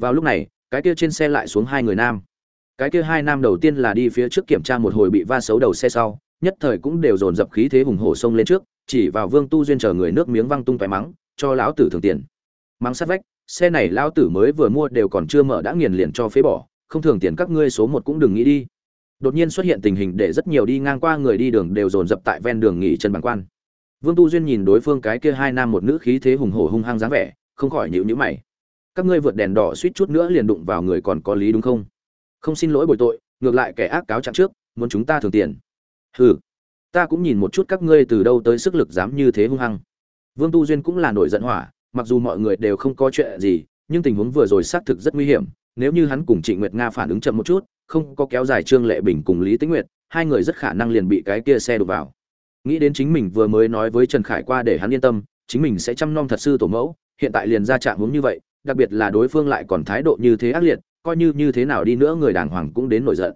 vào lúc này, cái kia trên xe lại xuống hai người nam. Cái kia hai nam đầu tiên là đi phía trước kiểm tra một hồi bị va xấu đầu xe sau, nhất thời cũng đều dồn dập khí thế hùng hổ xông lên trước, chỉ vào vương tu duyên chờ người nước miếng văng tung tóe mắng, cho lão tử thường tiền. Mắng sát vách, xe này lão tử mới vừa mua đều còn chưa mở đã nghiền liền cho phế bỏ, không thường tiền các ngươi số một cũng đừng nghĩ đi. Đột nhiên xuất hiện tình hình để rất nhiều đi ngang qua người đi đường đều dồn dập tại ven đường nghỉ chân bằng quan. Vương tu duyên nhìn đối phương cái kia hai nam một nữ khí thế hùng hổ hung hăng dáng vẻ, không khỏi nhịu nhữ mày các ngươi vượt đèn đỏ suýt chút nữa liền đụng vào người còn có lý đúng không? Không xin lỗi bồi tội, ngược lại kẻ ác cáo trạng trước, muốn chúng ta thường tiền. Hừ, ta cũng nhìn một chút các ngươi từ đâu tới sức lực dám như thế hung hăng. Vương tu duyên cũng là nổi giận hỏa, mặc dù mọi người đều không có chuyện gì, nhưng tình huống vừa rồi xác thực rất nguy hiểm, nếu như hắn cùng trịnh nguyệt nga phản ứng chậm một chút, không có kéo dài trương lệ bình cùng lý tĩnh nguyệt, hai người rất khả năng liền bị cái kia xe đụng vào. Nghĩ đến chính mình vừa mới nói với trần khải qua để hắn yên tâm, chính mình sẽ chăm nom thật sư tổ mẫu, hiện tại liền ra trạng hướng như vậy đặc biệt là đối phương lại còn thái độ như thế ác liệt coi như như thế nào đi nữa người đàng hoàng cũng đến nổi giận.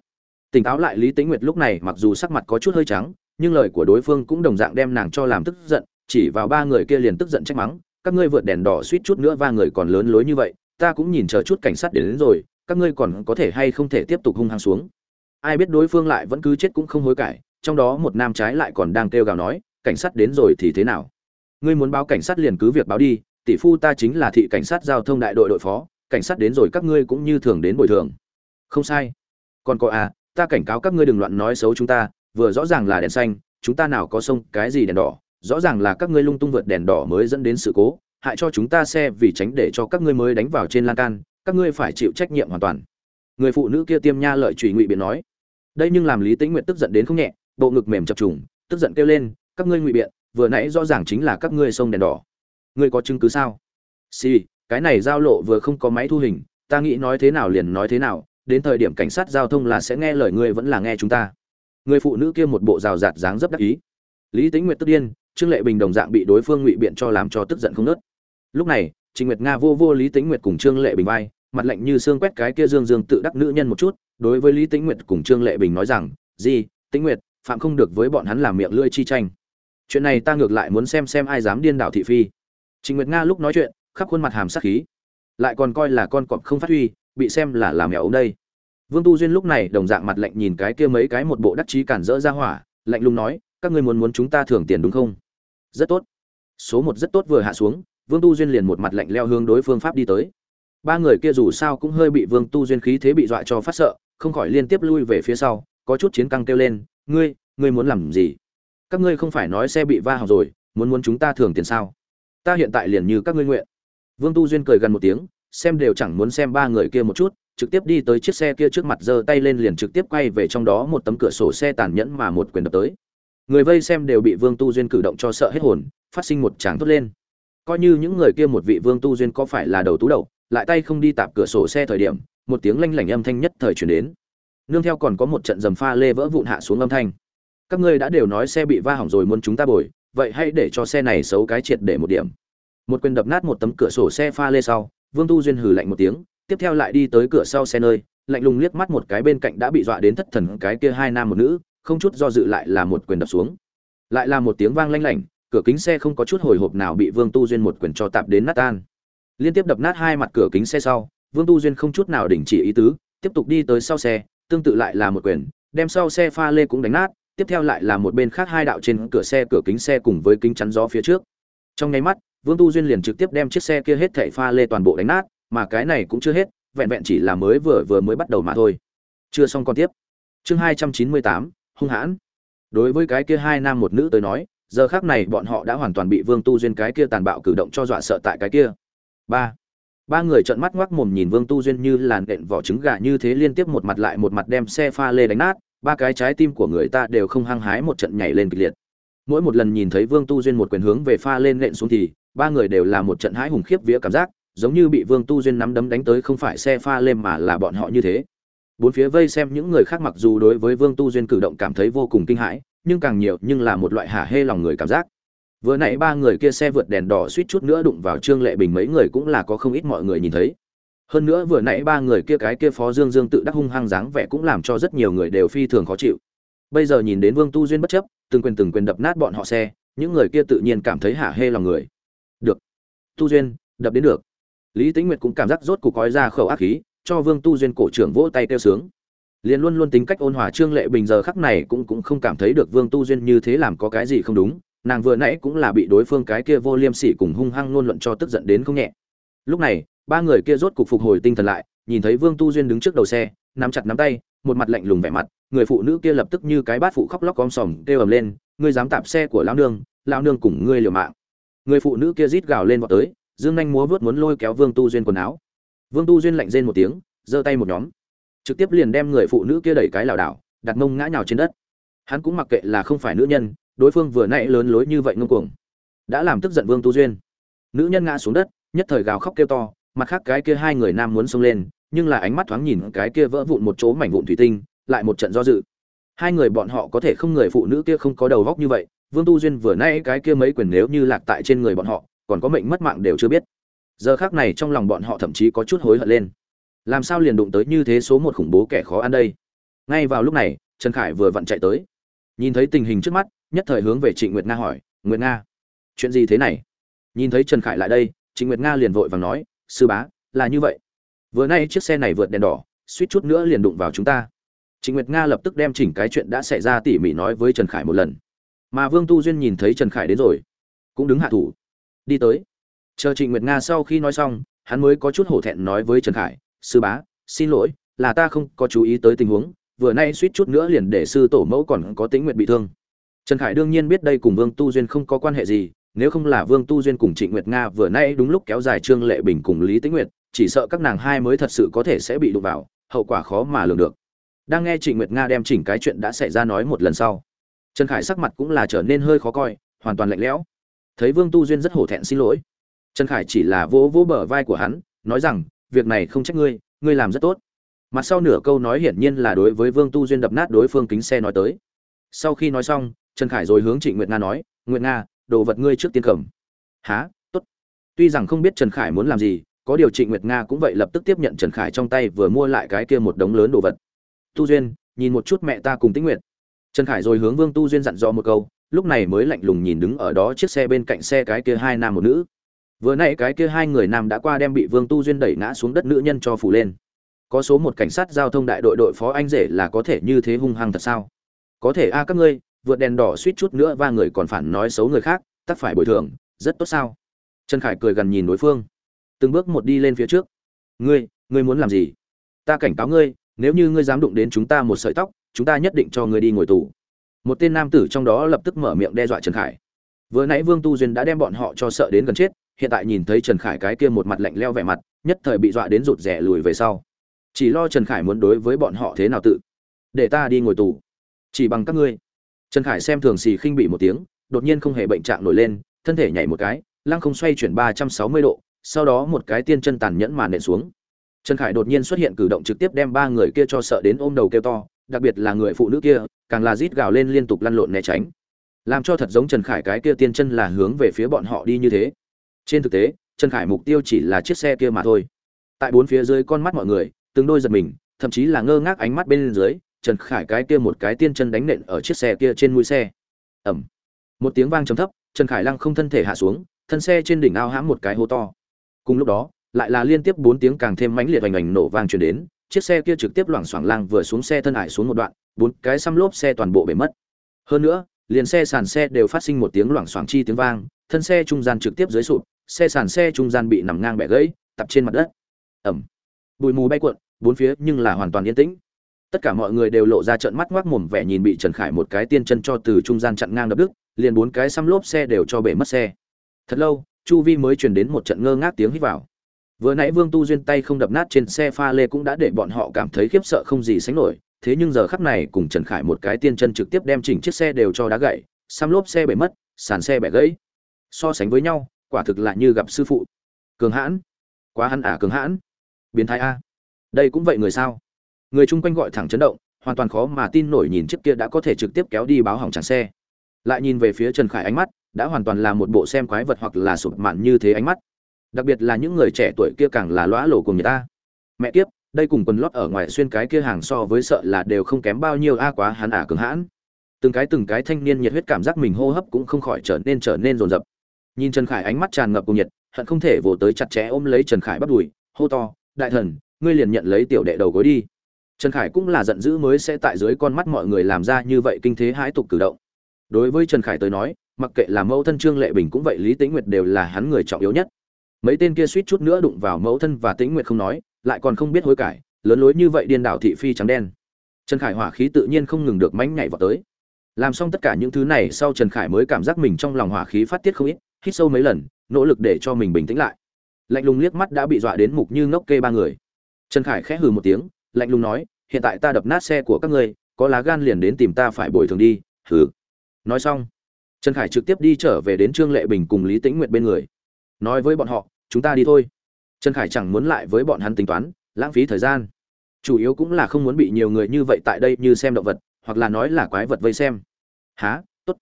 Tỉnh táo lại lý tĩnh nguyệt lúc này mặc dù sắc mặt có chút hơi trắng nhưng lời của đối phương cũng đồng dạng đem nàng cho làm tức giận chỉ vào ba người kia liền tức giận trách mắng các ngươi vượt đèn đỏ suýt chút nữa và người còn lớn lối như vậy ta cũng nhìn chờ chút cảnh sát đến, đến rồi các ngươi còn có thể hay không thể tiếp tục hung hăng xuống. Ai biết đối phương lại vẫn cứ chết cũng không hối cải trong đó một nam trái lại còn đang kêu gào nói cảnh sát đến rồi thì thế nào? Ngươi muốn báo cảnh sát liền cứ việc báo đi tỷ phu ta chính là thị cảnh sát giao thông đại đội đội phó, cảnh sát đến rồi các ngươi cũng như thường đến bồi thường. Không sai. Còn có à ta cảnh cáo các ngươi đừng loạn nói xấu chúng ta, vừa rõ ràng là đèn xanh, chúng ta nào có sông, cái gì đèn đỏ, rõ ràng là các ngươi lung tung vượt đèn đỏ mới dẫn đến sự cố, hại cho chúng ta xe vì tránh để cho các ngươi mới đánh vào trên lan can, các ngươi phải chịu trách nhiệm hoàn toàn. Người phụ nữ kia tiêm nha lợi trùy ngụy biện nói. Đây nhưng làm lý tĩnh nguyện tức giận đến không nhẹ, bộ ngực mềm chập trùng, tức giận kêu lên, các ngươi ngụy biện, vừa nãy rõ ràng chính là các ngươi sông đèn đỏ ngươi có chứng cứ sao? Xì、sì, cái này giao lộ vừa không có máy thu hình ta nghĩ nói thế nào liền nói thế nào đến thời điểm cảnh sát giao thông là sẽ nghe lời ngươi vẫn là nghe chúng ta. Người phụ nữ kia một bộ rào rạt dáng dấp đắc ý. Lý tính nguyệt tức điên trương lệ bình đồng dạng bị đối phương ngụy biện cho làm cho tức giận không nớt lúc này trình nguyệt nga vô vô lý tính nguyệt cùng trương lệ bình vai mặt lạnh như xương quét cái kia dương dương tự đắc nữ nhân một chút đối với lý tính nguyệt cùng trương lệ bình nói rằng gì tính nguyệt phạm không được với bọn hắn làm miệng lưỡi chi tranh. Chuyện này ta ngược lại muốn xem xem ai dám điên đảo thị phi trình nguyệt nga lúc nói chuyện, khắp khuôn mặt hàm sắc khí. Lại còn coi là con cọp không phát huy, bị xem là làm mèo ống đây. Vương tu duyên lúc này đồng dạng mặt lạnh nhìn cái kia mấy cái một bộ đắc chí cản rỡ ra hỏa, lạnh lùng nói, các ngươi muốn muốn chúng ta thưởng tiền đúng không? Rất tốt. Số một rất tốt vừa hạ xuống, vương tu duyên liền một mặt lạnh leo hướng đối phương pháp đi tới. Ba người kia dù sao cũng hơi bị vương tu duyên khí thế bị dọa cho phát sợ, không khỏi liên tiếp lui về phía sau, có chút chiến căng kêu lên, ngươi ngươi muốn làm gì? Các ngươi không phải nói xe bị va hỏng rồi, muốn muốn chúng ta thưởng tiền sao? Ta hiện tại liền như các ngươi nguyện. Vương tu duyên cười gần một tiếng, xem đều chẳng muốn xem ba người kia một chút, trực tiếp đi tới chiếc xe kia trước mặt giơ tay lên liền trực tiếp quay về trong đó một tấm cửa sổ xe tàn nhẫn mà một quyền đập tới. Người vây xem đều bị vương tu duyên cử động cho sợ hết hồn, phát sinh một tràng thốt lên. Coi như những người kia một vị vương tu duyên có phải là đầu tú đầu, lại tay không đi tạp cửa sổ xe thời điểm, một tiếng lanh lảnh âm thanh nhất thời chuyển đến. Nương theo còn có một trận dầm pha lê vỡ vụn hạ xuống âm thanh. Các ngươi đã đều nói xe bị va hỏng rồi, muốn chúng ta bồi vậy hãy để cho xe này xấu cái triệt để một điểm. Một quyền đập nát một tấm cửa sổ xe pha lê sau, vương tu duyên hừ lạnh một tiếng, tiếp theo lại đi tới cửa sau xe nơi, lạnh lùng liếc mắt một cái bên cạnh đã bị dọa đến thất thần cái kia hai nam một nữ, không chút do dự lại là một quyền đập xuống. Lại là một tiếng vang lanh lảnh, cửa kính xe không có chút hồi hộp nào bị vương tu duyên một quyền cho tạp đến nát tan. Liên tiếp đập nát hai mặt cửa kính xe sau, vương tu duyên không chút nào đình chỉ ý tứ, tiếp tục đi tới sau xe, tương tự lại là một quyền, đem sau xe pha lê cũng đánh nát tiếp theo lại là một bên khác hai đạo trên cửa xe cửa kính xe cùng với kính chắn gió phía trước. Trong nháy mắt, vương tu duyên liền trực tiếp đem chiếc xe kia hết thảy pha lê toàn bộ đánh nát, mà cái này cũng chưa hết, vẹn vẹn chỉ là mới vừa vừa mới bắt đầu mà thôi. Chưa xong còn tiếp. Chương hai trăm chín mươi tám, hung hãn. Đối với cái kia hai nam một nữ tới nói, giờ khác này bọn họ đã hoàn toàn bị vương tu duyên cái kia tàn bạo cử động cho dọa sợ tại cái kia. Ba. Ba người trợn mắt ngoác mồm nhìn vương tu duyên như làn đện vỏ trứng gà như thế liên tiếp một mặt lại một mặt đem xe pha lê đánh nát ba cái trái tim của người ta đều không hăng hái một trận nhảy lên kịch liệt. Mỗi một lần nhìn thấy vương tu duyên một quyền hướng về pha lên nện xuống thì, ba người đều là một trận hãi hùng khiếp vía cảm giác, giống như bị vương tu duyên nắm đấm đánh tới không phải xe pha lên mà là bọn họ như thế. Bốn phía vây xem những người khác mặc dù đối với vương tu duyên cử động cảm thấy vô cùng kinh hãi, nhưng càng nhiều nhưng là một loại hả hê lòng người cảm giác. Vừa nãy ba người kia xe vượt đèn đỏ suýt chút nữa đụng vào trương lệ bình, mấy người cũng là có không ít mọi người nhìn thấy hơn nữa vừa nãy ba người kia cái kia phó dương dương tự đắc hung hăng dáng vẻ cũng làm cho rất nhiều người đều phi thường khó chịu. Bây giờ nhìn đến vương tu duyên bất chấp, từng quyền từng quyền đập nát bọn họ xe, những người kia tự nhiên cảm thấy hả hê lòng người. Được. Tu duyên, đập đến được. Lý tĩnh nguyệt cũng cảm giác rốt cục cói ra khẩu ác khí, cho vương tu duyên cổ trưởng vỗ tay kêu sướng. Liền luôn luôn tính cách ôn hòa trương lệ bình giờ khắc này cũng cũng không cảm thấy được vương tu duyên như thế làm có cái gì không đúng, nàng vừa nãy cũng là bị đối phương cái kia vô liêm sỉ cùng hung hăng ngôn luận cho tức giận đến không nhẹ. Lúc này ba người kia rốt cục phục hồi tinh thần lại, nhìn thấy vương tu duyên đứng trước đầu xe, nắm chặt nắm tay, một mặt lạnh lùng vẻ mặt, người phụ nữ kia lập tức như cái bát phụ khóc lóc om sòm kêu ầm lên, ngươi dám tạp xe của lão nương lão nương cùng ngươi liều mạng. Người phụ nữ kia rít gào lên vọt tới, dương nhanh múa vớt muốn lôi kéo vương tu duyên quần áo. Vương tu duyên lạnh rên một tiếng, giơ tay một nhóm, trực tiếp liền đem người phụ nữ kia đẩy cái lảo đảo, đặt mông ngã nhào trên đất. Hắn cũng mặc kệ là không phải nữ nhân, đối phương vừa nãy lớn lối như vậy ngông cuồng, đã làm tức giận vương tu duyên. Nữ nhân ngã xuống đất, nhất thời gào khóc kêu to mặt khác cái kia hai người nam muốn xông lên, nhưng là ánh mắt thoáng nhìn cái kia vỡ vụn một chỗ mảnh vụn thủy tinh, lại một trận do dự. Hai người bọn họ có thể không người phụ nữ kia không có đầu góc như vậy, vương tu duyên vừa nãy cái kia mấy quyền nếu như lạc tại trên người bọn họ, còn có mệnh mất mạng đều chưa biết. Giờ khác này trong lòng bọn họ thậm chí có chút hối hận lên. Làm sao liền đụng tới như thế số một khủng bố kẻ khó ăn đây? Ngay vào lúc này, trần khải vừa vặn chạy tới. Nhìn thấy tình hình trước mắt, nhất thời hướng về trịnh nguyệt nga hỏi, nguyệt nga, chuyện gì thế này? Nhìn thấy trần khải lại đây, trịnh nguyệt nga liền vội vàng nói sư bá, là như vậy. Vừa nay chiếc xe này vượt đèn đỏ, suýt chút nữa liền đụng vào chúng ta. Trịnh nguyệt nga lập tức đem chỉnh cái chuyện đã xảy ra tỉ mỉ nói với trần khải một lần. Mà vương tu duyên nhìn thấy trần khải đến rồi, cũng đứng hạ thủ. Đi tới. Chờ trịnh nguyệt nga sau khi nói xong, hắn mới có chút hổ thẹn nói với trần khải, sư bá, xin lỗi, là ta không có chú ý tới tình huống, vừa nay suýt chút nữa liền để sư tổ mẫu còn có tính nguyện bị thương. Trần khải đương nhiên biết đây cùng vương tu duyên không có quan hệ gì nếu không là vương tu duyên cùng trịnh nguyệt nga vừa nay đúng lúc kéo dài trương lệ bình cùng lý tĩnh nguyệt, chỉ sợ các nàng hai mới thật sự có thể sẽ bị đụng vào, hậu quả khó mà lường được. Đang nghe trịnh nguyệt nga đem chỉnh cái chuyện đã xảy ra nói một lần sau, trần khải sắc mặt cũng là trở nên hơi khó coi, hoàn toàn lạnh lẽo. Thấy vương tu duyên rất hổ thẹn xin lỗi. Trần khải chỉ là vỗ vỗ bờ vai của hắn, nói rằng, việc này không trách ngươi ngươi làm rất tốt. Mặt sau nửa câu nói hiển nhiên là đối với vương tu duyên đập nát đối phương kính xe nói tới. Sau khi nói xong, trần khải rồi hướng trịnh nguyệt nga nói, nguyệt nga đồ vật ngươi trước tiên cầm. Há tốt. Tuy rằng không biết trần khải muốn làm gì, có điều trịnh nguyệt nga cũng vậy lập tức tiếp nhận trần khải trong tay vừa mua lại cái kia một đống lớn đồ vật. Tu duyên, nhìn một chút mẹ ta cùng tĩnh nguyệt. Trần khải rồi hướng vương tu duyên dặn dò một câu, lúc này mới lạnh lùng nhìn đứng ở đó chiếc xe bên cạnh xe cái kia hai nam một nữ. Vừa nãy cái kia hai người nam đã qua đem bị vương tu duyên đẩy ngã xuống đất nữ nhân cho phủ lên. Có số một cảnh sát giao thông đại đội đội phó anh rể là có thể như thế hung hăng thật sao? Có thể a, các ngươi vượt đèn đỏ suýt chút nữa và người còn phản nói xấu người khác, tắc phải bồi thường, rất tốt sao? Trần khải cười gần nhìn đối phương. Từng bước một đi lên phía trước. Ngươi ngươi muốn làm gì? Ta cảnh cáo ngươi, nếu như ngươi dám đụng đến chúng ta một sợi tóc, chúng ta nhất định cho ngươi đi ngồi tù. Một tên nam tử trong đó lập tức mở miệng đe dọa trần khải. Vừa nãy vương tu duyên đã đem bọn họ cho sợ đến gần chết, hiện tại nhìn thấy trần khải cái kia một mặt lạnh leo vẻ mặt, nhất thời bị dọa đến rụt rẻ lùi về sau. Chỉ lo trần khải muốn đối với bọn họ thế nào tự, để ta đi ngồi tù. Chỉ bằng các ngươi trần khải xem thường xì khinh bị một tiếng, đột nhiên không hề bệnh trạng nổi lên, thân thể nhảy một cái, lăng không xoay chuyển ba trăm sáu mươi độ, sau đó một cái tiên chân tàn nhẫn mà nện xuống. Trần khải đột nhiên xuất hiện cử động trực tiếp đem ba người kia cho sợ đến ôm đầu kêu to, đặc biệt là người phụ nữ kia, càng là rít gào lên liên tục lăn lộn né tránh. Làm cho thật giống trần khải cái kia tiên chân là hướng về phía bọn họ đi như thế. Trên thực tế, trần khải mục tiêu chỉ là chiếc xe kia mà thôi. Tại bốn phía dưới con mắt mọi người, từng đôi giật mình, thậm chí là ngơ ngác ánh mắt bên dưới trần khải cái kia một cái tiên chân đánh nện ở chiếc xe kia trên mũi xe. Ẩm một tiếng vang trầm thấp, trần khải lăng không thân thể hạ xuống, thân xe trên đỉnh ao hãm một cái hố to. Cùng lúc đó, lại là liên tiếp bốn tiếng càng thêm mãnh liệt hoành hành nổ vang truyền đến, chiếc xe kia trực tiếp loảng xoảng lang vừa xuống xe thân ải xuống một đoạn, bốn cái xăm lốp xe toàn bộ bể mất. Hơn nữa, liền xe sàn xe đều phát sinh một tiếng loảng xoảng chi tiếng vang, thân xe trung gian trực tiếp dưới sụp, xe sàn xe trung gian bị nằm ngang bẻ gãy, tập trên mặt đất. Ẩm bụi mù bay cuộn, bốn phía nhưng là hoàn toàn yên tĩnh tất cả mọi người đều lộ ra trận mắt ngoác mồm vẻ nhìn bị trần khải một cái tiên chân cho từ trung gian chặn ngang đập đức liền bốn cái xăm lốp xe đều cho bể mất xe. Thật lâu, chu vi mới truyền đến một trận ngơ ngác tiếng hít vào. Vừa nãy vương tu duyên tay không đập nát trên xe pha lê cũng đã để bọn họ cảm thấy khiếp sợ không gì sánh nổi, thế nhưng giờ khắp này cùng trần khải một cái tiên chân trực tiếp đem chỉnh chiếc xe đều cho đá gãy, xăm lốp xe bể mất, sàn xe bẻ gãy. So sánh với nhau, quả thực lại như gặp sư phụ. Cường hãn. Quá hắn ả à cường hãn. Biến thái a. Đây cũng vậy người sao? Người chung quanh gọi thẳng chấn động, hoàn toàn khó mà tin nổi nhìn chiếc kia đã có thể trực tiếp kéo đi báo hỏng chẳng xe. Lại nhìn về phía trần khải ánh mắt, đã hoàn toàn là một bộ xem quái vật hoặc là sụp mạn như thế ánh mắt. Đặc biệt là những người trẻ tuổi kia càng là lõa lổ cùng người ta. Mẹ kiếp, đây cùng quần lót ở ngoài xuyên cái kia hàng so với sợ là đều không kém bao nhiêu a, quá hắn ả à hãn. Từng cái từng cái thanh niên nhiệt huyết cảm giác mình hô hấp cũng không khỏi trở nên trở nên rồn rập. Nhìn trần khải ánh mắt tràn ngập cùng nhiệt, hận không thể vồ tới chặt chẽ ôm lấy trần khải bắt đùi, hô to, đại thần, ngươi liền nhận lấy tiểu đệ đầu gối đi trần khải cũng là giận dữ mới sẽ tại dưới con mắt mọi người làm ra như vậy kinh thế hãi tục cử động. Đối với trần khải tới nói, mặc kệ là mẫu thân trương lệ bình cũng vậy, lý tĩnh nguyệt đều là hắn người trọng yếu nhất. Mấy tên kia suýt chút nữa đụng vào mẫu thân và tĩnh nguyệt không nói, lại còn không biết hối cải, lớn lối như vậy điên đảo thị phi trắng đen. Trần khải hỏa khí tự nhiên không ngừng được mánh nhảy vào tới. Làm xong tất cả những thứ này sau trần khải mới cảm giác mình trong lòng hỏa khí phát tiết không ít, hít sâu mấy lần, nỗ lực để cho mình bình tĩnh lại. Lạnh lùng liếc mắt đã bị dọa đến mục như ngốc kê ba người. Trần khải khẽ hừ một tiếng lạnh lùng nói, hiện tại ta đập nát xe của các ngươi, có lá gan liền đến tìm ta phải bồi thường đi, hừ. Nói xong, trần khải trực tiếp đi trở về đến trương lệ bình cùng lý tĩnh nguyệt bên người. Nói với bọn họ, chúng ta đi thôi. Trần khải chẳng muốn lại với bọn hắn tính toán, lãng phí thời gian. Chủ yếu cũng là không muốn bị nhiều người như vậy tại đây như xem động vật, hoặc là nói là quái vật vây xem. Há, tốt.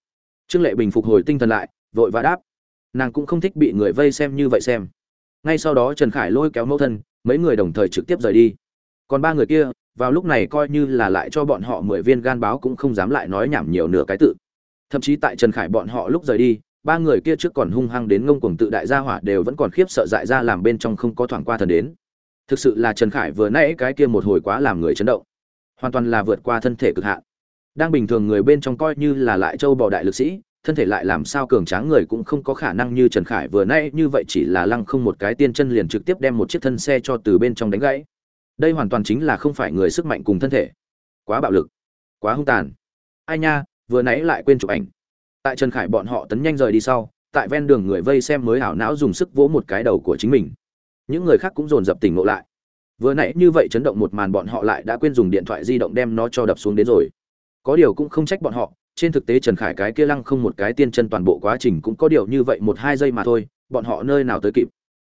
Trương lệ bình phục hồi tinh thần lại, vội và đáp. Nàng cũng không thích bị người vây xem như vậy xem. Ngay sau đó trần khải lôi kéo mẫu thân, mấy người đồng thời trực tiếp rời đi còn ba người kia, vào lúc này coi như là lại cho bọn họ mười viên gan báo cũng không dám lại nói nhảm nhiều nửa cái tự. Thậm chí tại trần khải bọn họ lúc rời đi, ba người kia trước còn hung hăng đến ngông cuồng tự đại gia hỏa đều vẫn còn khiếp sợ dại ra làm bên trong không có thoảng qua thần đến. Thực sự là trần khải vừa nãy cái kia một hồi quá làm người chấn động. Hoàn toàn là vượt qua thân thể cực hạn. Đang bình thường người bên trong coi như là lại châu bò đại lực sĩ, thân thể lại làm sao cường tráng người cũng không có khả năng như trần khải vừa nãy như vậy chỉ là lăng không một cái tiên chân liền trực tiếp đem một chiếc thân xe cho từ bên trong đánh gãy đây hoàn toàn chính là không phải người sức mạnh cùng thân thể. Quá bạo lực, quá hung tàn. Ai nha, vừa nãy lại quên chụp ảnh. Tại trần khải bọn họ tấn nhanh rời đi sau, tại ven đường người vây xem mới hảo não dùng sức vỗ một cái đầu của chính mình. Những người khác cũng dồn dập tỉnh ngộ lại. Vừa nãy như vậy chấn động một màn bọn họ lại đã quên dùng điện thoại di động đem nó cho đập xuống đến rồi. Có điều cũng không trách bọn họ, trên thực tế trần khải cái kia lăng không một cái tiên chân toàn bộ quá trình cũng có điều như vậy một hai giây mà thôi, bọn họ nơi nào tới kịp.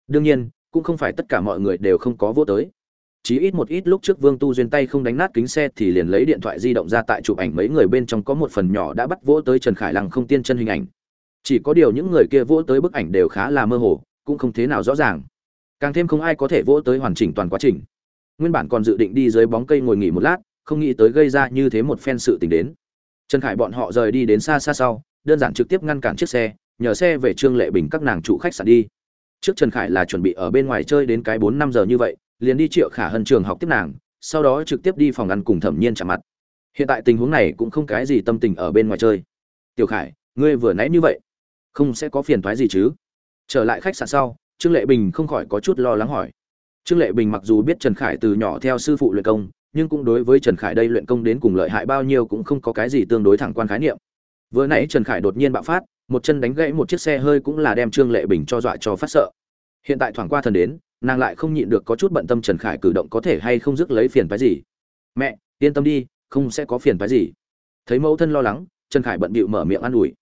Đương nhiên, cũng không phải tất cả mọi người đều không có vô tới chí ít một ít lúc trước Vương Tu duyên tay không đánh nát kính xe thì liền lấy điện thoại di động ra tại chụp ảnh mấy người bên trong có một phần nhỏ đã bắt vỗ tới Trần Khải Lăng không tiên chân hình ảnh. Chỉ có điều những người kia vỗ tới bức ảnh đều khá là mơ hồ, cũng không thế nào rõ ràng. Càng thêm không ai có thể vỗ tới hoàn chỉnh toàn quá trình. Nguyên bản còn dự định đi dưới bóng cây ngồi nghỉ một lát, không nghĩ tới gây ra như thế một phen sự tình đến. Trần Khải bọn họ rời đi đến xa xa sau, đơn giản trực tiếp ngăn cản chiếc xe, nhờ xe về Trương Lệ Bình các nàng chủ khách sạn đi. Trước Trần Khải là chuẩn bị ở bên ngoài chơi đến cái bốn năm giờ như vậy, liền đi triệu khả hân trường học tiếp nàng, sau đó trực tiếp đi phòng ăn cùng thẩm nhiên chạm mặt. Hiện tại tình huống này cũng không cái gì tâm tình ở bên ngoài chơi. Tiểu khải, ngươi vừa nãy như vậy, không sẽ có phiền thoái gì chứ? Trở lại khách sạn sau, trương lệ bình không khỏi có chút lo lắng hỏi. Trương lệ bình mặc dù biết trần khải từ nhỏ theo sư phụ luyện công, nhưng cũng đối với trần khải đây luyện công đến cùng lợi hại bao nhiêu cũng không có cái gì tương đối thẳng quan khái niệm. Vừa nãy trần khải đột nhiên bạo phát, một chân đánh gãy một chiếc xe hơi cũng là đem trương lệ bình cho dọa cho phát sợ. Hiện tại thoảng qua thần đến nàng lại không nhịn được có chút bận tâm trần khải cử động có thể hay không dứt lấy phiền phái gì. Mẹ, yên tâm đi, không sẽ có phiền phái gì. Thấy mẫu thân lo lắng, trần khải bận bịu mở miệng an ủi.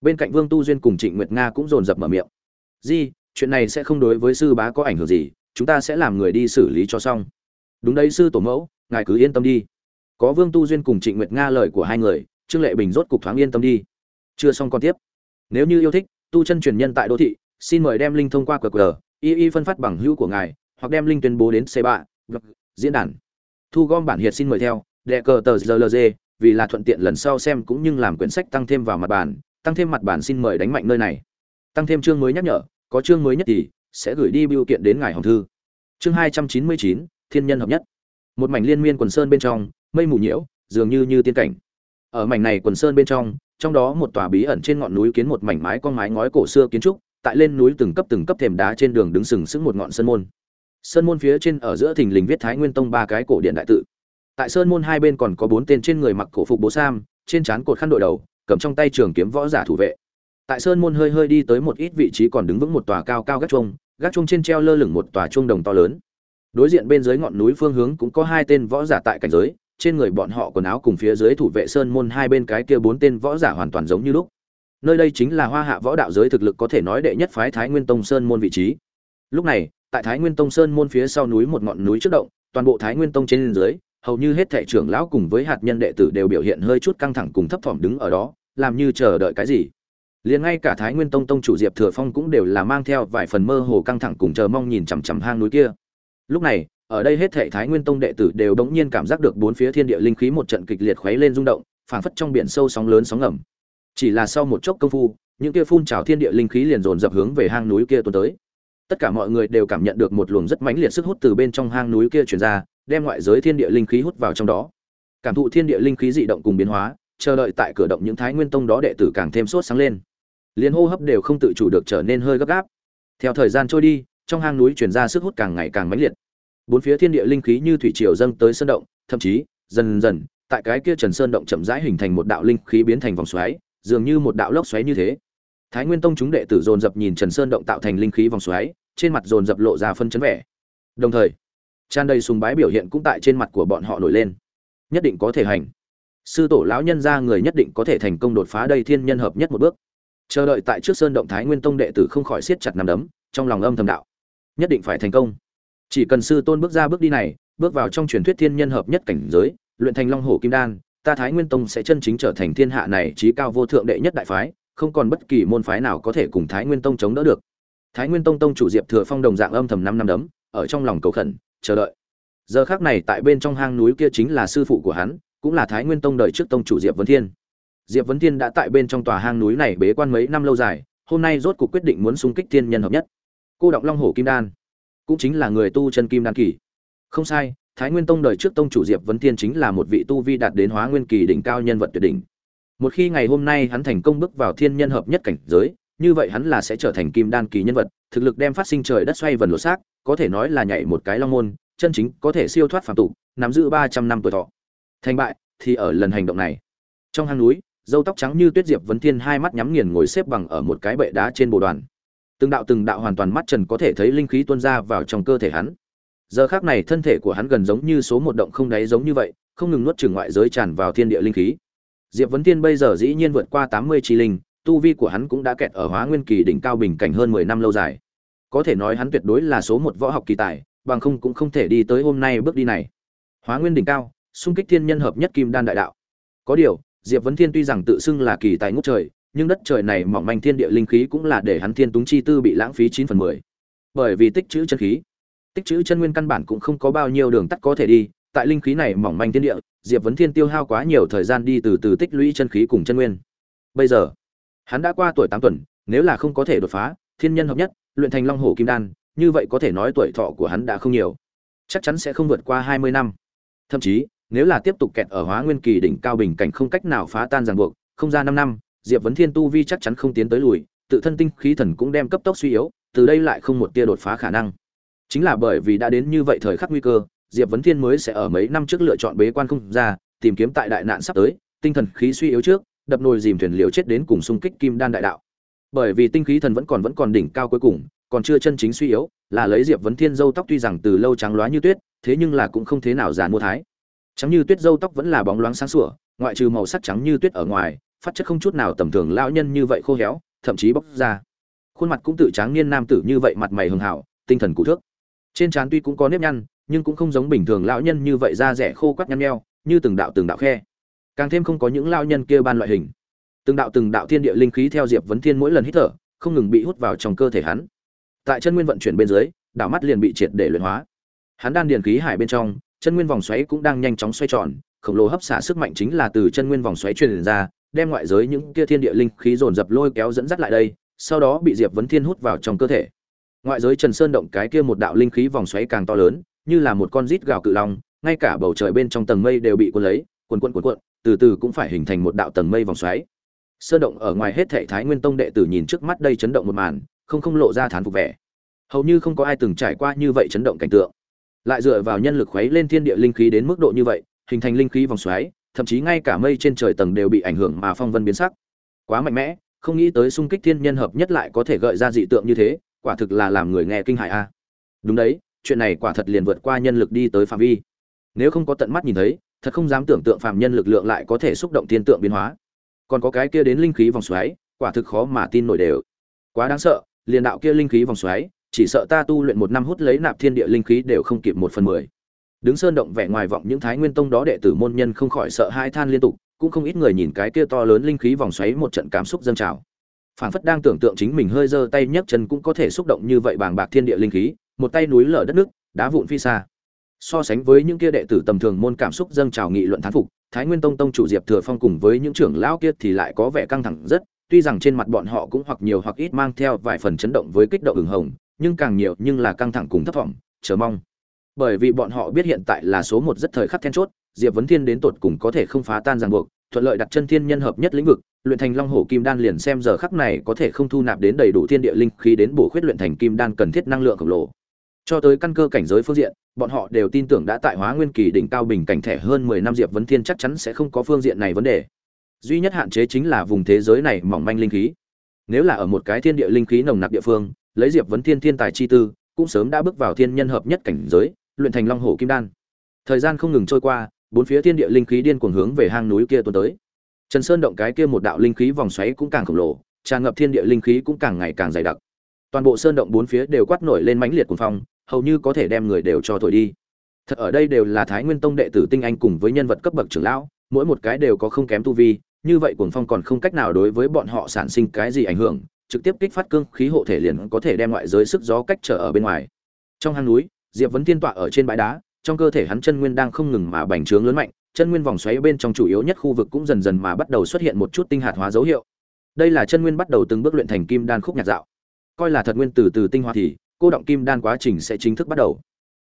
Bên cạnh vương tu duyên cùng trịnh nguyệt nga cũng dồn dập mở miệng. Di, chuyện này sẽ không đối với sư bá có ảnh hưởng gì, chúng ta sẽ làm người đi xử lý cho xong. Đúng đấy sư tổ mẫu, ngài cứ yên tâm đi. Có vương tu duyên cùng trịnh nguyệt nga lời của hai người, trương lệ bình rốt cục thoáng yên tâm đi. Chưa xong còn tiếp. Nếu như yêu thích, tu chân truyền nhân tại đô thị, xin mời đem linh thông qua qr y y phân phát bằng hữu của ngài, hoặc đem linh tuyên bố đến c ba diễn đàn. Thu gom bản hiệt xin mời theo, đệ cờ tờ rlg vì là thuận tiện lần sau xem cũng như làm quyển sách tăng thêm vào mặt bản, tăng thêm mặt bản xin mời đánh mạnh nơi này. Tăng thêm chương mới nhắc nhở, có chương mới nhất thì sẽ gửi đi biểu kiện đến ngài hồng thư. Chương hai trăm chín mươi chín, thiên nhân hợp nhất. Một mảnh liên miên quần sơn bên trong, mây mù nhiễu, dường như như tiên cảnh. Ở mảnh này quần sơn bên trong trong đó một tòa bí ẩn trên ngọn núi kiến một mảnh mái con mái ngói cổ xưa kiến trúc tại lên núi từng cấp từng cấp thềm đá trên đường đứng sừng sững một ngọn sơn môn. Sơn môn phía trên ở giữa thình lình viết Thái Nguyên Tông ba cái cổ điện đại tự. Tại sơn môn hai bên còn có bốn tên trên người mặc cổ phục bố sam, trên trán cột khăn đội đầu, cầm trong tay trường kiếm võ giả thủ vệ. Tại sơn môn hơi hơi đi tới một ít vị trí còn đứng vững một tòa cao cao gác chuông, gác chuông trên treo lơ lửng một tòa chuông đồng to lớn. Đối diện bên dưới ngọn núi phương hướng cũng có hai tên võ giả tại cảnh giới, trên người bọn họ quần áo cùng phía dưới thủ vệ sơn môn hai bên cái kia bốn tên võ giả hoàn toàn giống như lúc nơi đây chính là hoa hạ võ đạo giới thực lực có thể nói đệ nhất phái thái nguyên tông sơn môn vị trí. Lúc này, tại thái nguyên tông sơn môn phía sau núi một ngọn núi trước động, toàn bộ thái nguyên tông trên dưới, hầu như hết thệ trưởng lão cùng với hạt nhân đệ tử đều biểu hiện hơi chút căng thẳng cùng thấp thỏm đứng ở đó, làm như chờ đợi cái gì. Liền ngay cả thái nguyên tông tông chủ diệp thừa phong cũng đều là mang theo vài phần mơ hồ căng thẳng cùng chờ mong nhìn chằm chằm hang núi kia. Lúc này, ở đây hết thệ thái nguyên tông đệ tử đều đống nhiên cảm giác được bốn phía thiên địa linh khí một trận kịch liệt khuấy lên rung động, phảng phất trong biển sâu sóng lớn sóng ngầm chỉ là sau một chốc công phu, những kia phun trào thiên địa linh khí liền dồn dập hướng về hang núi kia tuôn tới. Tất cả mọi người đều cảm nhận được một luồng rất mãnh liệt sức hút từ bên trong hang núi kia truyền ra, đem ngoại giới thiên địa linh khí hút vào trong đó. Cảm thụ thiên địa linh khí dị động cùng biến hóa, chờ đợi tại cửa động những thái nguyên tông đó đệ tử càng thêm sốt sáng lên. Liền hô hấp đều không tự chủ được trở nên hơi gấp gáp. Theo thời gian trôi đi, trong hang núi truyền ra sức hút càng ngày càng mãnh liệt. Bốn phía thiên địa linh khí như thủy triều dâng tới sơn động, thậm chí, dần dần, tại cái kia trần sơn động chậm rãi hình thành một đạo linh khí biến thành vòng xoáy dường như một đạo lốc xoáy như thế. Thái nguyên tông chúng đệ tử dồn dập nhìn trần sơn động tạo thành linh khí vòng xoáy, trên mặt dồn dập lộ ra phân chấn vẻ. Đồng thời, tràn đầy sùng bái biểu hiện cũng tại trên mặt của bọn họ nổi lên. Nhất định có thể hành. Sư tổ lão nhân ra người nhất định có thể thành công đột phá đây thiên nhân hợp nhất một bước. Chờ đợi tại trước sơn động thái nguyên tông đệ tử không khỏi siết chặt nằm đấm, trong lòng âm thầm đạo. Nhất định phải thành công. Chỉ cần sư tôn bước ra bước đi này, bước vào trong truyền thuyết thiên nhân hợp nhất cảnh giới, luyện thành long hổ kim đan ta thái nguyên tông sẽ chân chính trở thành thiên hạ này trí cao vô thượng đệ nhất đại phái, không còn bất kỳ môn phái nào có thể cùng thái nguyên tông chống đỡ được. Thái nguyên tông tông chủ diệp thừa phong đồng dạng âm thầm năm năm đấm, ở trong lòng cầu khẩn, chờ đợi. Giờ khắc này tại bên trong hang núi kia chính là sư phụ của hắn, cũng là thái nguyên tông đời trước tông chủ diệp Vân thiên. Diệp Vân thiên đã tại bên trong tòa hang núi này bế quan mấy năm lâu dài, hôm nay rốt cuộc quyết định muốn xung kích thiên nhân hợp nhất. Cô động long hổ kim đan cũng chính là người tu chân kim đan kỳ. Không sai thái nguyên tông đời trước tông chủ diệp vấn thiên chính là một vị tu vi đạt đến hóa nguyên kỳ đỉnh cao nhân vật tuyệt đỉnh. Một khi ngày hôm nay hắn thành công bước vào thiên nhân hợp nhất cảnh giới, như vậy hắn là sẽ trở thành kim đan kỳ nhân vật, thực lực đem phát sinh trời đất xoay vần lỗ xác, có thể nói là nhảy một cái long môn, chân chính có thể siêu thoát phàm tục, nắm giữ ba trăm năm tuổi thọ. Thành bại thì ở lần hành động này. Trong hang núi râu tóc trắng như tuyết diệp vấn thiên hai mắt nhắm nghiền ngồi xếp bằng ở một cái bệ đá trên bồ đoàn. Từng đạo từng đạo hoàn toàn mắt trần có thể thấy linh khí tuôn ra vào trong cơ thể hắn giờ khác này thân thể của hắn gần giống như số một động không đáy giống như vậy, không ngừng nuốt trừng ngoại giới tràn vào thiên địa linh khí. Diệp vấn thiên bây giờ dĩ nhiên vượt qua tám mươi chi linh, tu vi của hắn cũng đã kẹt ở hóa nguyên kỳ đỉnh cao bình cảnh hơn mười năm lâu dài. Có thể nói hắn tuyệt đối là số một võ học kỳ tài, bằng không cũng không thể đi tới hôm nay bước đi này. Hóa nguyên đỉnh cao, xung kích thiên nhân hợp nhất kim đan đại đạo. Có điều, diệp vấn thiên tuy rằng tự xưng là kỳ tài ngút trời, nhưng đất trời này mỏng manh thiên địa linh khí cũng là để hắn thiên túng chi tư bị lãng phí chín phần mười. Bởi vì tích trữ chân khí tích trữ chân nguyên căn bản cũng không có bao nhiêu đường tắt có thể đi, tại linh khí này mỏng manh thiên địa, diệp vấn thiên tiêu hao quá nhiều thời gian đi từ từ tích lũy chân khí cùng chân nguyên. Bây giờ, hắn đã qua tuổi tám tuần, nếu là không có thể đột phá, thiên nhân hợp nhất, luyện thành long hồ kim đan, như vậy có thể nói tuổi thọ của hắn đã không nhiều. Chắc chắn sẽ không vượt qua hai mươi năm. Thậm chí, nếu là tiếp tục kẹt ở hóa nguyên kỳ đỉnh cao bình cảnh không cách nào phá tan ràng buộc, không ra năm năm, diệp vấn thiên tu vi chắc chắn không tiến tới lùi, tự thân tinh khí thần cũng đem cấp tốc suy yếu, từ đây lại không một tia đột phá khả năng chính là bởi vì đã đến như vậy thời khắc nguy cơ, diệp vấn thiên mới sẽ ở mấy năm trước lựa chọn bế quan không ra, tìm kiếm tại đại nạn sắp tới, tinh thần khí suy yếu trước, đập nồi dìm thuyền liều chết đến cùng xung kích kim đan đại đạo. Bởi vì tinh khí thần vẫn còn vẫn còn đỉnh cao cuối cùng, còn chưa chân chính suy yếu, là lấy diệp vấn thiên dâu tóc tuy rằng từ lâu trắng loá như tuyết, thế nhưng là cũng không thế nào giàn mua thái. Trắng như tuyết dâu tóc vẫn là bóng loáng sáng sủa, ngoại trừ màu sắc trắng như tuyết ở ngoài, phát chất không chút nào tầm thường lão nhân như vậy khô héo, thậm chí bóc ra. Khuôn mặt cũng tự tráng niên nam tử như vậy mặt mày hường hảo, tinh thần cụ thước trên trán tuy cũng có nếp nhăn, nhưng cũng không giống bình thường lão nhân như vậy da rẻ khô quắt nhăn nheo, như từng đạo từng đạo khe. Càng thêm không có những lão nhân kia ban loại hình. Từng đạo từng đạo thiên địa linh khí theo diệp vấn thiên mỗi lần hít thở, không ngừng bị hút vào trong cơ thể hắn. Tại chân nguyên vận chuyển bên dưới, đảo mắt liền bị triệt để luyện hóa. Hắn đan điền khí hải bên trong, chân nguyên vòng xoáy cũng đang nhanh chóng xoay tròn, khổng lồ hấp xả sức mạnh chính là từ chân nguyên vòng xoáy truyền ra, đem ngoại giới những kia thiên địa linh khí dồn dập lôi kéo dẫn dắt lại đây, sau đó bị diệp vấn thiên hút vào trong cơ thể ngoại giới trần sơn động cái kia một đạo linh khí vòng xoáy càng to lớn, như là một con rít gào cự long, ngay cả bầu trời bên trong tầng mây đều bị cuốn lấy cuồn cuộn cuộn cuộn, từ từ cũng phải hình thành một đạo tầng mây vòng xoáy. Sơn động ở ngoài hết thệ thái nguyên tông đệ tử nhìn trước mắt đây chấn động một màn, không không lộ ra thán phục vẻ. Hầu như không có ai từng trải qua như vậy chấn động cảnh tượng. Lại dựa vào nhân lực khuấy lên thiên địa linh khí đến mức độ như vậy, hình thành linh khí vòng xoáy, thậm chí ngay cả mây trên trời tầng đều bị ảnh hưởng mà phong vân biến sắc. Quá mạnh mẽ, không nghĩ tới xung kích thiên nhân hợp nhất lại có thể gợi ra dị tượng như thế quả thực là làm người nghe kinh hại a. Đúng đấy, chuyện này quả thật liền vượt qua nhân lực đi tới phạm vi. Nếu không có tận mắt nhìn thấy, thật không dám tưởng tượng phạm nhân lực lượng lại có thể xúc động thiên tượng biến hóa. Còn có cái kia đến linh khí vòng xoáy, quả thực khó mà tin nổi đều. Quá đáng sợ, liền đạo kia linh khí vòng xoáy, chỉ sợ ta tu luyện một năm hút lấy nạp thiên địa linh khí đều không kịp một phần mười. Đứng sơn động vẻ ngoài vọng những thái nguyên tông đó đệ tử môn nhân không khỏi sợ hai than liên tục, cũng không ít người nhìn cái kia to lớn linh khí vòng xoáy một trận cảm xúc dâng trào phảng phất đang tưởng tượng chính mình hơi giơ tay nhấc chân cũng có thể xúc động như vậy bàng bạc thiên địa linh khí, một tay núi lở đất nước, đá vụn phi xa. So sánh với những kia đệ tử tầm thường môn cảm xúc dâng trào nghị luận thán phục, thái nguyên tông tông chủ diệp thừa phong cùng với những trưởng lão kia thì lại có vẻ căng thẳng rất, tuy rằng trên mặt bọn họ cũng hoặc nhiều hoặc ít mang theo vài phần chấn động với kích động ửng hồng, nhưng càng nhiều nhưng là căng thẳng cùng thấp vọng chờ mong. Bởi vì bọn họ biết hiện tại là số một rất thời khắc then chốt, diệp vấn thiên đến tột cùng có thể không phá tan ràng buộc thuận lợi đặt chân thiên nhân hợp nhất lĩnh vực, luyện thành long hổ kim đan liền xem giờ khắc này có thể không thu nạp đến đầy đủ thiên địa linh khí đến bổ khuyết luyện thành kim đan cần thiết năng lượng khổng lồ. Cho tới căn cơ cảnh giới phương diện, bọn họ đều tin tưởng đã tại hóa nguyên kỳ đỉnh cao bình cảnh thẻ hơn mười năm diệp vấn thiên chắc chắn sẽ không có phương diện này vấn đề. Duy nhất hạn chế chính là vùng thế giới này mỏng manh linh khí. Nếu là ở một cái thiên địa linh khí nồng nặc địa phương, lấy diệp vấn thiên thiên tài chi tư, cũng sớm đã bước vào thiên nhân hợp nhất cảnh giới, luyện thành long hổ kim đan. Thời gian không ngừng trôi qua bốn phía thiên địa linh khí điên cuồng hướng về hang núi kia tuôn tới. Trần sơn động cái kia một đạo linh khí vòng xoáy cũng càng khổng lồ, tràn ngập thiên địa linh khí cũng càng ngày càng dày đặc. Toàn bộ sơn động bốn phía đều quát nổi lên mãnh liệt cuồng phong, hầu như có thể đem người đều cho thổi đi. Thật ở đây đều là thái nguyên tông đệ tử tinh anh cùng với nhân vật cấp bậc trưởng lão, mỗi một cái đều có không kém tu vi, như vậy cuồng phong còn không cách nào đối với bọn họ sản sinh cái gì ảnh hưởng, trực tiếp kích phát cương khí hộ thể liền có thể đem ngoại giới sức gió cách trở ở bên ngoài. Trong hang núi, diệp vấn tiên tọa ở trên bãi đá trong cơ thể hắn chân nguyên đang không ngừng mà bành trướng lớn mạnh, chân nguyên vòng xoáy bên trong chủ yếu nhất khu vực cũng dần dần mà bắt đầu xuất hiện một chút tinh hạt hóa dấu hiệu. Đây là chân nguyên bắt đầu từng bước luyện thành kim đan khúc nhạc dạo. Coi là thật nguyên từ từ tinh hoa thì, cô động kim đan quá trình sẽ chính thức bắt đầu.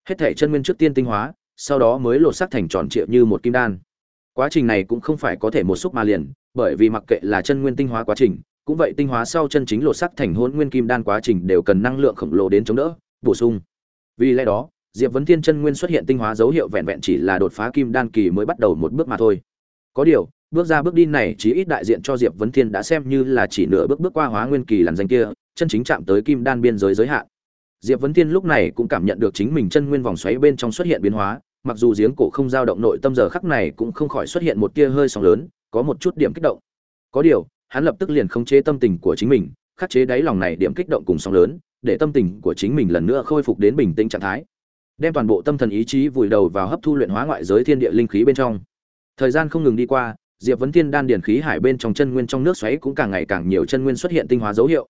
Hết thể chân nguyên trước tiên tinh hóa, sau đó mới lột xác thành tròn trịa như một kim đan. Quá trình này cũng không phải có thể một xúc mà liền, bởi vì mặc kệ là chân nguyên tinh hóa quá trình, cũng vậy tinh hóa sau chân chính lột xác thành hỗn nguyên kim đan quá trình đều cần năng lượng khổng lồ đến chống đỡ, bổ sung. Vì lẽ đó diệp vấn thiên chân nguyên xuất hiện tinh hóa dấu hiệu vẹn vẹn chỉ là đột phá kim đan kỳ mới bắt đầu một bước mà thôi. Có điều, bước ra bước đi này chỉ ít đại diện cho diệp vấn thiên đã xem như là chỉ nửa bước bước qua hóa nguyên kỳ làn danh kia, chân chính chạm tới kim đan biên giới giới hạn. Diệp vấn thiên lúc này cũng cảm nhận được chính mình chân nguyên vòng xoáy bên trong xuất hiện biến hóa, mặc dù giếng cổ không dao động nội tâm giờ khắc này cũng không khỏi xuất hiện một tia hơi sóng lớn, có một chút điểm kích động. Có điều, hắn lập tức liền khống chế tâm tình của chính mình, khắc chế đáy lòng này điểm kích động cùng sóng lớn, để tâm tình của chính mình lần nữa khôi phục đến bình tĩnh trạng thái đem toàn bộ tâm thần ý chí vùi đầu vào hấp thu luyện hóa ngoại giới thiên địa linh khí bên trong. Thời gian không ngừng đi qua, diệp vấn thiên đan điển khí hải bên trong chân nguyên trong nước xoáy cũng càng ngày càng nhiều chân nguyên xuất hiện tinh hóa dấu hiệu.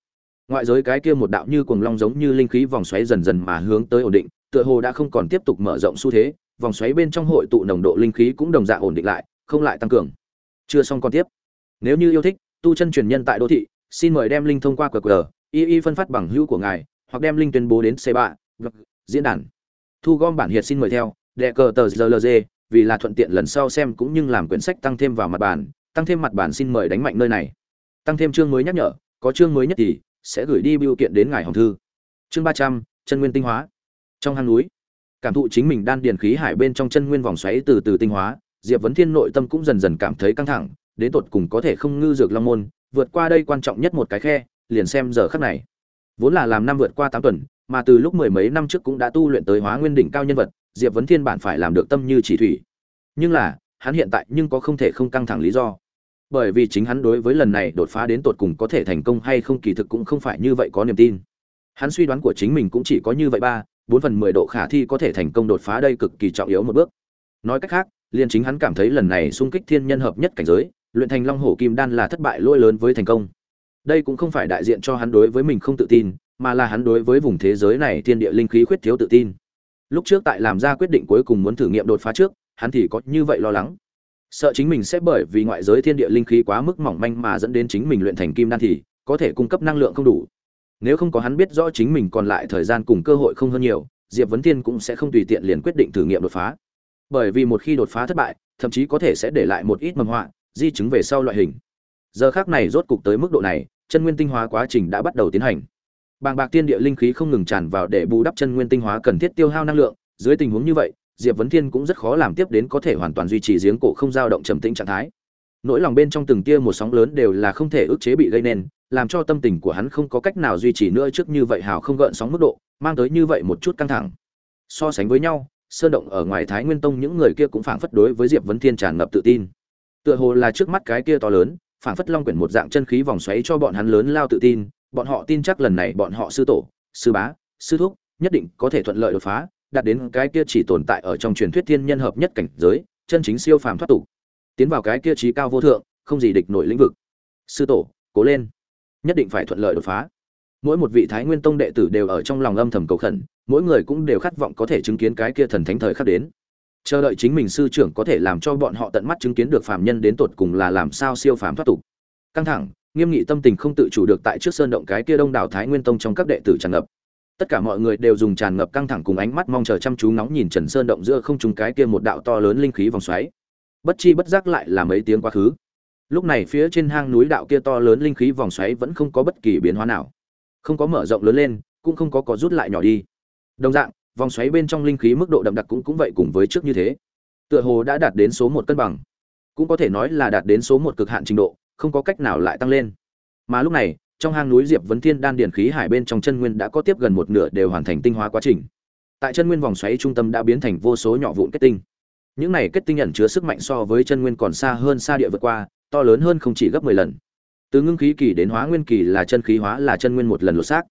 Ngoại giới cái kia một đạo như cuồng long giống như linh khí vòng xoáy dần dần mà hướng tới ổn định, tựa hồ đã không còn tiếp tục mở rộng xu thế, vòng xoáy bên trong hội tụ nồng độ linh khí cũng đồng dạng ổn định lại, không lại tăng cường. Chưa xong còn tiếp. Nếu như yêu thích, tu chân truyền nhân tại đô thị, xin mời đem linh thông qua qr y y phân phát bằng hữu của ngài, hoặc đem linh tuyên bố đến c ba diễn đàn thu gom bản hiệt xin mời theo, đệ cờ tờ rlg vì là thuận tiện lần sau xem cũng như làm quyển sách tăng thêm vào mặt bản, tăng thêm mặt bản xin mời đánh mạnh nơi này. Tăng thêm chương mới nhắc nhở, có chương mới nhất thì sẽ gửi đi biểu kiện đến ngài hồng thư. Chương ba trăm, chân nguyên tinh hóa. Trong hang núi, cảm thụ chính mình đan điền khí hải bên trong chân nguyên vòng xoáy từ từ tinh hóa, diệp vấn thiên nội tâm cũng dần dần cảm thấy căng thẳng, đến tột cùng có thể không ngư dược long môn, vượt qua đây quan trọng nhất một cái khe, liền xem giờ khắc này. Vốn là làm năm vượt qua tám tuần mà từ lúc mười mấy năm trước cũng đã tu luyện tới hóa nguyên đỉnh cao nhân vật, diệp vấn thiên bản phải làm được tâm như chỉ thủy. Nhưng là, hắn hiện tại nhưng có không thể không căng thẳng lý do. Bởi vì chính hắn đối với lần này đột phá đến tột cùng có thể thành công hay không kỳ thực cũng không phải như vậy có niềm tin. Hắn suy đoán của chính mình cũng chỉ có như vậy ba, bốn phần mười độ khả thi có thể thành công đột phá đây cực kỳ trọng yếu một bước. Nói cách khác, liền chính hắn cảm thấy lần này xung kích thiên nhân hợp nhất cảnh giới, luyện thành long hổ kim đan là thất bại lỗi lớn với thành công. Đây cũng không phải đại diện cho hắn đối với mình không tự tin mà là hắn đối với vùng thế giới này thiên địa linh khí khuyết thiếu tự tin. Lúc trước tại làm ra quyết định cuối cùng muốn thử nghiệm đột phá trước, hắn thì có như vậy lo lắng. Sợ chính mình sẽ bởi vì ngoại giới thiên địa linh khí quá mức mỏng manh mà dẫn đến chính mình luyện thành kim đan thì có thể cung cấp năng lượng không đủ. Nếu không có hắn biết rõ chính mình còn lại thời gian cùng cơ hội không hơn nhiều, diệp vấn thiên cũng sẽ không tùy tiện liền quyết định thử nghiệm đột phá. Bởi vì một khi đột phá thất bại, thậm chí có thể sẽ để lại một ít mầm họa, di chứng về sau loại hình. Giờ khắc này rốt cục tới mức độ này, chân nguyên tinh hóa quá trình đã bắt đầu tiến hành bàng bạc tiên địa linh khí không ngừng tràn vào để bù đắp chân nguyên tinh hóa cần thiết tiêu hao năng lượng. Dưới tình huống như vậy, diệp vấn thiên cũng rất khó làm tiếp đến có thể hoàn toàn duy trì giếng cổ không dao động trầm tĩnh trạng thái. Nỗi lòng bên trong từng tia một sóng lớn đều là không thể ức chế bị gây nên, làm cho tâm tình của hắn không có cách nào duy trì nữa trước như vậy hào không gợn sóng mức độ, mang tới như vậy một chút căng thẳng. So sánh với nhau, sơn động ở ngoài thái nguyên tông những người kia cũng phảng phất đối với diệp vấn thiên tràn ngập tự tin. Tựa hồ là trước mắt cái kia to lớn, phảng phất long quyển một dạng chân khí vòng xoáy cho bọn hắn lớn lao tự tin bọn họ tin chắc lần này bọn họ sư tổ, sư bá, sư thúc, nhất định có thể thuận lợi đột phá, đạt đến cái kia chỉ tồn tại ở trong truyền thuyết thiên nhân hợp nhất cảnh giới, chân chính siêu phàm thoát tục. Tiến vào cái kia trí cao vô thượng, không gì địch nổi lĩnh vực. Sư tổ, cố lên. Nhất định phải thuận lợi đột phá. Mỗi một vị thái nguyên tông đệ tử đều ở trong lòng âm thầm cầu khẩn, mỗi người cũng đều khát vọng có thể chứng kiến cái kia thần thánh thời khắc đến. Chờ đợi chính mình sư trưởng có thể làm cho bọn họ tận mắt chứng kiến được phàm nhân đến tột cùng là làm sao siêu phàm thoát tục. Căng thẳng nghiêm nghị tâm tình không tự chủ được tại trước sơn động cái kia đông đảo thái nguyên tông trong các đệ tử tràn ngập. Tất cả mọi người đều dùng tràn ngập căng thẳng cùng ánh mắt mong chờ chăm chú ngóng nhìn trần sơn động giữa không trung cái kia một đạo to lớn linh khí vòng xoáy. Bất chi bất giác lại là mấy tiếng quá khứ. Lúc này phía trên hang núi đạo kia to lớn linh khí vòng xoáy vẫn không có bất kỳ biến hóa nào. Không có mở rộng lớn lên, cũng không có có rút lại nhỏ đi. Đồng dạng, vòng xoáy bên trong linh khí mức độ đậm đặc cũng cũng vậy cùng với trước như thế. Tựa hồ đã đạt đến số một cân bằng. Cũng có thể nói là đạt đến số một cực hạn trình độ không có cách nào lại tăng lên. Mà lúc này, trong hang núi diệp vấn thiên đan điền khí hải bên trong chân nguyên đã có tiếp gần một nửa đều hoàn thành tinh hóa quá trình. Tại chân nguyên vòng xoáy trung tâm đã biến thành vô số nhỏ vụn kết tinh. Những này kết tinh ẩn chứa sức mạnh so với chân nguyên còn xa hơn xa địa vượt qua, to lớn hơn không chỉ gấp mười lần. Từ ngưng khí kỳ đến hóa nguyên kỳ là chân khí hóa là chân nguyên một lần lột xác.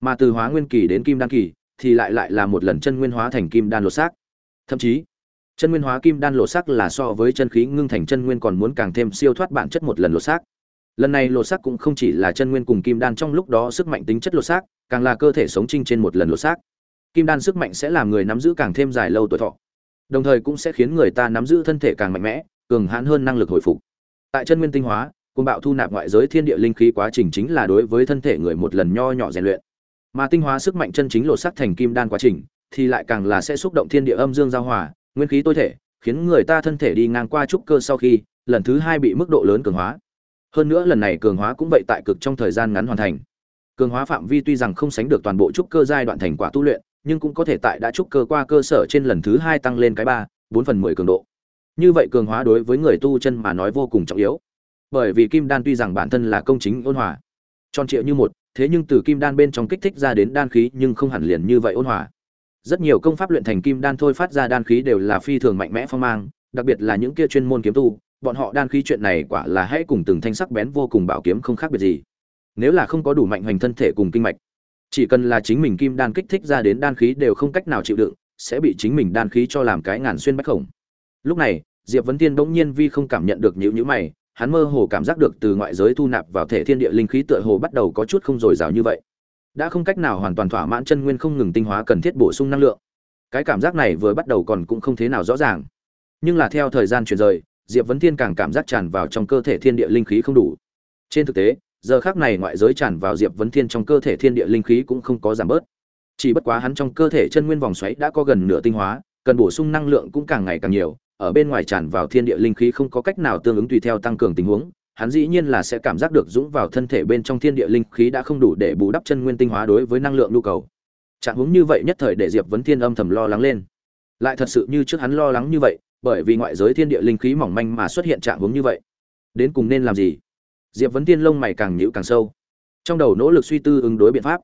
Mà từ hóa nguyên kỳ đến kim đan kỳ thì lại lại là một lần chân nguyên hóa thành kim đan lột xác. Thậm chí chân nguyên hóa kim đan lộ sắc là so với chân khí ngưng thành chân nguyên còn muốn càng thêm siêu thoát bản chất một lần lộ sắc. lần này lộ sắc cũng không chỉ là chân nguyên cùng kim đan trong lúc đó sức mạnh tính chất lộ sắc càng là cơ thể sống trinh trên một lần lộ sắc. kim đan sức mạnh sẽ làm người nắm giữ càng thêm dài lâu tuổi thọ, đồng thời cũng sẽ khiến người ta nắm giữ thân thể càng mạnh mẽ, cường hãn hơn năng lực hồi phục tại chân nguyên tinh hóa côn bạo thu nạp ngoại giới thiên địa linh khí quá trình chính là đối với thân thể người một lần nho nhỏ rèn luyện mà tinh hóa sức mạnh chân chính lộ sắc thành kim đan quá trình, thì lại càng là sẽ xúc động thiên địa âm dương giao hòa nguyên khí tối thể, khiến người ta thân thể đi ngang qua trúc cơ sau khi, lần thứ hai bị mức độ lớn cường hóa. Hơn nữa lần này cường hóa cũng vậy tại cực trong thời gian ngắn hoàn thành. Cường hóa phạm vi tuy rằng không sánh được toàn bộ trúc cơ giai đoạn thành quả tu luyện, nhưng cũng có thể tại đã trúc cơ qua cơ sở trên lần thứ hai tăng lên cái ba, bốn phần mười cường độ. Như vậy cường hóa đối với người tu chân mà nói vô cùng trọng yếu. Bởi vì kim đan tuy rằng bản thân là công chính ôn hòa, tròn triệu như một, thế nhưng từ kim đan bên trong kích thích ra đến đan khí nhưng không hẳn liền như vậy ôn hòa rất nhiều công pháp luyện thành kim đan thôi phát ra đan khí đều là phi thường mạnh mẽ phong mang, đặc biệt là những kia chuyên môn kiếm tu, bọn họ đan khí chuyện này quả là hãy cùng từng thanh sắc bén vô cùng bảo kiếm không khác biệt gì. Nếu là không có đủ mạnh hoành thân thể cùng kinh mạch, chỉ cần là chính mình kim đan kích thích ra đến đan khí đều không cách nào chịu đựng, sẽ bị chính mình đan khí cho làm cái ngàn xuyên bách khổng. Lúc này, diệp vấn tiên bỗng nhiên vi không cảm nhận được nhữ nhữ mày, hắn mơ hồ cảm giác được từ ngoại giới thu nạp vào thể thiên địa linh khí tựa hồ bắt đầu có chút không dồi dào như vậy đã không cách nào hoàn toàn thỏa mãn chân nguyên không ngừng tinh hóa cần thiết bổ sung năng lượng. Cái cảm giác này vừa bắt đầu còn cũng không thế nào rõ ràng. Nhưng là theo thời gian chuyển rời, diệp vấn thiên càng cảm giác tràn vào trong cơ thể thiên địa linh khí không đủ. Trên thực tế, giờ khác này ngoại giới tràn vào diệp vấn thiên trong cơ thể thiên địa linh khí cũng không có giảm bớt. Chỉ bất quá hắn trong cơ thể chân nguyên vòng xoáy đã có gần nửa tinh hóa, cần bổ sung năng lượng cũng càng ngày càng nhiều, ở bên ngoài tràn vào thiên địa linh khí không có cách nào tương ứng tùy theo tăng cường tình huống hắn dĩ nhiên là sẽ cảm giác được dũng vào thân thể bên trong thiên địa linh khí đã không đủ để bù đắp chân nguyên tinh hóa đối với năng lượng nhu cầu. Trạng huống như vậy nhất thời để diệp vấn thiên âm thầm lo lắng lên. Lại thật sự như trước hắn lo lắng như vậy, bởi vì ngoại giới thiên địa linh khí mỏng manh mà xuất hiện trạng huống như vậy. Đến cùng nên làm gì? Diệp vấn thiên lông mày càng nhíu càng sâu. Trong đầu nỗ lực suy tư ứng đối biện pháp.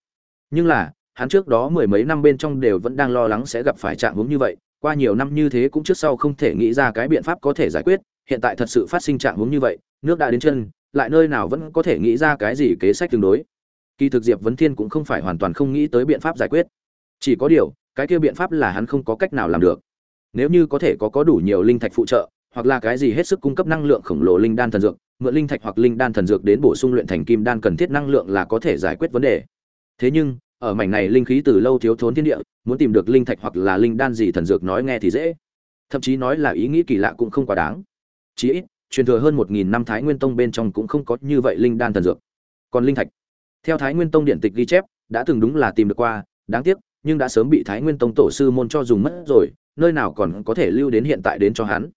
Nhưng là, hắn trước đó mười mấy năm bên trong đều vẫn đang lo lắng sẽ gặp phải trạng huống như vậy, qua nhiều năm như thế cũng trước sau không thể nghĩ ra cái biện pháp có thể giải quyết hiện tại thật sự phát sinh trạng huống như vậy, nước đã đến chân, lại nơi nào vẫn có thể nghĩ ra cái gì kế sách tương đối. Kỳ thực diệp vấn thiên cũng không phải hoàn toàn không nghĩ tới biện pháp giải quyết. Chỉ có điều, cái kia biện pháp là hắn không có cách nào làm được. Nếu như có thể có có đủ nhiều linh thạch phụ trợ, hoặc là cái gì hết sức cung cấp năng lượng khổng lồ linh đan thần dược, mượn linh thạch hoặc linh đan thần dược đến bổ sung luyện thành kim đan cần thiết năng lượng là có thể giải quyết vấn đề. Thế nhưng, ở mảnh này linh khí từ lâu thiếu thốn thiên địa, muốn tìm được linh thạch hoặc là linh đan gì thần dược nói nghe thì dễ. Thậm chí nói là ý nghĩ kỳ lạ cũng không quá đáng chí ít, truyền thừa hơn một nghìn năm thái nguyên tông bên trong cũng không có như vậy linh đan thần dược. Còn linh thạch. Theo thái nguyên tông điện tịch ghi chép, đã từng đúng là tìm được qua, đáng tiếc, nhưng đã sớm bị thái nguyên tông tổ sư môn cho dùng mất rồi, nơi nào còn có thể lưu đến hiện tại đến cho hắn.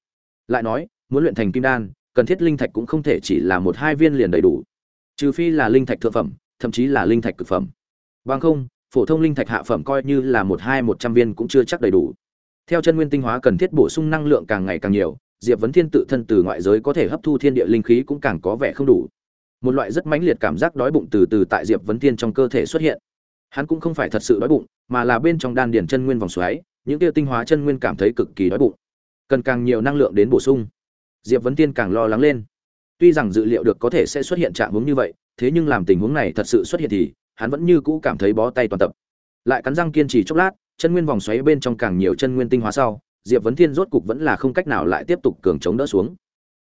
Lại nói, muốn luyện thành kim đan, cần thiết linh thạch cũng không thể chỉ là một hai viên liền đầy đủ. Trừ phi là linh thạch thượng phẩm, thậm chí là linh thạch cực phẩm. Bằng không, phổ thông linh thạch hạ phẩm coi như là một hai một trăm viên cũng chưa chắc đầy đủ. Theo chân nguyên tinh hóa cần thiết bổ sung năng lượng càng ngày càng nhiều diệp vấn thiên tự thân từ ngoại giới có thể hấp thu thiên địa linh khí cũng càng có vẻ không đủ. Một loại rất mãnh liệt cảm giác đói bụng từ từ tại diệp vấn thiên trong cơ thể xuất hiện. Hắn cũng không phải thật sự đói bụng, mà là bên trong đan điền chân nguyên vòng xoáy, những kia tinh hóa chân nguyên cảm thấy cực kỳ đói bụng. Cần càng nhiều năng lượng đến bổ sung. Diệp vấn tiên càng lo lắng lên. Tuy rằng dự liệu được có thể sẽ xuất hiện trạng hướng như vậy, thế nhưng làm tình huống này thật sự xuất hiện thì, hắn vẫn như cũ cảm thấy bó tay toàn tập. Lại cắn răng kiên trì chốc lát, chân nguyên vòng xoáy bên trong càng nhiều chân nguyên tinh hóa sau diệp vấn thiên rốt cục vẫn là không cách nào lại tiếp tục cường chống đỡ xuống.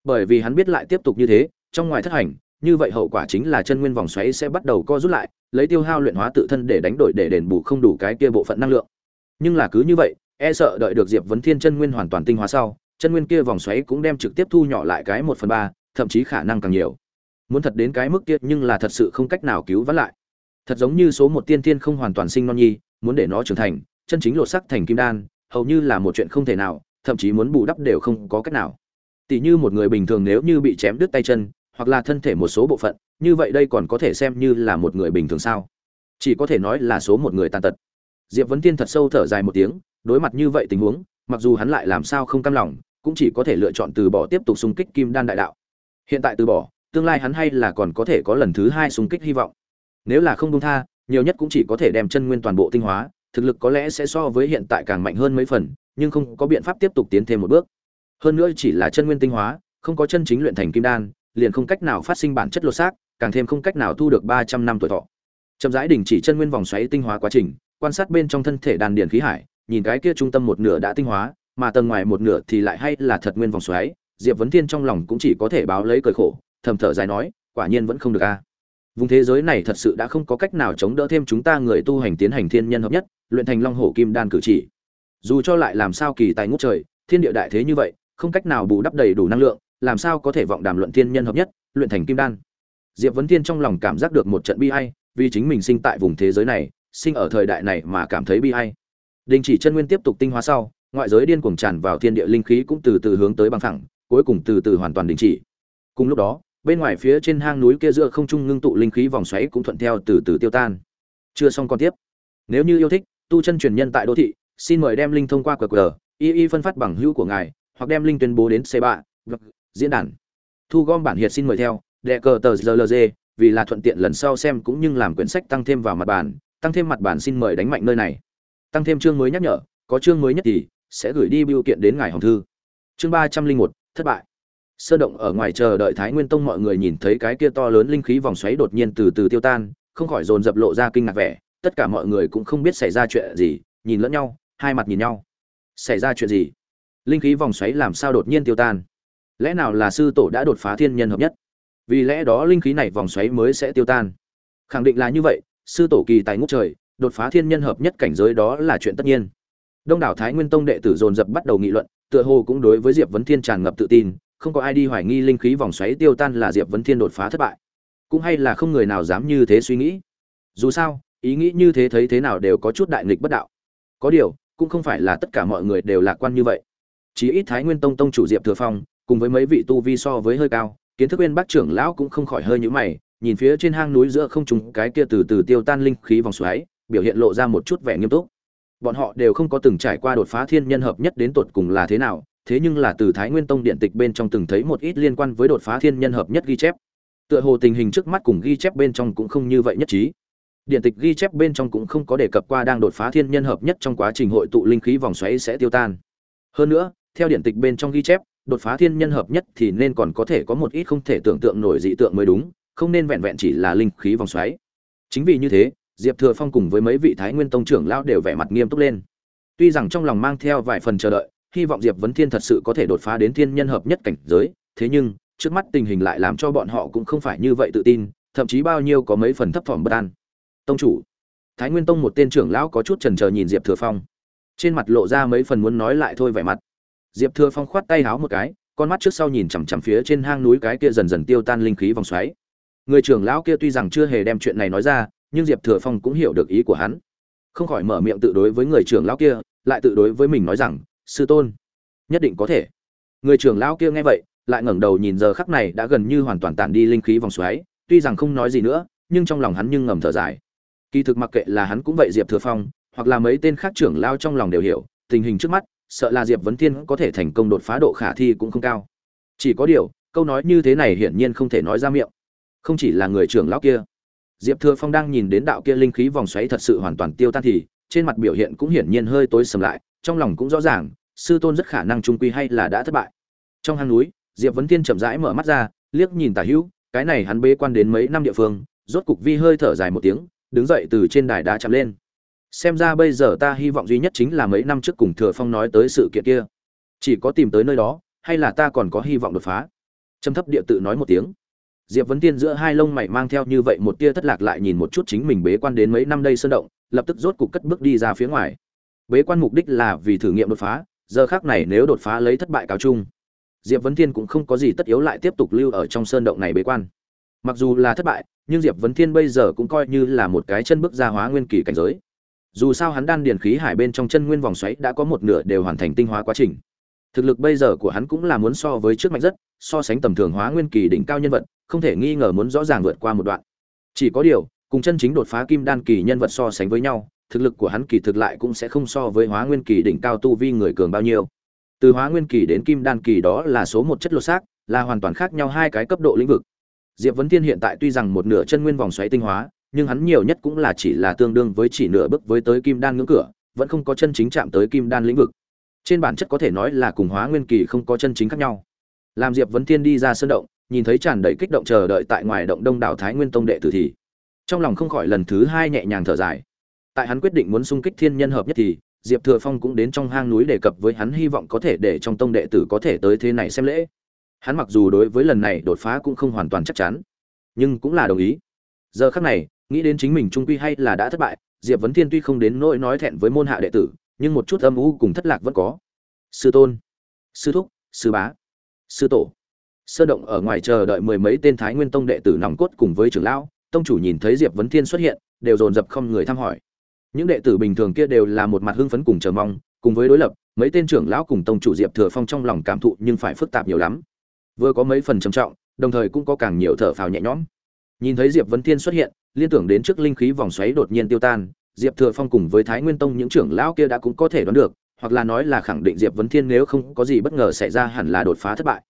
Bởi vì hắn biết lại tiếp tục như thế, trong ngoài thất hành, như vậy hậu quả chính là chân nguyên vòng xoáy sẽ bắt đầu co rút lại, lấy tiêu hao luyện hóa tự thân để đánh đổi để đền bù không đủ cái kia bộ phận năng lượng. Nhưng là cứ như vậy e sợ đợi được diệp vấn thiên chân nguyên hoàn toàn tinh hóa sau, chân nguyên kia vòng xoáy cũng đem trực tiếp thu nhỏ lại cái một phần ba, thậm chí khả năng càng nhiều. Muốn thật đến cái mức kia nhưng là thật sự không cách nào cứu vãn lại. Thật giống như số một tiên thiên không hoàn toàn sinh non nhi, muốn để nó trưởng thành, chân chính lột sắc thành kim đan hầu như là một chuyện không thể nào, thậm chí muốn bù đắp đều không có cách nào. Tỷ như một người bình thường nếu như bị chém đứt tay chân, hoặc là thân thể một số bộ phận, như vậy đây còn có thể xem như là một người bình thường sao? Chỉ có thể nói là số một người tàn tật. Diệp vấn tiên thật sâu thở dài một tiếng, đối mặt như vậy tình huống, mặc dù hắn lại làm sao không cam lòng, cũng chỉ có thể lựa chọn từ bỏ tiếp tục xung kích kim đan đại đạo. Hiện tại từ bỏ, tương lai hắn hay là còn có thể có lần thứ hai xung kích hy vọng. Nếu là không đông tha, nhiều nhất cũng chỉ có thể đem chân nguyên toàn bộ tinh hóa thực lực có lẽ sẽ so với hiện tại càng mạnh hơn mấy phần, nhưng không có biện pháp tiếp tục tiến thêm một bước. Hơn nữa chỉ là chân nguyên tinh hóa, không có chân chính luyện thành kim đan, liền không cách nào phát sinh bản chất lột xác, càng thêm không cách nào thu được ba trăm năm tuổi thọ. Chậm rãi đình chỉ chân nguyên vòng xoáy tinh hóa quá trình, quan sát bên trong thân thể đàn điền khí hải, nhìn cái kia trung tâm một nửa đã tinh hóa, mà tầng ngoài một nửa thì lại hay là thật nguyên vòng xoáy, diệp vấn thiên trong lòng cũng chỉ có thể báo lấy cởi khổ, thầm thở dài nói, quả nhiên vẫn không được a vùng thế giới này thật sự đã không có cách nào chống đỡ thêm chúng ta người tu hành tiến hành thiên nhân hợp nhất, luyện thành long hổ kim đan cử chỉ. Dù cho lại làm sao kỳ tài ngút trời, thiên địa đại thế như vậy, không cách nào bù đắp đầy đủ năng lượng, làm sao có thể vọng đàm luận thiên nhân hợp nhất, luyện thành kim đan? Diệp vấn thiên trong lòng cảm giác được một trận bi ai, vì chính mình sinh tại vùng thế giới này, sinh ở thời đại này mà cảm thấy bi ai. Đình chỉ chân nguyên tiếp tục tinh hóa sau, ngoại giới điên cuồng tràn vào thiên địa linh khí cũng từ từ hướng tới bằng thẳng cuối cùng từ từ hoàn toàn đình chỉ. Cùng lúc đó bên ngoài phía trên hang núi kia giữa không trung ngưng tụ linh khí vòng xoáy cũng thuận theo từ từ tiêu tan. Chưa xong còn tiếp. Nếu như yêu thích, tu chân truyền nhân tại đô thị, xin mời đem linh thông qua qr, y y phân phát bằng hữu của ngài, hoặc đem linh tuyên bố đến c ba vâng, diễn đàn. Thu gom bản hiệt xin mời theo, đệ cờ tờ rlg vì là thuận tiện lần sau xem cũng như làm quyển sách tăng thêm vào mặt bản tăng thêm mặt bản xin mời đánh mạnh nơi này. Tăng thêm chương mới nhắc nhở, có chương mới nhất thì sẽ gửi đi biểu kiện đến ngài hồng thư. Chương ba trăm linh một, thất bại sơ động ở ngoài chờ đợi thái nguyên tông mọi người nhìn thấy cái kia to lớn linh khí vòng xoáy đột nhiên từ từ tiêu tan, không khỏi dồn dập lộ ra kinh ngạc vẻ. Tất cả mọi người cũng không biết xảy ra chuyện gì, nhìn lẫn nhau, hai mặt nhìn nhau. Xảy ra chuyện gì? Linh khí vòng xoáy làm sao đột nhiên tiêu tan? Lẽ nào là sư tổ đã đột phá thiên nhân hợp nhất? Vì lẽ đó linh khí này vòng xoáy mới sẽ tiêu tan. Khẳng định là như vậy, sư tổ kỳ tài ngút trời, đột phá thiên nhân hợp nhất cảnh giới đó là chuyện tất nhiên. Đông đảo thái nguyên tông đệ tử dồn dập bắt đầu nghị luận, tựa hồ cũng đối với diệp vấn thiên tràn ngập tự tin không có ai đi hoài nghi linh khí vòng xoáy tiêu tan là diệp vấn thiên đột phá thất bại. Cũng hay là không người nào dám như thế suy nghĩ. Dù sao, ý nghĩ như thế thấy thế nào đều có chút đại nghịch bất đạo. Có điều, cũng không phải là tất cả mọi người đều lạc quan như vậy. Chỉ ít thái nguyên tông tông chủ diệp thừa phong, cùng với mấy vị tu vi so với hơi cao, kiến thức bên bác trưởng lão cũng không khỏi hơi nhũ mày, nhìn phía trên hang núi giữa không trùng cái kia từ từ tiêu tan linh khí vòng xoáy, biểu hiện lộ ra một chút vẻ nghiêm túc. Bọn họ đều không có từng trải qua đột phá thiên nhân hợp nhất đến tột cùng là thế nào thế nhưng là từ thái nguyên tông điện tịch bên trong từng thấy một ít liên quan với đột phá thiên nhân hợp nhất ghi chép. Tựa hồ tình hình trước mắt cùng ghi chép bên trong cũng không như vậy nhất trí. Điện tịch ghi chép bên trong cũng không có đề cập qua đang đột phá thiên nhân hợp nhất trong quá trình hội tụ linh khí vòng xoáy sẽ tiêu tan. Hơn nữa, theo điện tịch bên trong ghi chép, đột phá thiên nhân hợp nhất thì nên còn có thể có một ít không thể tưởng tượng nổi dị tượng mới đúng, không nên vẹn vẹn chỉ là linh khí vòng xoáy. Chính vì như thế, diệp thừa phong cùng với mấy vị thái nguyên tông trưởng lão đều vẻ mặt nghiêm túc lên. Tuy rằng trong lòng mang theo vài phần chờ đợi hy vọng diệp vấn thiên thật sự có thể đột phá đến thiên nhân hợp nhất cảnh giới, thế nhưng, trước mắt tình hình lại làm cho bọn họ cũng không phải như vậy tự tin, thậm chí bao nhiêu có mấy phần thấp thỏm bất an. Tông chủ, thái nguyên tông một tên trưởng lão có chút chần chờ nhìn diệp thừa phong. Trên mặt lộ ra mấy phần muốn nói lại thôi vẻ mặt. Diệp thừa phong khoát tay háo một cái, con mắt trước sau nhìn chằm chằm phía trên hang núi cái kia dần dần tiêu tan linh khí vòng xoáy. Người trưởng lão kia tuy rằng chưa hề đem chuyện này nói ra, nhưng diệp thừa phong cũng hiểu được ý của hắn. Không khỏi mở miệng tự đối với người trưởng lão kia, lại tự đối với mình nói rằng sư tôn. Nhất định có thể. Người trưởng lão kia nghe vậy, lại ngẩng đầu nhìn giờ khắc này đã gần như hoàn toàn tàn đi linh khí vòng xoáy, tuy rằng không nói gì nữa, nhưng trong lòng hắn nhưng ngầm thở dài. Kỳ thực mặc kệ là hắn cũng vậy diệp thừa phong, hoặc là mấy tên khác trưởng lao trong lòng đều hiểu, tình hình trước mắt, sợ là diệp vấn thiên có thể thành công đột phá độ khả thi cũng không cao. Chỉ có điều, câu nói như thế này hiển nhiên không thể nói ra miệng. Không chỉ là người trưởng lão kia. Diệp thừa phong đang nhìn đến đạo kia linh khí vòng xoáy thật sự hoàn toàn tiêu tan thì, trên mặt biểu hiện cũng hiển nhiên hơi tối sầm lại trong lòng cũng rõ ràng, sư tôn rất khả năng trung quy hay là đã thất bại. Trong hang núi, diệp vấn thiên chậm rãi mở mắt ra, liếc nhìn tả hữu, cái này hắn bế quan đến mấy năm địa phương, rốt cục vi hơi thở dài một tiếng, đứng dậy từ trên đài đá chạm lên. Xem ra bây giờ ta hy vọng duy nhất chính là mấy năm trước cùng thừa phong nói tới sự kiện kia. Chỉ có tìm tới nơi đó, hay là ta còn có hy vọng đột phá? Trầm thấp địa tự nói một tiếng. Diệp vấn tiên giữa hai lông mày mang theo như vậy một tia thất lạc lại nhìn một chút chính mình bế quan đến mấy năm đây sơn động, lập tức rốt cục cất bước đi ra phía ngoài bế quan mục đích là vì thử nghiệm đột phá, giờ khác này nếu đột phá lấy thất bại cáo chung, diệp vấn thiên cũng không có gì tất yếu lại tiếp tục lưu ở trong sơn động này bế quan. Mặc dù là thất bại, nhưng diệp vấn thiên bây giờ cũng coi như là một cái chân bước ra hóa nguyên kỳ cảnh giới. Dù sao hắn đan điền khí hải bên trong chân nguyên vòng xoáy đã có một nửa đều hoàn thành tinh hóa quá trình. Thực lực bây giờ của hắn cũng là muốn so với trước mạnh rất, so sánh tầm thường hóa nguyên kỳ đỉnh cao nhân vật, không thể nghi ngờ muốn rõ ràng vượt qua một đoạn. Chỉ có điều, cùng chân chính đột phá kim đan kỳ nhân vật so sánh với nhau thực lực của hắn kỳ thực lại cũng sẽ không so với hóa nguyên kỳ đỉnh cao tu vi người cường bao nhiêu. Từ hóa nguyên kỳ đến kim đan kỳ đó là số một chất lột xác, là hoàn toàn khác nhau hai cái cấp độ lĩnh vực. Diệp vấn thiên hiện tại tuy rằng một nửa chân nguyên vòng xoáy tinh hóa, nhưng hắn nhiều nhất cũng là chỉ là tương đương với chỉ nửa bước với tới kim đan ngưỡng cửa, vẫn không có chân chính chạm tới kim đan lĩnh vực. Trên bản chất có thể nói là cùng hóa nguyên kỳ không có chân chính khác nhau. Làm diệp vấn thiên đi ra sân động, nhìn thấy tràn đầy kích động chờ đợi tại ngoài động đông đảo thái nguyên tông đệ tử thì, trong lòng không khỏi lần thứ hai nhẹ nhàng thở dài tại hắn quyết định muốn xung kích thiên nhân hợp nhất thì, diệp thừa phong cũng đến trong hang núi đề cập với hắn hy vọng có thể để trong tông đệ tử có thể tới thế này xem lễ. Hắn mặc dù đối với lần này đột phá cũng không hoàn toàn chắc chắn, nhưng cũng là đồng ý. Giờ khác này, nghĩ đến chính mình trung quy hay là đã thất bại, diệp vấn thiên tuy không đến nỗi nói thẹn với môn hạ đệ tử, nhưng một chút âm u cùng thất lạc vẫn có. Sư tôn, sư thúc, sư bá, sư tổ. Sơ động ở ngoài chờ đợi mười mấy tên thái nguyên tông đệ tử nòng cốt cùng với trưởng lão, tông chủ nhìn thấy diệp vấn thiên xuất hiện, đều dồn dập không người thăm hỏi những đệ tử bình thường kia đều là một mặt hưng phấn cùng chờ mong, cùng với đối lập, mấy tên trưởng lão cùng tông chủ diệp thừa phong trong lòng cảm thụ nhưng phải phức tạp nhiều lắm. Vừa có mấy phần trầm trọng, đồng thời cũng có càng nhiều thở phào nhẹ nhõm. Nhìn thấy diệp vấn thiên xuất hiện, liên tưởng đến trước linh khí vòng xoáy đột nhiên tiêu tan, diệp thừa phong cùng với thái nguyên tông những trưởng lão kia đã cũng có thể đoán được, hoặc là nói là khẳng định diệp vấn thiên nếu không có gì bất ngờ xảy ra hẳn là đột phá thất bại.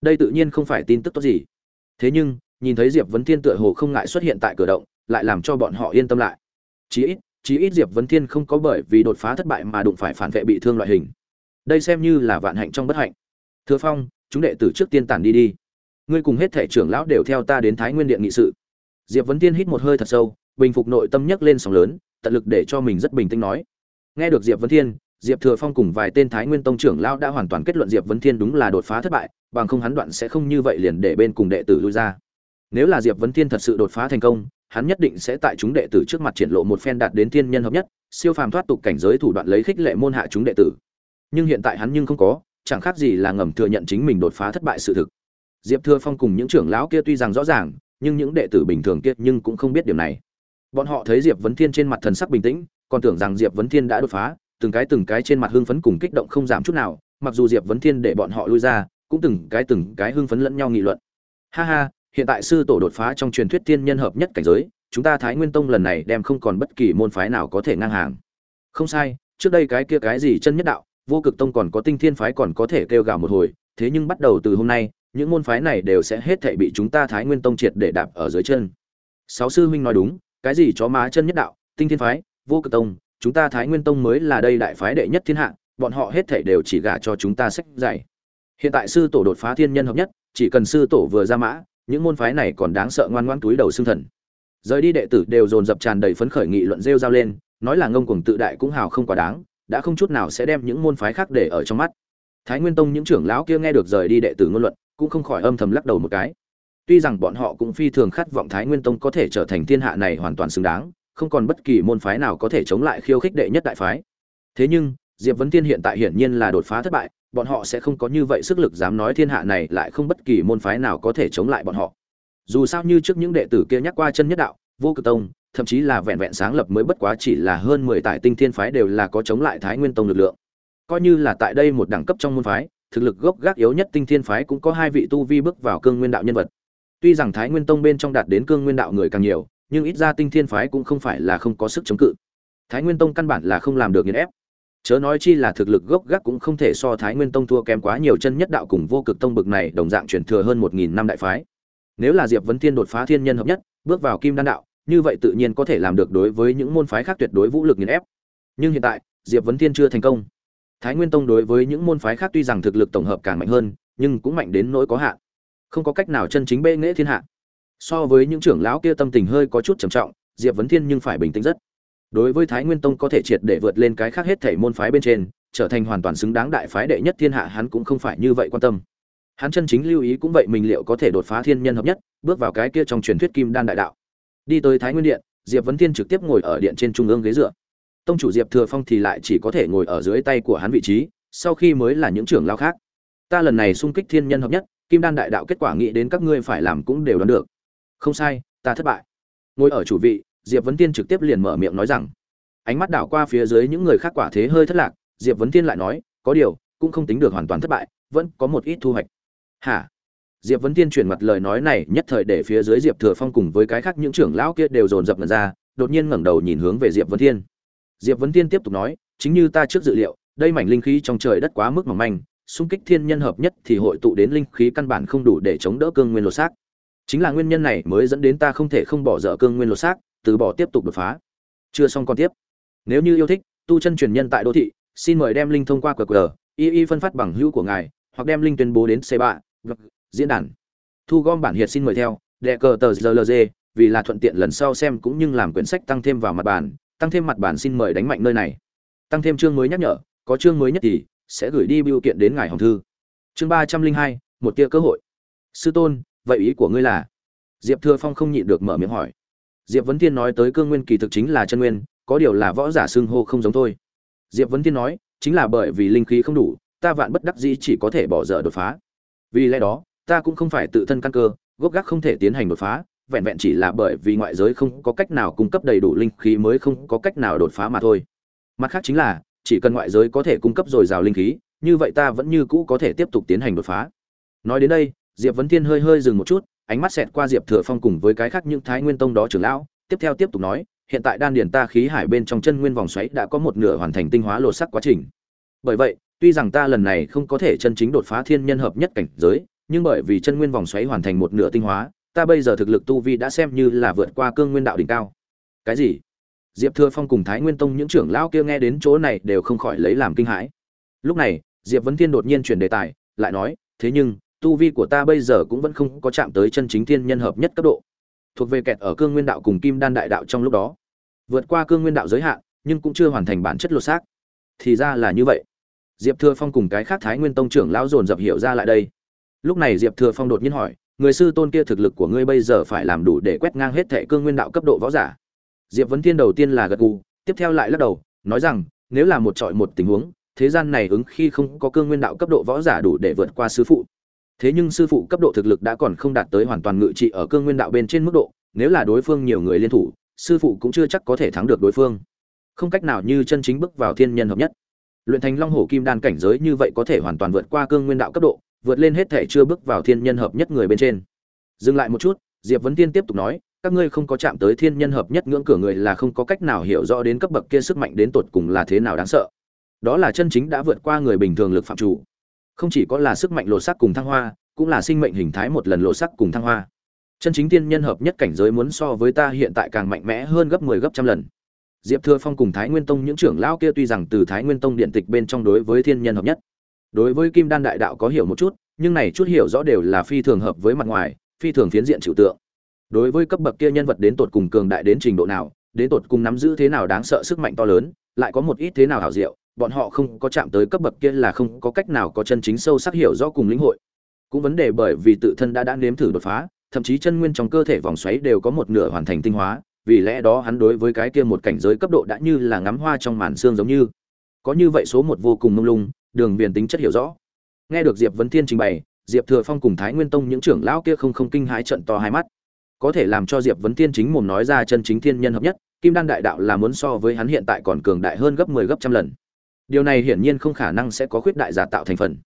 Đây tự nhiên không phải tin tức tốt gì. Thế nhưng, nhìn thấy diệp vấn thiên tựa hồ không ngại xuất hiện tại cửa động, lại làm cho bọn họ yên tâm lại. Chí ít chí ít diệp Vân thiên không có bởi vì đột phá thất bại mà đụng phải phản vệ bị thương loại hình. Đây xem như là vạn hạnh trong bất hạnh. Thừa phong, chúng đệ tử trước tiên tản đi đi. Ngươi cùng hết thể trưởng lão đều theo ta đến thái nguyên điện nghị sự. Diệp Vân thiên hít một hơi thật sâu, bình phục nội tâm nhấc lên sóng lớn, tận lực để cho mình rất bình tĩnh nói. Nghe được diệp Vân thiên, diệp thừa phong cùng vài tên thái nguyên tông trưởng lão đã hoàn toàn kết luận diệp Vân thiên đúng là đột phá thất bại, bằng không hắn đoạn sẽ không như vậy liền để bên cùng đệ tử lui ra. Nếu là diệp Vân thiên thật sự đột phá thành công hắn nhất định sẽ tại chúng đệ tử trước mặt triển lộ một phen đạt đến thiên nhân hợp nhất, siêu phàm thoát tục cảnh giới thủ đoạn lấy khích lệ môn hạ chúng đệ tử. Nhưng hiện tại hắn nhưng không có, chẳng khác gì là ngầm thừa nhận chính mình đột phá thất bại sự thực. Diệp thừa phong cùng những trưởng lão kia tuy rằng rõ ràng, nhưng những đệ tử bình thường kia nhưng cũng không biết điểm này. Bọn họ thấy diệp vấn thiên trên mặt thần sắc bình tĩnh, còn tưởng rằng diệp vấn thiên đã đột phá, từng cái từng cái trên mặt hưng phấn cùng kích động không giảm chút nào, mặc dù diệp vấn thiên để bọn họ lui ra, cũng từng cái từng cái hưng phấn lẫn nhau nghị luận. Ha ha hiện tại sư tổ đột phá trong truyền thuyết tiên nhân hợp nhất cảnh giới, chúng ta thái nguyên tông lần này đem không còn bất kỳ môn phái nào có thể ngang hàng. Không sai, trước đây cái kia cái gì chân nhất đạo, vô cực tông còn có tinh thiên phái còn có thể kêu gào một hồi, thế nhưng bắt đầu từ hôm nay, những môn phái này đều sẽ hết thảy bị chúng ta thái nguyên tông triệt để đạp ở dưới chân. Sáu sư huynh nói đúng, cái gì chó má chân nhất đạo, tinh thiên phái, vô cực tông, chúng ta thái nguyên tông mới là đây đại phái đệ nhất thiên hạ, bọn họ hết thảy đều chỉ gả cho chúng ta sách dạy. Hiện tại sư tổ đột phá thiên nhân hợp nhất, chỉ cần sư tổ vừa ra mã những môn phái này còn đáng sợ ngoan ngoãn túi đầu xương thần. Rời đi đệ tử đều dồn dập tràn đầy phấn khởi nghị luận rêu rao lên, nói là ngông cuồng tự đại cũng hào không quá đáng, đã không chút nào sẽ đem những môn phái khác để ở trong mắt. Thái nguyên tông những trưởng lão kia nghe được rời đi đệ tử ngôn luận, cũng không khỏi âm thầm lắc đầu một cái. Tuy rằng bọn họ cũng phi thường khát vọng thái nguyên tông có thể trở thành thiên hạ này hoàn toàn xứng đáng, không còn bất kỳ môn phái nào có thể chống lại khiêu khích đệ nhất đại phái. Thế nhưng, diệp vấn thiên hiện tại hiển nhiên là đột phá thất bại bọn họ sẽ không có như vậy sức lực dám nói thiên hạ này lại không bất kỳ môn phái nào có thể chống lại bọn họ. Dù sao như trước những đệ tử kia nhắc qua chân nhất đạo, vô cực tông, thậm chí là vẹn vẹn sáng lập mới bất quá chỉ là hơn mười tại tinh thiên phái đều là có chống lại thái nguyên tông lực lượng. Coi như là tại đây một đẳng cấp trong môn phái, thực lực gốc gác yếu nhất tinh thiên phái cũng có hai vị tu vi bước vào cương nguyên đạo nhân vật. Tuy rằng thái nguyên tông bên trong đạt đến cương nguyên đạo người càng nhiều, nhưng ít ra tinh thiên phái cũng không phải là không có sức chống cự. Thái nguyên tông căn bản là không làm được nghiền ép chớ nói chi là thực lực gốc gác cũng không thể so thái nguyên tông thua kém quá nhiều chân nhất đạo cùng vô cực tông bực này, đồng dạng truyền thừa hơn một nghìn năm đại phái. Nếu là diệp vấn thiên đột phá thiên nhân hợp nhất, bước vào kim đan đạo, như vậy tự nhiên có thể làm được đối với những môn phái khác tuyệt đối vũ lực nghiền ép. Nhưng hiện tại, diệp vấn thiên chưa thành công. Thái nguyên tông đối với những môn phái khác tuy rằng thực lực tổng hợp càng mạnh hơn, nhưng cũng mạnh đến nỗi có hạn. Không có cách nào chân chính bê nghễ thiên hạ. So với những trưởng lão kia tâm tình hơi có chút trầm trọng, diệp vấn thiên nhưng phải bình tĩnh rất đối với thái nguyên tông có thể triệt để vượt lên cái khác hết thảy môn phái bên trên, trở thành hoàn toàn xứng đáng đại phái đệ nhất thiên hạ, hắn cũng không phải như vậy quan tâm. Hắn chân chính lưu ý cũng vậy mình liệu có thể đột phá thiên nhân hợp nhất, bước vào cái kia trong truyền thuyết kim đan đại đạo. Đi tới thái nguyên điện, diệp vấn thiên trực tiếp ngồi ở điện trên trung ương ghế dựa. Tông chủ diệp thừa phong thì lại chỉ có thể ngồi ở dưới tay của hắn vị trí, sau khi mới là những trưởng lao khác. Ta lần này xung kích thiên nhân hợp nhất, kim đan đại đạo kết quả nghĩ đến các ngươi phải làm cũng đều đoán được. Không sai, ta thất bại. Ngồi ở chủ vị diệp vấn tiên trực tiếp liền mở miệng nói rằng, ánh mắt đảo qua phía dưới những người khác quả thế hơi thất lạc, diệp vấn thiên lại nói, có điều, cũng không tính được hoàn toàn thất bại, vẫn có một ít thu hoạch. Hả? Diệp vấn thiên chuyển mặt lời nói này nhất thời để phía dưới diệp thừa phong cùng với cái khác những trưởng lão kia đều dồn dập ngần ra, đột nhiên ngẩng đầu nhìn hướng về diệp vấn thiên diệp vấn thiên tiếp tục nói, chính như ta trước dự liệu, đây mảnh linh khí trong trời đất quá mức mỏng manh, xung kích thiên nhân hợp nhất thì hội tụ đến linh khí căn bản không đủ để chống đỡ cương nguyên lột xác. Chính là nguyên nhân này mới dẫn đến ta không thể không bỏ dở cương nguyên lột xác từ bỏ tiếp tục đột phá. Chưa xong còn tiếp. Nếu như yêu thích, tu chân truyền nhân tại đô thị, xin mời đem linh thông qua qr, y y phân phát bằng hữu của ngài, hoặc đem linh tuyên bố đến c 3 vâng, diễn đàn. Thu gom bản hiệt xin mời theo, đệ cờ tờ rlg vì là thuận tiện lần sau xem cũng như làm quyển sách tăng thêm vào mặt bản tăng thêm mặt bản xin mời đánh mạnh nơi này. Tăng thêm chương mới nhắc nhở, có chương mới nhất thì sẽ gửi đi biểu kiện đến ngài hồng thư. Chương ba trăm linh hai, một tia cơ hội. Sư tôn, vậy ý của ngươi là? Diệp thừa phong không nhịn được mở miệng hỏi diệp vấn thiên nói tới cương nguyên kỳ thực chính là chân nguyên, có điều là võ giả xưng hô không giống thôi. Diệp vấn thiên nói, chính là bởi vì linh khí không đủ, ta vạn bất đắc dĩ chỉ có thể bỏ dở đột phá. Vì lẽ đó, ta cũng không phải tự thân căn cơ, gốc gác không thể tiến hành đột phá, vẹn vẹn chỉ là bởi vì ngoại giới không có cách nào cung cấp đầy đủ linh khí mới không có cách nào đột phá mà thôi. Mặt khác chính là, chỉ cần ngoại giới có thể cung cấp dồi dào linh khí, như vậy ta vẫn như cũ có thể tiếp tục tiến hành đột phá. Nói đến đây, diệp vấn thiên hơi hơi dừng một chút ánh mắt xẹt qua diệp thừa phong cùng với cái khác những thái nguyên tông đó trưởng lão, tiếp theo tiếp tục nói, hiện tại đan điền ta khí hải bên trong chân nguyên vòng xoáy đã có một nửa hoàn thành tinh hóa lột sắc quá trình. Bởi vậy, tuy rằng ta lần này không có thể chân chính đột phá thiên nhân hợp nhất cảnh giới, nhưng bởi vì chân nguyên vòng xoáy hoàn thành một nửa tinh hóa, ta bây giờ thực lực tu vi đã xem như là vượt qua cương nguyên đạo đỉnh cao. Cái gì? Diệp thừa phong cùng thái nguyên tông những trưởng lão kia nghe đến chỗ này đều không khỏi lấy làm kinh hãi. Lúc này, diệp vấn thiên đột nhiên chuyển đề tài, lại nói, thế nhưng tu vi của ta bây giờ cũng vẫn không có chạm tới chân chính thiên nhân hợp nhất cấp độ. Thuộc về kẹt ở cương nguyên đạo cùng kim đan đại đạo trong lúc đó. Vượt qua cương nguyên đạo giới hạn, nhưng cũng chưa hoàn thành bản chất lột xác. Thì ra là như vậy. Diệp thừa phong cùng cái khác thái nguyên tông trưởng lão dồn dập hiểu ra lại đây. Lúc này diệp thừa phong đột nhiên hỏi, người sư tôn kia thực lực của ngươi bây giờ phải làm đủ để quét ngang hết thệ cương nguyên đạo cấp độ võ giả? Diệp vấn thiên đầu tiên là gật gù, tiếp theo lại lắc đầu, nói rằng, nếu là một trọi một tình huống, thế gian này ứng khi không có cương nguyên đạo cấp độ võ giả đủ để vượt qua sư phụ thế nhưng sư phụ cấp độ thực lực đã còn không đạt tới hoàn toàn ngự trị ở cương nguyên đạo bên trên mức độ, nếu là đối phương nhiều người liên thủ, sư phụ cũng chưa chắc có thể thắng được đối phương. Không cách nào như chân chính bước vào thiên nhân hợp nhất. Luyện thành long hổ kim đan cảnh giới như vậy có thể hoàn toàn vượt qua cương nguyên đạo cấp độ, vượt lên hết thể chưa bước vào thiên nhân hợp nhất người bên trên. Dừng lại một chút, diệp vấn tiên tiếp tục nói, các ngươi không có chạm tới thiên nhân hợp nhất ngưỡng cửa người là không có cách nào hiểu rõ đến cấp bậc kia sức mạnh đến tột cùng là thế nào đáng sợ. Đó là chân chính đã vượt qua người bình thường lực phạm chủ không chỉ có là sức mạnh lột sắc cùng thăng hoa, cũng là sinh mệnh hình thái một lần lột sắc cùng thăng hoa. Chân chính thiên nhân hợp nhất cảnh giới muốn so với ta hiện tại càng mạnh mẽ hơn gấp 10 gấp trăm lần. Diệp thừa phong cùng thái nguyên tông những trưởng lão kia tuy rằng từ thái nguyên tông điện tịch bên trong đối với thiên nhân hợp nhất, đối với kim đan đại đạo có hiểu một chút, nhưng này chút hiểu rõ đều là phi thường hợp với mặt ngoài, phi thường phiến diện trừu tượng. Đối với cấp bậc kia nhân vật đến tột cùng cường đại đến trình độ nào, đến tột cùng nắm giữ thế nào đáng sợ sức mạnh to lớn, lại có một ít thế nào hảo diệu bọn họ không có chạm tới cấp bậc kia là không có cách nào có chân chính sâu sắc hiểu rõ cùng lĩnh hội. Cũng vấn đề bởi vì tự thân đã đã nếm thử đột phá, thậm chí chân nguyên trong cơ thể vòng xoáy đều có một nửa hoàn thành tinh hóa, vì lẽ đó hắn đối với cái kia một cảnh giới cấp độ đã như là ngắm hoa trong màn xương giống như. Có như vậy số một vô cùng mông lung, đường viền tính chất hiểu rõ. Nghe được diệp vấn thiên trình bày, diệp thừa phong cùng thái nguyên tông những trưởng lão kia không không kinh hãi trận to hai mắt. Có thể làm cho diệp vấn thiên chính mồm nói ra chân chính thiên nhân hợp nhất, kim đan đại đạo là muốn so với hắn hiện tại còn cường đại hơn gấp 10 gấp trăm lần điều này hiển nhiên không khả năng sẽ có khuyết đại giả tạo thành phần.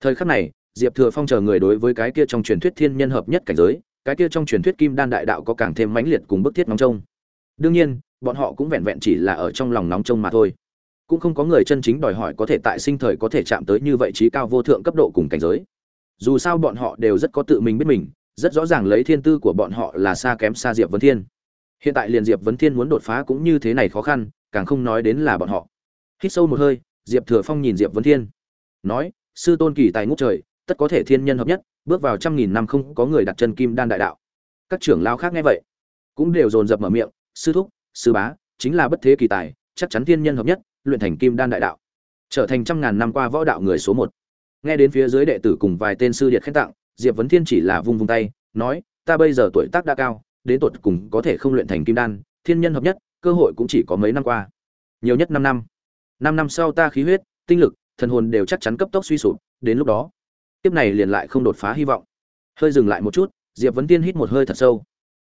Thời khắc này, diệp thừa phong chờ người đối với cái kia trong truyền thuyết thiên nhân hợp nhất cảnh giới, cái kia trong truyền thuyết kim đan đại đạo có càng thêm mãnh liệt cùng bức thiết nóng trông. Đương nhiên, bọn họ cũng vẹn vẹn chỉ là ở trong lòng nóng trông mà thôi. Cũng không có người chân chính đòi hỏi có thể tại sinh thời có thể chạm tới như vậy trí cao vô thượng cấp độ cùng cảnh giới. Dù sao bọn họ đều rất có tự mình biết mình, rất rõ ràng lấy thiên tư của bọn họ là xa kém xa diệp vấn thiên. Hiện tại liền diệp vấn thiên muốn đột phá cũng như thế này khó khăn, càng không nói đến là bọn họ. Hít sâu một hơi diệp thừa phong nhìn diệp vấn thiên, nói, sư tôn kỳ tài ngút trời, tất có thể thiên nhân hợp nhất, bước vào trăm nghìn năm không có người đặt chân kim đan đại đạo. Các trưởng lao khác nghe vậy, cũng đều dồn dập mở miệng, sư thúc, sư bá, chính là bất thế kỳ tài, chắc chắn thiên nhân hợp nhất, luyện thành kim đan đại đạo, trở thành trăm ngàn năm qua võ đạo người số một. Nghe đến phía dưới đệ tử cùng vài tên sư điệt khen tặng, diệp vấn thiên chỉ là vung vung tay, nói, ta bây giờ tuổi tác đã cao, đến tuổi cùng có thể không luyện thành kim đan, thiên nhân hợp nhất, cơ hội cũng chỉ có mấy năm qua. Nhiều nhất năm năm năm năm sau ta khí huyết, tinh lực, thần hồn đều chắc chắn cấp tốc suy sụp, đến lúc đó tiếp này liền lại không đột phá hy vọng. Hơi dừng lại một chút, diệp vấn tiên hít một hơi thật sâu.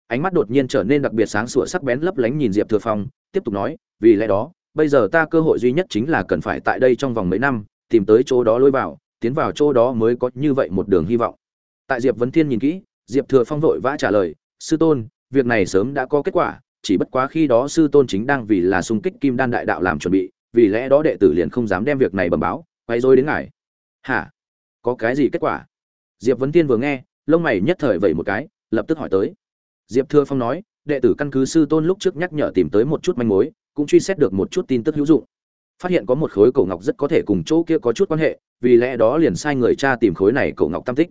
Ánh mắt đột nhiên trở nên đặc biệt sáng sủa sắc bén lấp lánh nhìn diệp thừa phong, tiếp tục nói, vì lẽ đó, bây giờ ta cơ hội duy nhất chính là cần phải tại đây trong vòng mấy năm, tìm tới chỗ đó lôi vào, tiến vào chỗ đó mới có như vậy một đường hy vọng. Tại diệp vấn thiên nhìn kỹ, diệp thừa phong vội vã trả lời, sư tôn, việc này sớm đã có kết quả, chỉ bất quá khi đó sư tôn chính đang vì là xung kích kim đan đại đạo làm chuẩn bị vì lẽ đó đệ tử liền không dám đem việc này bẩm báo quay dối đến ngài. Hả? Có cái gì kết quả? Diệp vấn tiên vừa nghe, lông mày nhất thời vậy một cái, lập tức hỏi tới. Diệp thừa phong nói, đệ tử căn cứ sư tôn lúc trước nhắc nhở tìm tới một chút manh mối, cũng truy xét được một chút tin tức hữu dụng. Phát hiện có một khối cổ ngọc rất có thể cùng chỗ kia có chút quan hệ, vì lẽ đó liền sai người cha tìm khối này cổ ngọc tam tích.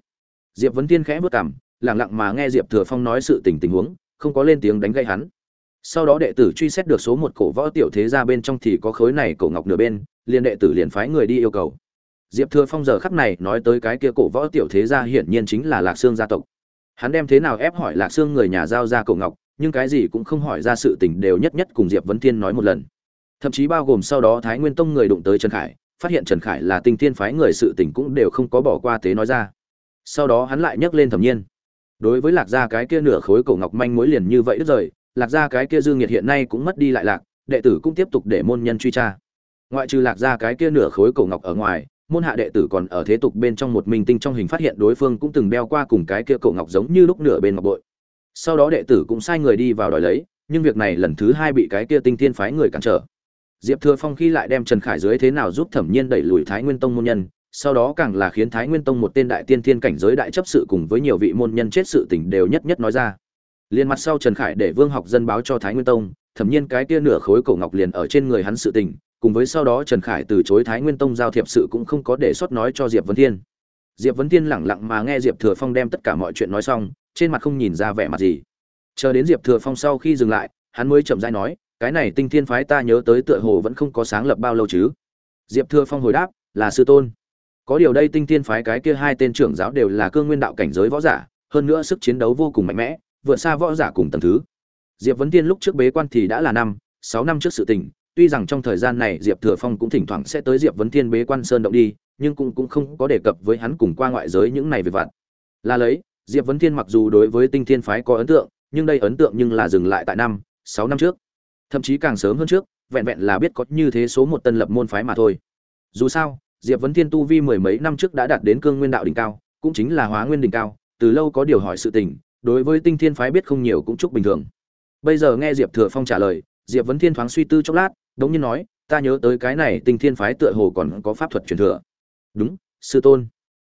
Diệp vấn tiên khẽ vất cảm lẳng lặng mà nghe diệp thừa phong nói sự tình tình huống, không có lên tiếng đánh gây hắn sau đó đệ tử truy xét được số một cổ võ tiểu thế ra bên trong thì có khối này cổ ngọc nửa bên, liền đệ tử liền phái người đi yêu cầu. Diệp thừa phong giờ khắc này nói tới cái kia cổ võ tiểu thế gia hiển nhiên chính là lạc sương gia tộc. Hắn đem thế nào ép hỏi lạc sương người nhà giao ra cổ ngọc, nhưng cái gì cũng không hỏi ra sự tình đều nhất nhất cùng diệp vấn thiên nói một lần. Thậm chí bao gồm sau đó thái nguyên tông người đụng tới trần khải, phát hiện trần khải là tinh thiên phái người sự tình cũng đều không có bỏ qua tế nói ra. Sau đó hắn lại nhắc lên thẩm nhiên. Đối với lạc gia cái kia nửa khối cổ ngọc manh mối liền như vậy đứt rời lạc gia cái kia dương nhiệt hiện nay cũng mất đi lại lạc, đệ tử cũng tiếp tục để môn nhân truy tra. Ngoại trừ lạc gia cái kia nửa khối cổ ngọc ở ngoài, môn hạ đệ tử còn ở thế tục bên trong một minh tinh trong hình phát hiện đối phương cũng từng đeo qua cùng cái kia cổ ngọc giống như lúc nửa bên ngọc bội. Sau đó đệ tử cũng sai người đi vào đòi lấy, nhưng việc này lần thứ hai bị cái kia tinh thiên phái người cản trở. Diệp thừa phong khi lại đem trần khải dưới thế nào giúp thẩm nhiên đẩy lùi thái nguyên tông môn nhân, sau đó càng là khiến thái nguyên tông một tên đại tiên thiên cảnh giới đại chấp sự cùng với nhiều vị môn nhân chết sự tình đều nhất nhất nói ra liền mặt sau trần khải để vương học dân báo cho thái nguyên tông, thẩm nhiên cái kia nửa khối cổ ngọc liền ở trên người hắn sự tình, cùng với sau đó trần khải từ chối thái nguyên tông giao thiệp sự cũng không có để sót nói cho diệp vấn thiên. Diệp vấn thiên lẳng lặng mà nghe diệp thừa phong đem tất cả mọi chuyện nói xong, trên mặt không nhìn ra vẻ mặt gì. Chờ đến diệp thừa phong sau khi dừng lại, hắn mới chậm rãi nói, cái này tinh thiên phái ta nhớ tới tựa hồ vẫn không có sáng lập bao lâu chứ? Diệp thừa phong hồi đáp, là sư tôn. Có điều đây tinh thiên phái cái kia hai tên trưởng giáo đều là cương nguyên đạo cảnh giới võ giả, hơn nữa sức chiến đấu vô cùng mạnh mẽ vượt xa võ giả cùng tầng thứ. Diệp vấn tiên lúc trước bế quan thì đã là năm, sáu năm trước sự tình, tuy rằng trong thời gian này diệp thừa phong cũng thỉnh thoảng sẽ tới diệp vấn tiên bế quan sơn động đi, nhưng cũng cũng không có đề cập với hắn cùng qua ngoại giới những này về vặt. Là lấy, diệp vấn thiên mặc dù đối với tinh thiên phái có ấn tượng, nhưng đây ấn tượng nhưng là dừng lại tại năm, sáu năm trước. Thậm chí càng sớm hơn trước, vẹn vẹn là biết có như thế số một tân lập môn phái mà thôi. Dù sao, diệp vấn thiên tu vi mười mấy năm trước đã đạt đến cương nguyên đạo đỉnh cao, cũng chính là hóa nguyên đỉnh cao, từ lâu có điều hỏi sự tình đối với tinh thiên phái biết không nhiều cũng chúc bình thường. Bây giờ nghe diệp thừa phong trả lời, diệp vấn thiên thoáng suy tư chốc lát, đống nhiên nói, ta nhớ tới cái này, tinh thiên phái tựa hồ còn có pháp thuật truyền thừa. Đúng, sư tôn.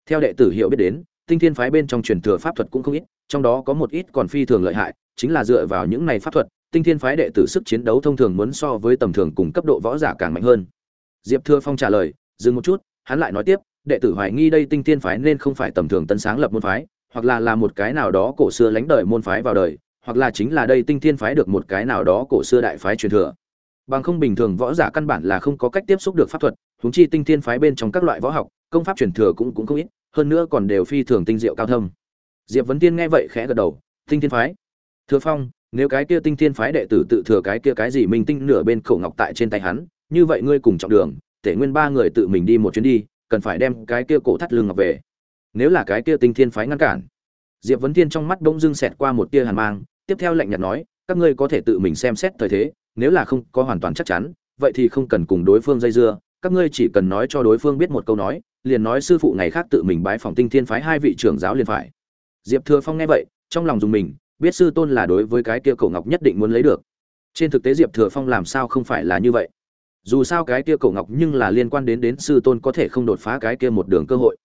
Theo đệ tử hiệu biết đến, tinh thiên phái bên trong truyền thừa pháp thuật cũng không ít, trong đó có một ít còn phi thường lợi hại, chính là dựa vào những này pháp thuật, tinh thiên phái đệ tử sức chiến đấu thông thường muốn so với tầm thường cùng cấp độ võ giả càng mạnh hơn. Diệp thừa phong trả lời, dừng một chút. Hắn lại nói tiếp, đệ tử hoài nghi đây tinh thiên phái nên không phải tầm thường tân sáng lập môn phái hoặc là là một cái nào đó cổ xưa lánh đời môn phái vào đời, hoặc là chính là đây tinh thiên phái được một cái nào đó cổ xưa đại phái truyền thừa. Bằng không bình thường võ giả căn bản là không có cách tiếp xúc được pháp thuật, huống chi tinh thiên phái bên trong các loại võ học, công pháp truyền thừa cũng cũng không ít, hơn nữa còn đều phi thường tinh diệu cao thâm. Diệp vấn tiên nghe vậy khẽ gật đầu, tinh thiên phái? Thừa phong, nếu cái kia tinh thiên phái đệ tử tự thừa cái kia cái gì minh tinh nửa bên khẩu ngọc tại trên tay hắn, như vậy ngươi cùng trọng đường, tể nguyên ba người tự mình đi một chuyến đi, cần phải đem cái kia cổ thắt lưng ngọc về nếu là cái kia tinh thiên phái ngăn cản. Diệp vấn thiên trong mắt bỗng dưng xẹt qua một tia hàn mang, tiếp theo lạnh nhạt nói, các ngươi có thể tự mình xem xét thời thế, nếu là không có hoàn toàn chắc chắn, vậy thì không cần cùng đối phương dây dưa, các ngươi chỉ cần nói cho đối phương biết một câu nói, liền nói sư phụ ngày khác tự mình bái phòng tinh thiên phái hai vị trưởng giáo liền phải. Diệp thừa phong nghe vậy, trong lòng dùng mình, biết sư tôn là đối với cái kia cổ ngọc nhất định muốn lấy được. Trên thực tế diệp thừa phong làm sao không phải là như vậy? Dù sao cái kia cổ ngọc nhưng là liên quan đến đến sư tôn có thể không đột phá cái kia một đường cơ hội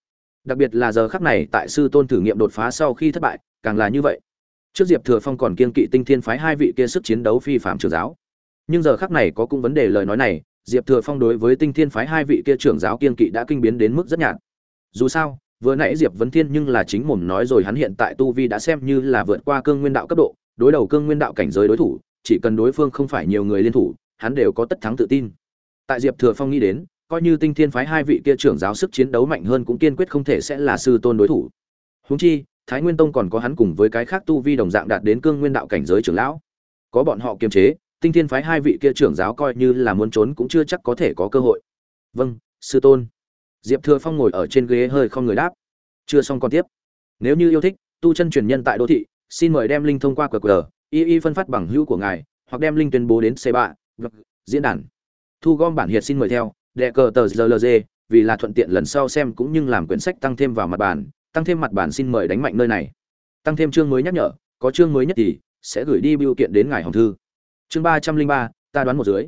đặc biệt là giờ khắc này tại sư tôn thử nghiệm đột phá sau khi thất bại, càng là như vậy. Trước diệp thừa phong còn kiên kỵ tinh thiên phái hai vị kia sức chiến đấu phi phạm trưởng giáo. Nhưng giờ khắc này có cũng vấn đề lời nói này, diệp thừa phong đối với tinh thiên phái hai vị kia trưởng giáo kiên kỵ đã kinh biến đến mức rất nhạt. Dù sao, vừa nãy diệp vấn thiên nhưng là chính mồm nói rồi hắn hiện tại tu vi đã xem như là vượt qua cương nguyên đạo cấp độ, đối đầu cương nguyên đạo cảnh giới đối thủ, chỉ cần đối phương không phải nhiều người liên thủ, hắn đều có tất thắng tự tin. Tại diệp thừa phong nghĩ đến coi như tinh thiên phái hai vị kia trưởng giáo sức chiến đấu mạnh hơn cũng kiên quyết không thể sẽ là sư tôn đối thủ. Húng chi, thái nguyên tông còn có hắn cùng với cái khác tu vi đồng dạng đạt đến cương nguyên đạo cảnh giới trưởng lão. Có bọn họ kiềm chế, tinh thiên phái hai vị kia trưởng giáo coi như là muốn trốn cũng chưa chắc có thể có cơ hội. Vâng sư tôn. Diệp thừa phong ngồi ở trên ghế hơi không người đáp. Chưa xong còn tiếp. Nếu như yêu thích, tu chân truyền nhân tại đô thị, xin mời đem linh thông qua qr, y y phân phát bằng hữu của ngài, hoặc đem linh tuyên bố đến c ba vâng, diễn đàn. Thu gom bản hiệt xin mời theo đệ cờ tờ rlg vì là thuận tiện lần sau xem cũng như làm quyển sách tăng thêm vào mặt bản tăng thêm mặt bản xin mời đánh mạnh nơi này. Tăng thêm chương mới nhắc nhở, có chương mới nhất thì sẽ gửi đi biểu kiện đến ngài hồng thư. Chương ba trăm linh ba, ta đoán một dưới.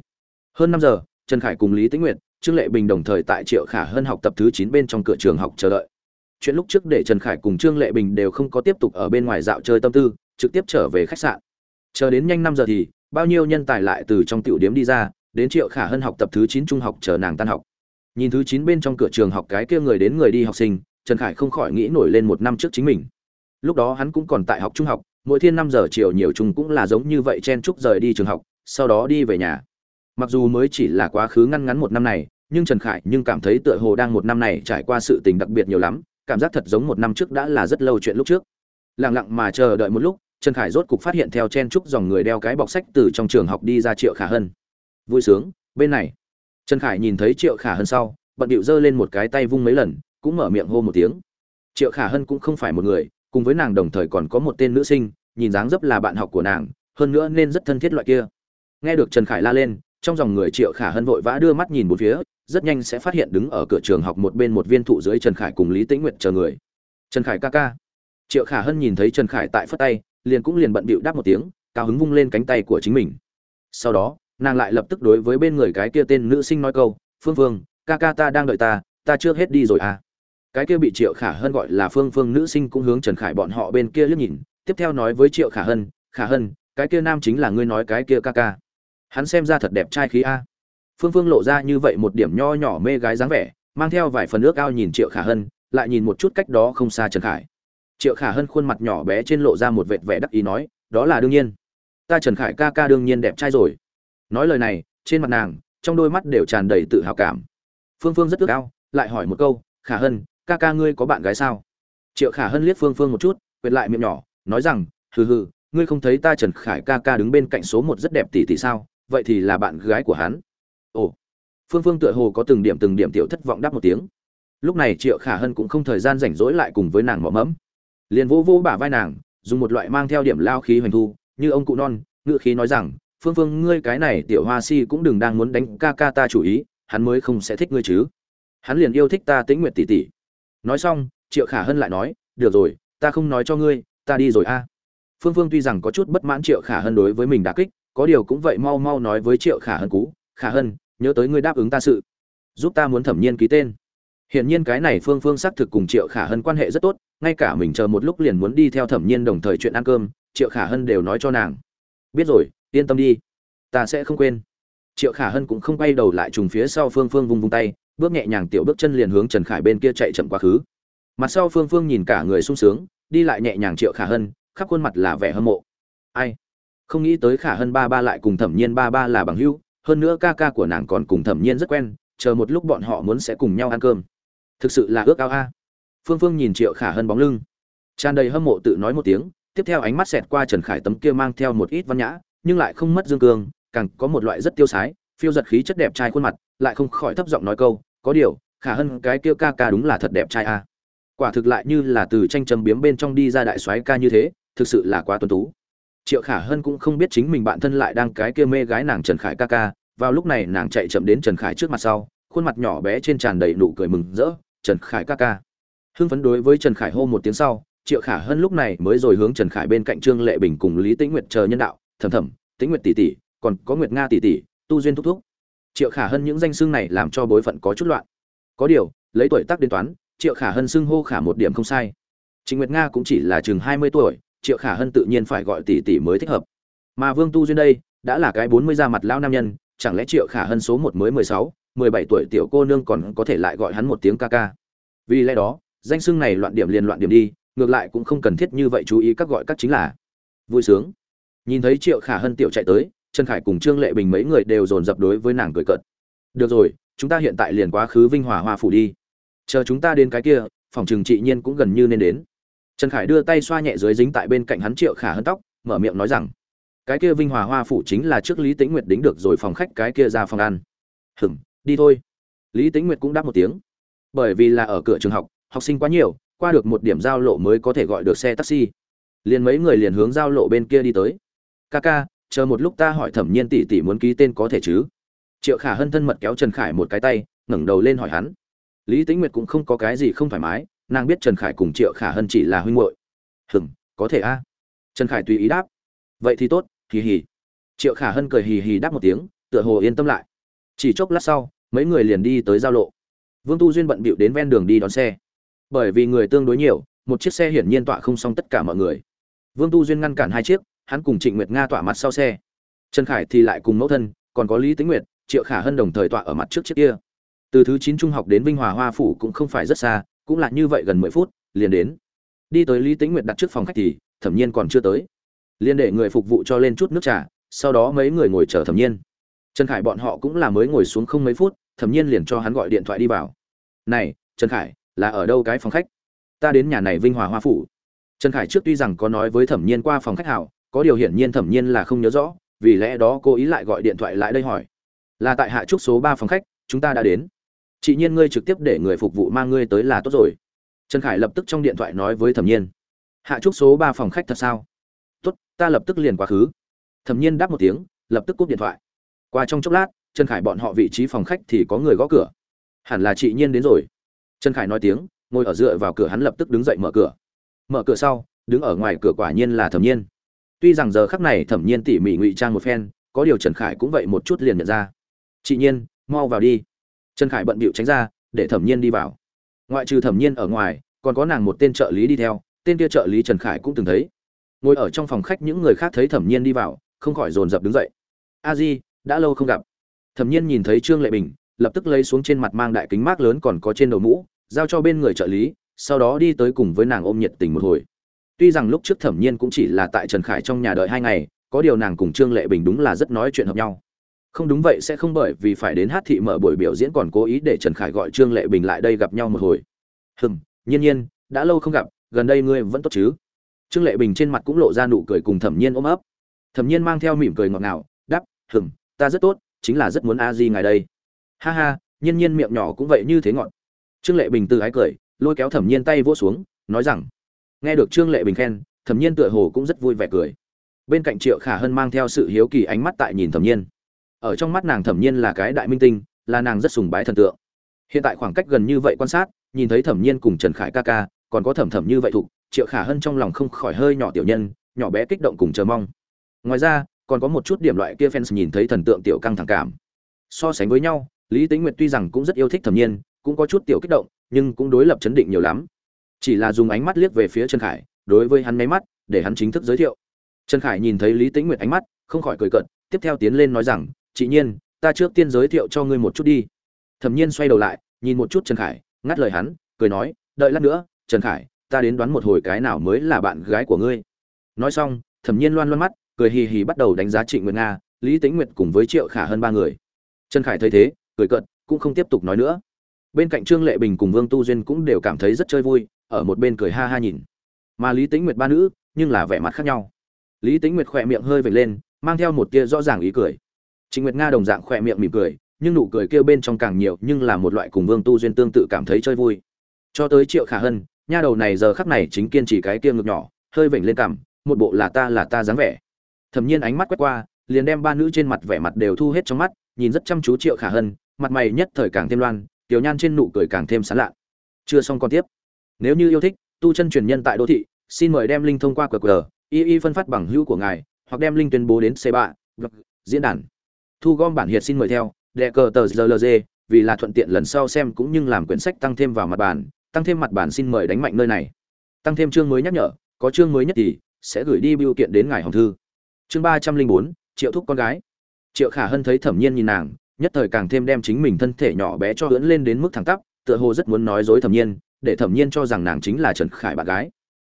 Hơn năm giờ, trần khải cùng lý tĩnh nguyệt, trương lệ bình đồng thời tại triệu khả hơn học tập thứ chín bên trong cửa trường học chờ đợi. Chuyện lúc trước để trần khải cùng trương lệ bình đều không có tiếp tục ở bên ngoài dạo chơi tâm tư, trực tiếp trở về khách sạn. Chờ đến nhanh năm giờ thì, bao nhiêu nhân tài lại từ trong tiểu điếm đi ra đến triệu khả hân học tập thứ chín trung học chờ nàng tan học. Nhìn thứ chín bên trong cửa trường học cái kia người đến người đi học sinh, trần khải không khỏi nghĩ nổi lên một năm trước chính mình. Lúc đó hắn cũng còn tại học trung học, mỗi thiên năm giờ chiều nhiều chung cũng là giống như vậy chen chúc rời đi trường học, sau đó đi về nhà. Mặc dù mới chỉ là quá khứ ngăn ngắn một năm này, nhưng trần khải nhưng cảm thấy tựa hồ đang một năm này trải qua sự tình đặc biệt nhiều lắm, cảm giác thật giống một năm trước đã là rất lâu chuyện lúc trước. Lặng lặng mà chờ đợi một lúc, trần khải rốt cục phát hiện theo chen chúc dòng người đeo cái bọc sách từ trong trường học đi ra triệu khả hân vui sướng, bên này. Trần khải nhìn thấy triệu khả hân sau, bận điệu giơ lên một cái tay vung mấy lần, cũng mở miệng hô một tiếng. Triệu khả hân cũng không phải một người, cùng với nàng đồng thời còn có một tên nữ sinh, nhìn dáng dấp là bạn học của nàng, hơn nữa nên rất thân thiết loại kia. Nghe được trần khải la lên, trong dòng người triệu khả hân vội vã đưa mắt nhìn một phía, rất nhanh sẽ phát hiện đứng ở cửa trường học một bên một viên thụ dưới trần khải cùng lý tĩnh nguyệt chờ người. Trần khải ca ca. Triệu khả hân nhìn thấy trần khải tại phất tay, liền cũng liền bận bịu đáp một tiếng, cao hứng vung lên cánh tay của chính mình. Sau đó nàng lại lập tức đối với bên người cái kia tên nữ sinh nói câu, phương phương, ca ca ta đang đợi ta ta chưa hết đi rồi à. Cái kia bị triệu khả hân gọi là phương phương nữ sinh cũng hướng trần khải bọn họ bên kia liếc nhìn, tiếp theo nói với triệu khả hân khả hân, cái kia nam chính là ngươi nói cái kia ca ca. Hắn xem ra thật đẹp trai khí a. Phương phương lộ ra như vậy một điểm nho nhỏ mê gái dáng vẻ, mang theo vài phần ước ao nhìn triệu khả hân, lại nhìn một chút cách đó không xa trần khải. Triệu khả hân khuôn mặt nhỏ bé trên lộ ra một vệt vẻ đắc ý nói, đó là đương nhiên. Ta trần khải ca ca đương nhiên đẹp trai rồi nói lời này, trên mặt nàng, trong đôi mắt đều tràn đầy tự hào cảm. Phương phương rất ước ao, lại hỏi một câu, khả hân, ca ca ngươi có bạn gái sao? Triệu khả hân liếc phương phương một chút quệt lại miệng nhỏ, nói rằng, hừ hừ, ngươi không thấy ta trần khải ca ca đứng bên cạnh số một rất đẹp tỷ tỷ sao? Vậy thì là bạn gái của hắn. Ồ. Phương phương tựa hồ có từng điểm từng điểm tiểu thất vọng đáp một tiếng. Lúc này triệu khả hân cũng không thời gian rảnh rỗi lại cùng với nàng mỏ mẫm. Liền vô vô bả vai nàng, dùng một loại mang theo điểm lao khí hoành thu, như ông cụ non ngự khí nói rằng phương phương, ngươi cái này tiểu hoa si cũng đừng đang muốn đánh ca ca ta chủ ý, hắn mới không sẽ thích ngươi chứ. Hắn liền yêu thích ta tĩnh nguyệt tỷ tỷ. Nói xong, triệu khả hân lại nói, được rồi, ta không nói cho ngươi, ta đi rồi a. Phương phương tuy rằng có chút bất mãn triệu khả hân đối với mình đã kích, có điều cũng vậy mau mau nói với triệu khả hân cú, khả hân, nhớ tới ngươi đáp ứng ta sự, giúp ta muốn thẩm nhiên ký tên. Hiển nhiên cái này phương phương xác thực cùng triệu khả hân quan hệ rất tốt, ngay cả mình chờ một lúc liền muốn đi theo thẩm nhiên đồng thời chuyện ăn cơm, triệu khả hân đều nói cho nàng. Biết rồi yên tâm đi, ta sẽ không quên. Triệu khả hân cũng không quay đầu lại trùng phía sau phương phương vung vung tay, bước nhẹ nhàng tiểu bước chân liền hướng trần khải bên kia chạy chậm quá khứ. Mặt sau phương phương nhìn cả người sung sướng, đi lại nhẹ nhàng triệu khả hân, khắp khuôn mặt là vẻ hâm mộ. Ai? Không nghĩ tới khả hân ba ba lại cùng thẩm nhiên ba ba là bằng hữu, hơn nữa ca ca của nàng còn cùng thẩm nhiên rất quen, chờ một lúc bọn họ muốn sẽ cùng nhau ăn cơm. Thực sự là ước ao a. Phương phương nhìn triệu khả hân bóng lưng, tràn đầy hâm mộ tự nói một tiếng, tiếp theo ánh mắt xẹt qua trần khải tấm kia mang theo một ít văn nhã nhưng lại không mất dương cương, càng có một loại rất tiêu sái, phiêu giật khí chất đẹp trai khuôn mặt, lại không khỏi thấp giọng nói câu, có điều, khả hân cái kia ca ca đúng là thật đẹp trai a quả thực lại như là từ tranh trầm biếm bên trong đi ra đại soái ca như thế, thực sự là quá tuân tú. Triệu khả hân cũng không biết chính mình bạn thân lại đang cái kia mê gái nàng trần khải ca ca, vào lúc này nàng chạy chậm đến trần khải trước mặt sau, khuôn mặt nhỏ bé trên tràn đầy nụ cười mừng rỡ, trần khải ca ca. Hưng phấn đối với trần khải hô một tiếng sau, triệu khả hân lúc này mới rồi hướng trần khải bên cạnh trương lệ bình cùng lý tĩnh nguyệt chờ nhân đạo thầm thầm, tĩnh nguyệt tỷ tỷ, còn có nguyệt nga tỷ tỷ, tu duyên thúc thúc. Triệu khả hân những danh xưng này làm cho bối phận có chút loạn. Có điều, lấy tuổi tác đến toán, triệu khả hân xưng hô khả một điểm không sai. Trịnh nguyệt nga cũng chỉ là chừng hai mươi tuổi, triệu khả hân tự nhiên phải gọi tỷ tỷ mới thích hợp. Mà vương tu duyên đây, đã là cái bốn mươi ra mặt lão nam nhân, chẳng lẽ triệu khả hân số một mới mười sáu, mười bảy tuổi tiểu cô nương còn có thể lại gọi hắn một tiếng ca ca? Vì lẽ đó, danh xưng này loạn điểm liền loạn điểm đi, ngược lại cũng không cần thiết như vậy chú ý các gọi các chính là. Vui sướng nhìn thấy triệu khả hân tiểu chạy tới, trần khải cùng trương lệ bình mấy người đều dồn dập đối với nàng cười cợt. Được rồi, chúng ta hiện tại liền quá khứ vinh hòa hoa phủ đi. Chờ chúng ta đến cái kia, phòng trường trị nhiên cũng gần như nên đến. Trần khải đưa tay xoa nhẹ dưới dính tại bên cạnh hắn triệu khả hân tóc, mở miệng nói rằng, cái kia vinh hòa hoa phủ chính là trước lý tĩnh nguyệt đính được rồi phòng khách cái kia ra phòng ăn. Hừng đi thôi. Lý tĩnh nguyệt cũng đáp một tiếng. Bởi vì là ở cửa trường học học sinh quá nhiều, qua được một điểm giao lộ mới có thể gọi được xe taxi. Liền mấy người liền hướng giao lộ bên kia đi tới ca ca, chờ một lúc ta hỏi thẩm nhiên tỷ tỷ muốn ký tên có thể chứ? Triệu khả hân thân mật kéo trần khải một cái tay, ngẩng đầu lên hỏi hắn. Lý tĩnh nguyệt cũng không có cái gì không thoải mái, nàng biết trần khải cùng triệu khả hân chỉ là huynh hội hừm, có thể a. Trần khải tùy ý đáp. Vậy thì tốt, hì hì. Triệu khả hân cười hì hì đáp một tiếng, tựa hồ yên tâm lại. Chỉ chốc lát sau, mấy người liền đi tới giao lộ. Vương tu duyên bận bịu đến ven đường đi đón xe. Bởi vì người tương đối nhiều, một chiếc xe hiển nhiên tọa không xong tất cả mọi người. Vương tu duyên ngăn cản hai chiếc hắn cùng trịnh nguyệt nga tọa mặt sau xe. Trần khải thì lại cùng mẫu thân, còn có lý tĩnh nguyệt, triệu khả hân đồng thời tọa ở mặt trước chiếc kia. Từ thứ chín trung học đến vinh hòa hoa phủ cũng không phải rất xa, cũng là như vậy gần mười phút, liền đến. Đi tới lý tĩnh nguyệt đặt trước phòng khách thì, thẩm nhiên còn chưa tới. Liền để người phục vụ cho lên chút nước trà, sau đó mấy người ngồi chờ thẩm nhiên. Trần khải bọn họ cũng là mới ngồi xuống không mấy phút, thẩm nhiên liền cho hắn gọi điện thoại đi vào. Này, trần khải, là ở đâu cái phòng khách? Ta đến nhà này vinh hòa hoa phủ. Trần khải trước tuy rằng có nói với thẩm nhiên qua phòng khách hảo có điều hiển nhiên thẩm nhiên là không nhớ rõ, vì lẽ đó cô ý lại gọi điện thoại lại đây hỏi. Là tại hạ trúc số ba phòng khách, chúng ta đã đến. Chị nhiên ngươi trực tiếp để người phục vụ mang ngươi tới là tốt rồi. Trần khải lập tức trong điện thoại nói với thẩm nhiên. Hạ trúc số ba phòng khách thật sao? Tốt, ta lập tức liền quá khứ. Thẩm nhiên đáp một tiếng, lập tức cúp điện thoại. Qua trong chốc lát, trần khải bọn họ vị trí phòng khách thì có người gõ cửa. Hẳn là chị nhiên đến rồi. Trần khải nói tiếng, ngồi ở dựa vào cửa hắn lập tức đứng dậy mở cửa. Mở cửa sau, đứng ở ngoài cửa quả nhiên là thẩm nhiên tuy rằng giờ khắc này thẩm nhiên tỉ mỉ ngụy trang một phen, có điều trần khải cũng vậy một chút liền nhận ra. Chị nhiên, mau vào đi. Trần khải bận bịu tránh ra, để thẩm nhiên đi vào. Ngoại trừ thẩm nhiên ở ngoài, còn có nàng một tên trợ lý đi theo, tên kia trợ lý trần khải cũng từng thấy. Ngồi ở trong phòng khách những người khác thấy thẩm nhiên đi vào, không khỏi dồn dập đứng dậy. A di, đã lâu không gặp. Thẩm nhiên nhìn thấy trương lệ bình, lập tức lấy xuống trên mặt mang đại kính mát lớn còn có trên đầu mũ, giao cho bên người trợ lý, sau đó đi tới cùng với nàng ôm nhiệt tình một hồi tuy rằng lúc trước thẩm nhiên cũng chỉ là tại trần khải trong nhà đợi hai ngày, có điều nàng cùng trương lệ bình đúng là rất nói chuyện hợp nhau. Không đúng vậy sẽ không bởi vì phải đến hát thị mở buổi biểu diễn còn cố ý để trần khải gọi trương lệ bình lại đây gặp nhau một hồi. Hừm, nhiên nhiên, đã lâu không gặp, gần đây ngươi vẫn tốt chứ? Trương lệ bình trên mặt cũng lộ ra nụ cười cùng thẩm nhiên ôm ấp. Thẩm nhiên mang theo mỉm cười ngọt ngào đắp hừm, ta rất tốt, chính là rất muốn a di ngài đây. Ha ha, nhiên nhiên miệng nhỏ cũng vậy như thế ngọt. Trương lệ bình từ ái cười, lôi kéo thẩm nhiên tay vỗ xuống, nói rằng nghe được trương lệ bình khen, thẩm nhiên tựa hồ cũng rất vui vẻ cười. Bên cạnh triệu khả hân mang theo sự hiếu kỳ ánh mắt tại nhìn thẩm nhiên. Ở trong mắt nàng thẩm nhiên là cái đại minh tinh, là nàng rất sùng bái thần tượng. Hiện tại khoảng cách gần như vậy quan sát, nhìn thấy thẩm nhiên cùng trần khải ca ca, còn có thẩm thẩm như vậy thục triệu khả hân trong lòng không khỏi hơi nhỏ tiểu nhân, nhỏ bé kích động cùng chờ mong. Ngoài ra, còn có một chút điểm loại kia fans nhìn thấy thần tượng tiểu căng thẳng cảm. So sánh với nhau, lý tính nguyệt tuy rằng cũng rất yêu thích thẩm nhiên, cũng có chút tiểu kích động, nhưng cũng đối lập chấn định nhiều lắm chỉ là dùng ánh mắt liếc về phía trần khải, đối với hắn máy mắt, để hắn chính thức giới thiệu. Trần khải nhìn thấy lý tĩnh nguyệt ánh mắt, không khỏi cười cợt, tiếp theo tiến lên nói rằng, chị nhiên, ta trước tiên giới thiệu cho ngươi một chút đi. Thẩm nhiên xoay đầu lại, nhìn một chút trần khải, ngắt lời hắn, cười nói, đợi lát nữa, trần khải, ta đến đoán một hồi cái nào mới là bạn gái của ngươi. Nói xong, thẩm nhiên loan loan mắt, cười hì hì bắt đầu đánh giá trịnh nguyệt nga, lý tĩnh nguyệt cùng với triệu khả hơn ba người. Trần khải thấy thế, cười cợt, cũng không tiếp tục nói nữa. Bên cạnh trương lệ bình cùng vương tu duyên cũng đều cảm thấy rất chơi vui ở một bên cười ha ha nhìn. Mà lý tĩnh nguyệt ba nữ, nhưng là vẻ mặt khác nhau. Lý tĩnh nguyệt khỏe miệng hơi vệt lên, mang theo một tia rõ ràng ý cười. Trịnh nguyệt nga đồng dạng khỏe miệng mỉm cười, nhưng nụ cười kêu bên trong càng nhiều, nhưng là một loại cùng vương tu duyên tương tự cảm thấy chơi vui. Cho tới triệu khả hân, nha đầu này giờ khắc này chính kiên trì cái kia ngực nhỏ, hơi vểnh lên cằm, một bộ là ta là ta dáng vẻ. Thẩm nhiên ánh mắt quét qua, liền đem ba nữ trên mặt vẻ mặt đều thu hết trong mắt, nhìn rất chăm chú triệu khả hân, mặt mày nhất thời càng thêm loan, tiểu nhan trên nụ cười càng thêm sán lạ. Chưa xong còn tiếp nếu như yêu thích, tu chân truyền nhân tại đô thị, xin mời đem linh thông qua qr, y y phân phát bằng hữu của ngài, hoặc đem linh tuyên bố đến c ba diễn đàn. Thu gom bản hiệt xin mời theo, đệ cờ tờ rlg vì là thuận tiện lần sau xem cũng như làm quyển sách tăng thêm vào mặt bản tăng thêm mặt bản xin mời đánh mạnh nơi này. Tăng thêm chương mới nhắc nhở, có chương mới nhất thì sẽ gửi đi biểu kiện đến ngài hồng thư. Chương ba trăm linh bốn, triệu thúc con gái. Triệu khả hân thấy thẩm nhiên nhìn nàng, nhất thời càng thêm đem chính mình thân thể nhỏ bé cho ưỡn lên đến mức thẳng tắp, tựa hồ rất muốn nói dối thẩm nhiên để thẩm nhiên cho rằng nàng chính là trần khải bạn gái.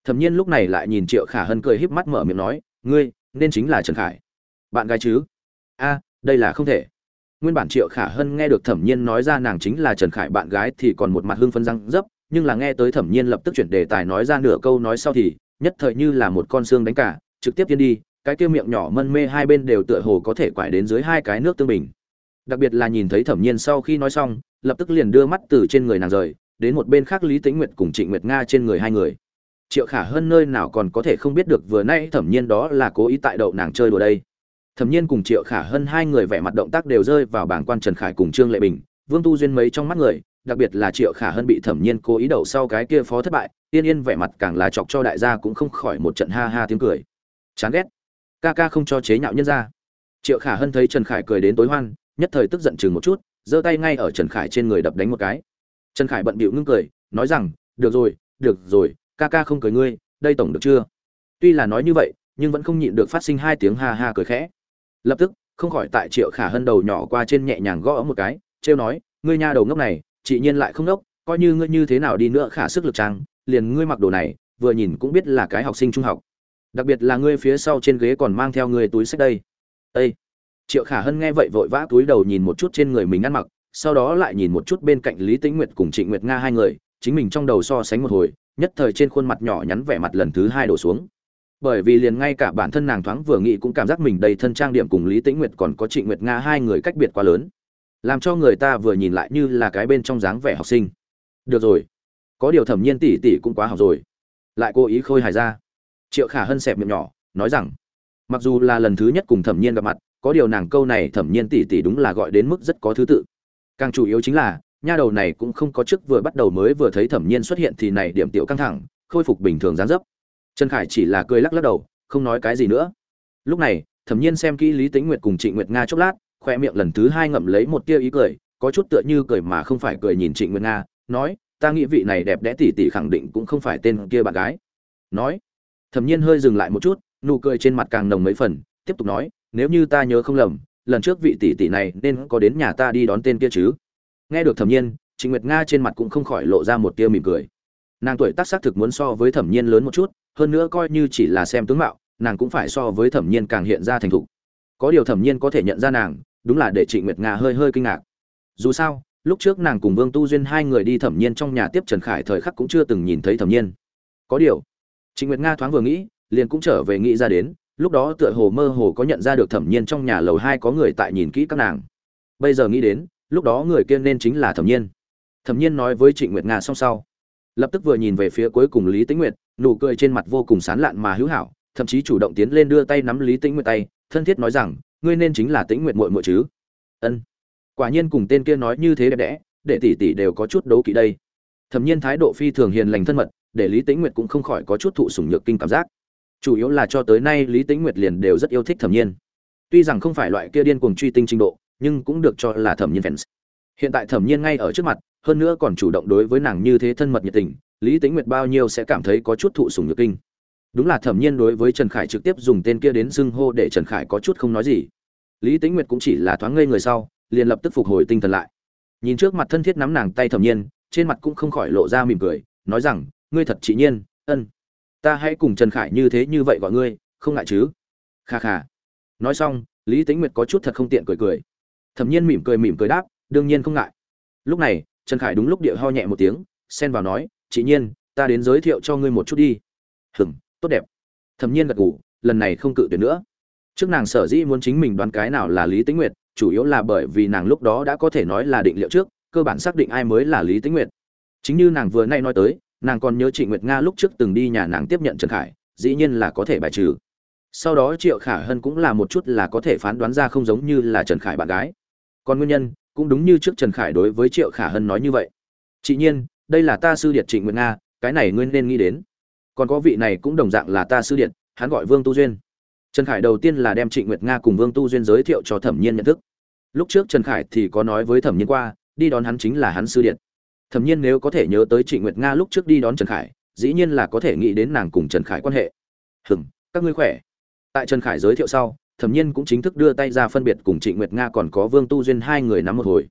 Thẩm nhiên lúc này lại nhìn triệu khả hân cười híp mắt mở miệng nói, ngươi, nên chính là trần khải. Bạn gái chứ? A, đây là không thể. Nguyên bản triệu khả hân nghe được thẩm nhiên nói ra nàng chính là trần khải bạn gái thì còn một mặt hưng phân răng dấp, nhưng là nghe tới thẩm nhiên lập tức chuyển đề tài nói ra nửa câu nói sau thì, nhất thời như là một con xương đánh cả, trực tiếp tiến đi, cái kia miệng nhỏ mân mê hai bên đều tựa hồ có thể quải đến dưới hai cái nước tương bình. Đặc biệt là nhìn thấy thẩm nhiên sau khi nói xong, lập tức liền đưa mắt từ trên người nàng rời đến một bên khác lý tĩnh nguyệt cùng trịnh nguyệt nga trên người hai người. Triệu khả hơn nơi nào còn có thể không biết được vừa nay thẩm nhiên đó là cố ý tại đậu nàng chơi đùa đây. Thẩm nhiên cùng triệu khả hơn hai người vẻ mặt động tác đều rơi vào bảng quan trần khải cùng trương lệ bình, vương tu duyên mấy trong mắt người, đặc biệt là triệu khả hơn bị thẩm nhiên cố ý đậu sau cái kia phó thất bại, yên yên vẻ mặt càng là chọc cho đại gia cũng không khỏi một trận ha ha tiếng cười. Chán ghét. Ca ca không cho chế nhạo nhân ra triệu khả hân thấy trần khải cười đến tối hoan, nhất thời tức giận chừng một chút, giơ tay ngay ở trần khải trên người đập đánh một cái trần khải bận bịu ngưng cười, nói rằng, được rồi được rồi, ca ca không cười ngươi, đây tổng được chưa? Tuy là nói như vậy, nhưng vẫn không nhịn được phát sinh hai tiếng ha ha cười khẽ. Lập tức, không khỏi tại triệu khả hân đầu nhỏ qua trên nhẹ nhàng gõ một cái, trêu nói, ngươi nha đầu ngốc này, chị nhiên lại không ngốc, coi như ngươi như thế nào đi nữa khả sức lực trang, liền ngươi mặc đồ này, vừa nhìn cũng biết là cái học sinh trung học. Đặc biệt là ngươi phía sau trên ghế còn mang theo ngươi túi sách đây. Ây triệu khả hân nghe vậy vội vã túi đầu nhìn một chút trên người mình ăn mặc sau đó lại nhìn một chút bên cạnh lý tĩnh nguyệt cùng trịnh nguyệt nga hai người, chính mình trong đầu so sánh một hồi, nhất thời trên khuôn mặt nhỏ nhắn vẻ mặt lần thứ hai đổ xuống. Bởi vì liền ngay cả bản thân nàng thoáng vừa nghĩ cũng cảm giác mình đầy thân trang điểm cùng lý tĩnh nguyệt còn có trịnh nguyệt nga hai người cách biệt quá lớn. Làm cho người ta vừa nhìn lại như là cái bên trong dáng vẻ học sinh. Được rồi. Có điều thẩm nhiên tỷ tỷ cũng quá học rồi. Lại cố ý khôi hài ra. Triệu khả hân sẹp miệng nhỏ, nói rằng, mặc dù là lần thứ nhất cùng thẩm nhiên gặp mặt, có điều nàng câu này thẩm nhiên tỷ tỷ đúng là gọi đến mức rất có thứ tự càng chủ yếu chính là, nha đầu này cũng không có chức vừa bắt đầu mới vừa thấy thẩm nhiên xuất hiện thì này điểm tiểu căng thẳng, khôi phục bình thường gián dấp. Trần khải chỉ là cười lắc lắc đầu, không nói cái gì nữa. Lúc này, thẩm nhiên xem kỹ lý tính nguyệt cùng trịnh nguyệt nga chốc lát, khoe miệng lần thứ hai ngậm lấy một tia ý cười, có chút tựa như cười mà không phải cười nhìn trịnh nguyệt nga, nói, ta nghĩ vị này đẹp đẽ tỉ tỉ khẳng định cũng không phải tên kia bạn gái. Nói, thẩm nhiên hơi dừng lại một chút, nụ cười trên mặt càng nồng mấy phần, tiếp tục nói, nếu như ta nhớ không lầm lần trước vị tỷ tỷ này nên có đến nhà ta đi đón tên kia chứ? Nghe được thẩm nhiên trịnh nguyệt nga trên mặt cũng không khỏi lộ ra một tia mỉm cười. Nàng tuổi tác xác thực muốn so với thẩm nhiên lớn một chút, hơn nữa coi như chỉ là xem tướng mạo, nàng cũng phải so với thẩm nhiên càng hiện ra thành thục. Có điều thẩm nhiên có thể nhận ra nàng, đúng là để trịnh nguyệt nga hơi hơi kinh ngạc. Dù sao, lúc trước nàng cùng vương tu duyên hai người đi thẩm nhiên trong nhà tiếp trần khải thời khắc cũng chưa từng nhìn thấy thẩm nhiên. Có điều, trịnh nguyệt nga thoáng vừa nghĩ, liền cũng trở về nghĩ ra đến lúc đó tựa hồ mơ hồ có nhận ra được thẩm nhiên trong nhà lầu hai có người tại nhìn kỹ các nàng. Bây giờ nghĩ đến, lúc đó người kia nên chính là thẩm nhiên. Thẩm nhiên nói với trịnh nguyệt nga song sau. Lập tức vừa nhìn về phía cuối cùng lý tĩnh nguyệt, nụ cười trên mặt vô cùng sán lạn mà hữu hảo, thậm chí chủ động tiến lên đưa tay nắm lý tĩnh nguyệt tay, thân thiết nói rằng, ngươi nên chính là tĩnh nguyệt muội muội chứ? Ân. Quả nhiên cùng tên kia nói như thế đẹp đẽ, để tỷ tỷ đều có chút đấu kỵ đây. Thẩm nhiên thái độ phi thường hiền lành thân mật, để lý tĩnh nguyệt cũng không khỏi có chút thụ sủng nhược kinh cảm giác chủ yếu là cho tới nay lý tĩnh nguyệt liền đều rất yêu thích thẩm nhiên. Tuy rằng không phải loại kia điên cuồng truy tinh trình độ, nhưng cũng được cho là thẩm nhiên fans. Hiện tại thẩm nhiên ngay ở trước mặt, hơn nữa còn chủ động đối với nàng như thế thân mật nhiệt tình, lý tĩnh nguyệt bao nhiêu sẽ cảm thấy có chút thụ sủng nhược kinh. Đúng là thẩm nhiên đối với trần khải trực tiếp dùng tên kia đến xưng hô để trần khải có chút không nói gì. Lý tĩnh nguyệt cũng chỉ là thoáng ngây người sau, liền lập tức phục hồi tinh thần lại. Nhìn trước mặt thân thiết nắm nàng tay thẩm nhiên, trên mặt cũng không khỏi lộ ra mỉm cười, nói rằng, ngươi thật chị nhiên, ân ta hãy cùng trần khải như thế như vậy gọi ngươi, không ngại chứ? Kha kha. Nói xong, lý tĩnh nguyệt có chút thật không tiện cười cười. Thẩm nhiên mỉm cười mỉm cười đáp, đương nhiên không ngại. Lúc này, trần khải đúng lúc địa ho nhẹ một tiếng, xen vào nói, chị nhiên, ta đến giới thiệu cho ngươi một chút đi. Hừng tốt đẹp. Thẩm nhiên gật ngủ lần này không cự tuyệt nữa. Trước nàng sở dĩ muốn chính mình đoán cái nào là lý tĩnh nguyệt, chủ yếu là bởi vì nàng lúc đó đã có thể nói là định liệu trước, cơ bản xác định ai mới là lý tĩnh nguyệt. Chính như nàng vừa nay nói tới nàng còn nhớ chị nguyệt nga lúc trước từng đi nhà nàng tiếp nhận trần khải, dĩ nhiên là có thể bài trừ. Sau đó triệu khả hân cũng là một chút là có thể phán đoán ra không giống như là trần khải bạn gái. Còn nguyên nhân, cũng đúng như trước trần khải đối với triệu khả hân nói như vậy. Chị nhiên, đây là ta sư điệt trịnh nguyệt nga, cái này ngươi nên nghĩ đến. Còn có vị này cũng đồng dạng là ta sư điện hắn gọi vương tu duyên. Trần khải đầu tiên là đem trịnh nguyệt nga cùng vương tu duyên giới thiệu cho thẩm nhiên nhận thức. Lúc trước trần khải thì có nói với thẩm nhiên qua, đi đón hắn chính là hắn sư điện thẩm nhiên nếu có thể nhớ tới trịnh nguyệt nga lúc trước đi đón trần khải, dĩ nhiên là có thể nghĩ đến nàng cùng trần khải quan hệ. Hừng các ngươi khỏe. Tại trần khải giới thiệu sau thẩm nhiên cũng chính thức đưa tay ra phân biệt cùng trịnh nguyệt nga còn có vương tu duyên hai người nắm một hồi.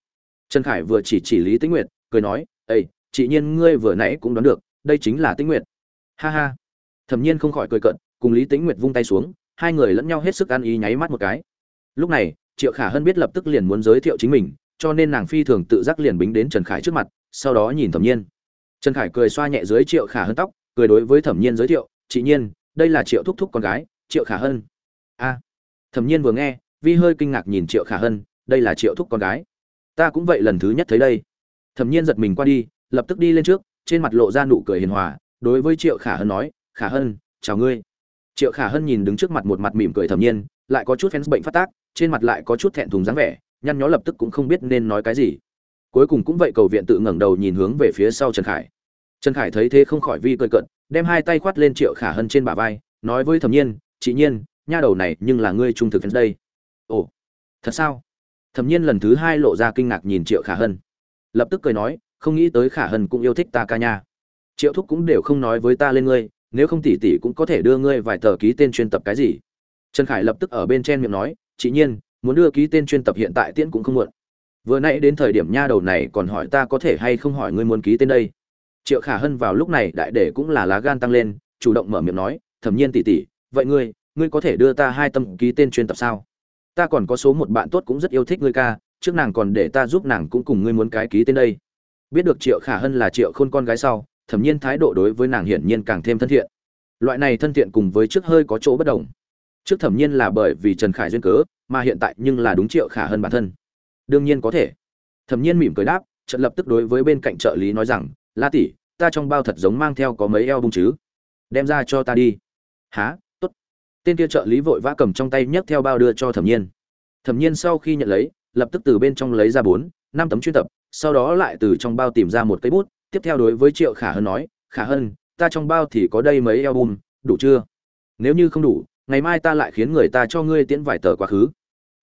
Trần khải vừa chỉ chỉ lý tĩnh nguyệt, cười nói ây chị nhiên ngươi vừa nãy cũng đoán được, đây chính là tĩnh nguyệt. Ha ha. Thẩm nhiên không khỏi cười cận cùng lý tĩnh nguyệt vung tay xuống, hai người lẫn nhau hết sức ăn ý nháy mắt một cái. Lúc này, triệu khả hân biết lập tức liền muốn giới thiệu chính mình, cho nên nàng phi thường tự giác liền bính đến trần khải trước mặt sau đó nhìn thẩm nhiên. Trần khải cười xoa nhẹ dưới triệu khả hân tóc, cười đối với thẩm nhiên giới thiệu, chị nhiên, đây là triệu thúc thúc con gái, triệu khả hân. A. Thẩm nhiên vừa nghe, vi hơi kinh ngạc nhìn triệu khả hân, đây là triệu thúc con gái? Ta cũng vậy lần thứ nhất thấy đây. Thẩm nhiên giật mình qua đi, lập tức đi lên trước, trên mặt lộ ra nụ cười hiền hòa, đối với triệu khả hân nói, khả hân, chào ngươi. Triệu khả hân nhìn đứng trước mặt một mặt mỉm cười thẩm nhiên, lại có chút fans bệnh phát tác, trên mặt lại có chút thẹn thùng dáng vẻ, nhăn nhó lập tức cũng không biết nên nói cái gì cuối cùng cũng vậy cầu viện tự ngẩng đầu nhìn hướng về phía sau trần khải. Trần khải thấy thế không khỏi vi cười cận đem hai tay khoát lên triệu khả hân trên bả vai, nói với thẩm nhiên, chị nhiên, nha đầu này nhưng là ngươi trung thực đến đây. Ồ, thật sao? Thẩm nhiên lần thứ hai lộ ra kinh ngạc nhìn triệu khả hân. Lập tức cười nói, không nghĩ tới khả hân cũng yêu thích ta ca nha. Triệu thúc cũng đều không nói với ta lên ngươi, nếu không tỷ tỷ cũng có thể đưa ngươi vài tờ ký tên chuyên tập cái gì. Trần khải lập tức ở bên trên miệng nói, chị nhiên, muốn đưa ký tên chuyên tập hiện tại tiễn cũng không muộn vừa nãy đến thời điểm nha đầu này còn hỏi ta có thể hay không hỏi ngươi muốn ký tên đây. Triệu khả hân vào lúc này đại để cũng là lá gan tăng lên, chủ động mở miệng nói, thẩm nhiên tỷ tỷ, vậy ngươi ngươi có thể đưa ta hai tâm ký tên chuyên tập sao? Ta còn có số một bạn tốt cũng rất yêu thích ngươi ca, trước nàng còn để ta giúp nàng cũng cùng ngươi muốn cái ký tên đây. Biết được triệu khả hân là triệu khôn con gái sau, thẩm nhiên thái độ đối với nàng hiển nhiên càng thêm thân thiện. Loại này thân thiện cùng với trước hơi có chỗ bất đồng. Trước thẩm nhiên là bởi vì trần khải duyên cớ, mà hiện tại nhưng là đúng triệu khả hơn bản thân đương nhiên có thể. Thẩm nhiên mỉm cười đáp trận lập tức đối với bên cạnh trợ lý nói rằng la tỷ ta trong bao thật giống mang theo có mấy eo bung chứ? Đem ra cho ta đi. Há t ố t tên kia trợ lý vội vã cầm trong tay nhấc theo bao đưa cho thẩm nhiên. Thẩm nhiên sau khi nhận lấy lập tức từ bên trong lấy ra bốn năm tấm chuyên tập sau đó lại từ trong bao tìm ra một cây bút tiếp theo đối với triệu khả hơn nói khả hơn ta trong bao thì có đây mấy eo bung, đủ chưa? Nếu như không đủ ngày mai ta lại khiến người ta cho ngươi tiễn vài tờ quá khứ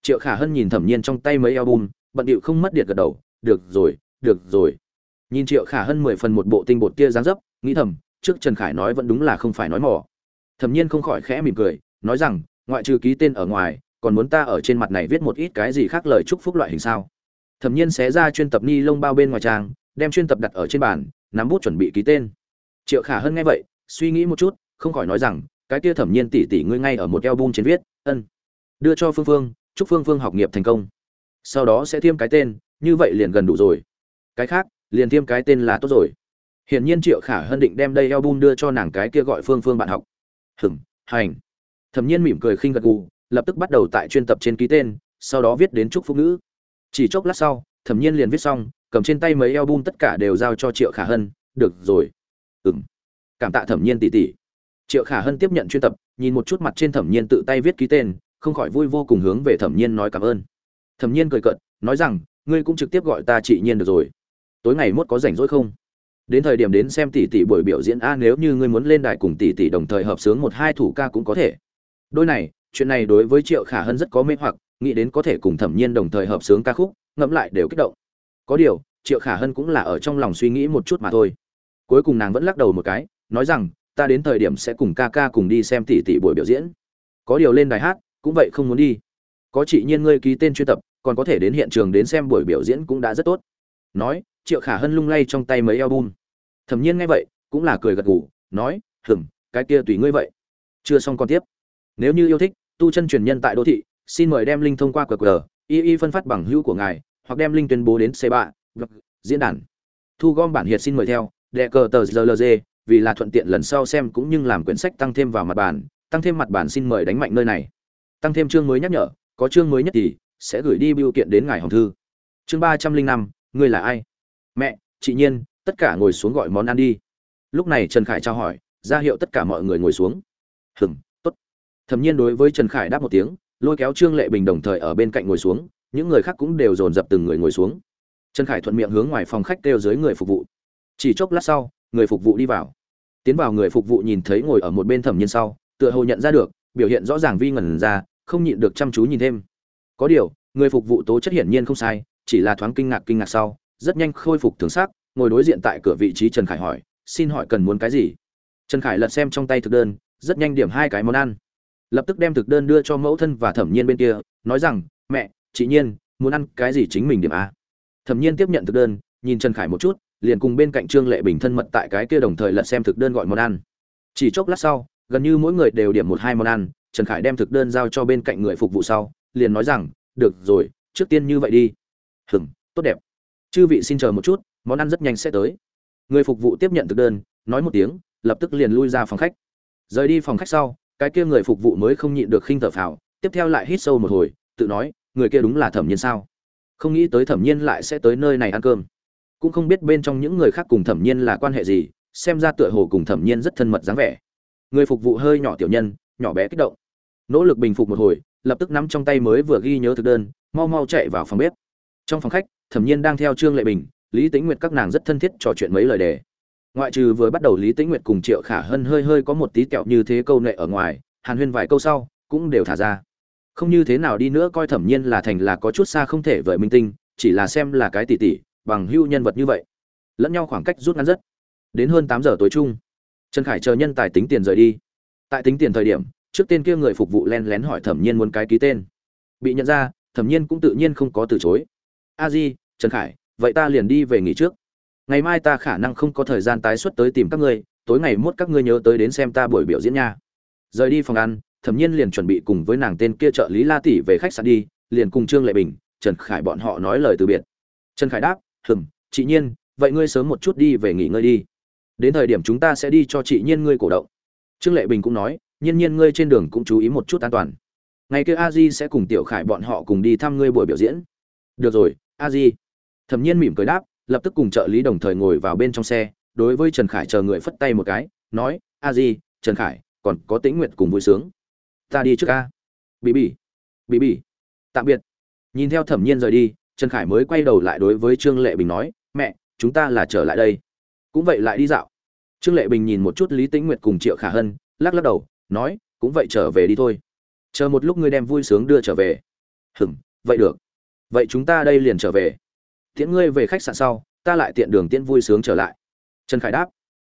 triệu khả hân nhìn thẩm nhiên trong tay mấy album, bận điệu không mất điện gật đầu, được rồi được rồi. Nhìn triệu khả hân mười phần một bộ tinh bột kia dáng dấp, nghĩ thầm, trước trần khải nói vẫn đúng là không phải nói mỏ. Thẩm nhiên không khỏi khẽ mỉm cười, nói rằng, ngoại trừ ký tên ở ngoài, còn muốn ta ở trên mặt này viết một ít cái gì khác lời chúc phúc loại hình sao? Thẩm nhiên xé ra chuyên tập ni lông bao bên ngoài trang, đem chuyên tập đặt ở trên bàn, nắm bút chuẩn bị ký tên. Triệu khả hân nghe vậy, suy nghĩ một chút, không khỏi nói rằng, cái kia thẩm nhiên tỉ tỉ ngươi ngay ở một eo bung trên viết, ân, đưa cho phương phương chúc phương phương học nghiệp thành công. Sau đó sẽ thêm cái tên, như vậy liền gần đủ rồi. Cái khác, liền thêm cái tên là tốt rồi. Hiển nhiên triệu khả hân định đem đây eo bung đưa cho nàng cái kia gọi phương phương bạn học. Hửng hành. Thẩm nhiên mỉm cười khinh gật gù, lập tức bắt đầu tại chuyên tập trên ký tên, sau đó viết đến chúc phúc nữ. chỉ chốc lát sau, thẩm nhiên liền viết xong, cầm trên tay mấy album tất cả đều giao cho triệu khả hân, được rồi. Ừm. cảm tạ thẩm nhiên tỷ tỷ. Triệu khả hân tiếp nhận chuyên tập, nhìn một chút mặt trên thẩm nhiên tự tay viết ký tên không khỏi vui vô cùng hướng về thẩm nhiên nói cảm ơn. Thẩm nhiên cười cợt, nói rằng, ngươi cũng trực tiếp gọi ta chị nhiên được rồi. Tối ngày mốt có rảnh rỗi không? Đến thời điểm đến xem tỷ tỷ buổi biểu diễn, a, nếu như ngươi muốn lên đài cùng tỷ tỷ đồng thời hợp sướng một hai thủ ca cũng có thể. Đôi này, chuyện này đối với triệu khả hân rất có mê hoặc, nghĩ đến có thể cùng thẩm nhiên đồng thời hợp sướng ca khúc, ngẫm lại đều kích động. Có điều, triệu khả hân cũng là ở trong lòng suy nghĩ một chút mà thôi. Cuối cùng nàng vẫn lắc đầu một cái, nói rằng, ta đến thời điểm sẽ cùng ca ca cùng đi xem tỷ tỷ buổi biểu diễn. Có điều lên đài hát cũng vậy không muốn đi. Có chị nhiên ngươi ký tên chuyên tập, còn có thể đến hiện trường đến xem buổi biểu diễn cũng đã rất tốt. Nói, triệu khả hân lung lay trong tay mấy album. Thẩm nhiên nghe vậy, cũng là cười gật gù, nói hừm cái kia tùy ngươi vậy. Chưa xong còn tiếp. Nếu như yêu thích, tu chân truyền nhân tại đô thị, xin mời đem linh thông qua qr, y y phân phát bằng hữu của ngài, hoặc đem linh tuyên bố đến c ba diễn đàn. Thu gom bản hiệt xin mời theo, đệ cờ tờ rlg vì là thuận tiện lần sau xem cũng như làm quyển sách tăng thêm vào mặt bản tăng thêm mặt bản xin mời đánh mạnh nơi này tăng thêm chương mới nhắc nhở, có chương mới nhất thì sẽ gửi đi biểu kiện đến ngài hồng thư. Chương ba trăm linh năm, ngươi là ai? Mẹ, chị nhiên, tất cả ngồi xuống gọi món ăn đi. Lúc này trần khải trao hỏi, ra hiệu tất cả mọi người ngồi xuống. Hừm, tốt. Thẩm nhiên đối với trần khải đáp một tiếng, lôi kéo trương lệ bình đồng thời ở bên cạnh ngồi xuống, những người khác cũng đều dồn dập từng người ngồi xuống. Trần khải thuận miệng hướng ngoài phòng khách kêu dưới người phục vụ. Chỉ chốc lát sau, người phục vụ đi vào. Tiến vào người phục vụ nhìn thấy ngồi ở một bên thẩm nhiên sau, tựa hồ nhận ra được biểu hiện rõ ràng vi ngẩn ra, không nhịn được chăm chú nhìn thêm. Có điều, người phục vụ tố chất hiển nhiên không sai, chỉ là thoáng kinh ngạc kinh ngạc sau, rất nhanh khôi phục thường xác ngồi đối diện tại cửa vị trí trần khải hỏi, xin hỏi cần muốn cái gì? Trần khải lật xem trong tay thực đơn, rất nhanh điểm hai cái món ăn. Lập tức đem thực đơn đưa cho mẫu thân và thẩm nhiên bên kia, nói rằng, mẹ, chị nhiên, muốn ăn cái gì chính mình điểm a. Thẩm nhiên tiếp nhận thực đơn, nhìn trần khải một chút, liền cùng bên cạnh trương lệ bình thân mật tại cái kia đồng thời lật xem thực đơn gọi món ăn. Chỉ chốc lát sau gần như mỗi người đều điểm một hai món ăn, trần khải đem thực đơn giao cho bên cạnh người phục vụ sau, liền nói rằng, được rồi, trước tiên như vậy đi. Hừng tốt đẹp. Chư vị xin chờ một chút, món ăn rất nhanh sẽ tới. Người phục vụ tiếp nhận thực đơn, nói một tiếng, lập tức liền lui ra phòng khách. Rời đi phòng khách sau, cái kia người phục vụ mới không nhịn được khinh thở phào, tiếp theo lại hít sâu một hồi, tự nói, người kia đúng là thẩm nhiên sao? Không nghĩ tới thẩm nhiên lại sẽ tới nơi này ăn cơm. Cũng không biết bên trong những người khác cùng thẩm nhiên là quan hệ gì, xem ra tựa hồ cùng thẩm nhiên rất thân mật dáng vẻ người phục vụ hơi nhỏ tiểu nhân, nhỏ bé kích động. Nỗ lực bình phục một hồi, lập tức nắm trong tay mới vừa ghi nhớ thực đơn, mau mau chạy vào phòng bếp. Trong phòng khách, thẩm nhiên đang theo trương lệ bình, lý tĩnh nguyệt các nàng rất thân thiết trò chuyện mấy lời đề. Ngoại trừ vừa bắt đầu lý tĩnh nguyệt cùng triệu khả hân hơi hơi có một tí kẹo như thế câu nệ ở ngoài, hàn huyên vài câu sau, cũng đều thả ra. Không như thế nào đi nữa coi thẩm nhiên là thành là có chút xa không thể vời minh tinh, chỉ là xem là cái tỷ tỷ bằng hưu nhân vật như vậy. Lẫn nhau khoảng cách rút ngắn rất. Đến hơn tám giờ tối chung trần khải chờ nhân tài tính tiền rời đi. Tại tính tiền thời điểm, trước tên kia người phục vụ len lén hỏi thẩm nhiên muốn cái ký tên. Bị nhận ra, thẩm nhiên cũng tự nhiên không có từ chối. A di, trần khải, vậy ta liền đi về nghỉ trước. Ngày mai ta khả năng không có thời gian tái xuất tới tìm các ngươi, tối ngày mốt các ngươi nhớ tới đến xem ta buổi biểu diễn nha. Rời đi phòng ăn, thẩm nhiên liền chuẩn bị cùng với nàng tên kia trợ lý la tỷ về khách sạn đi, liền cùng trương lệ bình, trần khải bọn họ nói lời từ biệt. Trần khải đáp, hừm, chị nhiên, vậy ngươi sớm một chút đi về nghỉ ngơi đi đến thời điểm chúng ta sẽ đi cho chị nhiên ngươi cổ động. Trương lệ bình cũng nói, nhiên nhiên ngươi trên đường cũng chú ý một chút an toàn. Ngày kia a di sẽ cùng tiểu khải bọn họ cùng đi thăm ngươi buổi biểu diễn. Được rồi, a di. Thẩm nhiên mỉm cười đáp, lập tức cùng trợ lý đồng thời ngồi vào bên trong xe, đối với trần khải chờ người phất tay một cái, nói, a di, trần khải, còn có tĩnh nguyện cùng vui sướng. Ta đi trước a. Bị bị bị bị tạm biệt. Nhìn theo thẩm nhiên rời đi, trần khải mới quay đầu lại đối với trương lệ bình nói, mẹ, chúng ta là trở lại đây cũng vậy lại đi dạo. Trương lệ bình nhìn một chút lý tĩnh nguyệt cùng triệu khả hân, lắc lắc đầu, nói, cũng vậy trở về đi thôi. Chờ một lúc ngươi đem vui sướng đưa trở về. Hừm, vậy được. Vậy chúng ta đây liền trở về. Tiễn ngươi về khách sạn sau, ta lại tiện đường tiễn vui sướng trở lại. Trần khải đáp.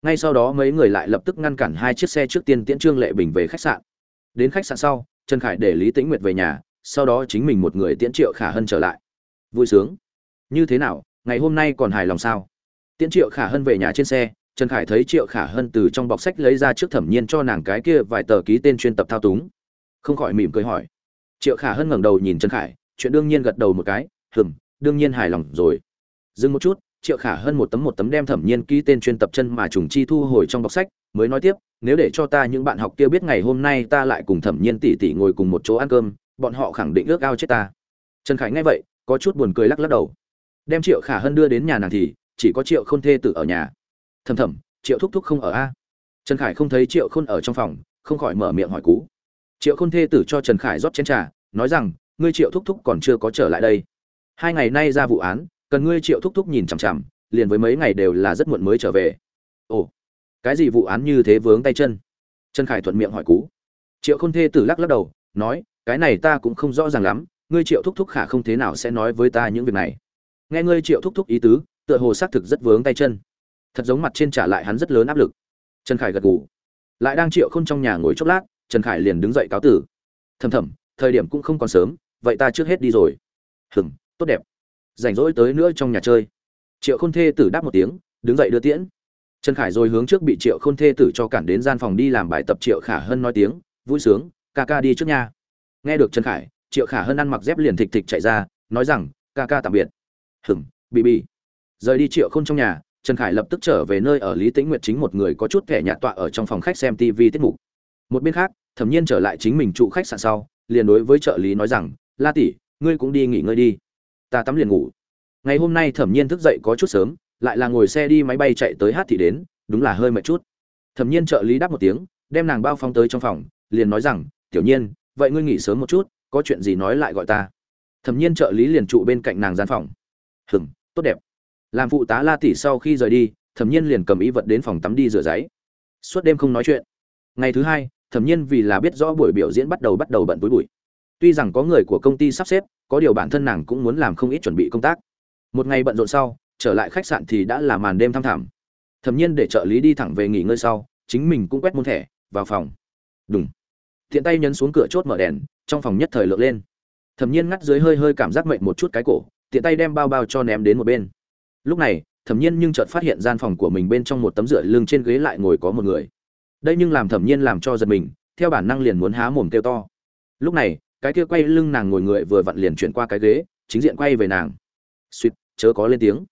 Ngay sau đó mấy người lại lập tức ngăn cản hai chiếc xe trước tiên tiễn trương lệ bình về khách sạn. Đến khách sạn sau, trần khải để lý tĩnh nguyệt về nhà, sau đó chính mình một người tiễn triệu khả hân trở lại. Vui sướng. Như thế nào? Ngày hôm nay còn hài lòng sao? Tiễn triệu khả hân về nhà trên xe, trần khải thấy triệu khả hân từ trong bọc sách lấy ra trước thẩm nhiên cho nàng cái kia vài tờ ký tên chuyên tập thao túng. Không khỏi mỉm cười hỏi. Triệu khả hân ngẩng đầu nhìn trần khải, chuyện đương nhiên gật đầu một cái hừm đương nhiên hài lòng rồi. Dừng một chút, triệu khả hân một tấm một tấm đem thẩm nhiên ký tên chuyên tập chân mà trùng chi thu hồi trong bọc sách, mới nói tiếp, nếu để cho ta những bạn học kia biết ngày hôm nay ta lại cùng thẩm nhiên tỷ tỷ ngồi cùng một chỗ ăn cơm, bọn họ khẳng định ước ao chết ta. Trần khải nghe vậy, có chút buồn cười lắc lắc đầu. Đem triệu khả hân đưa đến nhà nàng thì chỉ có triệu khôn thê tử ở nhà. Thầm thầm, triệu thúc thúc không ở a? Trần khải không thấy triệu khôn ở trong phòng, không khỏi mở miệng hỏi cú. Triệu khôn thê tử cho trần khải rót chén trà, nói rằng, ngươi triệu thúc thúc còn chưa có trở lại đây. Hai ngày nay ra vụ án, cần ngươi triệu thúc thúc nhìn chằm chằm, liền với mấy ngày đều là rất muộn mới trở về. Ồ, cái gì vụ án như thế vướng tay chân? Trần khải thuận miệng hỏi cú. Triệu khôn thê tử lắc lắc đầu, nói, cái này ta cũng không rõ ràng lắm, ngươi triệu thúc thúc khả không thế nào sẽ nói với ta những việc này. Nghe ngươi triệu thúc thúc ý tứ tựa hồ xác thực rất vướng tay chân. Thật giống mặt trên trả lại hắn rất lớn áp lực. Trần khải gật gù. Lại đang triệu không trong nhà ngồi chốc lát, trần khải liền đứng dậy cáo tử. Thầm thầm, thời điểm cũng không còn sớm, vậy ta trước hết đi rồi. Hừng tốt đẹp. Rảnh rỗi tới nữa trong nhà chơi. Triệu khôn thê tử đáp một tiếng, đứng dậy đưa tiễn. Trần khải rồi hướng trước bị triệu khôn thê tử cho cản đến gian phòng đi làm bài tập triệu khả hân nói tiếng, vui sướng, ca ca đi trước nha. Nghe được trần khải, triệu khả hân ăn mặc dép liền thịch thịch chạy ra, nói rằng, ca ca tạm biệt. Hừng bị bị rời đi triệu k h ô n trong nhà, trần khải lập tức trở về nơi ở lý tĩnh nguyệt chính một người có chút thẻ nhạt tọa ở trong phòng khách xem tv tiết mục. Một bên khác, thẩm nhiên trở lại chính mình trụ khách sạn sau, liền đối với trợ lý nói rằng, la tỷ, ngươi cũng đi nghỉ ngơi đi. Ta tắm liền ngủ. Ngày hôm nay thẩm nhiên thức dậy có chút sớm, lại là ngồi xe đi máy bay chạy tới hát thị đến, đúng là hơi mệt chút. Thẩm nhiên trợ lý đáp một tiếng, đem nàng bao phong tới trong phòng, liền nói rằng, tiểu nhiên, vậy ngươi nghỉ sớm một chút, có chuyện gì nói lại gọi ta. Thẩm nhiên trợ lý liền trụ bên cạnh nàng gian phòng. Hừng tốt đẹp làm phụ tá la tỷ sau khi rời đi, thẩm nhiên liền cầm ý vật đến phòng tắm đi rửa giấy. Suốt đêm không nói chuyện. Ngày thứ hai, thẩm nhiên vì là biết rõ buổi biểu diễn bắt đầu bắt đầu bận túi bụi. Tuy rằng có người của công ty sắp xếp, có điều bản thân nàng cũng muốn làm không ít chuẩn bị công tác. Một ngày bận rộn sau, trở lại khách sạn thì đã là màn đêm thăm thẳm. Thẩm nhiên để trợ lý đi thẳng về nghỉ ngơi sau, chính mình cũng quét môn thẻ, vào phòng. Đúng thiện tay nhấn xuống cửa chốt mở đèn, trong phòng nhất thời lượn lên. Thẩm nhiên ngắt dưới hơi hơi cảm giác mệnh một chút cái cổ, tiện tay đem bao bao cho ném đến một bên lúc này, thẩm nhiên nhưng chợt phát hiện gian phòng của mình bên trong một tấm rửa lưng trên ghế lại ngồi có một người. Đây nhưng làm thẩm nhiên làm cho giật mình, theo bản năng liền muốn há mồm kêu to. Lúc này, cái kia quay lưng nàng ngồi người vừa vặn liền chuyển qua cái ghế, chính diện quay về nàng. Suýt, chớ có lên tiếng.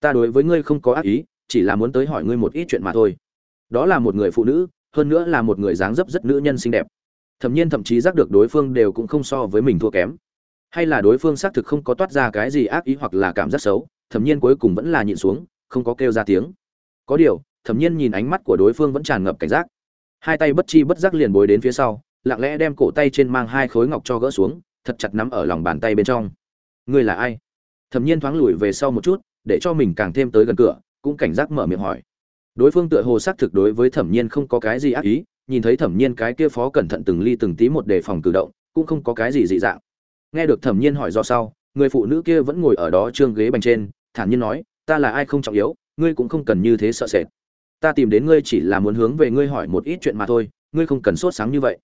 Ta đối với ngươi không có ác ý, chỉ là muốn tới hỏi ngươi một ít chuyện mà thôi. Đó là một người phụ nữ, hơn nữa là một người dáng dấp rất nữ nhân xinh đẹp. Thẩm nhiên thậm chí giác được đối phương đều cũng không so với mình thua kém. Hay là đối phương xác thực không có toát ra cái gì ác ý hoặc là cảm giác xấu thẩm nhiên cuối cùng vẫn là nhịn xuống, không có kêu ra tiếng. Có điều, thẩm nhiên nhìn ánh mắt của đối phương vẫn tràn ngập cảnh giác. Hai tay bất chi bất giác liền bối đến phía sau, lặng lẽ đem cổ tay trên mang hai khối ngọc cho gỡ xuống, thật chặt nắm ở lòng bàn tay bên trong. Ngươi là ai? Thẩm nhiên thoáng lùi về sau một chút, để cho mình càng thêm tới gần cửa, cũng cảnh giác mở miệng hỏi. Đối phương tựa hồ xác thực đối với thẩm nhiên không có cái gì ác ý, nhìn thấy thẩm nhiên cái kia phó cẩn thận từng ly từng tí một đề phòng cử động, cũng không có cái gì dị dạng. Nghe được thẩm nhiên hỏi do sau, người phụ nữ kia vẫn ngồi ở đó trương ghế bành trên thản nhiên nói, ta là ai không trọng yếu, ngươi cũng không cần như thế sợ sệt. Ta tìm đến ngươi chỉ là muốn hướng về ngươi hỏi một ít chuyện mà thôi, ngươi không cần sốt sáng như vậy.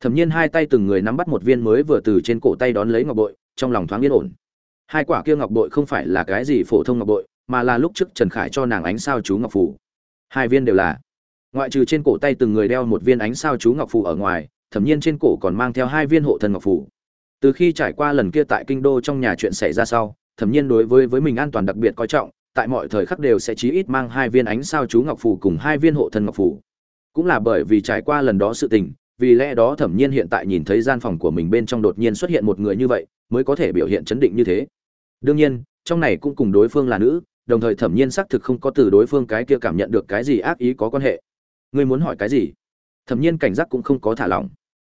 Thẩm nhiên hai tay từng người nắm bắt một viên mới vừa từ trên cổ tay đón lấy ngọc bội, trong lòng thoáng yên ổn. Hai quả kia ngọc bội không phải là cái gì phổ thông ngọc bội, mà là lúc trước trần khải cho nàng ánh sao chú ngọc phủ hai viên đều là. Ngoại trừ trên cổ tay từng người đeo một viên ánh sao chú ngọc phủ ở ngoài, thẩm nhiên trên cổ còn mang theo hai viên hộ thân ngọc phủ từ khi trải qua lần kia tại kinh đô trong nhà chuyện xảy ra sau thẩm nhiên đối với với mình an toàn đặc biệt coi trọng, tại mọi thời khắc đều sẽ chí ít mang hai viên ánh sao chú ngọc phủ cùng hai viên hộ thân ngọc phủ cũng là bởi vì trải qua lần đó sự tình, vì lẽ đó thẩm nhiên hiện tại nhìn thấy gian phòng của mình bên trong đột nhiên xuất hiện một người như vậy, mới có thể biểu hiện chấn định như thế. Đương nhiên, trong này cũng cùng đối phương là nữ, đồng thời thẩm nhiên xác thực không có từ đối phương cái kia cảm nhận được cái gì ác ý có quan hệ. Ngươi muốn hỏi cái gì? Thẩm nhiên cảnh giác cũng không có thả lỏng.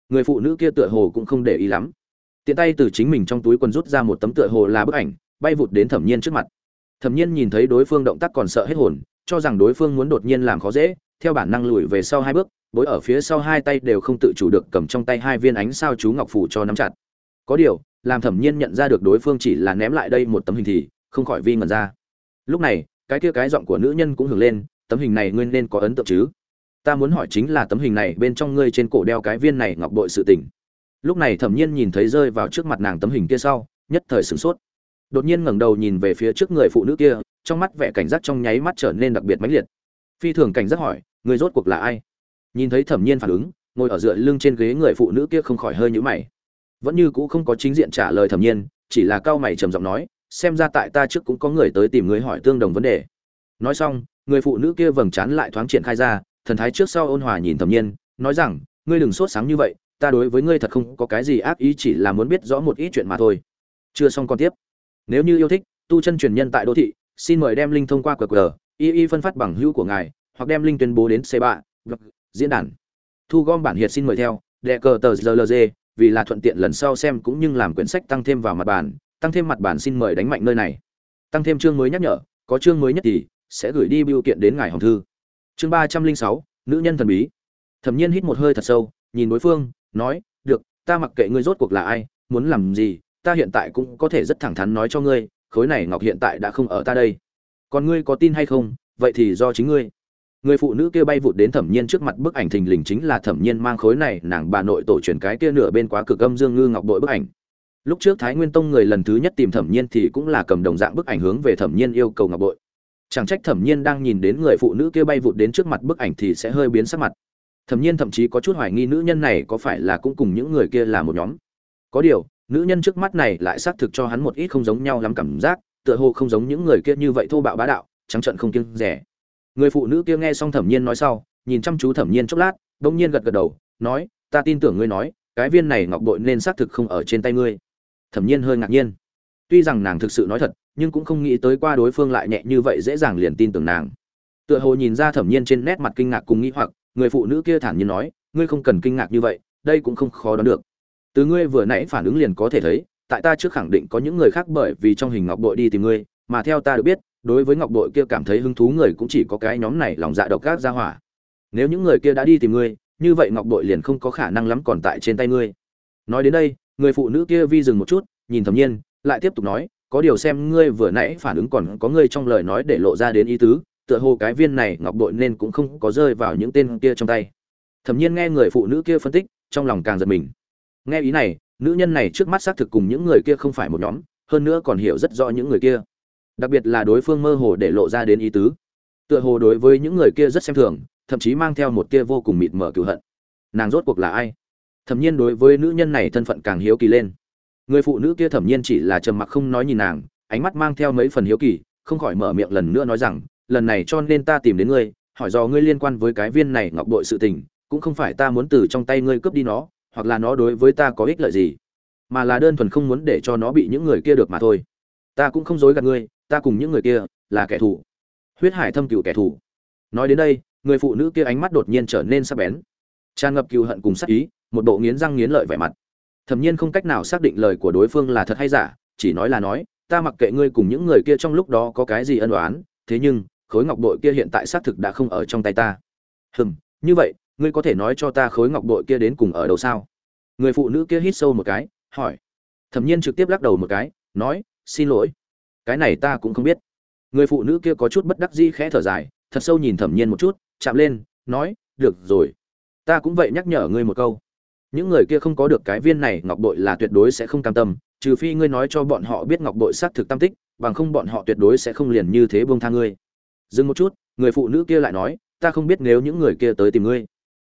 Người phụ nữ kia tựa hồ cũng không để ý lắm. Tiện tay từ chính mình trong túi quần rút ra một tấm tựa hồ là bức ảnh bay vụt đến thẩm nhiên trước mặt. Thẩm nhiên nhìn thấy đối phương động tác còn sợ hết hồn, cho rằng đối phương muốn đột nhiên làm khó dễ, theo bản năng lùi về sau hai bước, bối ở phía sau hai tay đều không tự chủ được cầm trong tay hai viên ánh sao chú ngọc phủ cho nắm chặt. Có điều, làm thẩm nhiên nhận ra được đối phương chỉ là ném lại đây một tấm hình thì, không khỏi vi ngẩn ra. Lúc này, cái kia cái giọng của nữ nhân cũng hưởng lên, tấm hình này ngươi nên có ấn tượng chứ? Ta muốn hỏi chính là tấm hình này bên trong ngươi trên cổ đeo cái viên này ngọc bội sự tình. Lúc này thẩm nhiên nhìn thấy rơi vào trước mặt nàng tấm hình kia sau, nhất thời sửng sốt đột nhiên ngẩng đầu nhìn về phía trước người phụ nữ kia, trong mắt vẻ cảnh giác trong nháy mắt trở nên đặc biệt mãnh liệt. Phi thường cảnh giác hỏi, người rốt cuộc là ai? Nhìn thấy thẩm nhiên phản ứng, ngồi ở dựa lưng trên ghế người phụ nữ kia không khỏi hơi nhũ mày. Vẫn như cũ không có chính diện trả lời thẩm nhiên, chỉ là cao mày trầm giọng nói, xem ra tại ta trước cũng có người tới tìm người hỏi tương đồng vấn đề. Nói xong, người phụ nữ kia vầng trán lại thoáng triển khai ra, thần thái trước sau ôn hòa nhìn thẩm nhiên, nói rằng, ngươi đừng sốt sáng như vậy, ta đối với ngươi thật không có cái gì ác ý, chỉ là muốn biết rõ một ít chuyện mà thôi. Chưa xong còn tiếp nếu như yêu thích, tu chân truyền nhân tại đô thị, xin mời đem linh thông qua qr y y phân phát bằng hữu của ngài, hoặc đem linh tuyên bố đến c ba diễn đàn. Thu gom bản hiệt xin mời theo, đệ cờ tờ rlg vì là thuận tiện lần sau xem cũng như làm quyển sách tăng thêm vào mặt bản, tăng thêm mặt bản xin mời đánh mạnh nơi này. Tăng thêm chương mới nhắc nhở, có chương mới nhất thì sẽ gửi đi biểu kiện đến ngài hồng thư. Chương ba trăm linh sáu, nữ nhân thần bí. Thẩm nhiên hít một hơi thật sâu, nhìn đối phương, nói, được, ta mặc kệ ngươi rốt cuộc là ai, muốn làm gì ta hiện tại cũng có thể rất thẳng thắn nói cho ngươi, khối này ngọc hiện tại đã không ở ta đây. Còn ngươi có tin hay không? Vậy thì do chính ngươi. Người phụ nữ kia bay vụt đến thẩm nhiên trước mặt bức ảnh thình lình chính là thẩm nhiên mang khối này, nàng bà nội tổ truyền cái kia nửa bên quá cực âm dương ngư ngọc đội bức ảnh. Lúc trước thái nguyên tông người lần thứ nhất tìm thẩm nhiên thì cũng là cầm đồng dạng bức ảnh hướng về thẩm nhiên yêu cầu ngọc bội. Chẳng trách thẩm nhiên đang nhìn đến người phụ nữ kia bay vụt đến trước mặt bức ảnh thì sẽ hơi biến sắc mặt. Thẩm nhiên thậm chí có chút hoài nghi nữ nhân này có phải là cũng cùng những người kia là một nhóm. Có điều nữ nhân trước mắt này lại xác thực cho hắn một ít không giống nhau lắm cảm giác, tựa hồ không giống những người kia như vậy thô bạo bá đạo, trắng trận không kiêng rẻ. Người phụ nữ kia nghe xong thẩm nhiên nói sau, nhìn chăm chú thẩm nhiên chốc lát, bỗng nhiên gật gật đầu, nói, ta tin tưởng ngươi nói, cái viên này ngọc bội nên xác thực không ở trên tay ngươi. Thẩm nhiên hơi ngạc nhiên. Tuy rằng nàng thực sự nói thật, nhưng cũng không nghĩ tới qua đối phương lại nhẹ như vậy dễ dàng liền tin tưởng nàng. Tựa hồ nhìn ra thẩm nhiên trên nét mặt kinh ngạc cùng nghĩ hoặc, người phụ nữ kia thản nhiên nói, ngươi không cần kinh ngạc như vậy, đây cũng không khó đoán được từ ngươi vừa nãy phản ứng liền có thể thấy, tại ta trước khẳng định có những người khác bởi vì trong hình ngọc bội đi tìm ngươi, mà theo ta được biết, đối với ngọc bội kia cảm thấy hứng thú người cũng chỉ có cái nhóm này lòng dạ độc ác ra hỏa. Nếu những người kia đã đi tìm ngươi, như vậy ngọc bội liền không có khả năng lắm còn tại trên tay ngươi. Nói đến đây, người phụ nữ kia vi dừng một chút, nhìn thầm nhiên, lại tiếp tục nói, có điều xem ngươi vừa nãy phản ứng còn có ngươi trong lời nói để lộ ra đến ý tứ, tựa hồ cái viên này ngọc bội nên cũng không có rơi vào những tên kia trong tay. Thẩm nhiên nghe người phụ nữ kia phân tích, trong lòng càng giật mình nghe ý này, nữ nhân này trước mắt xác thực cùng những người kia không phải một nhóm, hơn nữa còn hiểu rất rõ những người kia. Đặc biệt là đối phương mơ hồ để lộ ra đến ý tứ. Tựa hồ đối với những người kia rất xem thường, thậm chí mang theo một tia vô cùng mịt mờ cựu hận. Nàng rốt cuộc là ai? Thẩm nhiên đối với nữ nhân này thân phận càng hiếu kỳ lên. Người phụ nữ kia thẩm nhiên chỉ là trầm mặc không nói nhìn nàng, ánh mắt mang theo mấy phần hiếu kỳ, không khỏi mở miệng lần nữa nói rằng, lần này cho nên ta tìm đến ngươi, hỏi do ngươi liên quan với cái viên này ngọc bội sự tình, cũng không phải ta muốn từ trong tay ngươi cướp đi nó hoặc là nó đối với ta có ích lợi gì, mà là đơn thuần không muốn để cho nó bị những người kia được mà thôi. Ta cũng không dối gạt ngươi, ta cùng những người kia là kẻ thù. Huyết hải thâm cựu kẻ thù. Nói đến đây, người phụ nữ kia ánh mắt đột nhiên trở nên sắc bén. Tràn ngập cựu hận cùng sắc ý, một bộ nghiến răng nghiến lợi vẻ mặt. Thẩm nhiên không cách nào xác định lời của đối phương là thật hay giả, chỉ nói là nói, ta mặc kệ ngươi cùng những người kia trong lúc đó có cái gì ân oán, thế nhưng, khối ngọc bội kia hiện tại xác thực đã không ở trong tay ta. Hừm, như vậy ngươi có thể nói cho ta khối ngọc bội kia đến cùng ở đâu sao? Người phụ nữ kia hít sâu một cái, hỏi. Thẩm nhiên trực tiếp lắc đầu một cái, nói, xin lỗi. Cái này ta cũng không biết. Người phụ nữ kia có chút bất đắc dĩ khẽ thở dài, thật sâu nhìn thẩm nhiên một chút, chạm lên, nói, được rồi. Ta cũng vậy nhắc nhở ngươi một câu. Những người kia không có được cái viên này ngọc bội là tuyệt đối sẽ không cam tâm, trừ phi ngươi nói cho bọn họ biết ngọc bội xác thực tam tích, bằng không bọn họ tuyệt đối sẽ không liền như thế buông tha ngươi. Dừng một chút, người phụ nữ kia lại nói, ta không biết nếu những người kia tới tìm ngươi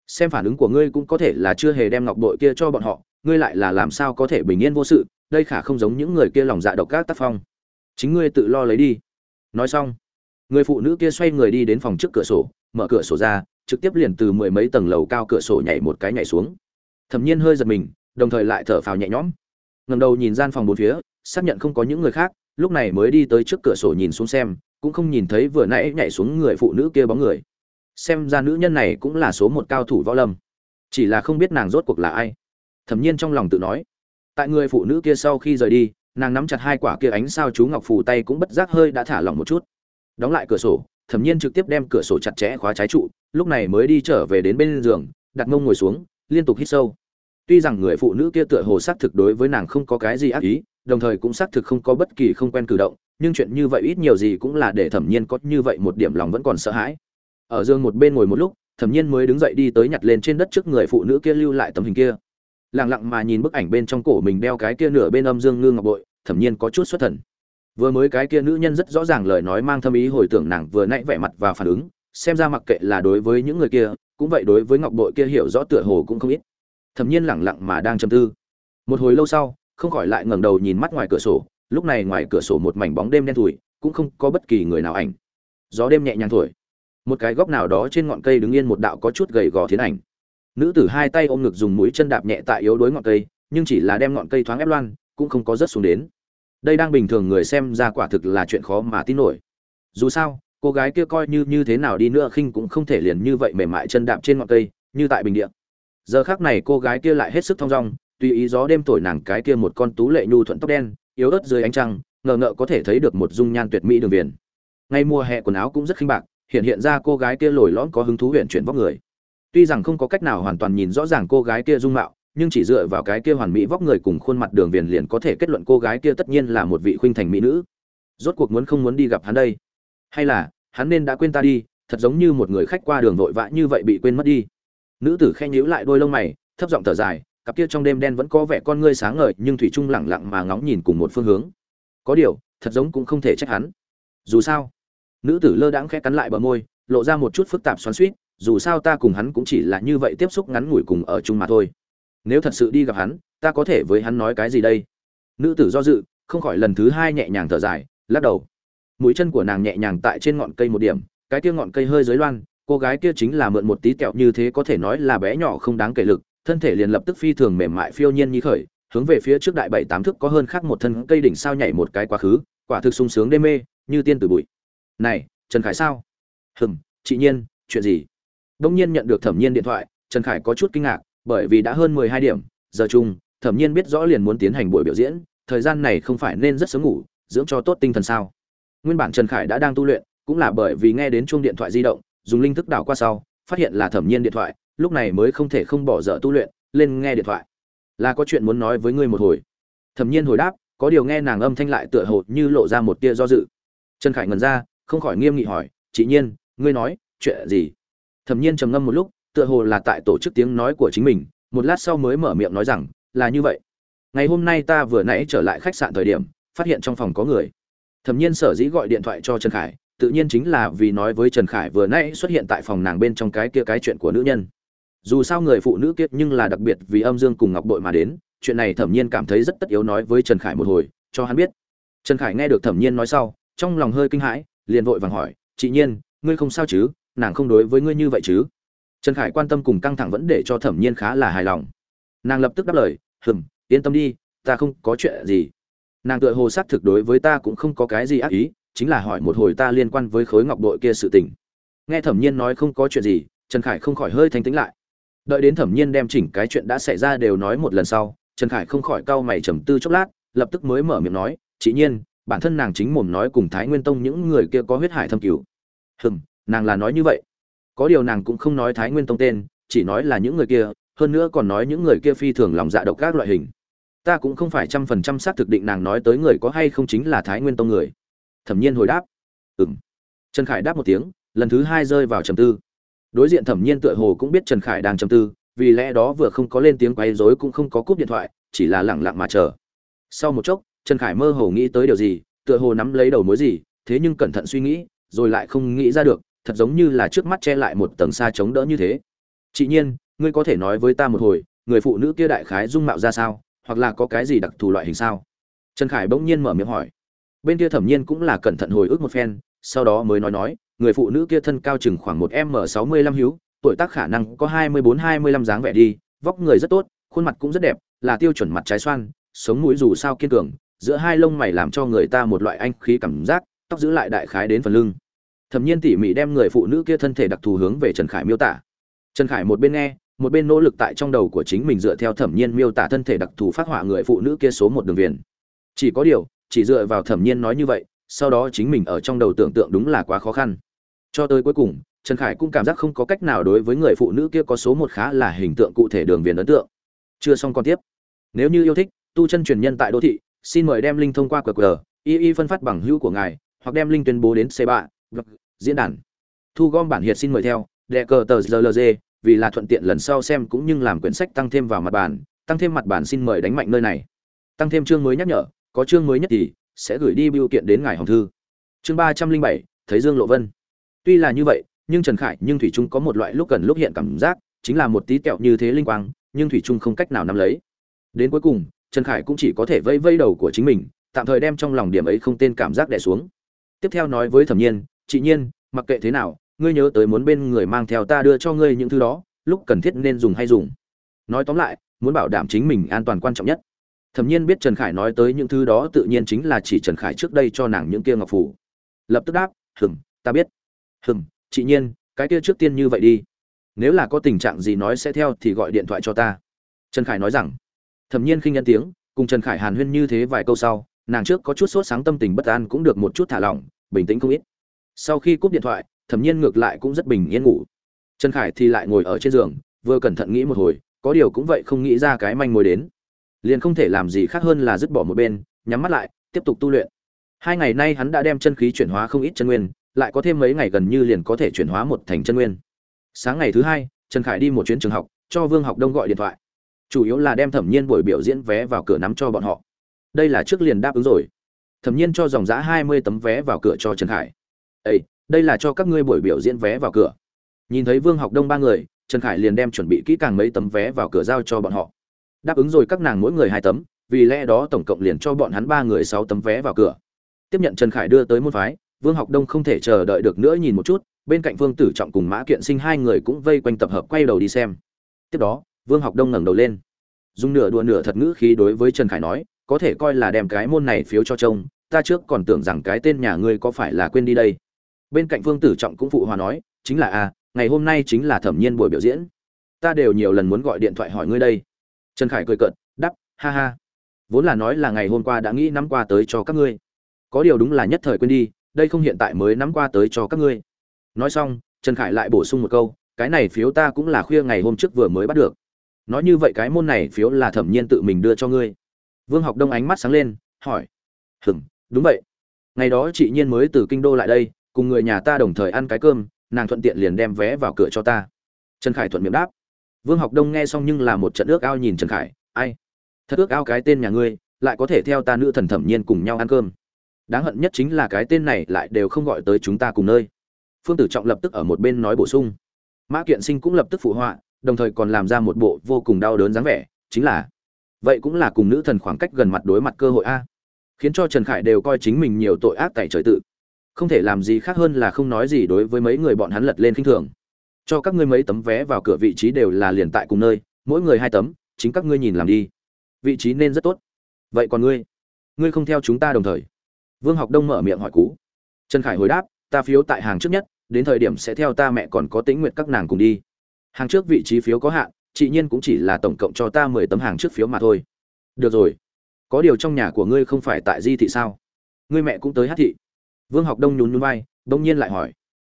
xem phản ứng của ngươi cũng có thể là chưa hề đem ngọc bội kia cho bọn họ, ngươi lại là làm sao có thể bình yên vô sự, đây khả không giống những người kia lòng dạ độc các tác phong. Chính ngươi tự lo lấy đi. Nói xong, người phụ nữ kia xoay người đi đến phòng trước cửa sổ, mở cửa sổ ra, trực tiếp liền từ mười mấy tầng lầu cao cửa sổ nhảy một cái nhảy xuống. Thẩm nhiên hơi giật mình, đồng thời lại thở phào nhẹ nhõm. Ngầm đầu nhìn gian phòng bốn phía, xác nhận không có những người khác, lúc này mới đi tới trước cửa sổ nhìn xuống xem, cũng không nhìn thấy vừa nãy nhảy xuống người phụ nữ kia bóng người xem ra nữ nhân này cũng là số một cao thủ võ lâm. Chỉ là không biết nàng rốt cuộc là ai. Thẩm nhiên trong lòng tự nói, tại người phụ nữ kia sau khi rời đi, nàng nắm chặt hai quả kia ánh sao chú ngọc phù tay cũng bất giác hơi đã thả lỏng một chút. Đóng lại cửa sổ, thẩm nhiên trực tiếp đem cửa sổ chặt chẽ khóa trái trụ, lúc này mới đi trở về đến bên giường, đặt mông ngồi xuống, liên tục hít sâu. Tuy rằng người phụ nữ kia tựa hồ xác thực đối với nàng không có cái gì ác ý, đồng thời cũng xác thực không có bất kỳ không quen cử động, nhưng chuyện như vậy ít nhiều gì cũng là để thẩm nhiên có như vậy một điểm lòng vẫn còn sợ hãi ở giường một bên ngồi một lúc, thẩm nhiên mới đứng dậy đi tới nhặt lên trên đất trước người phụ nữ kia lưu lại tấm hình kia. Lặng lặng mà nhìn bức ảnh bên trong cổ mình đeo cái kia nửa bên âm dương ngư ngọc bội, thẩm nhiên có chút xuất thần. Vừa mới cái kia nữ nhân rất rõ ràng lời nói mang thâm ý hồi tưởng nàng vừa nãy vẻ mặt và phản ứng, xem ra mặc kệ là đối với những người kia, cũng vậy đối với ngọc bội kia hiểu rõ tựa hồ cũng không ít. Thẩm nhiên lẳng lặng mà đang châm tư. Một hồi lâu sau, không khỏi lại ngẩng đầu nhìn mắt ngoài cửa sổ, lúc này ngoài cửa sổ một mảnh bóng đêm đen thủi cũng không có bất kỳ người nào ảnh. Gió đêm nhẹ nhàng thổi một cái góc nào đó trên ngọn cây đứng yên một đạo có chút gầy gò thiến ảnh. Nữ tử hai tay ôm ngực dùng mũi chân đạp nhẹ tại yếu đuối ngọn cây, nhưng chỉ là đem ngọn cây thoáng ép loan, cũng không có rớt xuống đến. Đây đang bình thường người xem ra quả thực là chuyện khó mà tin nổi. Dù sao, cô gái kia coi như như thế nào đi nữa khinh cũng không thể liền như vậy mềm mại chân đạp trên ngọn cây, như tại bình địa. Giờ khác này cô gái kia lại hết sức thong dong, tùy ý gió đêm thổi nàng cái kia một con tú lệ nhu thuận tóc đen, yếu ớt dưới ánh trăng, ngờ ngợ có thể thấy được một dung nhan tuyệt mỹ đường viền. Ngay mùa hè quần áo cũng rất khinh bạc hiện hiện ra cô gái kia lồi lõn có hứng thú huyện chuyển vóc người. Tuy rằng không có cách nào hoàn toàn nhìn rõ ràng cô gái kia dung mạo, nhưng chỉ dựa vào cái kia hoàn mỹ vóc người cùng khuôn mặt đường viền liền có thể kết luận cô gái kia tất nhiên là một vị khuynh thành mỹ nữ. Rốt cuộc muốn không muốn đi gặp hắn đây? Hay là, hắn nên đã quên ta đi, thật giống như một người khách qua đường vội vã như vậy bị quên mất đi. Nữ tử khen nhíu lại đôi lông mày, thấp giọng thở dài, cặp kia trong đêm đen vẫn có vẻ con ngươi sáng ngời, nhưng thủy trung lặng lặng mà ngóng nhìn cùng một phương hướng. Có điều, thật giống cũng không thể trách hắn. Dù sao nữ tử lơ đãng khẽ cắn lại bờ môi, lộ ra một chút phức tạp xoắn suýt dù sao ta cùng hắn cũng chỉ là như vậy tiếp xúc ngắn ngủi cùng ở chung mà thôi. Nếu thật sự đi gặp hắn, ta có thể với hắn nói cái gì đây? Nữ tử do dự, không khỏi lần thứ hai nhẹ nhàng thở dài, lắc đầu. Mũi chân của nàng nhẹ nhàng tại trên ngọn cây một điểm, cái kia ngọn cây hơi dưới loan, cô gái kia chính là mượn một tí kẹo như thế có thể nói là bé nhỏ không đáng kể lực, thân thể liền lập tức phi thường mềm mại phiêu nhiên như khởi, hướng về phía trước đại bảy tám thước có hơn khác một thân cây đỉnh sao nhảy một cái quá khứ, quả thực sung sướng đê mê, như tiên từ bụi này, trần khải sao? Hừm, chị nhiên, chuyện gì? Đông nhiên nhận được thẩm nhiên điện thoại, trần khải có chút kinh ngạc, bởi vì đã hơn mười hai điểm, giờ chung, thẩm nhiên biết rõ liền muốn tiến hành buổi biểu diễn, thời gian này không phải nên rất sớm ngủ, dưỡng cho tốt tinh thần sao? Nguyên bản trần khải đã đang tu luyện, cũng là bởi vì nghe đến chuông điện thoại di động, dùng linh thức đảo qua sau, phát hiện là thẩm nhiên điện thoại, lúc này mới không thể không bỏ dở tu luyện, lên nghe điện thoại. Là có chuyện muốn nói với ngươi một hồi. Thẩm nhiên hồi đáp, có điều nghe nàng âm thanh lại tựa hồ như lộ ra một tia do dự. Trần khải ngần ra không khỏi nghiêm nghị hỏi, chị nhiên, ngươi nói, chuyện gì? Thẩm nhiên trầm ngâm một lúc, tựa hồ là tại tổ chức tiếng nói của chính mình, một lát sau mới mở miệng nói rằng, là như vậy. Ngày hôm nay ta vừa nãy trở lại khách sạn thời điểm, phát hiện trong phòng có người. Thẩm nhiên sở dĩ gọi điện thoại cho trần khải, tự nhiên chính là vì nói với trần khải vừa nãy xuất hiện tại phòng nàng bên trong cái kia cái chuyện của nữ nhân. Dù sao người phụ nữ kiệt nhưng là đặc biệt vì âm dương cùng ngọc bội mà đến, chuyện này thẩm nhiên cảm thấy rất tất yếu nói với trần khải một hồi, cho hắn biết. Trần khải nghe được thẩm nhiên nói sau, trong lòng hơi kinh hãi liền vội vàng hỏi, chị nhiên, ngươi không sao chứ? Nàng không đối với ngươi như vậy chứ? Trần khải quan tâm cùng căng thẳng vẫn để cho thẩm nhiên khá là hài lòng. Nàng lập tức đáp lời, hừm, yên tâm đi, ta không có chuyện gì. Nàng tựa hồ xác thực đối với ta cũng không có cái gì ác ý, chính là hỏi một hồi ta liên quan với khối ngọc bội kia sự tình. Nghe thẩm nhiên nói không có chuyện gì, trần khải không khỏi hơi thanh tĩnh lại. Đợi đến thẩm nhiên đem chỉnh cái chuyện đã xảy ra đều nói một lần sau, trần khải không khỏi cau mày trầm tư chốc lát, lập tức mới mở miệng nói, chị nhiên bản thân nàng chính mồm nói cùng thái nguyên tông những người kia có huyết hải thâm cửu. Hừm nàng là nói như vậy. Có điều nàng cũng không nói thái nguyên tông tên chỉ nói là những người kia hơn nữa còn nói những người kia phi thường lòng dạ độc các loại hình. Ta cũng không phải trăm phần trăm xác thực định nàng nói tới người có hay không chính là thái nguyên tông người. Thẩm nhiên hồi đáp. Ừm, trần khải đáp một tiếng lần thứ hai rơi vào trầm tư. Đối diện thẩm nhiên tựa hồ cũng biết trần khải đang trầm tư vì lẽ đó vừa không có lên tiếng quấy rối cũng không có cúp điện thoại chỉ là lẳng lặng mà chờ. Sau một chốc trần khải mơ hồ nghĩ tới điều gì, tựa hồ nắm lấy đầu mối gì, thế nhưng cẩn thận suy nghĩ, rồi lại không nghĩ ra được, thật giống như là trước mắt che lại một tầng xa chống đỡ như thế. Chị nhiên, ngươi có thể nói với ta một hồi, người phụ nữ kia đại khái dung mạo ra sao, hoặc là có cái gì đặc thù loại hình sao? Trần khải bỗng nhiên mở miệng hỏi. Bên kia thẩm nhiên cũng là cẩn thận hồi ức một phen, sau đó mới nói nói, người phụ nữ kia thân cao chừng khoảng một m sáu mươi lăm hữu, tuổi tác khả năng có hai mươi bốn, hai mươi lăm dáng vẻ đi, vóc người rất tốt, khuôn mặt cũng rất đẹp, là tiêu chuẩn mặt trái xoan, sống mũi dù sao kiên cường giữa hai lông mày làm cho người ta một loại anh khí cảm giác, tóc giữ lại đại khái đến phần lưng. Thẩm nhiên tỉ mỉ đem người phụ nữ kia thân thể đặc thù hướng về trần khải miêu tả. Trần khải một bên nghe, một bên nỗ lực tại trong đầu của chính mình dựa theo thẩm nhiên miêu tả thân thể đặc thù phát họa người phụ nữ kia số một đường viền. Chỉ có điều, chỉ dựa vào thẩm nhiên nói như vậy, sau đó chính mình ở trong đầu tưởng tượng đúng là quá khó khăn. Cho tới cuối cùng, trần khải cũng cảm giác không có cách nào đối với người phụ nữ kia có số một khá là hình tượng cụ thể đường viền ấn tượng. Chưa xong còn tiếp. Nếu như yêu thích, tu chân truyền nhân tại đô thị xin mời đem link thông qua qr y y phân phát bằng hữu của ngài, hoặc đem link tuyên bố đến c 3 diễn đàn. Thu gom bản hiệt xin mời theo, đệ cờ tờ rlg vì là thuận tiện lần sau xem cũng như làm quyển sách tăng thêm vào mặt bản, tăng thêm mặt bản xin mời đánh mạnh nơi này. Tăng thêm chương mới nhắc nhở, có chương mới nhất thì sẽ gửi đi biểu kiện đến ngài hồng thư. Chương ba trăm linh bảy, thấy dương lộ vân. Tuy là như vậy, nhưng trần khải, nhưng thủy trung có một loại lúc cần lúc hiện cảm giác, chính là một tí kẹo như thế linh quang, nhưng thủy trung không cách nào nắm lấy. Đến cuối cùng trần khải cũng chỉ có thể vây vây đầu của chính mình, tạm thời đem trong lòng điểm ấy không tên cảm giác đẻ xuống. Tiếp theo nói với thẩm nhiên, chị nhiên, mặc kệ thế nào, ngươi nhớ tới muốn bên người mang theo ta đưa cho ngươi những thứ đó, lúc cần thiết nên dùng hay dùng. Nói tóm lại, muốn bảo đảm chính mình an toàn quan trọng nhất. Thẩm nhiên biết trần khải nói tới những thứ đó tự nhiên chính là chỉ trần khải trước đây cho nàng những kia ngọc phủ lập tức đáp, hừm, ta biết. Hừm, chị nhiên, cái kia trước tiên như vậy đi. Nếu là có tình trạng gì nói sẽ theo thì gọi điện thoại cho ta. Trần khải nói rằng thẩm nhiên khinh nhân tiếng, cùng trần khải hàn huyên như thế vài câu sau, nàng trước có chút sốt sáng tâm tình bất an cũng được một chút thả lỏng, bình tĩnh không ít. Sau khi cúp điện thoại, thẩm nhiên ngược lại cũng rất bình yên ngủ. Trần khải thì lại ngồi ở trên giường, vừa cẩn thận nghĩ một hồi, có điều cũng vậy không nghĩ ra cái manh mối đến. Liền không thể làm gì khác hơn là dứt bỏ một bên, nhắm mắt lại, tiếp tục tu luyện. Hai ngày nay hắn đã đem chân khí chuyển hóa không ít chân nguyên, lại có thêm mấy ngày gần như liền có thể chuyển hóa một thành chân nguyên. Sáng ngày thứ hai, trần khải đi một chuyến trường học, cho vương học đông gọi điện thoại chủ yếu là đem thẩm nhiên buổi biểu diễn vé vào cửa nắm cho bọn họ. Đây là trước liền đáp ứng rồi. Thẩm nhiên cho dòng giã hai mươi tấm vé vào cửa cho trần khải. Ây đây là cho các ngươi buổi biểu diễn vé vào cửa. Nhìn thấy vương học đông ba người, trần khải liền đem chuẩn bị kỹ càng mấy tấm vé vào cửa giao cho bọn họ. Đáp ứng rồi các nàng mỗi người hai tấm, vì lẽ đó tổng cộng liền cho bọn hắn ba người sáu tấm vé vào cửa. Tiếp nhận trần khải đưa tới môn phái, vương học đông không thể chờ đợi được nữa nhìn một chút, bên cạnh vương tử trọng cùng mã kiện sinh hai người cũng vây quanh tập hợp quay đầu đi xem. Tiếp đó vương học đông ngẩng đầu lên. Dùng nửa đùa nửa thật ngữ khí đối với trần khải nói, có thể coi là đem cái môn này phiếu cho trông, ta trước còn tưởng rằng cái tên nhà ngươi có phải là quên đi đây. Bên cạnh vương tử trọng cũng phụ hòa nói, chính là a ngày hôm nay chính là thẩm nhiên buổi biểu diễn. Ta đều nhiều lần muốn gọi điện thoại hỏi ngươi đây. Trần khải cười cợt đắp ha ha. Vốn là nói là ngày hôm qua đã nghĩ nắm qua tới cho các ngươi. Có điều đúng là nhất thời quên đi, đây không hiện tại mới nắm qua tới cho các ngươi. Nói xong, trần khải lại bổ sung một câu, cái này phiếu ta cũng là khuya ngày hôm trước vừa mới bắt được nói như vậy cái môn này phiếu là thẩm nhiên tự mình đưa cho ngươi. Vương học đông ánh mắt sáng lên, hỏi. Hừng đúng vậy. Ngày đó chị nhiên mới từ kinh đô lại đây, cùng người nhà ta đồng thời ăn cái cơm, nàng thuận tiện liền đem vé vào cửa cho ta. Trần khải thuận miệng đáp. Vương học đông nghe xong nhưng là một trận ước ao nhìn trần khải, ai? Thật ước ao cái tên nhà ngươi, lại có thể theo ta nữ thần thẩm nhiên cùng nhau ăn cơm. Đáng hận nhất chính là cái tên này lại đều không gọi tới chúng ta cùng nơi. Phương tử trọng lập tức ở một bên nói bổ sung. Mã kiện sinh cũng lập tức phụ họa đồng thời còn làm ra một bộ vô cùng đau đớn dáng vẻ, chính là, vậy cũng là cùng nữ thần khoảng cách gần mặt đối mặt cơ hội a. Khiến cho trần khải đều coi chính mình nhiều tội ác tại trời tự. Không thể làm gì khác hơn là không nói gì đối với mấy người bọn hắn lật lên khinh thường. Cho các ngươi mấy tấm vé vào cửa vị trí đều là liền tại cùng nơi, mỗi người hai tấm, chính các ngươi nhìn làm đi. Vị trí nên rất tốt. Vậy còn ngươi? Ngươi không theo chúng ta đồng thời. Vương học đông mở miệng hỏi cú. Trần khải hồi đáp, ta phiếu tại hàng trước nhất, đến thời điểm sẽ theo ta mẹ còn có tính nguyện các nàng cùng đi hàng trước vị trí phiếu có hạn, chị nhiên cũng chỉ là tổng cộng cho ta mười tấm hàng trước phiếu mà thôi. Được rồi. Có điều trong nhà của ngươi không phải tại di thị sao? Ngươi mẹ cũng tới hát thị. Vương học đông nhún nhún vai đông nhiên lại hỏi.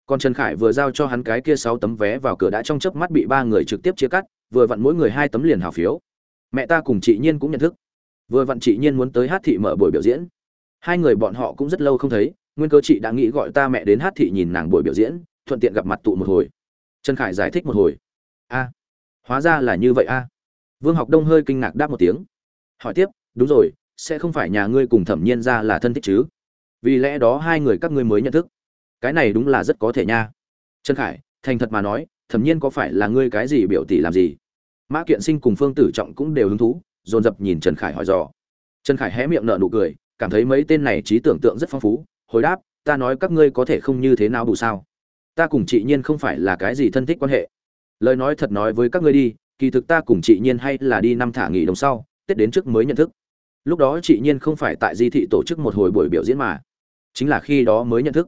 Còn trần khải vừa giao cho hắn cái kia sáu tấm vé vào cửa đã trong chớp mắt bị ba người trực tiếp chia cắt, vừa vặn mỗi người hai tấm liền hào phiếu. Mẹ ta cùng chị nhiên cũng nhận thức. Vừa vặn chị nhiên muốn tới hát thị mở buổi biểu diễn. Hai người bọn họ cũng rất lâu không thấy, nguyên cơ chị đã nghĩ gọi ta mẹ đến hát thị nhìn nàng buổi biểu diễn, thuận tiện gặp mặt tụ một hồi. Trần khải giải thích một hồi a, hóa ra là như vậy a. Vương học đông hơi kinh ngạc đáp một tiếng. Hỏi tiếp, đúng rồi, sẽ không phải nhà ngươi cùng thẩm nhiên ra là thân thích chứ? Vì lẽ đó hai người các ngươi mới nhận thức. Cái này đúng là rất có thể nha. Trần khải, thành thật mà nói, thẩm nhiên có phải là ngươi cái gì biểu tỷ làm gì? Mã kiện sinh cùng phương tử trọng cũng đều hứng thú, dồn dập nhìn trần khải hỏi dò. Trần khải hé miệng nở nụ cười, cảm thấy mấy tên này trí tưởng tượng rất phong phú, hồi đáp, ta nói các ngươi có thể không như thế nào đủ sao? Ta cùng chị nhiên không phải là cái gì thân thích quan hệ lời nói thật nói với các ngươi đi, kỳ thực ta cùng chị nhiên hay là đi năm thả nghỉ đồng sau, tết đến trước mới nhận thức. Lúc đó chị nhiên không phải tại di thị tổ chức một hồi buổi biểu diễn mà, chính là khi đó mới nhận thức.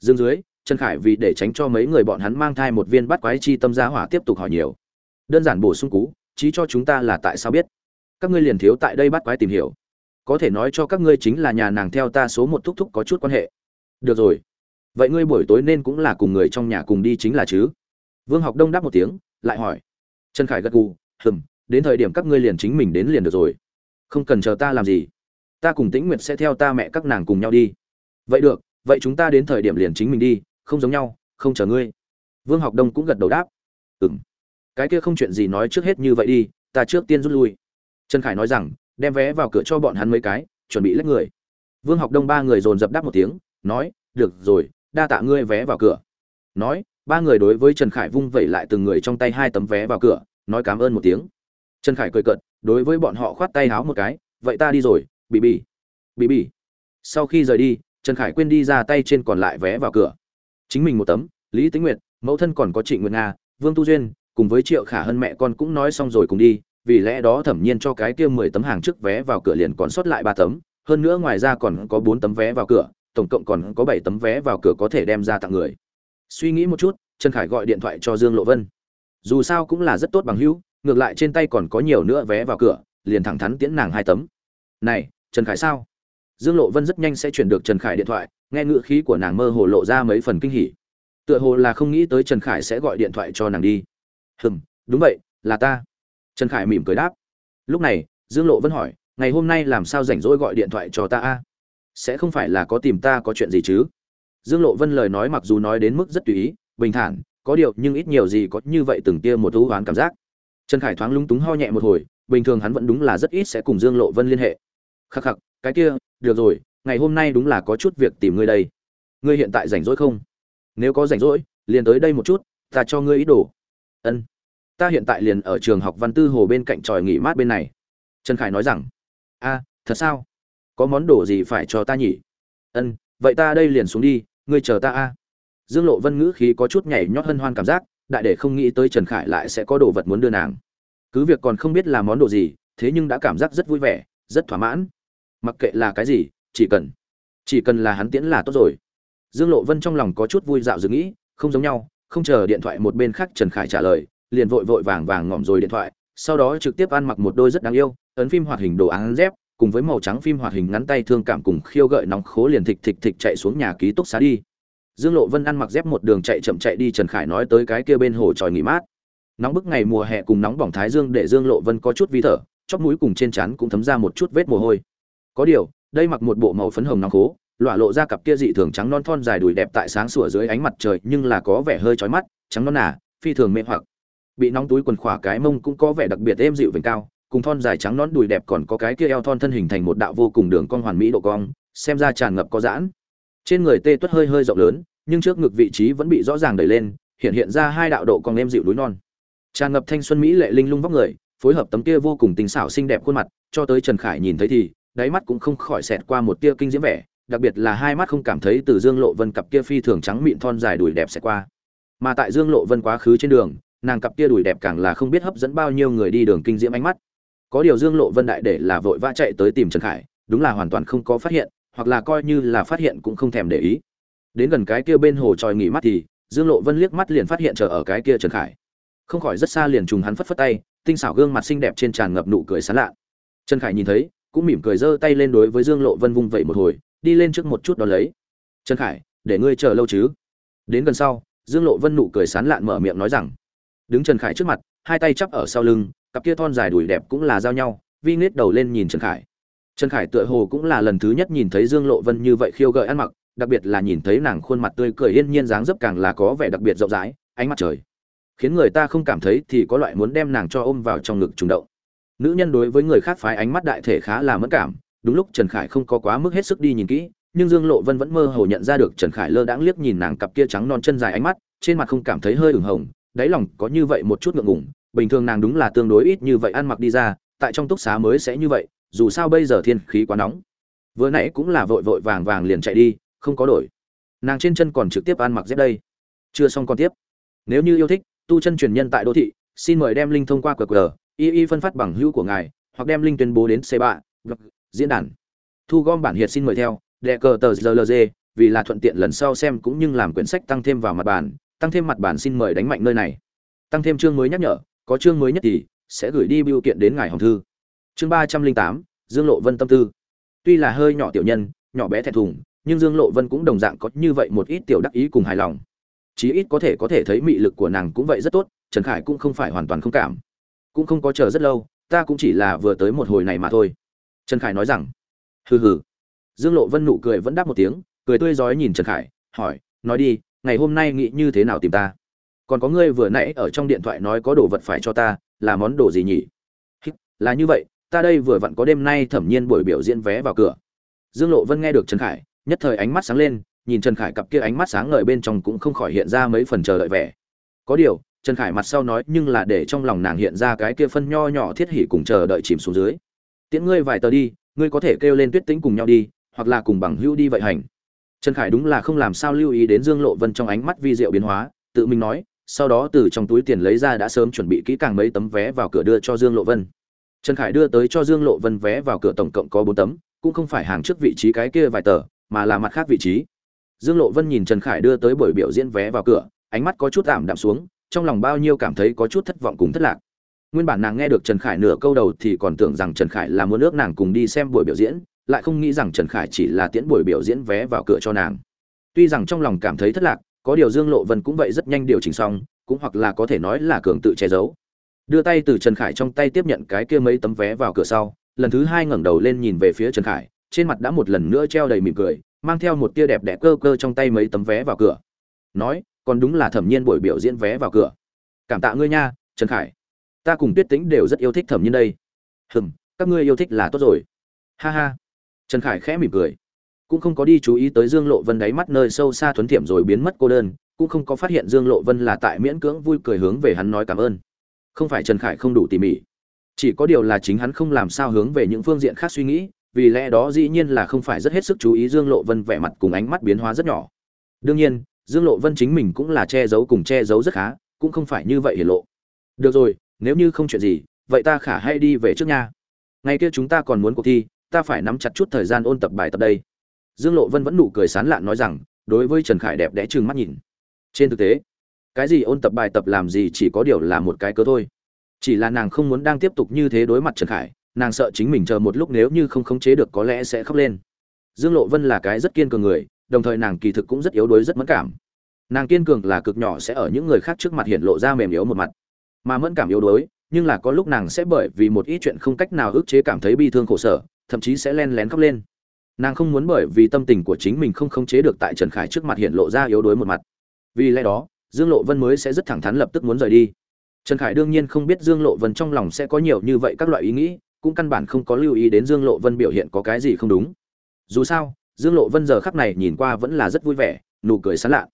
Dương dưới, trần khải vì để tránh cho mấy người bọn hắn mang thai một viên bắt quái chi tâm giá hỏa tiếp tục hỏi nhiều. Đơn giản bổ sung cú trí cho chúng ta là tại sao biết? Các ngươi liền thiếu tại đây bắt quái tìm hiểu. Có thể nói cho các ngươi chính là nhà nàng theo ta số một thúc thúc có chút quan hệ. Được rồi. Vậy ngươi buổi tối nên cũng là cùng người trong nhà cùng đi chính là chứ? Vương học đông đáp một tiếng, lại hỏi. Trần khải gật gù, hừm, đến thời điểm các ngươi liền chính mình đến liền được rồi. Không cần chờ ta làm gì. Ta cùng tĩnh nguyệt sẽ theo ta mẹ các nàng cùng nhau đi. Vậy được, vậy chúng ta đến thời điểm liền chính mình đi, không giống nhau, không chờ ngươi. Vương học đông cũng gật đầu đáp. Ừ m cái kia không chuyện gì nói trước hết như vậy đi, ta trước tiên rút lui. Trần khải nói rằng, đem vé vào cửa cho bọn hắn mấy cái, chuẩn bị lấy người. Vương học đông ba người dồn dập đáp một tiếng, nói, được rồi, đa tạ ngươi vé vào cửa. Nói ba người đối với trần khải vung vẩy lại từng người trong tay hai tấm vé vào cửa, nói cảm ơn một tiếng. Trần khải cười cợt, đối với bọn họ khoát tay háo một cái, vậy ta đi rồi bị bị bị bị sau khi rời đi, trần khải quên đi ra tay trên còn lại vé vào cửa. Chính mình một tấm, lý tĩnh nguyệt, mẫu thân còn có trịnh nguyệt nga, vương tu duyên, cùng với triệu khả hơn mẹ con cũng nói xong rồi cùng đi, vì lẽ đó thẩm nhiên cho cái kia mười tấm hàng trước vé vào cửa liền còn sót lại ba tấm, hơn nữa ngoài ra còn có bốn tấm vé vào cửa, tổng cộng còn có bảy tấm vé vào cửa có thể đem ra tặng người suy nghĩ một chút, trần khải gọi điện thoại cho dương lộ vân. Dù sao cũng là rất tốt bằng hữu, ngược lại trên tay còn có nhiều nữa vé vào cửa, liền thẳng thắn tiễn nàng hai tấm. Này, trần khải sao? Dương lộ vân rất nhanh sẽ chuyển được trần khải điện thoại, nghe ngữ khí của nàng mơ hồ lộ ra mấy phần kinh hỉ. Tựa hồ là không nghĩ tới trần khải sẽ gọi điện thoại cho nàng đi. Hừm, đúng vậy, là ta. Trần khải mỉm cười đáp. Lúc này, dương lộ vân hỏi, ngày hôm nay làm sao rảnh rỗi gọi điện thoại cho ta a? Sẽ không phải là có tìm ta có chuyện gì chứ? Dương lộ vân lời nói mặc dù nói đến mức rất tùy ý, bình thản, có điều nhưng ít nhiều gì có như vậy từng tia một thú oán cảm giác. Trần khải thoáng lúng túng ho nhẹ một hồi, bình thường hắn vẫn đúng là rất ít sẽ cùng dương lộ vân liên hệ. Khắc khắc, cái kia, được rồi, ngày hôm nay đúng là có chút việc tìm ngươi đây. Ngươi hiện tại rảnh rỗi không? Nếu có rảnh rỗi, liền tới đây một chút, ta cho ngươi ý đồ. Ân. Ta hiện tại liền ở trường học văn tư hồ bên cạnh tròi nghỉ mát bên này. Trần khải nói rằng, a, thật sao? Có món đồ gì phải cho ta nhỉ? Ân, vậy ta đây liền xuống đi ngươi chờ ta a. Dương lộ vân ngữ khí có chút nhảy nhót hân hoan cảm giác, đại để không nghĩ tới trần khải lại sẽ có đồ vật muốn đưa nàng. Cứ việc còn không biết là món đồ gì, thế nhưng đã cảm giác rất vui vẻ, rất thỏa mãn. Mặc kệ là cái gì, chỉ cần chỉ cần là hắn tiễn là tốt rồi. Dương lộ vân trong lòng có chút vui dạo dừng nghĩ, không giống nhau, không chờ điện thoại một bên khác trần khải trả lời, liền vội vội vàng vàng ngỏm rồi điện thoại, sau đó trực tiếp ăn mặc một đôi rất đáng yêu, ấn phim hoạt hình đồ án dép cùng với màu trắng phim hoạt hình ngắn tay thương cảm cùng khiêu gợi nóng khố liền thịch thịch thịch chạy xuống nhà ký túc xá đi. Dương lộ vân ăn mặc dép một đường chạy chậm chạy đi trần khải nói tới cái kia bên hồ tròi nghỉ mát. Nóng bức ngày mùa hè cùng nóng bỏng thái dương để dương lộ vân có chút vi thở, chóp mũi cùng trên trán cũng thấm ra một chút vết mồ hôi. Có điều, đây mặc một bộ màu phấn hồng nóng khố, lọa lộ ra cặp kia dị thường trắng non thon dài đùi đẹp tại sáng sủa dưới ánh mặt trời nhưng là có vẻ hơi chói mắt, trắng non nà phi thường mê hoặc. Bị nóng túi quần khỏa cái mông cũng có vẻ đặc biệt êm dịu vành cao cùng thon dài trắng nón đùi đẹp còn có cái kia eo thon thân hình thành một đạo vô cùng đường cong hoàn mỹ độ cong, xem ra tràn ngập có giãn. Trên người tê tuất hơi hơi rộng lớn, nhưng trước ngực vị trí vẫn bị rõ ràng đẩy lên, hiện hiện ra hai đạo độ cong êm dịu núi non. Tràn ngập thanh xuân mỹ lệ linh lung vóc người, phối hợp tấm kia vô cùng tình xảo xinh đẹp khuôn mặt, cho tới trần khải nhìn thấy thì, đáy mắt cũng không khỏi xẹt qua một tia kinh diễm vẻ, đặc biệt là hai mắt không cảm thấy từ dương lộ vân cặp kia phi thường trắng mịn thon dài đùi đẹp sẽ qua. Mà tại dương lộ vân quá khứ trên đường, nàng cặp kia đùi đẹp càng là không biết hấp dẫn bao nhiêu người đi đường kinh diễm ánh mắt có điều dương lộ vân đại để là vội vã chạy tới tìm trần khải, đúng là hoàn toàn không có phát hiện, hoặc là coi như là phát hiện cũng không thèm để ý. Đến gần cái kia bên hồ tròi nghỉ mắt thì, dương lộ vân liếc mắt liền phát hiện chờ ở cái kia trần khải. Không khỏi rất xa liền trùng hắn phất phất tay, tinh xảo gương mặt xinh đẹp trên tràn ngập nụ cười sán lạ. Trần khải nhìn thấy, cũng mỉm cười giơ tay lên đối với dương lộ vân vung vẩy một hồi, đi lên trước một chút đón lấy. Trần khải, để ngươi chờ lâu chứ? Đến gần sau, dương lộ vân nụ cười sán lạn mở miệng nói rằng. Đứng trần khải trước mặt, hai tay chắp ở sau lưng cặp kia thon dài đùi đẹp cũng là giao nhau, vi nết đầu lên nhìn trần khải. Trần khải tựa hồ cũng là lần thứ nhất nhìn thấy dương lộ vân như vậy khiêu gợi ăn mặc, đặc biệt là nhìn thấy nàng khuôn mặt tươi cười yên nhiên dáng dấp càng là có vẻ đặc biệt rộng rãi, ánh mặt trời. Khiến người ta không cảm thấy thì có loại muốn đem nàng cho ôm vào trong ngực trùng động. Nữ nhân đối với người khác phái ánh mắt đại thể khá là mất cảm, đúng lúc trần khải không có quá mức hết sức đi nhìn kỹ, nhưng dương lộ vân vẫn mơ hồ nhận ra được trần khải lơ đãng liếc nhìn nàng cặp kia trắng non chân dài ánh mắt, trên mặt không cảm thấy hơi ửng hồng, đáy lòng có như vậy một chút ngượng ngùng bình thường nàng đúng là tương đối ít như vậy ăn mặc đi ra, tại trong túc xá mới sẽ như vậy, dù sao bây giờ thiên khí quá nóng. Vừa nãy cũng là vội vội vàng vàng liền chạy đi, không có đổi. Nàng trên chân còn trực tiếp ăn mặc dép đây. Chưa xong còn tiếp. Nếu như yêu thích, tu chân truyền nhân tại đô thị, xin mời đem linh thông qua qr, y y phân phát bằng hữu của ngài, hoặc đem linh tuyên bố đến c ba diễn đàn. Thu gom bản hiệt xin mời theo, đệ cờ tờ rlg vì là thuận tiện lần sau xem cũng như làm quyển sách tăng thêm vào mặt bản tăng thêm mặt bản xin mời đánh mạnh nơi này. Tăng thêm chương mới nhắc nhở có chương mới nhất thì sẽ gửi đi biểu kiện đến ngài hồng thư. Chương ba trăm linh tám, dương lộ vân tâm tư. Tuy là hơi nhỏ tiểu nhân, nhỏ bé thẹn thùng, nhưng dương lộ vân cũng đồng dạng có như vậy một ít tiểu đắc ý cùng hài lòng. Chí ít có thể có thể thấy mị lực của nàng cũng vậy rất tốt, trần khải cũng không phải hoàn toàn không cảm. Cũng không có chờ rất lâu, ta cũng chỉ là vừa tới một hồi này mà thôi. Trần khải nói rằng, hừ hừ. Dương lộ vân nụ cười vẫn đáp một tiếng, cười tươi rói nhìn trần khải, hỏi, nói đi, ngày hôm nay nghĩ như thế nào tìm ta? Còn có ngươi vừa nãy ở trong điện thoại nói có đồ vật phải cho ta, là món đồ gì nhỉ? Là như vậy, ta đây vừa vặn có đêm nay thẩm nhiên buổi biểu diễn vé vào cửa. Dương lộ vân nghe được trần khải, nhất thời ánh mắt sáng lên, nhìn trần khải cặp kia ánh mắt sáng ngời bên trong cũng không khỏi hiện ra mấy phần chờ đợi vẻ. Có điều, trần khải mặt sau nói nhưng là để trong lòng nàng hiện ra cái kia phân nho nhỏ thiết hỉ cùng chờ đợi chìm xuống dưới. Tiễn ngươi vài tờ đi, ngươi có thể kêu lên tuyết tĩnh cùng nhau đi, hoặc là cùng bằng hữu đi vậy hành. Trần khải đúng là không làm sao lưu ý đến dương lộ vân trong ánh mắt vi diệu biến hóa, tự mình nói sau đó từ trong túi tiền lấy ra đã sớm chuẩn bị kỹ càng mấy tấm vé vào cửa đưa cho dương lộ vân. Trần khải đưa tới cho dương lộ vân vé vào cửa tổng cộng có bốn tấm, cũng không phải hàng trước vị trí cái kia vài tờ, mà là mặt khác vị trí. Dương lộ vân nhìn trần khải đưa tới buổi biểu diễn vé vào cửa, ánh mắt có chút ảm đạm xuống, trong lòng bao nhiêu cảm thấy có chút thất vọng cùng thất lạc. Nguyên bản nàng nghe được trần khải nửa câu đầu thì còn tưởng rằng trần khải là muốn nước nàng cùng đi xem buổi biểu diễn, lại không nghĩ rằng trần khải chỉ là tiễn buổi biểu diễn vé vào cửa cho nàng. Tuy rằng trong lòng cảm thấy thất lạc có điều dương lộ vân cũng vậy rất nhanh điều chỉnh xong, cũng hoặc là có thể nói là cường tự che giấu. Đưa tay từ trần khải trong tay tiếp nhận cái kia mấy tấm vé vào cửa sau, lần thứ hai ngẩng đầu lên nhìn về phía trần khải, trên mặt đã một lần nữa treo đầy mỉm cười, mang theo một tia đẹp đẽ cơ cơ trong tay mấy tấm vé vào cửa. Nói, còn đúng là thẩm nhiên buổi biểu diễn vé vào cửa. Cảm tạ ngươi nha, trần khải. Ta cùng tuyết tính đều rất yêu thích thẩm nhiên đây. Hừm, các ngươi yêu thích là tốt rồi. Ha ha. Trần khải khẽ mỉm cười cũng không có đi chú ý tới dương lộ vân đáy mắt nơi sâu xa thuấn thiểm rồi biến mất cô đơn, cũng không có phát hiện dương lộ vân là tại miễn cưỡng vui cười hướng về hắn nói cảm ơn. Không phải trần khải không đủ tỉ mỉ, chỉ có điều là chính hắn không làm sao hướng về những phương diện khác suy nghĩ, vì lẽ đó dĩ nhiên là không phải rất hết sức chú ý dương lộ vân vẻ mặt cùng ánh mắt biến hóa rất nhỏ. Đương nhiên, dương lộ vân chính mình cũng là che giấu cùng che giấu rất khá, cũng không phải như vậy hiển lộ. Được rồi, nếu như không chuyện gì, vậy ta khả hay đi về trước nha. Ngày kia chúng ta còn muốn cuộc thi, ta phải nắm chặt chút thời gian ôn tập bài tập đây dương lộ vân vẫn nụ cười sán lạn nói rằng, đối với trần khải đẹp đẽ trừng mắt nhìn. Trên thực tế, cái gì ôn tập bài tập làm gì chỉ có điều là một cái cớ thôi. Chỉ là nàng không muốn đang tiếp tục như thế đối mặt trần khải, nàng sợ chính mình chờ một lúc nếu như không khống chế được có lẽ sẽ khóc lên. Dương lộ vân là cái rất kiên cường người, đồng thời nàng kỳ thực cũng rất yếu đuối, rất mẫn cảm. Nàng kiên cường là cực nhỏ sẽ ở những người khác trước mặt hiện lộ ra mềm yếu một mặt. Mà mẫn cảm yếu đuối, nhưng là có lúc nàng sẽ bởi vì một ít chuyện không cách nào ức chế cảm thấy bi thương khổ sở, thậm chí sẽ len lén khóc lên nàng không muốn bởi vì tâm tình của chính mình không khống chế được tại trần khải trước mặt hiện lộ ra yếu đuối một mặt. Vì lẽ đó, dương lộ vân mới sẽ rất thẳng thắn lập tức muốn rời đi. Trần khải đương nhiên không biết dương lộ vân trong lòng sẽ có nhiều như vậy các loại ý nghĩ, cũng căn bản không có lưu ý đến dương lộ vân biểu hiện có cái gì không đúng. Dù sao, dương lộ vân giờ khắc này nhìn qua vẫn là rất vui vẻ, nụ cười sán lạ.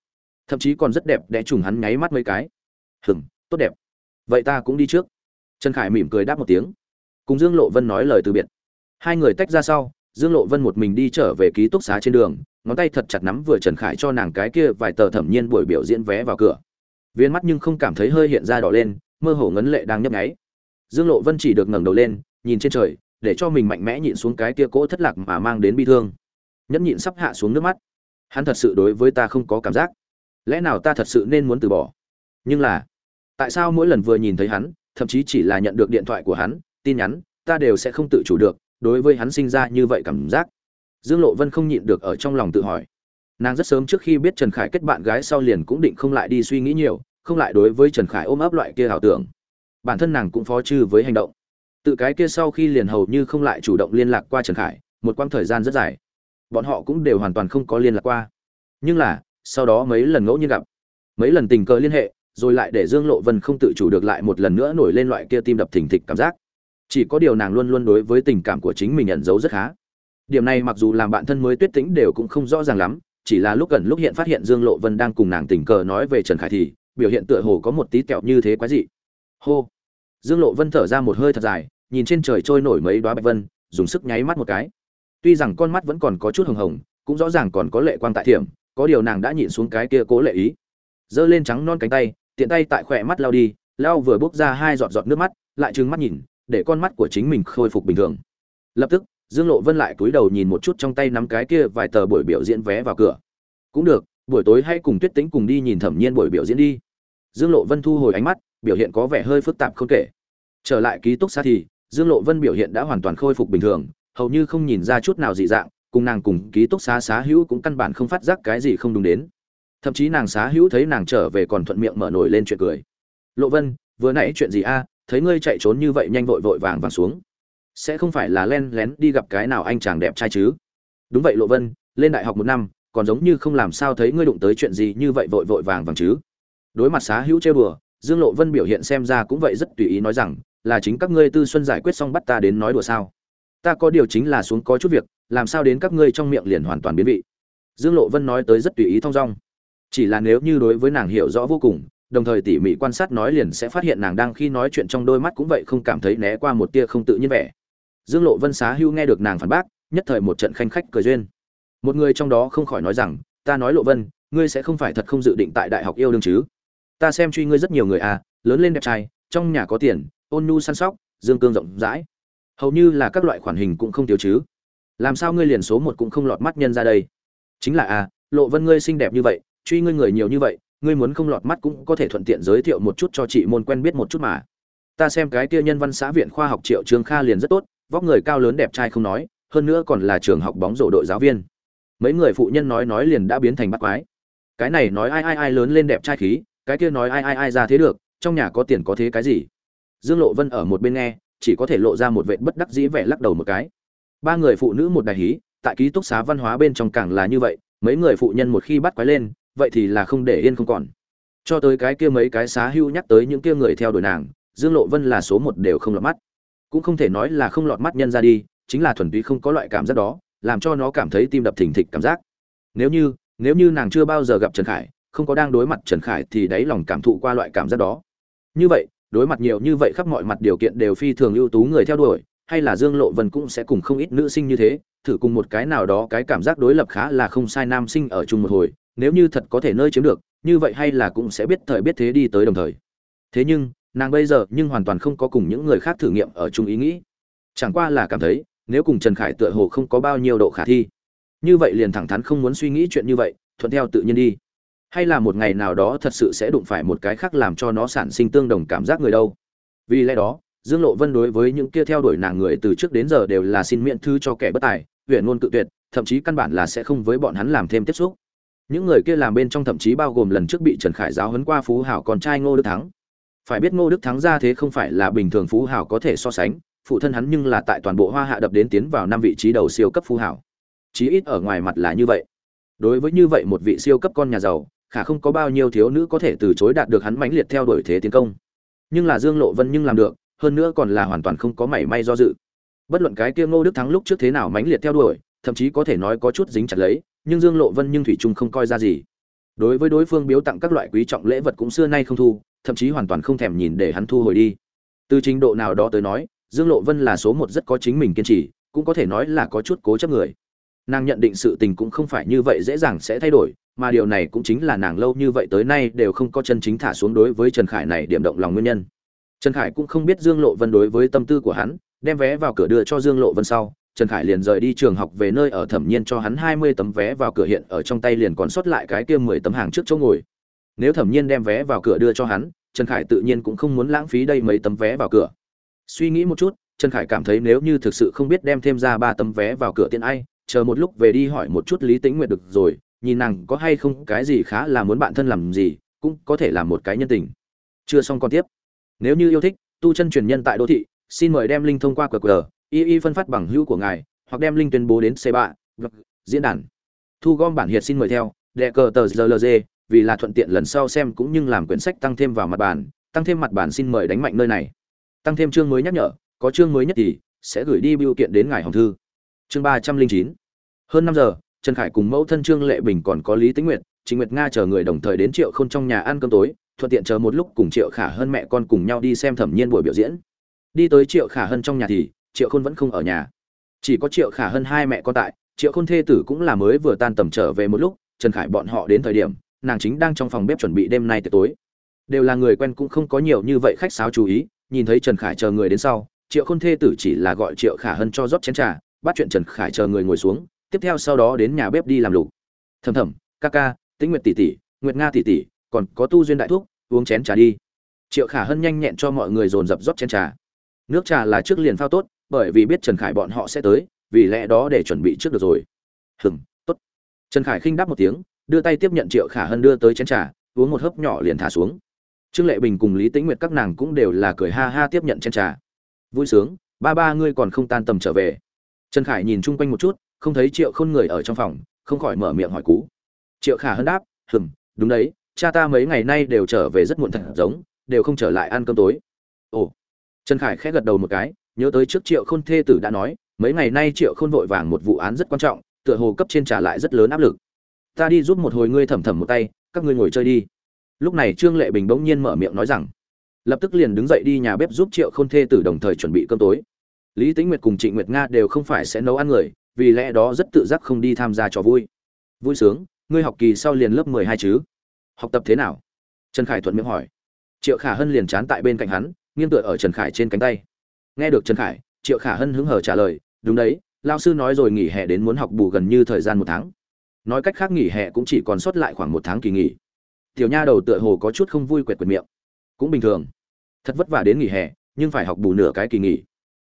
Thậm chí còn rất đẹp, đẽ trùng hắn nháy mắt mấy cái. Hừng tốt đẹp. Vậy ta cũng đi trước. Trần khải mỉm cười đáp một tiếng. Cùng dương lộ vân nói lời từ biệt. Hai người tách ra sau dương lộ vân một mình đi trở về ký túc xá trên đường, ngón tay thật chặt nắm vừa trần khải cho nàng cái kia vài tờ thẩm nhiên buổi biểu diễn vé vào cửa. Viên mắt nhưng không cảm thấy hơi hiện ra đỏ lên, mơ hồ ngấn lệ đang nhấp nháy. Dương lộ vân chỉ được ngẩng đầu lên, nhìn trên trời, để cho mình mạnh mẽ nhịn xuống cái kia cỗ thất lạc mà mang đến bi thương. Nhẫn nhịn sắp hạ xuống nước mắt. Hắn thật sự đối với ta không có cảm giác. Lẽ nào ta thật sự nên muốn từ bỏ? Nhưng là, tại sao mỗi lần vừa nhìn thấy hắn, thậm chí chỉ là nhận được điện thoại của hắn, tin nhắn, ta đều sẽ không tự chủ được đối với hắn sinh ra như vậy cảm giác. Dương lộ vân không nhịn được ở trong lòng tự hỏi. Nàng rất sớm trước khi biết trần khải kết bạn gái sau liền cũng định không lại đi suy nghĩ nhiều, không lại đối với trần khải ôm ấp loại kia ảo tưởng. Bản thân nàng cũng phó chư với hành động. Tự cái kia sau khi liền hầu như không lại chủ động liên lạc qua trần khải, một quãng thời gian rất dài. Bọn họ cũng đều hoàn toàn không có liên lạc qua. Nhưng là, sau đó mấy lần ngẫu nhiên gặp, mấy lần tình cờ liên hệ, rồi lại để dương lộ vân không tự chủ được lại một lần nữa nổi lên loại kia tim đập thình thịch cảm giác chỉ có điều nàng luôn luôn đối với tình cảm của chính mình nhận dấu rất khá. Điểm này mặc dù làm bạn thân mới tuyết tĩnh đều cũng không rõ ràng lắm, chỉ là lúc gần lúc hiện phát hiện dương lộ vân đang cùng nàng tình cờ nói về trần khải thì, biểu hiện tựa hồ có một tí kẹo như thế quái dị. Hô! Dương lộ vân thở ra một hơi thật dài, nhìn trên trời trôi nổi mấy đoá bạch vân, dùng sức nháy mắt một cái. Tuy rằng con mắt vẫn còn có chút hồng hồng, cũng rõ ràng còn có lệ quang tại thiểm, có điều nàng đã nhịn xuống cái kia cố lệ ý. Giơ lên trắng non cánh tay, tiện tay tại khỏe mắt lao đi, lao vừa bốc ra hai giọt giọt nước mắt, lại trừng mắt nhìn để con mắt của chính mình khôi phục bình thường. Lập tức, dương lộ vân lại cúi đầu nhìn một chút trong tay nắm cái kia vài tờ buổi biểu diễn vé vào cửa. Cũng được, buổi tối hãy cùng tuyết tĩnh cùng đi nhìn thẩm nhiên buổi biểu diễn đi. Dương lộ vân thu hồi ánh mắt, biểu hiện có vẻ hơi phức tạp không kể. Trở lại ký túc xá thì, dương lộ vân biểu hiện đã hoàn toàn khôi phục bình thường, hầu như không nhìn ra chút nào dị dạng, cùng nàng cùng ký túc xá xá hữu cũng căn bản không phát giác cái gì không đúng đến. Thậm chí nàng xá hữu thấy nàng trở về còn thuận miệng mở nổi lên chuyện cười. Lộ vân, vừa nãy chuyện gì a? Thấy ngươi chạy trốn như vậy nhanh vội vội vàng vàng xuống. Sẽ không phải là len lén đi gặp cái nào anh chàng đẹp trai chứ? Đúng vậy lộ vân, lên đại học một năm, còn giống như không làm sao thấy ngươi đụng tới chuyện gì như vậy vội vội vàng vàng chứ? Đối mặt xá hữu chơi bừa dương lộ vân biểu hiện xem ra cũng vậy rất tùy ý nói rằng, là chính các ngươi tư xuân giải quyết xong bắt ta đến nói đùa sao? Ta có điều chính là xuống có chút việc, làm sao đến các ngươi trong miệng liền hoàn toàn biến vị? Dương lộ vân nói tới rất tùy ý thong dong. Chỉ là nếu như đối với nàng hiểu rõ vô cùng đồng thời tỉ mỉ quan sát nói liền sẽ phát hiện nàng đang khi nói chuyện trong đôi mắt cũng vậy không cảm thấy né qua một tia không tự nhiên vẻ. Dương lộ vân xá hưu nghe được nàng phản bác, nhất thời một trận khanh khách cười duyên. Một người trong đó không khỏi nói rằng, ta nói lộ vân, ngươi sẽ không phải thật không dự định tại đại học yêu đương chứ? Ta xem truy ngươi rất nhiều người à lớn lên đẹp trai, trong nhà có tiền, ôn nhu săn sóc, dương cương rộng rãi. Hầu như là các loại khoản hình cũng không thiếu chứ. Làm sao ngươi liền số một cũng không lọt mắt nhân ra đây? Chính là à lộ vân ngươi xinh đẹp như vậy, truy ngươi người nhiều như vậy ngươi muốn không lọt mắt cũng có thể thuận tiện giới thiệu một chút cho chị môn quen biết một chút mà. Ta xem cái kia nhân văn xã viện khoa học triệu trương kha liền rất tốt, vóc người cao lớn đẹp trai không nói, hơn nữa còn là trường học bóng rổ đội giáo viên. Mấy người phụ nhân nói nói liền đã biến thành bắt quái. Cái này nói ai ai ai lớn lên đẹp trai khí, cái kia nói ai ai ai ra thế được, trong nhà có tiền có thế cái gì? Dương lộ vân ở một bên nghe, chỉ có thể lộ ra một vệ bất đắc dĩ vẻ lắc đầu một cái. Ba người phụ nữ một đại hí, tại ký túc xá văn hóa bên trong càng là như vậy, mấy người phụ nhân một khi bắt quái lên vậy thì là không để yên không còn. Cho tới cái kia mấy cái xá hưu nhắc tới những kia người theo đuổi nàng, dương lộ vân là số một đều không lọt mắt. Cũng không thể nói là không lọt mắt nhân ra đi, chính là thuần túy không có loại cảm giác đó, làm cho nó cảm thấy tim đập thình thịch cảm giác. Nếu như nếu như nàng chưa bao giờ gặp trần khải, không có đang đối mặt trần khải thì đáy lòng cảm thụ qua loại cảm giác đó. Như vậy, đối mặt nhiều như vậy khắp mọi mặt điều kiện đều phi thường ưu tú người theo đuổi, hay là dương lộ vân cũng sẽ cùng không ít nữ sinh như thế, thử cùng một cái nào đó cái cảm giác đối lập khá là không sai nam sinh ở chung một hồi nếu như thật có thể nơi chiếm được, như vậy hay là cũng sẽ biết thời biết thế đi tới đồng thời. Thế nhưng, nàng bây giờ nhưng hoàn toàn không có cùng những người khác thử nghiệm ở chung ý nghĩ. Chẳng qua là cảm thấy, nếu cùng trần khải tựa hồ không có bao nhiêu độ khả thi, như vậy liền thẳng thắn không muốn suy nghĩ chuyện như vậy, thuận theo tự nhiên đi. Hay là một ngày nào đó thật sự sẽ đụng phải một cái khác làm cho nó sản sinh tương đồng cảm giác người đâu. Vì lẽ đó, dương lộ vân đối với những kia theo đuổi nàng người từ trước đến giờ đều là xin miễn thư cho kẻ bất tài huyện ngôn cự tuyệt, thậm chí căn bản là sẽ không với bọn hắn làm thêm tiếp xúc những người kia làm bên trong thậm chí bao gồm lần trước bị trần khải giáo huấn qua phú hảo con trai ngô đức thắng. Phải biết ngô đức thắng ra thế không phải là bình thường phú hảo có thể so sánh, phụ thân hắn nhưng là tại toàn bộ hoa hạ đập đến tiến vào năm vị trí đầu siêu cấp phú hảo. Chí ít ở ngoài mặt là như vậy. Đối với như vậy một vị siêu cấp con nhà giàu, khả không có bao nhiêu thiếu nữ có thể từ chối đạt được hắn mãnh liệt theo đuổi thế tiến công. Nhưng là dương lộ vân nhưng làm được, hơn nữa còn là hoàn toàn không có mảy may do dự. Bất luận cái kia ngô đức thắng lúc trước thế nào mãnh liệt theo đuổi, thậm chí có thể nói có chút dính chặt lấy nhưng dương lộ vân nhưng thủy trung không coi ra gì. Đối với đối phương biếu tặng các loại quý trọng lễ vật cũng xưa nay không thu, thậm chí hoàn toàn không thèm nhìn để hắn thu hồi đi. Từ trình độ nào đó tới nói, dương lộ vân là số một rất có chính mình kiên trì, cũng có thể nói là có chút cố chấp người. Nàng nhận định sự tình cũng không phải như vậy dễ dàng sẽ thay đổi, mà điều này cũng chính là nàng lâu như vậy tới nay đều không có chân chính thả xuống đối với trần khải này điểm động lòng nguyên nhân. Trần khải cũng không biết dương lộ vân đối với tâm tư của hắn, đem vé vào cửa đưa cho dương lộ vân sau trần khải liền rời đi trường học về nơi ở thẩm nhiên cho hắn hai mươi tấm vé vào cửa hiện ở trong tay liền còn sót lại cái kia mười tấm hàng trước chỗ ngồi. Nếu thẩm nhiên đem vé vào cửa đưa cho hắn, trần khải tự nhiên cũng không muốn lãng phí đây mấy tấm vé vào cửa. Suy nghĩ một chút, trần khải cảm thấy nếu như thực sự không biết đem thêm ra ba tấm vé vào cửa tiện ai, chờ một lúc về đi hỏi một chút lý tĩnh nguyệt được rồi, nhìn nàng có hay không cái gì khá là muốn bạn thân làm gì, cũng có thể làm một cái nhân tình. Chưa xong còn tiếp. Nếu như yêu thích, tu chân truyền nhân tại đô thị, xin mời đem link thông qua qr y y phân phát bằng hữu của ngài, hoặc đem link tuyên bố đến c 3 vâng, diễn đàn. Thu gom bản hiệt xin mời theo, đệ cờ tờ rlg vì là thuận tiện lần sau xem cũng như làm quyển sách tăng thêm vào mặt bản, tăng thêm mặt bản xin mời đánh mạnh nơi này. Tăng thêm chương mới nhắc nhở, có chương mới nhất thì sẽ gửi đi biểu kiện đến ngài hồng thư. Chương ba trăm linh chín. Hơn năm giờ, trần khải cùng mẫu thân trương lệ bình còn có lý tĩnh nguyệt chính nguyệt nga chờ người đồng thời đến triệu khôn trong nhà ăn cơm tối, thuận tiện chờ một lúc cùng triệu khả hơn mẹ con cùng nhau đi xem thẩm nhiên buổi biểu diễn. Đi tới triệu khả hơn trong nhà thì triệu khôn vẫn không ở nhà. Chỉ có triệu khả hơn hai mẹ con tại, triệu khôn thê tử cũng là mới vừa tan tầm trở về một lúc, trần khải bọn họ đến thời điểm, nàng chính đang trong phòng bếp chuẩn bị đêm nay tới tối. Đều là người quen cũng không có nhiều như vậy khách sáo chú ý, nhìn thấy trần khải chờ người đến sau, triệu khôn thê tử chỉ là gọi triệu khả hân cho rót chén trà, bắt chuyện trần khải chờ người ngồi xuống, tiếp theo sau đó đến nhà bếp đi làm lục. Thầm thầm ca ca, tĩnh nguyệt tỷ tỷ, nguyệt nga tỷ tỷ, còn có tu duyên đại thuốc uống chén trà đi. Triệu khả hân nhanh nhẹn cho mọi người dồn dập rót chén trà. Nước trà là trước liền phao tốt bởi vì biết trần khải bọn họ sẽ tới vì lẽ đó để chuẩn bị trước được rồi. Hừm, tốt. Trần khải khinh đáp một tiếng đưa tay tiếp nhận triệu khả hân đưa tới chén trà uống một hớp nhỏ liền thả xuống. Trương lệ bình cùng lý tĩnh nguyệt các nàng cũng đều là cười ha ha tiếp nhận chén trà. Vui sướng ba ba ngươi còn không tan tầm trở về. Trần khải nhìn chung quanh một chút không thấy triệu khôn người ở trong phòng không khỏi mở miệng hỏi cú. Triệu khả hân đáp hừm đúng đấy cha ta mấy ngày nay đều trở về rất muộn thật giống đều không trở lại ăn cơm tối. Ồ. Trần khải khẽ gật đầu một cái nhớ tới trước triệu khôn thê tử đã nói, mấy ngày nay triệu khôn vội vàng một vụ án rất quan trọng, tựa hồ cấp trên trả lại rất lớn áp lực. Ta đi giúp một hồi ngươi thầm thầm một tay, các ngươi ngồi chơi đi. Lúc này trương lệ bình bỗng nhiên mở miệng nói rằng, lập tức liền đứng dậy đi nhà bếp giúp triệu khôn thê tử đồng thời chuẩn bị cơm tối. Lý tĩnh nguyệt cùng trịnh nguyệt nga đều không phải sẽ nấu ăn người, vì lẽ đó rất tự giác không đi tham gia trò vui. Vui sướng, ngươi học kỳ sau liền lớp mười hai chứ? Học tập thế nào? Trần khải thuận miệng hỏi. Triệu khả hân liền chán tại bên cạnh hắn, nghiêng tựa ở trần khải trên cánh tay nghe được trần khải, triệu khả hân hứng hở trả lời, đúng đấy lao sư nói rồi nghỉ hè đến muốn học bù gần như thời gian một tháng. Nói cách khác nghỉ hè cũng chỉ còn sót lại khoảng một tháng kỳ nghỉ. Tiểu nha đầu tựa hồ có chút không vui quẹt quẹt miệng. Cũng bình thường. Thật vất vả đến nghỉ hè, nhưng phải học bù nửa cái kỳ nghỉ.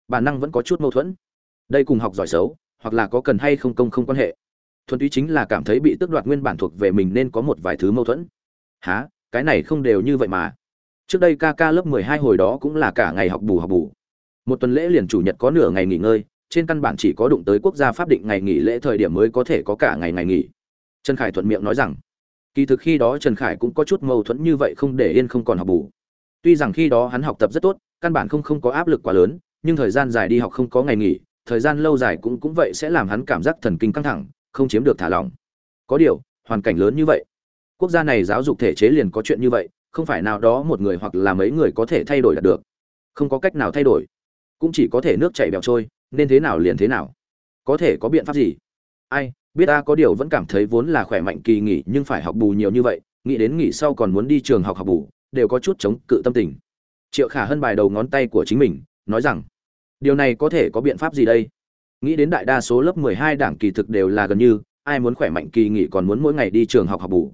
Bản năng vẫn có chút mâu thuẫn. Đây cùng học giỏi xấu, hoặc là có cần hay không công không quan hệ. Thuần túy chính là cảm thấy bị tước đoạt nguyên bản thuộc về mình nên có một vài thứ mâu thuẫn. Há cái này không đều như vậy mà. Trước đây ca ca lớp mười hai hồi đó cũng là cả ngày học bù học bù một tuần lễ liền chủ nhật có nửa ngày nghỉ ngơi, trên căn bản chỉ có đụng tới quốc gia pháp định ngày nghỉ lễ thời điểm mới có thể có cả ngày ngày nghỉ. Trần khải thuận miệng nói rằng, kỳ thực khi đó trần khải cũng có chút mâu thuẫn như vậy không để yên không còn học bù. Tuy rằng khi đó hắn học tập rất tốt, căn bản không không có áp lực quá lớn, nhưng thời gian dài đi học không có ngày nghỉ, thời gian lâu dài cũng cũng vậy sẽ làm hắn cảm giác thần kinh căng thẳng, không chiếm được thả lỏng. Có điều, hoàn cảnh lớn như vậy, quốc gia này giáo dục thể chế liền có chuyện như vậy, không phải nào đó một người hoặc là mấy người có thể thay đổi được. Không có cách nào thay đổi cũng chỉ có thể nước chảy bèo trôi, nên thế nào liền thế nào. Có thể có biện pháp gì? Ai, biết ta có điều vẫn cảm thấy vốn là khỏe mạnh kỳ nghỉ nhưng phải học bù nhiều như vậy, nghĩ đến nghỉ sau còn muốn đi trường học học bù, đều có chút chống cự tâm tình. Triệu khả hân bài đầu ngón tay của chính mình, nói rằng, điều này có thể có biện pháp gì đây? Nghĩ đến đại đa số lớp 12 đảng kỳ thực đều là gần như, ai muốn khỏe mạnh kỳ nghỉ còn muốn mỗi ngày đi trường học học bù.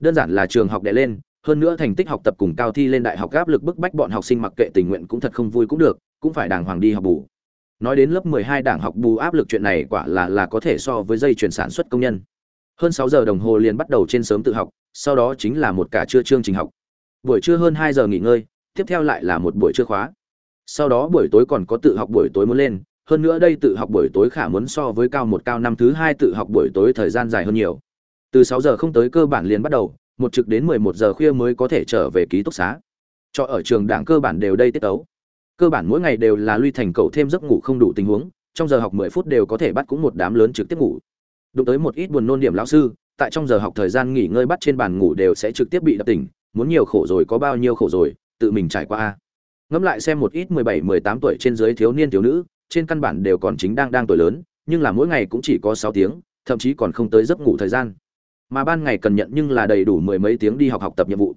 Đơn giản là trường học đệ lên, hơn nữa thành tích học tập cùng cao thi lên đại học áp lực bức bách bọn học sinh mặc kệ tình nguyện cũng thật không vui cũng được cũng phải đàng hoàng đi học bù. Nói đến lớp 12 đảng học bù áp lực chuyện này quả là là có thể so với dây chuyển sản xuất công nhân. Hơn 6 giờ đồng hồ liền bắt đầu trên sớm tự học, sau đó chính là một cả trưa chương trình học. Buổi trưa hơn 2 giờ nghỉ ngơi, tiếp theo lại là một buổi trưa khóa. Sau đó buổi tối còn có tự học buổi tối muốn lên, hơn nữa đây tự học buổi tối khả muốn so với cao một cao năm thứ hai tự học buổi tối thời gian dài hơn nhiều. Từ 6 giờ không tới cơ bản liền bắt đầu, một trực đến 11 giờ khuya mới có thể trở về ký túc xá. Cho ở trường đảng cơ bản đều đây tiết tấu cơ bản mỗi ngày đều là luy thành cậu thêm giấc ngủ không đủ tình huống trong giờ học 10 phút đều có thể bắt cũng một đám lớn trực tiếp ngủ. Đụng tới một ít buồn nôn điểm lão sư tại trong giờ học thời gian nghỉ ngơi bắt trên bàn ngủ đều sẽ trực tiếp bị đập tỉnh muốn nhiều khổ rồi có bao nhiêu khổ rồi tự mình trải qua a. Ngẫm lại xem một ít 17, 18 tuổi trên dưới thiếu niên thiếu nữ trên căn bản đều còn chính đang đang tuổi lớn nhưng là mỗi ngày cũng chỉ có 6 tiếng thậm chí còn không tới giấc ngủ thời gian. Mà ban ngày cần nhận nhưng là đầy đủ mười mấy tiếng đi học học tập nhiệm vụ.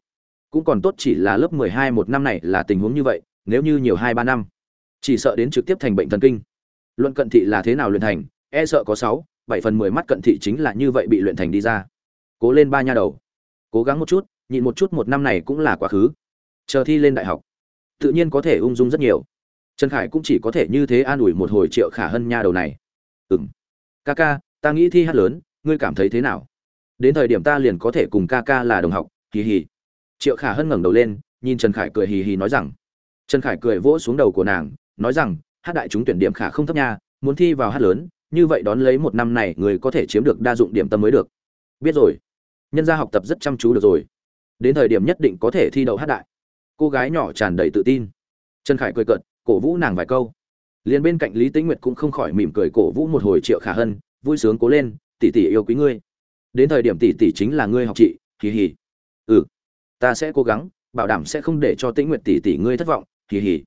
Cũng còn tốt chỉ là lớp 12 một năm này là tình huống như vậy nếu như nhiều hai ba năm, chỉ sợ đến trực tiếp thành bệnh thần kinh. Luận cận thị là thế nào luyện thành e sợ có sáu, bảy phần mười mắt cận thị chính là như vậy bị luyện thành đi ra. Cố lên ba nha đầu. Cố gắng một chút, nhịn một chút một năm này cũng là quá khứ. Chờ thi lên đại học, tự nhiên có thể ung dung rất nhiều. Trần khải cũng chỉ có thể như thế an ủi một hồi triệu khả hân nha đầu này. Ừng ca ca, ta nghĩ thi hát lớn, ngươi cảm thấy thế nào? Đến thời điểm ta liền có thể cùng ca ca là đồng học, hì hì. Triệu khả hân ngẩng đầu lên, nhìn trần khải cười hì hì nói rằng trần khải cười vỗ xuống đầu của nàng, nói rằng, hát đại chúng tuyển điểm khả không thấp nha, muốn thi vào hát lớn, như vậy đón lấy một năm này người có thể chiếm được đa dụng điểm tâm mới được. Biết rồi. Nhân gia học tập rất chăm chú được rồi. Đến thời điểm nhất định có thể thi đậu hát đại. Cô gái nhỏ tràn đầy tự tin. Trần khải cười cợt, cổ vũ nàng vài câu. Liền bên cạnh lý tĩnh nguyệt cũng không khỏi mỉm cười cổ vũ một hồi triệu khả hân, vui sướng cố lên, tỷ tỷ yêu quý ngươi. Đến thời điểm tỷ tỷ chính là ngươi học chị, hì hì. Ừ ta sẽ cố gắng, bảo đảm sẽ không để cho tĩnh nguyệt tỷ tỷ ngươi thất vọng hì hì.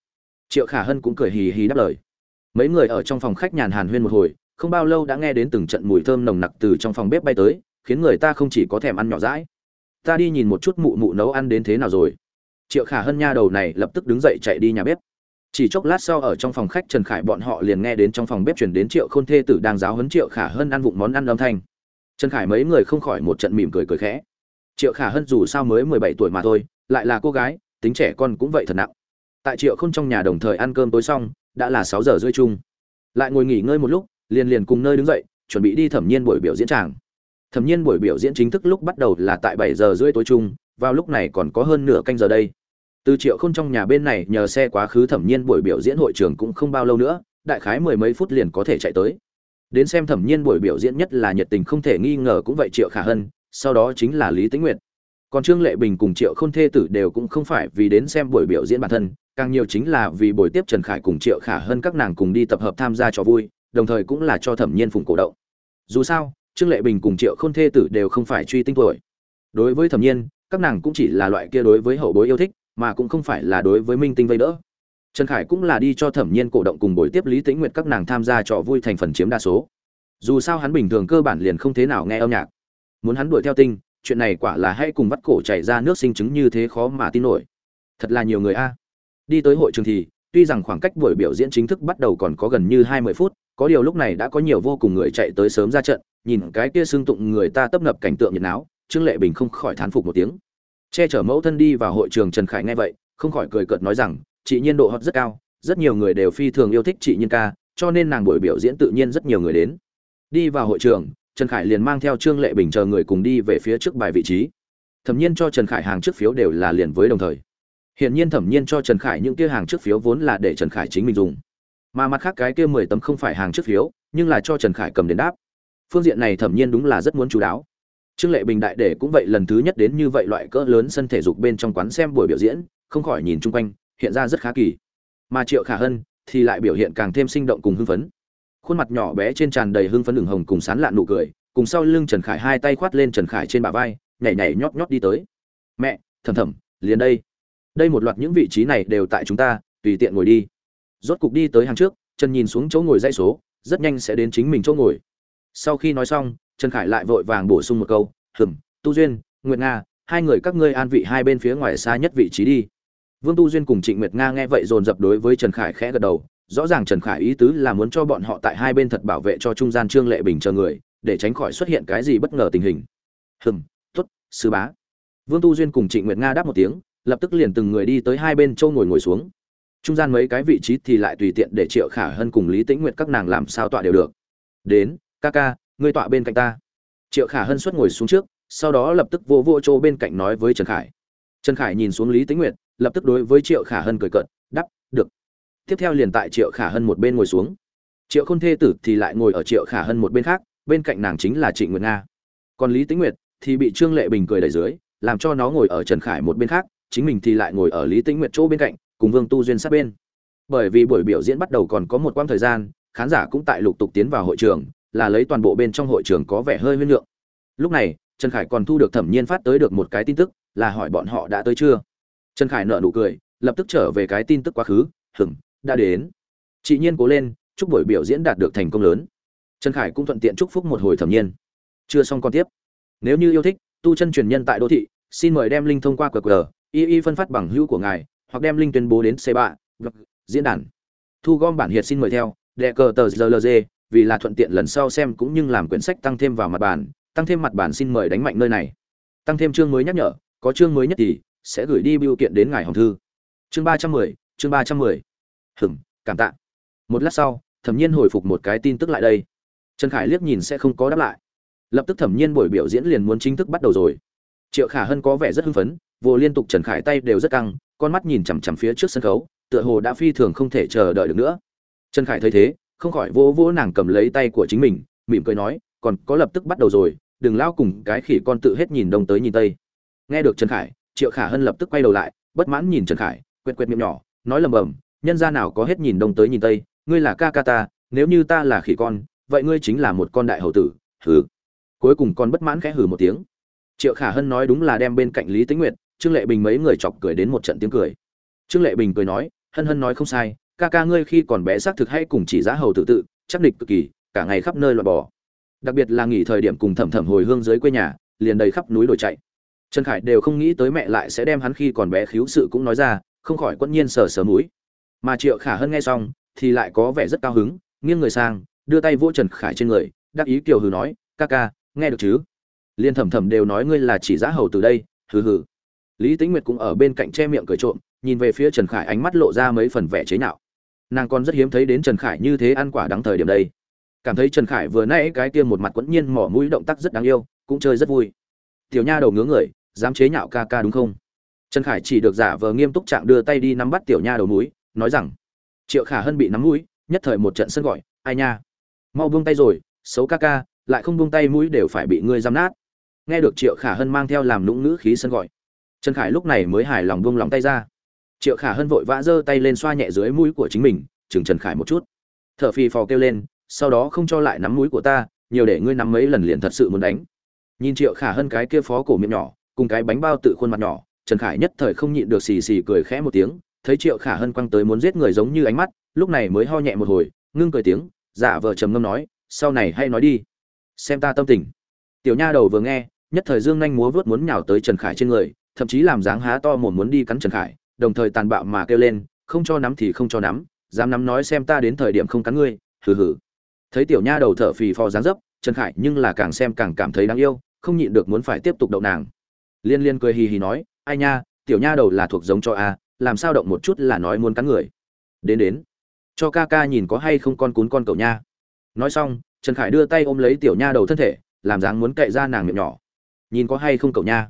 Triệu khả hân cũng cười hì hì đáp lời. Mấy người ở trong phòng khách nhàn hàn huyên một hồi, không bao lâu đã nghe đến từng trận mùi thơm nồng nặc từ trong phòng bếp bay tới, khiến người ta không chỉ có thèm ăn nhỏ rãi ta đi nhìn một chút mụ mụ nấu ăn đến thế nào rồi. Triệu khả hân nha đầu này lập tức đứng dậy chạy đi nhà bếp. Chỉ chốc lát sau ở trong phòng khách trần khải bọn họ liền nghe đến trong phòng bếp chuyển đến triệu khôn thê tử đang giáo hấn triệu khả hân ăn vụng món ăn âm thanh. Trần khải mấy người không khỏi một trận mỉm cười cười khẽ. Triệu khả hân dù sao mới mười bảy tuổi mà thôi, lại là cô gái, tính trẻ con cũng vậy thật nặng tại triệu k h ô n trong nhà đồng thời ăn cơm tối xong, đã là sáu giờ rưỡi chung. Lại ngồi nghỉ ngơi một lúc, liền liền cùng nơi đứng dậy, chuẩn bị đi thẩm nhiên buổi biểu diễn tràng. Thẩm nhiên buổi biểu diễn chính thức lúc bắt đầu là tại bảy giờ rưỡi tối chung, vào lúc này còn có hơn nửa canh giờ đây. Từ triệu k h ô n trong nhà bên này nhờ xe quá khứ thẩm nhiên buổi biểu diễn hội trường cũng không bao lâu nữa, đại khái mười mấy phút liền có thể chạy tới. Đến xem thẩm nhiên buổi biểu diễn nhất là nhiệt tình không thể nghi ngờ cũng vậy triệu khả hân, sau đó chính là lý tĩnh nguyệt còn trương lệ bình cùng triệu khôn thê tử đều cũng không phải vì đến xem buổi biểu diễn bản thân, càng nhiều chính là vì buổi tiếp trần khải cùng triệu khả hơn các nàng cùng đi tập hợp tham gia trò vui, đồng thời cũng là cho thẩm nhiên phùng cổ động. Dù sao, trương lệ bình cùng triệu khôn thê tử đều không phải truy tinh tuổi. Đối với thẩm nhiên, các nàng cũng chỉ là loại kia đối với hậu bối yêu thích, mà cũng không phải là đối với minh tinh vây đỡ. Trần khải cũng là đi cho thẩm nhiên cổ động cùng buổi tiếp lý tĩnh nguyệt các nàng tham gia trò vui thành phần chiếm đa số. Dù sao hắn bình thường cơ bản liền không thế nào nghe âm nhạc. Muốn hắn đuổi theo tinh chuyện này quả là hay cùng vắt cổ chảy ra nước sinh chứng như thế khó mà tin nổi. Thật là nhiều người a. Đi tới hội trường thì, tuy rằng khoảng cách buổi biểu diễn chính thức bắt đầu còn có gần như hai mươi phút, có điều lúc này đã có nhiều vô cùng người chạy tới sớm ra trận, nhìn cái kia xương tụng người ta tấp nập cảnh tượng nhiệt náo, trương lệ bình không khỏi thán phục một tiếng. Che chở mẫu thân đi vào hội trường trần khải nghe vậy, không khỏi cười cợt nói rằng, chị nhiên độ hot rất cao, rất nhiều người đều phi thường yêu thích chị nhiên ca, cho nên nàng buổi biểu diễn tự nhiên rất nhiều người đến. Đi vào hội trường trần khải liền mang theo trương lệ bình chờ người cùng đi về phía trước bài vị trí. Thẩm nhiên cho trần khải hàng trước phiếu đều là liền với đồng thời. Hiện nhiên thẩm nhiên cho trần khải những kia hàng trước phiếu vốn là để trần khải chính mình dùng. Mà mặt khác cái kia mười tấm không phải hàng trước phiếu, nhưng là cho trần khải cầm đến đáp. Phương diện này thẩm nhiên đúng là rất muốn chú đáo. Trương lệ bình đại để cũng vậy lần thứ nhất đến như vậy loại cỡ lớn sân thể dục bên trong quán xem buổi biểu diễn, không khỏi nhìn chung quanh, hiện ra rất khá kỳ. Mà triệu khả hân thì lại biểu hiện càng thêm sinh động cùng hưng phấn khuôn mặt nhỏ bé trên tràn đầy hưng phấn đường hồng cùng sán lạn nụ cười, cùng sau lưng trần khải hai tay khoát lên trần khải trên bả vai, nhảy nhảy nhót nhót đi tới. Mẹ, thầm thầm, liền đây. Đây một loạt những vị trí này đều tại chúng ta, tùy tiện ngồi đi. Rốt cục đi tới hàng trước, trần nhìn xuống chỗ ngồi dãy số, rất nhanh sẽ đến chính mình chỗ ngồi. Sau khi nói xong, trần khải lại vội vàng bổ sung một câu, hừm, tu duyên, nguyệt nga, hai người các ngươi an vị hai bên phía ngoài xa nhất vị trí đi. Vương tu duyên cùng trịnh nguyệt nga nghe vậy dồn dập đối với trần khải khẽ gật đầu rõ ràng trần khải ý tứ là muốn cho bọn họ tại hai bên thật bảo vệ cho trung gian trương lệ bình chờ người, để tránh khỏi xuất hiện cái gì bất ngờ tình hình. Hừm t ố t sư bá. Vương tu duyên cùng trịnh nguyệt nga đáp một tiếng, lập tức liền từng người đi tới hai bên châu ngồi ngồi xuống. Trung gian mấy cái vị trí thì lại tùy tiện để triệu khả hân cùng lý tĩnh nguyệt các nàng làm sao tọa đều được. Đến, ca ca, ngươi tọa bên cạnh ta. Triệu khả hân xuất ngồi xuống trước, sau đó lập tức vô vô chỗ bên cạnh nói với trần khải. Trần khải nhìn xuống lý tĩnh nguyệt, lập tức đối với triệu khả hân cười cợt đắp được tiếp theo liền tại triệu khả hân một bên ngồi xuống. Triệu khôn thê tử thì lại ngồi ở triệu khả hân một bên khác, bên cạnh nàng chính là trịnh nguyệt nga. Còn lý tĩnh nguyệt thì bị trương lệ bình cười đẩy dưới, làm cho nó ngồi ở trần khải một bên khác, chính mình thì lại ngồi ở lý tĩnh nguyệt chỗ bên cạnh, cùng vương tu duyên sát bên. Bởi vì buổi biểu diễn bắt đầu còn có một quãng thời gian, khán giả cũng tại lục tục tiến vào hội trường, là lấy toàn bộ bên trong hội trường có vẻ hơi huyên lượng. Lúc này, trần khải còn thu được thẩm nhiên phát tới được một cái tin tức, là hỏi bọn họ đã tới chưa. Trần khải nợ nụ cười, lập tức trở về cái tin tức quá khứ hửng đã đến. Chị nhiên cố lên, chúc buổi biểu diễn đạt được thành công lớn. Trần khải cũng thuận tiện chúc phúc một hồi thẩm nhiên. Chưa xong con tiếp. Nếu như yêu thích, tu chân truyền nhân tại đô thị, xin mời đem linh thông qua qr, y y phân phát bằng hữu của ngài, hoặc đem linh tuyên bố đến c ba diễn đàn. Thu gom bản hiệt xin mời theo, đệ cờ tờ rlg vì là thuận tiện lần sau xem cũng như làm quyển sách tăng thêm vào mặt bản, tăng thêm mặt bản xin mời đánh mạnh nơi này. Tăng thêm chương mới nhắc nhở, có chương mới nhất thì sẽ gửi đi biểu kiện đến ngài hồng thư. Chương ba trăm mười, chương ba trăm mười hửng cảm tạ. Một lát sau, thẩm nhiên hồi phục một cái tin tức lại đây. Trần khải liếc nhìn sẽ không có đáp lại. Lập tức thẩm nhiên buổi biểu diễn liền muốn chính thức bắt đầu rồi. Triệu khả hân có vẻ rất hưng phấn, vô liên tục trần khải tay đều rất căng, con mắt nhìn chằm chằm phía trước sân khấu, tựa hồ đã phi thường không thể chờ đợi được nữa. Trần khải thấy thế, không khỏi vỗ vỗ nàng cầm lấy tay của chính mình, mỉm cười nói, còn có lập tức bắt đầu rồi, đừng lao cùng cái khỉ con tự hết nhìn đông tới nhìn tây. Nghe được trần khải, triệu khả hân lập tức quay đầu lại, bất mãn nhìn trần khải quệt quệt miệng nhỏ, nói lầm bầm nhân gia nào có hết nhìn đông tới nhìn tây, ngươi là ca ca ta, nếu như ta là khỉ con, vậy ngươi chính là một con đại hầu tử, hừ. Cuối cùng con bất mãn khẽ hừ một tiếng. Triệu khả hân nói đúng là đem bên cạnh lý tĩnh nguyệt, trương lệ bình mấy người chọc cười đến một trận tiếng cười. Trương lệ bình cười nói, hân hân nói không sai, ca ca ngươi khi còn bé xác thực hay cùng chỉ giá hầu tử tự, chắc địch cực kỳ, cả ngày khắp nơi loạn bò. Đặc biệt là nghỉ thời điểm cùng thẩm thẩm hồi hương dưới quê nhà, liền đầy khắp núi đổi chạy. Trần khải đều không nghĩ tới mẹ lại sẽ đem hắn khi còn bé khiếu sự cũng nói ra, không khỏi quẫn nhiên sờ sờ mũi mà triệu khả hân nghe xong thì lại có vẻ rất cao hứng, nghiêng người sang, đưa tay vỗ trần khải trên người, đắc ý kiều hừ nói, ca ca, nghe được chứ? Liên thẩm thẩm đều nói, ngươi là chỉ giá hầu từ đây, hừ hừ. Lý tĩnh nguyệt cũng ở bên cạnh che miệng cười trộm, nhìn về phía trần khải ánh mắt lộ ra mấy phần vẻ chế nhạo. Nàng còn rất hiếm thấy đến trần khải như thế ăn quả đắng thời điểm đây. Cảm thấy trần khải vừa nãy cái kia một mặt quẫn nhiên mỏ mũi động tác rất đáng yêu, cũng chơi rất vui. Tiểu nha đầu ngứa người, dám chế nhạo ca ca đúng không? Trần khải chỉ được giả vờ nghiêm túc trạng đưa tay đi nắm bắt tiểu nha đầu núi nói rằng, triệu khả hân bị nắm mũi, nhất thời một trận sân gọi, ai nha, mau buông tay rồi, xấu ca ca, lại không buông tay mũi đều phải bị ngươi giam nát. Nghe được triệu khả hân mang theo làm nũng ngữ khí sân gọi, trần khải lúc này mới hài lòng buông lòng tay ra. Triệu khả hân vội vã giơ tay lên xoa nhẹ dưới mũi của chính mình, chừng trần khải một chút. T h ở phì phò kêu lên, sau đó không cho lại nắm mũi của ta, nhiều để ngươi nắm mấy lần liền thật sự muốn đánh. Nhìn triệu khả hân cái kia phó cổ miệng nhỏ, cùng cái bánh bao tự khuôn mặt nhỏ, trần khải nhất thời không nhịn được xì xì cười khẽ một tiếng thấy triệu khả hân quăng tới muốn giết người giống như ánh mắt, lúc này mới ho nhẹ một hồi, ngưng cười tiếng, giả vờ trầm ngâm nói, sau này hay nói đi. Xem ta tâm tình. Tiểu nha đầu vừa nghe, nhất thời dương nhanh múa vớt muốn nhào tới trần khải trên người, thậm chí làm dáng há to mồm muốn đi cắn trần khải, đồng thời tàn bạo mà kêu lên, không cho nắm thì không cho nắm, dám nắm nói xem ta đến thời điểm không cắn ngươi, hừ hừ. Thấy tiểu nha đầu thở phì phò dáng dấp, trần khải nhưng là càng xem càng cảm thấy đáng yêu, không nhịn được muốn phải tiếp tục đậu nàng. Liên liên cười hì hì nói, ai nha, tiểu nha đầu là thuộc giống cho a làm sao động một chút là nói muốn cắn người. Đến đến. Cho ca ca nhìn có hay không con cún con cậu nha. Nói xong, trần khải đưa tay ôm lấy tiểu nha đầu thân thể, làm dáng muốn cậy ra nàng miệng nhỏ. Nhìn có hay không cậu nha.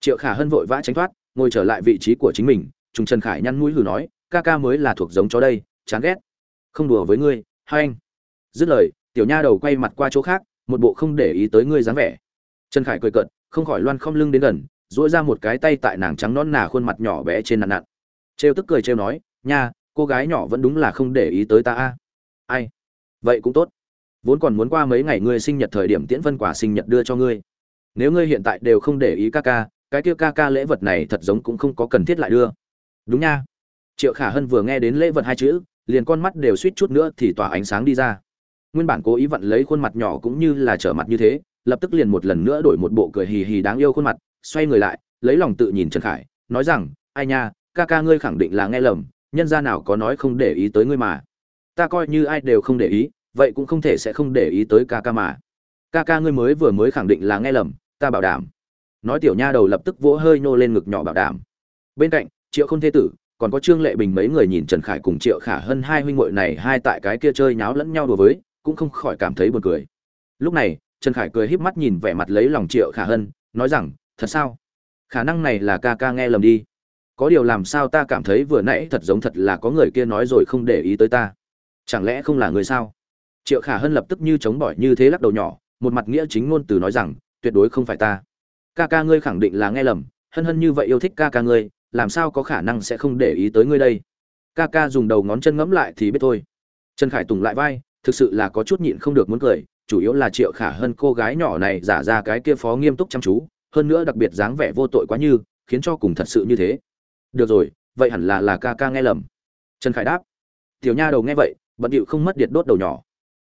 Triệu khả hân vội vã tránh thoát, ngồi trở lại vị trí của chính mình, trùng trần khải nhăn mũi hừ nói, ca ca mới là thuộc giống chó đây, chán ghét. Không đùa với ngươi, hai anh. Dứt lời, tiểu nha đầu quay mặt qua chỗ khác, một bộ không để ý tới ngươi dáng vẻ. Trần khải cười cợt, không khỏi loan không lưng đến gần dỗi ra một cái tay tại nàng trắng non nà khuôn mặt nhỏ bé trên nặn nặn trêu tức cười trêu nói, nha, cô gái nhỏ vẫn đúng là không để ý tới ta a. Ai? Vậy cũng tốt. Vốn còn muốn qua mấy ngày ngươi sinh nhật thời điểm tiễn Vân quả sinh nhật đưa cho ngươi. Nếu ngươi hiện tại đều không để ý ca ca, cái kia ca ca lễ vật này thật giống cũng không có cần thiết lại đưa. Đúng nha. Triệu khả hân vừa nghe đến lễ vật hai chữ, liền con mắt đều suýt chút nữa thì tỏa ánh sáng đi ra. Nguyên bản cố ý vặn lấy khuôn mặt nhỏ cũng như là trở mặt như thế, lập tức liền một lần nữa đổi một bộ cười hì hì đáng yêu khuôn mặt, xoay người lại, lấy lòng tự nhìn trần khải, nói rằng, ai nha ca ca ngươi khẳng định là nghe lầm, nhân gia nào có nói không để ý tới ngươi mà. Ta coi như ai đều không để ý, vậy cũng không thể sẽ không để ý tới ca ca mà. Ca ca ngươi mới vừa mới khẳng định là nghe lầm, ta bảo đảm. Nói tiểu nha đầu lập tức vỗ hơi nô lên ngực nhỏ bảo đảm. Bên cạnh, triệu không thế tử, còn có trương lệ bình mấy người nhìn trần khải cùng triệu khả hơn hai huynh muội này hai tại cái kia chơi nháo lẫn nhau đùa với, cũng không khỏi cảm thấy buồn cười. Lúc này, trần khải cười híp mắt nhìn vẻ mặt lấy lòng triệu khả hân, nói rằng, thật sao? Khả năng này là ca ca nghe lầm đi có điều làm sao ta cảm thấy vừa nãy thật giống thật là có người kia nói rồi không để ý tới ta. Chẳng lẽ không là người sao? Triệu khả hân lập tức như chống bỏi như thế lắc đầu nhỏ, một mặt nghĩa chính ngôn từ nói rằng, tuyệt đối không phải ta. Ca ca ngươi khẳng định là nghe lầm, hân hân như vậy yêu thích ca ca ngươi, làm sao có khả năng sẽ không để ý tới ngươi đây? Ca ca dùng đầu ngón chân ngẫm lại thì biết thôi. Trần khải tùng lại vai, thực sự là có chút nhịn không được muốn cười, chủ yếu là triệu khả hơn cô gái nhỏ này giả ra cái kia phó nghiêm túc chăm chú, hơn nữa đặc biệt dáng vẻ vô tội quá như, khiến cho cùng thật sự như thế được rồi, vậy hẳn là là ca ca nghe lầm. Trần khải đáp. Tiểu nha đầu nghe vậy, bận điệu không mất điện đốt đầu nhỏ.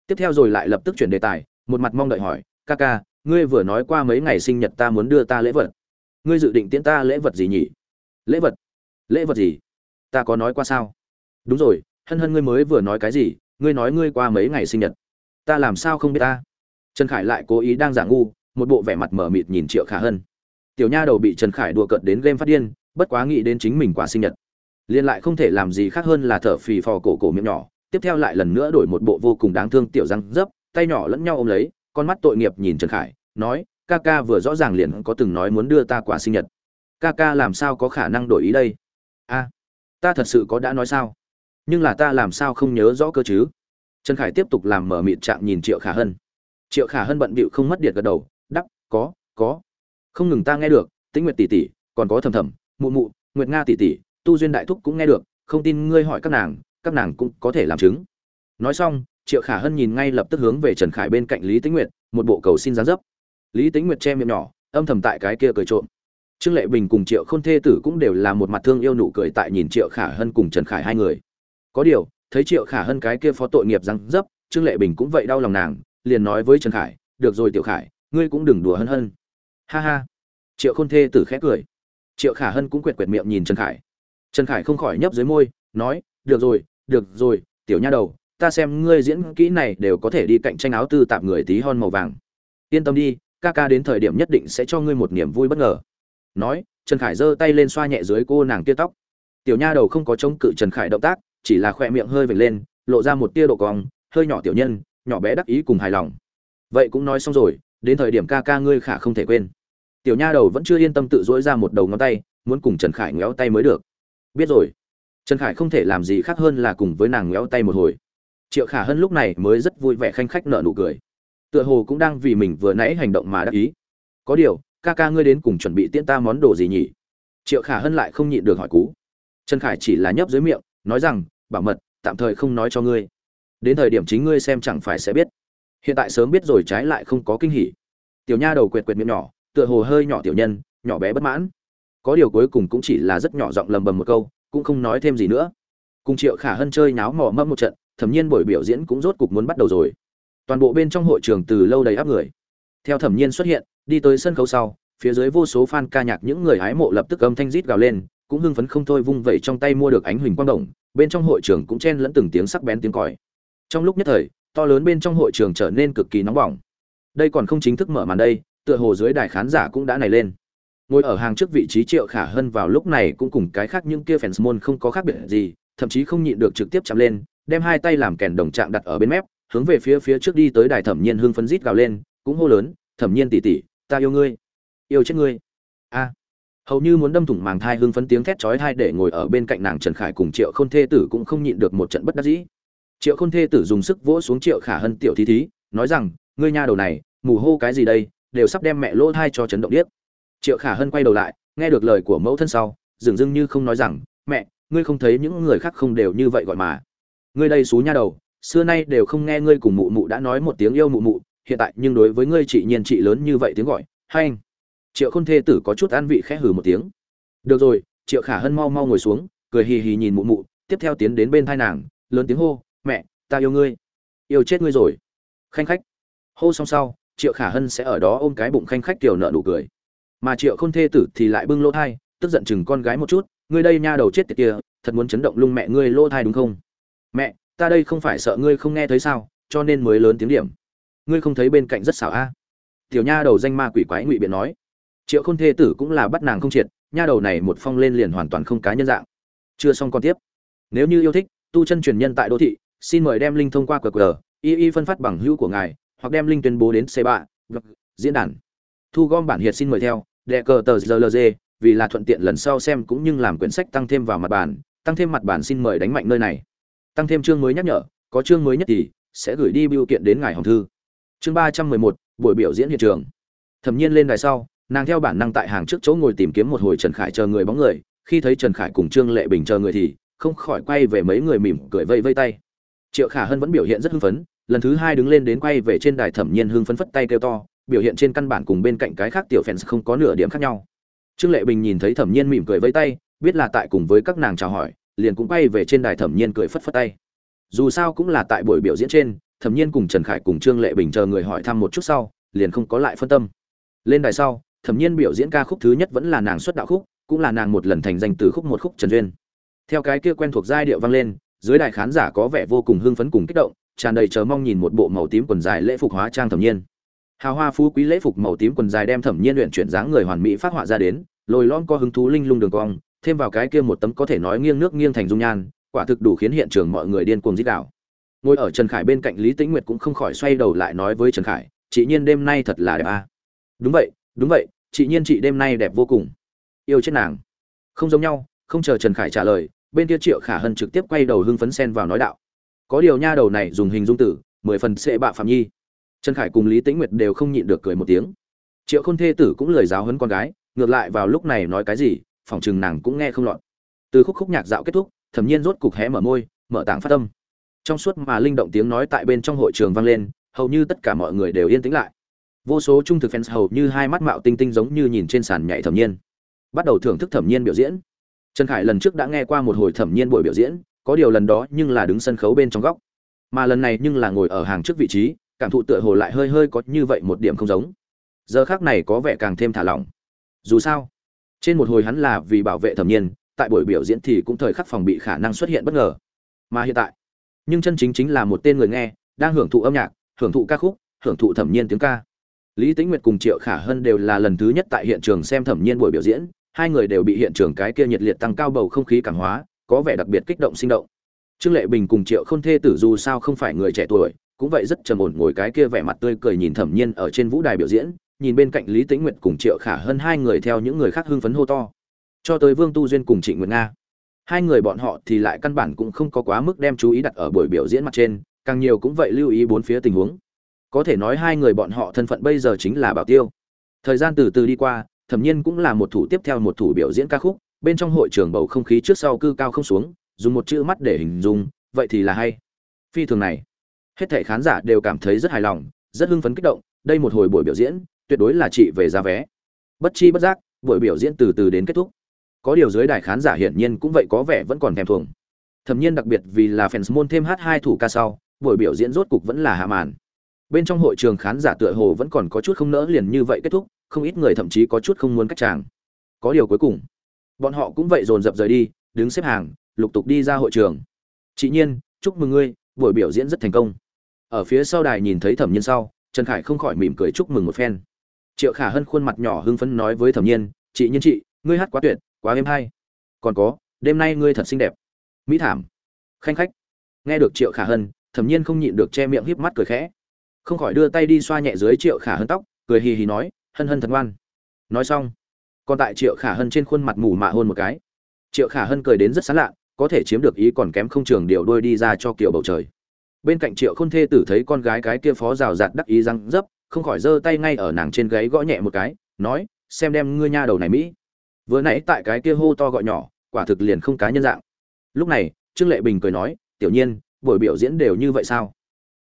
Tiếp theo rồi lại lập tức chuyển đề tài, một mặt mong đợi hỏi, ca ca, ngươi vừa nói qua mấy ngày sinh nhật ta muốn đưa ta lễ vật. Ngươi dự định tiễn ta lễ vật gì nhỉ? Lễ vật? Lễ vật gì? Ta có nói qua sao? Đúng rồi, hân hân ngươi mới vừa nói cái gì? Ngươi nói ngươi qua mấy ngày sinh nhật. Ta làm sao không biết ta? Trần khải lại cố ý đang giả ngu, một bộ vẻ mặt mở mịt nhìn triệu khả hân. Tiểu nha đầu bị trần khải đùa cợt đến game phát điên bất quá nghĩ đến chính mình quả sinh nhật. Liên lại không thể làm gì khác hơn là thở phì phò cổ cổ miệng nhỏ, tiếp theo lại lần nữa đổi một bộ vô cùng đáng thương tiểu răng dấp, tay nhỏ lẫn nhau ôm lấy, con mắt tội nghiệp nhìn trần khải, nói, ca ca vừa rõ ràng liền có từng nói muốn đưa ta quả sinh nhật. Ca ca làm sao có khả năng đổi ý đây? A, ta thật sự có đã nói sao? Nhưng là ta làm sao không nhớ rõ cơ chứ? Trần khải tiếp tục làm mở mịt trạng nhìn triệu khả hân. Triệu khả hân bận bịu không mất điện gật đầu, đắp, có có. Không ngừng ta nghe được, tĩnh nguyệt tỉ tỉ còn có thầm thầm mụ mụ, nguyệt nga tỷ tỷ, tu duyên đại thúc cũng nghe được, không tin ngươi hỏi các nàng các nàng cũng có thể làm chứng. Nói xong, triệu khả hân nhìn ngay lập tức hướng về trần khải bên cạnh lý tĩnh nguyệt, một bộ cầu xin gián dấp. Lý tĩnh nguyệt che miệng nhỏ, âm thầm tại cái kia cười trộm. Trương lệ bình cùng triệu khôn thê tử cũng đều là một mặt thương yêu nụ cười tại nhìn triệu khả hân cùng trần khải hai người. Có điều, thấy triệu khả hân cái kia phó tội nghiệp răng dấp, trương lệ bình cũng vậy đau lòng nàng, liền nói với trần khải, được rồi tiểu khải, ngươi cũng đừng đùa hân hân. Ha ha. Triệu khôn thê tử khẽ cười triệu khả hân cũng quệt quệt miệng nhìn trần khải. Trần khải không khỏi nhấp dưới môi, nói, được rồi được rồi, tiểu nha đầu, ta xem ngươi diễn kỹ này đều có thể đi cạnh tranh áo tư tạp người tí hon màu vàng. Yên tâm đi, ca ca đến thời điểm nhất định sẽ cho ngươi một niềm vui bất ngờ. Nói, trần khải giơ tay lên xoa nhẹ dưới cô nàng tia tóc. Tiểu nha đầu không có chống cự trần khải động tác, chỉ là khoe miệng hơi vệt lên, lộ ra một tia độ cong, hơi nhỏ tiểu nhân, nhỏ bé đắc ý cùng hài lòng. Vậy cũng nói xong rồi, đến thời điểm ca ca ngươi khả không thể quên tiểu nha đầu vẫn chưa yên tâm tự dỗi ra một đầu ngón tay, muốn cùng trần khải ngéo tay mới được. Biết rồi. Trần khải không thể làm gì khác hơn là cùng với nàng ngéo tay một hồi. Triệu khả hân lúc này mới rất vui vẻ khanh khách nợ nụ cười. Tựa hồ cũng đang vì mình vừa nãy hành động mà đắc ý. Có điều, ca ca ngươi đến cùng chuẩn bị tiễn ta món đồ gì nhỉ? Triệu khả hân lại không nhịn được hỏi cú. Trần khải chỉ là nhấp dưới miệng, nói rằng, bảo mật, tạm thời không nói cho ngươi. Đến thời điểm chính ngươi xem chẳng phải sẽ biết. Hiện tại sớm biết rồi trái lại không có kinh hỉ. Tiểu nha đầu quệt quệt miệng nhỏ tựa hồ hơi nhỏ tiểu nhân, nhỏ bé bất mãn. Có điều cuối cùng cũng chỉ là rất nhỏ giọng lầm bầm một câu, cũng không nói thêm gì nữa. Cùng triệu khả hân chơi náo mò mẫm một trận, thẩm nhiên buổi biểu diễn cũng rốt cục muốn bắt đầu rồi. Toàn bộ bên trong hội trường từ lâu đầy áp người. Theo thẩm nhiên xuất hiện, đi tới sân khấu sau, phía dưới vô số fan ca nhạc những người hái mộ lập tức âm thanh rít gào lên, cũng hưng phấn không thôi vung vẩy trong tay mua được ánh huỳnh quang đồng, bên trong hội trường cũng chen lẫn từng tiếng sắc bén tiếng còi. Trong lúc nhất thời, to lớn bên trong hội trường trở nên cực kỳ nóng bỏng. Đây còn không chính thức mở màn đây tựa hồ dưới đài khán giả cũng đã nảy lên. Ngồi ở hàng trước vị trí triệu khả hân vào lúc này cũng cùng cái khác những kia fans môn không có khác biệt gì, thậm chí không nhịn được trực tiếp chạm lên, đem hai tay làm kèn đồng chạm đặt ở bên mép, hướng về phía phía trước đi tới đài thẩm nhiên hương phấn rít gào lên, cũng hô lớn, thẩm nhiên tỉ tỉ ta yêu ngươi, yêu chết ngươi. A. À, hầu như muốn đâm thủng màng thai hương phấn tiếng thét chói thai để ngồi ở bên cạnh nàng trần khải cùng triệu khôn thê tử cũng không nhịn được một trận bất đắc dĩ. Triệu khôn thê tử dùng sức vỗ xuống triệu khả hân tiểu thí thí, nói rằng, ngươi nha đầu này, mù hô cái gì đây đều sắp đem mẹ lỗ thai cho chấn động điếc. Triệu khả hân quay đầu lại, nghe được lời của mẫu thân sau dường dưng như không nói rằng, mẹ, ngươi không thấy những người khác không đều như vậy gọi mà. Ngươi đây xú nha đầu, xưa nay đều không nghe ngươi cùng mụ mụ đã nói một tiếng yêu mụ mụ, hiện tại nhưng đối với ngươi chị nhiên chị lớn như vậy tiếng gọi, hay. Anh triệu khôn thê tử có chút an vị khẽ hừ một tiếng. Được rồi. Triệu khả hân mau mau ngồi xuống, cười hì hì nhìn mụ mụ, tiếp theo tiến đến bên thai nàng, lớn tiếng hô, mẹ, ta yêu ngươi. Yêu chết ngươi rồi. Khanh khách. Hô xong sau triệu khả hân sẽ ở đó ôm cái bụng khanh khách kiểu nợ nụ cười. Mà triệu khôn thê tử thì lại bưng lỗ thai, tức giận chừng con gái một chút, ngươi đây nha đầu chết tiệt kia, thật muốn chấn động lung mẹ ngươi lỗ thai đúng không? Mẹ, ta đây không phải sợ ngươi không nghe thấy sao, cho nên mới lớn tiếng điểm. Ngươi không thấy bên cạnh rất xảo a? Tiểu nha đầu danh ma quỷ quái ngụy biện nói. Triệu khôn thê tử cũng là bắt nàng không triệt, nha đầu này một phong lên liền hoàn toàn không cá nhân dạng. Chưa xong còn tiếp. Nếu như yêu thích, tu chân truyền nhân tại đô thị, xin mời đem linh thông qua qr y y phân phát bằng hữu của ngài hoặc đem link tuyên bố đến c bạ diễn đàn. Thu gom bản hiệt xin mời theo, đệ cờ tờ rlg vì là thuận tiện lần sau xem cũng như làm quyển sách tăng thêm vào mặt bản, tăng thêm mặt bản xin mời đánh mạnh nơi này. Tăng thêm chương mới nhắc nhở, có chương mới nhất thì sẽ gửi đi biểu kiện đến ngài hồng thư. Chương ba trăm mười một, buổi biểu diễn hiện trường. Thẩm nhiên lên đài sau, nàng theo bản năng tại hàng trước chỗ ngồi tìm kiếm một hồi trần khải chờ người bóng người, khi thấy trần khải cùng trương lệ bình chờ người thì không khỏi quay về mấy người mỉm cười vây vây tay. Triệu khả hân vẫn biểu hiện rất hưng phấn lần thứ hai đứng lên đến quay về trên đài thẩm nhiên hưng phấn phất tay kêu to, biểu hiện trên căn bản cùng bên cạnh cái khác tiểu fans không có nửa điểm khác nhau. Trương lệ bình nhìn thấy thẩm nhiên mỉm cười vẫy tay, biết là tại cùng với các nàng chào hỏi, liền cũng quay về trên đài thẩm nhiên cười phất phất tay. Dù sao cũng là tại buổi biểu diễn trên, thẩm nhiên cùng trần khải cùng trương lệ bình chờ người hỏi thăm một chút sau, liền không có lại phân tâm. Lên đài sau, thẩm nhiên biểu diễn ca khúc thứ nhất vẫn là nàng xuất đạo khúc, cũng là nàng một lần thành danh từ khúc một khúc trần duyên. Theo cái kia quen thuộc giai điệu vang lên, dưới đài khán giả có vẻ vô cùng hưng phấn cùng kích động tràn đầy chờ mong nhìn một bộ màu tím quần dài lễ phục hóa trang thẩm nhiên. Hào hoa phú quý lễ phục màu tím quần dài đem thẩm nhiên luyện chuyển dáng người hoàn mỹ phát họa ra đến, lồi lon có hứng thú linh lung đường cong, thêm vào cái kia một tấm có thể nói nghiêng nước nghiêng thành dung nhan, quả thực đủ khiến hiện trường mọi người điên cuồng dít đảo ngồi ở trần khải bên cạnh lý tĩnh nguyệt cũng không khỏi xoay đầu lại nói với trần khải, chị nhiên đêm nay thật là đẹp à. đúng vậy đúng vậy, chị nhiên chị đêm nay đẹp vô cùng. Yêu chết nàng. Không giống nhau, không chờ trần khải trả lời, bên kia triệu khả hân trực tiếp quay đầu hưng phấn sen vào nói đạo có điều nha đầu này dùng hình dung tử, mười phần sẽ bạ phạm nhi. Trần khải cùng lý tĩnh nguyệt đều không nhịn được cười một tiếng. Triệu khôn thê tử cũng lời giáo hấn con gái, ngược lại vào lúc này nói cái gì, phỏng chừng nàng cũng nghe không lọt. Từ khúc khúc nhạc dạo kết thúc, thẩm nhiên rốt cục hé mở môi, mở tảng phát tâm trong suốt mà linh động tiếng nói tại bên trong hội trường vang lên, hầu như tất cả mọi người đều yên tĩnh lại. Vô số trung thực fans hầu như hai mắt mạo tinh tinh giống như nhìn trên sàn nhảy thẩm nhiên. Bắt đầu thưởng thức thẩm nhiên biểu diễn. Trần khải lần trước đã nghe qua một hồi thẩm nhiên buổi biểu diễn có điều lần đó nhưng là đứng sân khấu bên trong góc. Mà lần này nhưng là ngồi ở hàng trước vị trí, cảm thụ tựa hồ lại hơi hơi có như vậy một điểm không giống. Giờ khác này có vẻ càng thêm thả lỏng. Dù sao, trên một hồi hắn là vì bảo vệ thẩm nhiên, tại buổi biểu diễn thì cũng thời khắc phòng bị khả năng xuất hiện bất ngờ. Mà hiện tại, nhưng chân chính chính là một tên người nghe, đang hưởng thụ âm nhạc, hưởng thụ ca khúc, hưởng thụ thẩm nhiên tiếng ca. Lý tĩnh nguyệt cùng triệu khả hân đều là lần thứ nhất tại hiện trường xem thẩm nhiên buổi biểu diễn, hai người đều bị hiện trường cái kia nhiệt liệt tăng cao bầu không khí cảm hóa có vẻ đặc biệt kích động sinh động. Trương lệ bình cùng triệu Khôn thê tử dù sao không phải người trẻ tuổi, cũng vậy rất trầm ổn ngồi cái kia vẻ mặt tươi cười nhìn thẩm nhiên ở trên vũ đài biểu diễn, nhìn bên cạnh lý tĩnh nguyệt cùng triệu khả hơn hai người theo những người khác hưng phấn hô to. Cho tới vương tu duyên cùng trịnh nguyệt nga. Hai người bọn họ thì lại căn bản cũng không có quá mức đem chú ý đặt ở buổi biểu diễn mặt trên, càng nhiều cũng vậy lưu ý bốn phía tình huống. Có thể nói hai người bọn họ thân phận bây giờ chính là bảo tiêu. Thời gian từ từ đi qua, thẩm nhiên cũng là một thủ tiếp theo một thủ biểu diễn ca khúc bên trong hội trường bầu không khí trước sau cư cao không xuống, dùng một chữ mắt để hình dung, vậy thì là hay. Phi thường này, hết thảy khán giả đều cảm thấy rất hài lòng, rất hưng phấn kích động, đây một hồi buổi biểu diễn, tuyệt đối là trị về giá vé. Bất chi bất giác, buổi biểu diễn từ từ đến kết thúc. Có điều dưới đài khán giả hiển nhiên cũng vậy có vẻ vẫn còn thèm thuồng. Thẩm nhiên đặc biệt vì là fans môn thêm hát hai thủ ca sau, buổi biểu diễn rốt cục vẫn là hạ màn. Bên trong hội trường khán giả tựa hồ vẫn còn có chút không nỡ liền như vậy kết thúc, không ít người thậm chí có chút không muốn cách chàng. Có điều cuối cùng bọn họ cũng vậy dồn dập rời đi, đứng xếp hàng, lục tục đi ra hội trường. Chị nhiên, chúc mừng ngươi, buổi biểu diễn rất thành công. Ở phía sau đài nhìn thấy thẩm nhiên sau, trần khải không khỏi mỉm cười chúc mừng một phen. Triệu khả hân khuôn mặt nhỏ hưng phấn nói với thẩm nhiên, chị nhiên chị, ngươi hát quá tuyệt, quá êm hay. Còn có, đêm nay ngươi thật xinh đẹp. Mỹ thảm. Khanh khách. Nghe được triệu khả hân, thẩm nhiên không nhịn được che miệng híp mắt cười khẽ. Không khỏi đưa tay đi xoa nhẹ dưới triệu khả hân tóc, cười hì hì nói, hân hân thật ngoan. Nói xong còn tại triệu khả hân trên khuôn mặt mù mạ hôn một cái. Triệu khả hân cười đến rất sán lạ, có thể chiếm được ý còn kém không trường điệu đôi đi ra cho kiểu bầu trời. Bên cạnh triệu khôn thê tử thấy con gái cái kia phó rào rạt đắc ý răng dấp, không khỏi giơ tay ngay ở nàng trên gáy gõ nhẹ một cái, nói, xem đem ngươi nha đầu này mỹ. Vừa nãy tại cái kia hô to gọi nhỏ, quả thực liền không cá nhân dạng. Lúc này, trương lệ bình cười nói, tiểu nhiên, buổi biểu diễn đều như vậy sao?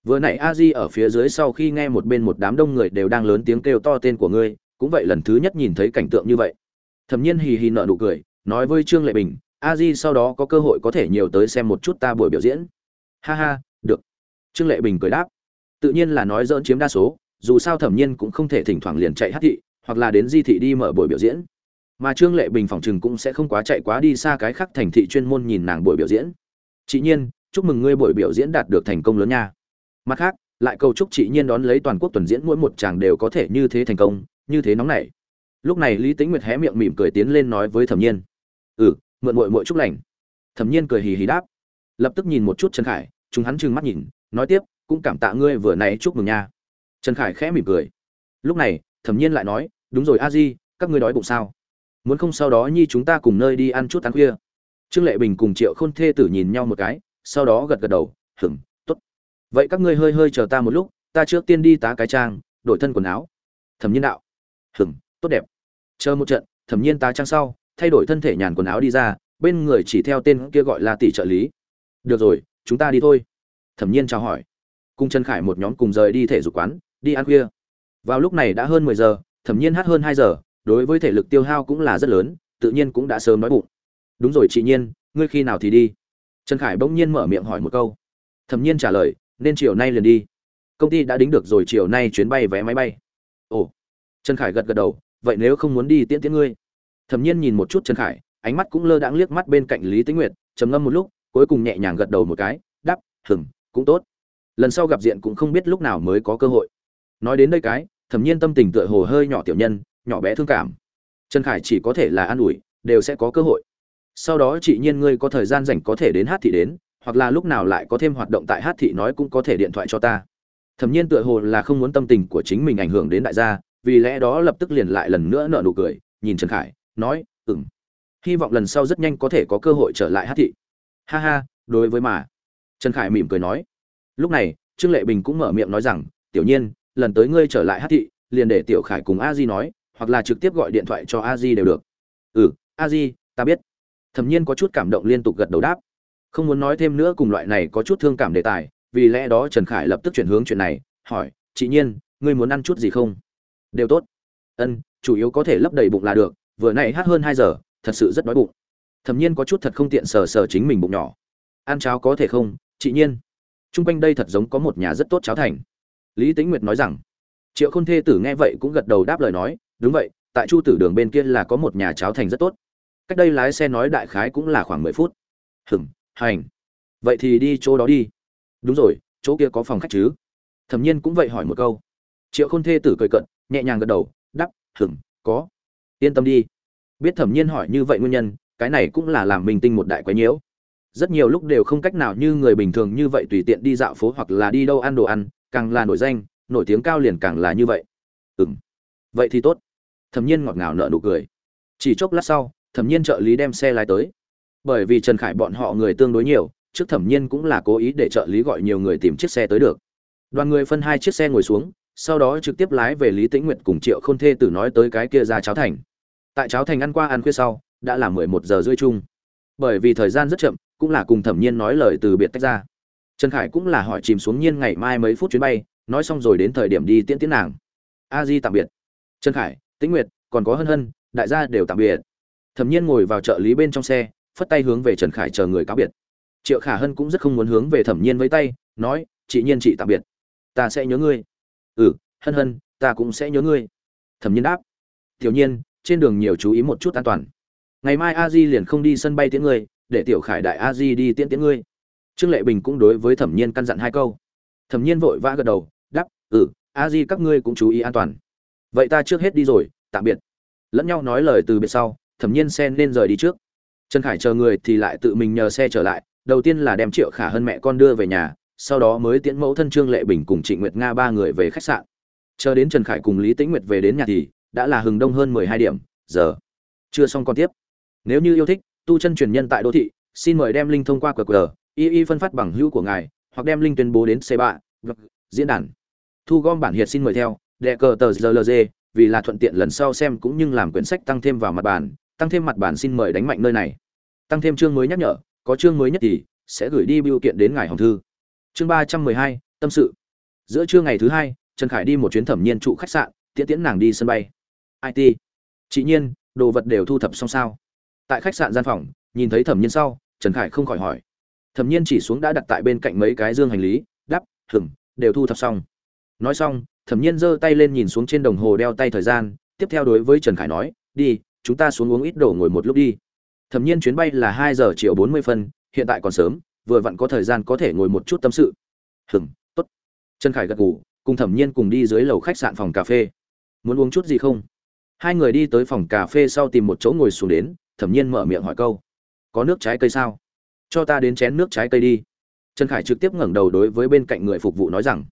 Vừa nãy a di ở phía dưới sau khi nghe một bên một đám đông người đều đang lớn tiếng kêu to tên của ngươi, cũng vậy lần thứ nhất nhìn thấy cảnh tượng như vậy thẩm nhiên hì hì nợ nụ cười, nói với trương lệ bình, a di sau đó có cơ hội có thể nhiều tới xem một chút ta buổi biểu diễn. Ha ha, được. Trương lệ bình cười đáp. Tự nhiên là nói dỡn chiếm đa số, dù sao thẩm nhiên cũng không thể thỉnh thoảng liền chạy hát thị, hoặc là đến di thị đi mở buổi biểu diễn. Mà trương lệ bình phòng chừng cũng sẽ không quá chạy quá đi xa cái khác thành thị chuyên môn nhìn nàng buổi biểu diễn. Chị nhiên, chúc mừng ngươi buổi biểu diễn đạt được thành công lớn nha. Mặt khác, lại cầu chúc chị nhiên đón lấy toàn quốc tuần diễn mỗi một chàng đều có thể như thế thành công, như thế nóng nảy lúc này lý tĩnh nguyệt hé miệng mỉm cười tiến lên nói với thẩm nhiên. Ừ mượn mội mội chúc lành. Thẩm nhiên cười hì hì đáp. Lập tức nhìn một chút trần khải, chúng hắn trừng mắt nhìn, nói tiếp, cũng cảm tạ ngươi vừa nãy chúc mừng nha. Trần khải khẽ mỉm cười. Lúc này, thẩm nhiên lại nói, đúng rồi a di, các ngươi đói bụng sao? Muốn không sau đó nhi chúng ta cùng nơi đi ăn chút ăn khuya. Trương lệ bình cùng triệu khôn thê tử nhìn nhau một cái, sau đó gật gật đầu hửng t ố t vậy các ngươi hơi hơi chờ ta một lúc, ta trước tiên đi tá cái trang, đổi thân quần áo. Thẩm nhiên đạo hửng tốt đẹp. Chờ một trận, thẩm nhiên tá trang sau, thay đổi thân thể nhàn quần áo đi ra, bên người chỉ theo tên kia gọi là tỷ trợ lý. Được rồi, chúng ta đi thôi. Thẩm nhiên chào hỏi. Cùng trần khải một nhóm cùng rời đi thể dục quán, đi ăn khuya. Vào lúc này đã hơn mười giờ, thẩm nhiên hát hơn hai giờ, đối với thể lực tiêu hao cũng là rất lớn, tự nhiên cũng đã sớm nói bụng. Đúng rồi chị nhiên, ngươi khi nào thì đi? Trần khải bỗng nhiên mở miệng hỏi một câu. Thẩm nhiên trả lời, nên chiều nay liền đi. Công ty đã đính được rồi, chiều nay chuyến bay vé máy bay. Ồ. Trần khải gật gật đầu vậy nếu không muốn đi tiễn tiễn ngươi? Thẩm nhiên nhìn một chút trần khải, ánh mắt cũng lơ đãng liếc mắt bên cạnh lý tĩnh nguyệt, trầm ngâm một lúc, cuối cùng nhẹ nhàng gật đầu một cái đắp hừng cũng tốt. Lần sau gặp diện cũng không biết lúc nào mới có cơ hội. Nói đến đây cái, thẩm nhiên tâm tình tựa hồ hơi nhỏ tiểu nhân, nhỏ bé thương cảm. Trần khải chỉ có thể là an ủi, đều sẽ có cơ hội. Sau đó chị nhiên ngươi có thời gian rảnh có thể đến hát thị đến, hoặc là lúc nào lại có thêm hoạt động tại hát thị nói cũng có thể điện thoại cho ta. Thẩm nhiên tựa hồ là không muốn tâm tình của chính mình ảnh hưởng đến đại gia vì lẽ đó lập tức liền lại lần nữa nở nụ cười, nhìn trần khải, nói, "Ừm. hy vọng lần sau rất nhanh có thể có cơ hội trở lại hát thị. Ha ha, đối với mà. Trần khải mỉm cười nói. Lúc này, trương lệ bình cũng mở miệng nói rằng, tiểu nhiên, lần tới ngươi trở lại hát thị, liền để tiểu khải cùng a di nói, hoặc là trực tiếp gọi điện thoại cho a di đều được. Ừ a di, ta biết. Thẩm nhiên có chút cảm động liên tục gật đầu đáp. Không muốn nói thêm nữa cùng loại này có chút thương cảm đề tài, vì lẽ đó trần khải lập tức chuyển hướng chuyện này, hỏi, chị nhiên, ngươi muốn ăn chút gì không? Đều tốt. Ân, chủ yếu có thể lấp đầy bụng là được, vừa nãy hát hơn hai giờ, thật sự rất đói bụng. Thẩm nhiên có chút thật không tiện sờ sờ chính mình bụng nhỏ. Ăn cháo có thể không, chị nhiên? T r u n g quanh đây thật giống có một nhà rất tốt cháo thành. Lý t ĩ n h nguyệt nói rằng, triệu khôn thê tử nghe vậy cũng gật đầu đáp lời nói, đúng vậy, tại chu tử đường bên kia là có một nhà cháo thành rất tốt. Cách đây lái xe nói đại khái cũng là khoảng mười phút. Hừng hành. Vậy thì đi chỗ đó đi. Đúng rồi, chỗ kia có phòng khách chứ? Thẩm nhiên cũng vậy hỏi một câu. Triệu khôn thê tử cười cận nhẹ nhàng gật đầu đắp hửng có. Yên tâm đi. Biết thẩm nhiên hỏi như vậy nguyên nhân, cái này cũng là làm mình tinh một đại quái nhiễu. Rất nhiều lúc đều không cách nào như người bình thường như vậy tùy tiện đi dạo phố hoặc là đi đâu ăn đồ ăn, càng là nổi danh, nổi tiếng cao liền càng là như vậy. Ừm, vậy thì tốt. Thẩm nhiên ngọt ngào nợ nụ cười. Chỉ chốc lát sau, thẩm nhiên trợ lý đem xe lái tới. Bởi vì trần khải bọn họ người tương đối nhiều, trước thẩm nhiên cũng là cố ý để trợ lý gọi nhiều người tìm chiếc xe tới được. Đoàn người phân hai chiếc xe ngồi xuống sau đó trực tiếp lái về lý tĩnh nguyệt cùng triệu khôn thê tử nói tới cái kia ra cháo thành. Tại cháo thành ăn qua ăn khuya sau, đã là mười một giờ rưỡi chung. Bởi vì thời gian rất chậm, cũng là cùng thẩm nhiên nói lời từ biệt tách ra. Trần khải cũng là hỏi chìm xuống nhiên ngày mai mấy phút chuyến bay, nói xong rồi đến thời điểm đi tiễn tiễn nàng. A di tạm biệt. Trần khải, tĩnh nguyệt, còn có hân hân, đại gia đều tạm biệt. Thẩm nhiên ngồi vào trợ lý bên trong xe, phất tay hướng về trần khải chờ người cáo biệt. Triệu khả hân cũng rất không muốn hướng về thẩm nhiên với tay, nói, chị nhiên, chị tạm biệt. Ta sẽ nhớ ngươi ừ hân hân ta cũng sẽ nhớ ngươi. Thẩm nhiên đáp. Tiểu nhiên trên đường nhiều chú ý một chút an toàn. Ngày mai a di liền không đi sân bay tiễn ngươi để tiểu khải đại a di đi tiễn tiễn ngươi. Trương lệ bình cũng đối với thẩm nhiên căn dặn hai câu. Thẩm nhiên vội vã gật đầu đáp, ừ a di các ngươi cũng chú ý an toàn. Vậy ta trước hết đi rồi tạm biệt. Lẫn nhau nói lời từ biệt sau thẩm nhiên xe nên rời đi trước. Trần khải chờ người thì lại tự mình nhờ xe trở lại đầu tiên là đem triệu khả hơn mẹ con đưa về nhà sau đó mới tiễn mẫu thân trương lệ bình cùng trịnh nguyệt nga ba người về khách sạn. Chờ đến trần khải cùng lý tĩnh nguyệt về đến nhà thì đã là hừng đông hơn mười hai điểm, giờ chưa xong còn tiếp. Nếu như yêu thích, tu chân truyền nhân tại đô thị, xin mời đem linh thông qua qr, y y phân phát bằng hữu của ngài, hoặc đem linh tuyên bố đến c ba vâng, diễn đàn. Thu gom bản hiệt xin mời theo, đệ cờ tờ rlg vì là thuận tiện lần sau xem cũng như làm quyển sách tăng thêm vào mặt bản tăng thêm mặt bản xin mời đánh mạnh nơi này. Tăng thêm chương mới nhắc nhở, có chương mới nhất thì sẽ gửi đi biểu kiện đến ngài hồng thư chương ba trăm mười hai, tâm sự. Giữa trưa ngày thứ hai, trần khải đi một chuyến thẩm nhiên trụ khách sạn, tiễn tiễn nàng đi sân bay. It chị nhiên, đồ vật đều thu thập xong sao? Tại khách sạn gian phòng, nhìn thấy thẩm nhiên sau, trần khải không khỏi hỏi. Thẩm nhiên chỉ xuống đã đặt tại bên cạnh mấy cái dương hành lý, đắp hửng đều thu thập xong. Nói xong, thẩm nhiên giơ tay lên nhìn xuống trên đồng hồ đeo tay thời gian, tiếp theo đối với trần khải nói, đi, chúng ta xuống uống ít đồ ngồi một lúc đi. Thẩm nhiên chuyến bay là hai giờ chiều bốn mươi phân, hiện tại còn sớm vừa vặn có thời gian có thể ngồi một chút tâm sự. Hừm, tốt. Trần khải gật ngủ cùng thẩm nhiên cùng đi dưới lầu khách sạn phòng cà phê. Muốn uống chút gì không? Hai người đi tới phòng cà phê sau tìm một chỗ ngồi xuống đến, thẩm nhiên mở miệng hỏi câu. Có nước trái cây sao? Cho ta đến chén nước trái cây đi. Trần khải trực tiếp ngẩng đầu đối với bên cạnh người phục vụ nói rằng,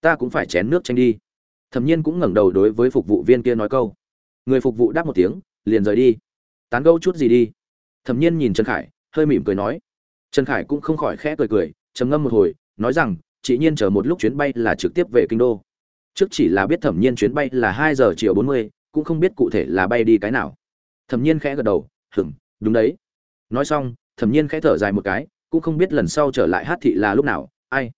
ta cũng phải chén nước chanh đi. Thẩm nhiên cũng ngẩng đầu đối với phục vụ viên kia nói câu. Người phục vụ đáp một tiếng, liền rời đi. Tán gẫu chút gì đi. Thẩm nhiên nhìn trần khải, hơi mỉm cười nói trần khải cũng không khỏi khẽ cười cười, trầm ngâm một hồi, nói rằng, chị nhiên chờ một lúc chuyến bay là trực tiếp về kinh đô. Trước chỉ là biết thẩm nhiên chuyến bay là hai giờ chiều bốn mươi, cũng không biết cụ thể là bay đi cái nào. Thẩm nhiên khẽ gật đầu hửng đúng đấy. Nói xong, thẩm nhiên khẽ thở dài một cái, cũng không biết lần sau trở lại hát thị là lúc nào, ai.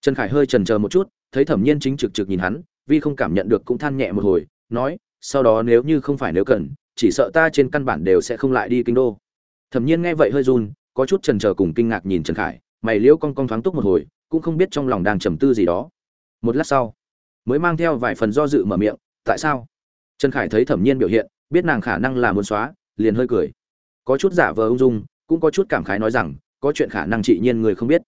Trần khải hơi trần chờ một chút, thấy thẩm nhiên chính trực trực nhìn hắn, vì không cảm nhận được cũng than nhẹ một hồi, nói, sau đó nếu như không phải nếu cần, chỉ sợ ta trên căn bản đều sẽ không lại đi kinh đô. Thẩm nhiên nghe vậy hơi run có chút trần chờ cùng kinh ngạc nhìn trần khải, mày liễu cong cong thoáng túc một hồi, cũng không biết trong lòng đang trầm tư gì đó. Một lát sau, mới mang theo vài phần do dự mở miệng, tại sao? Trần khải thấy thẩm nhiên biểu hiện, biết nàng khả năng là muốn xóa, liền hơi cười. Có chút giả vờ ung dung, cũng có chút cảm khái nói rằng, có chuyện khả năng chị nhiên người không biết.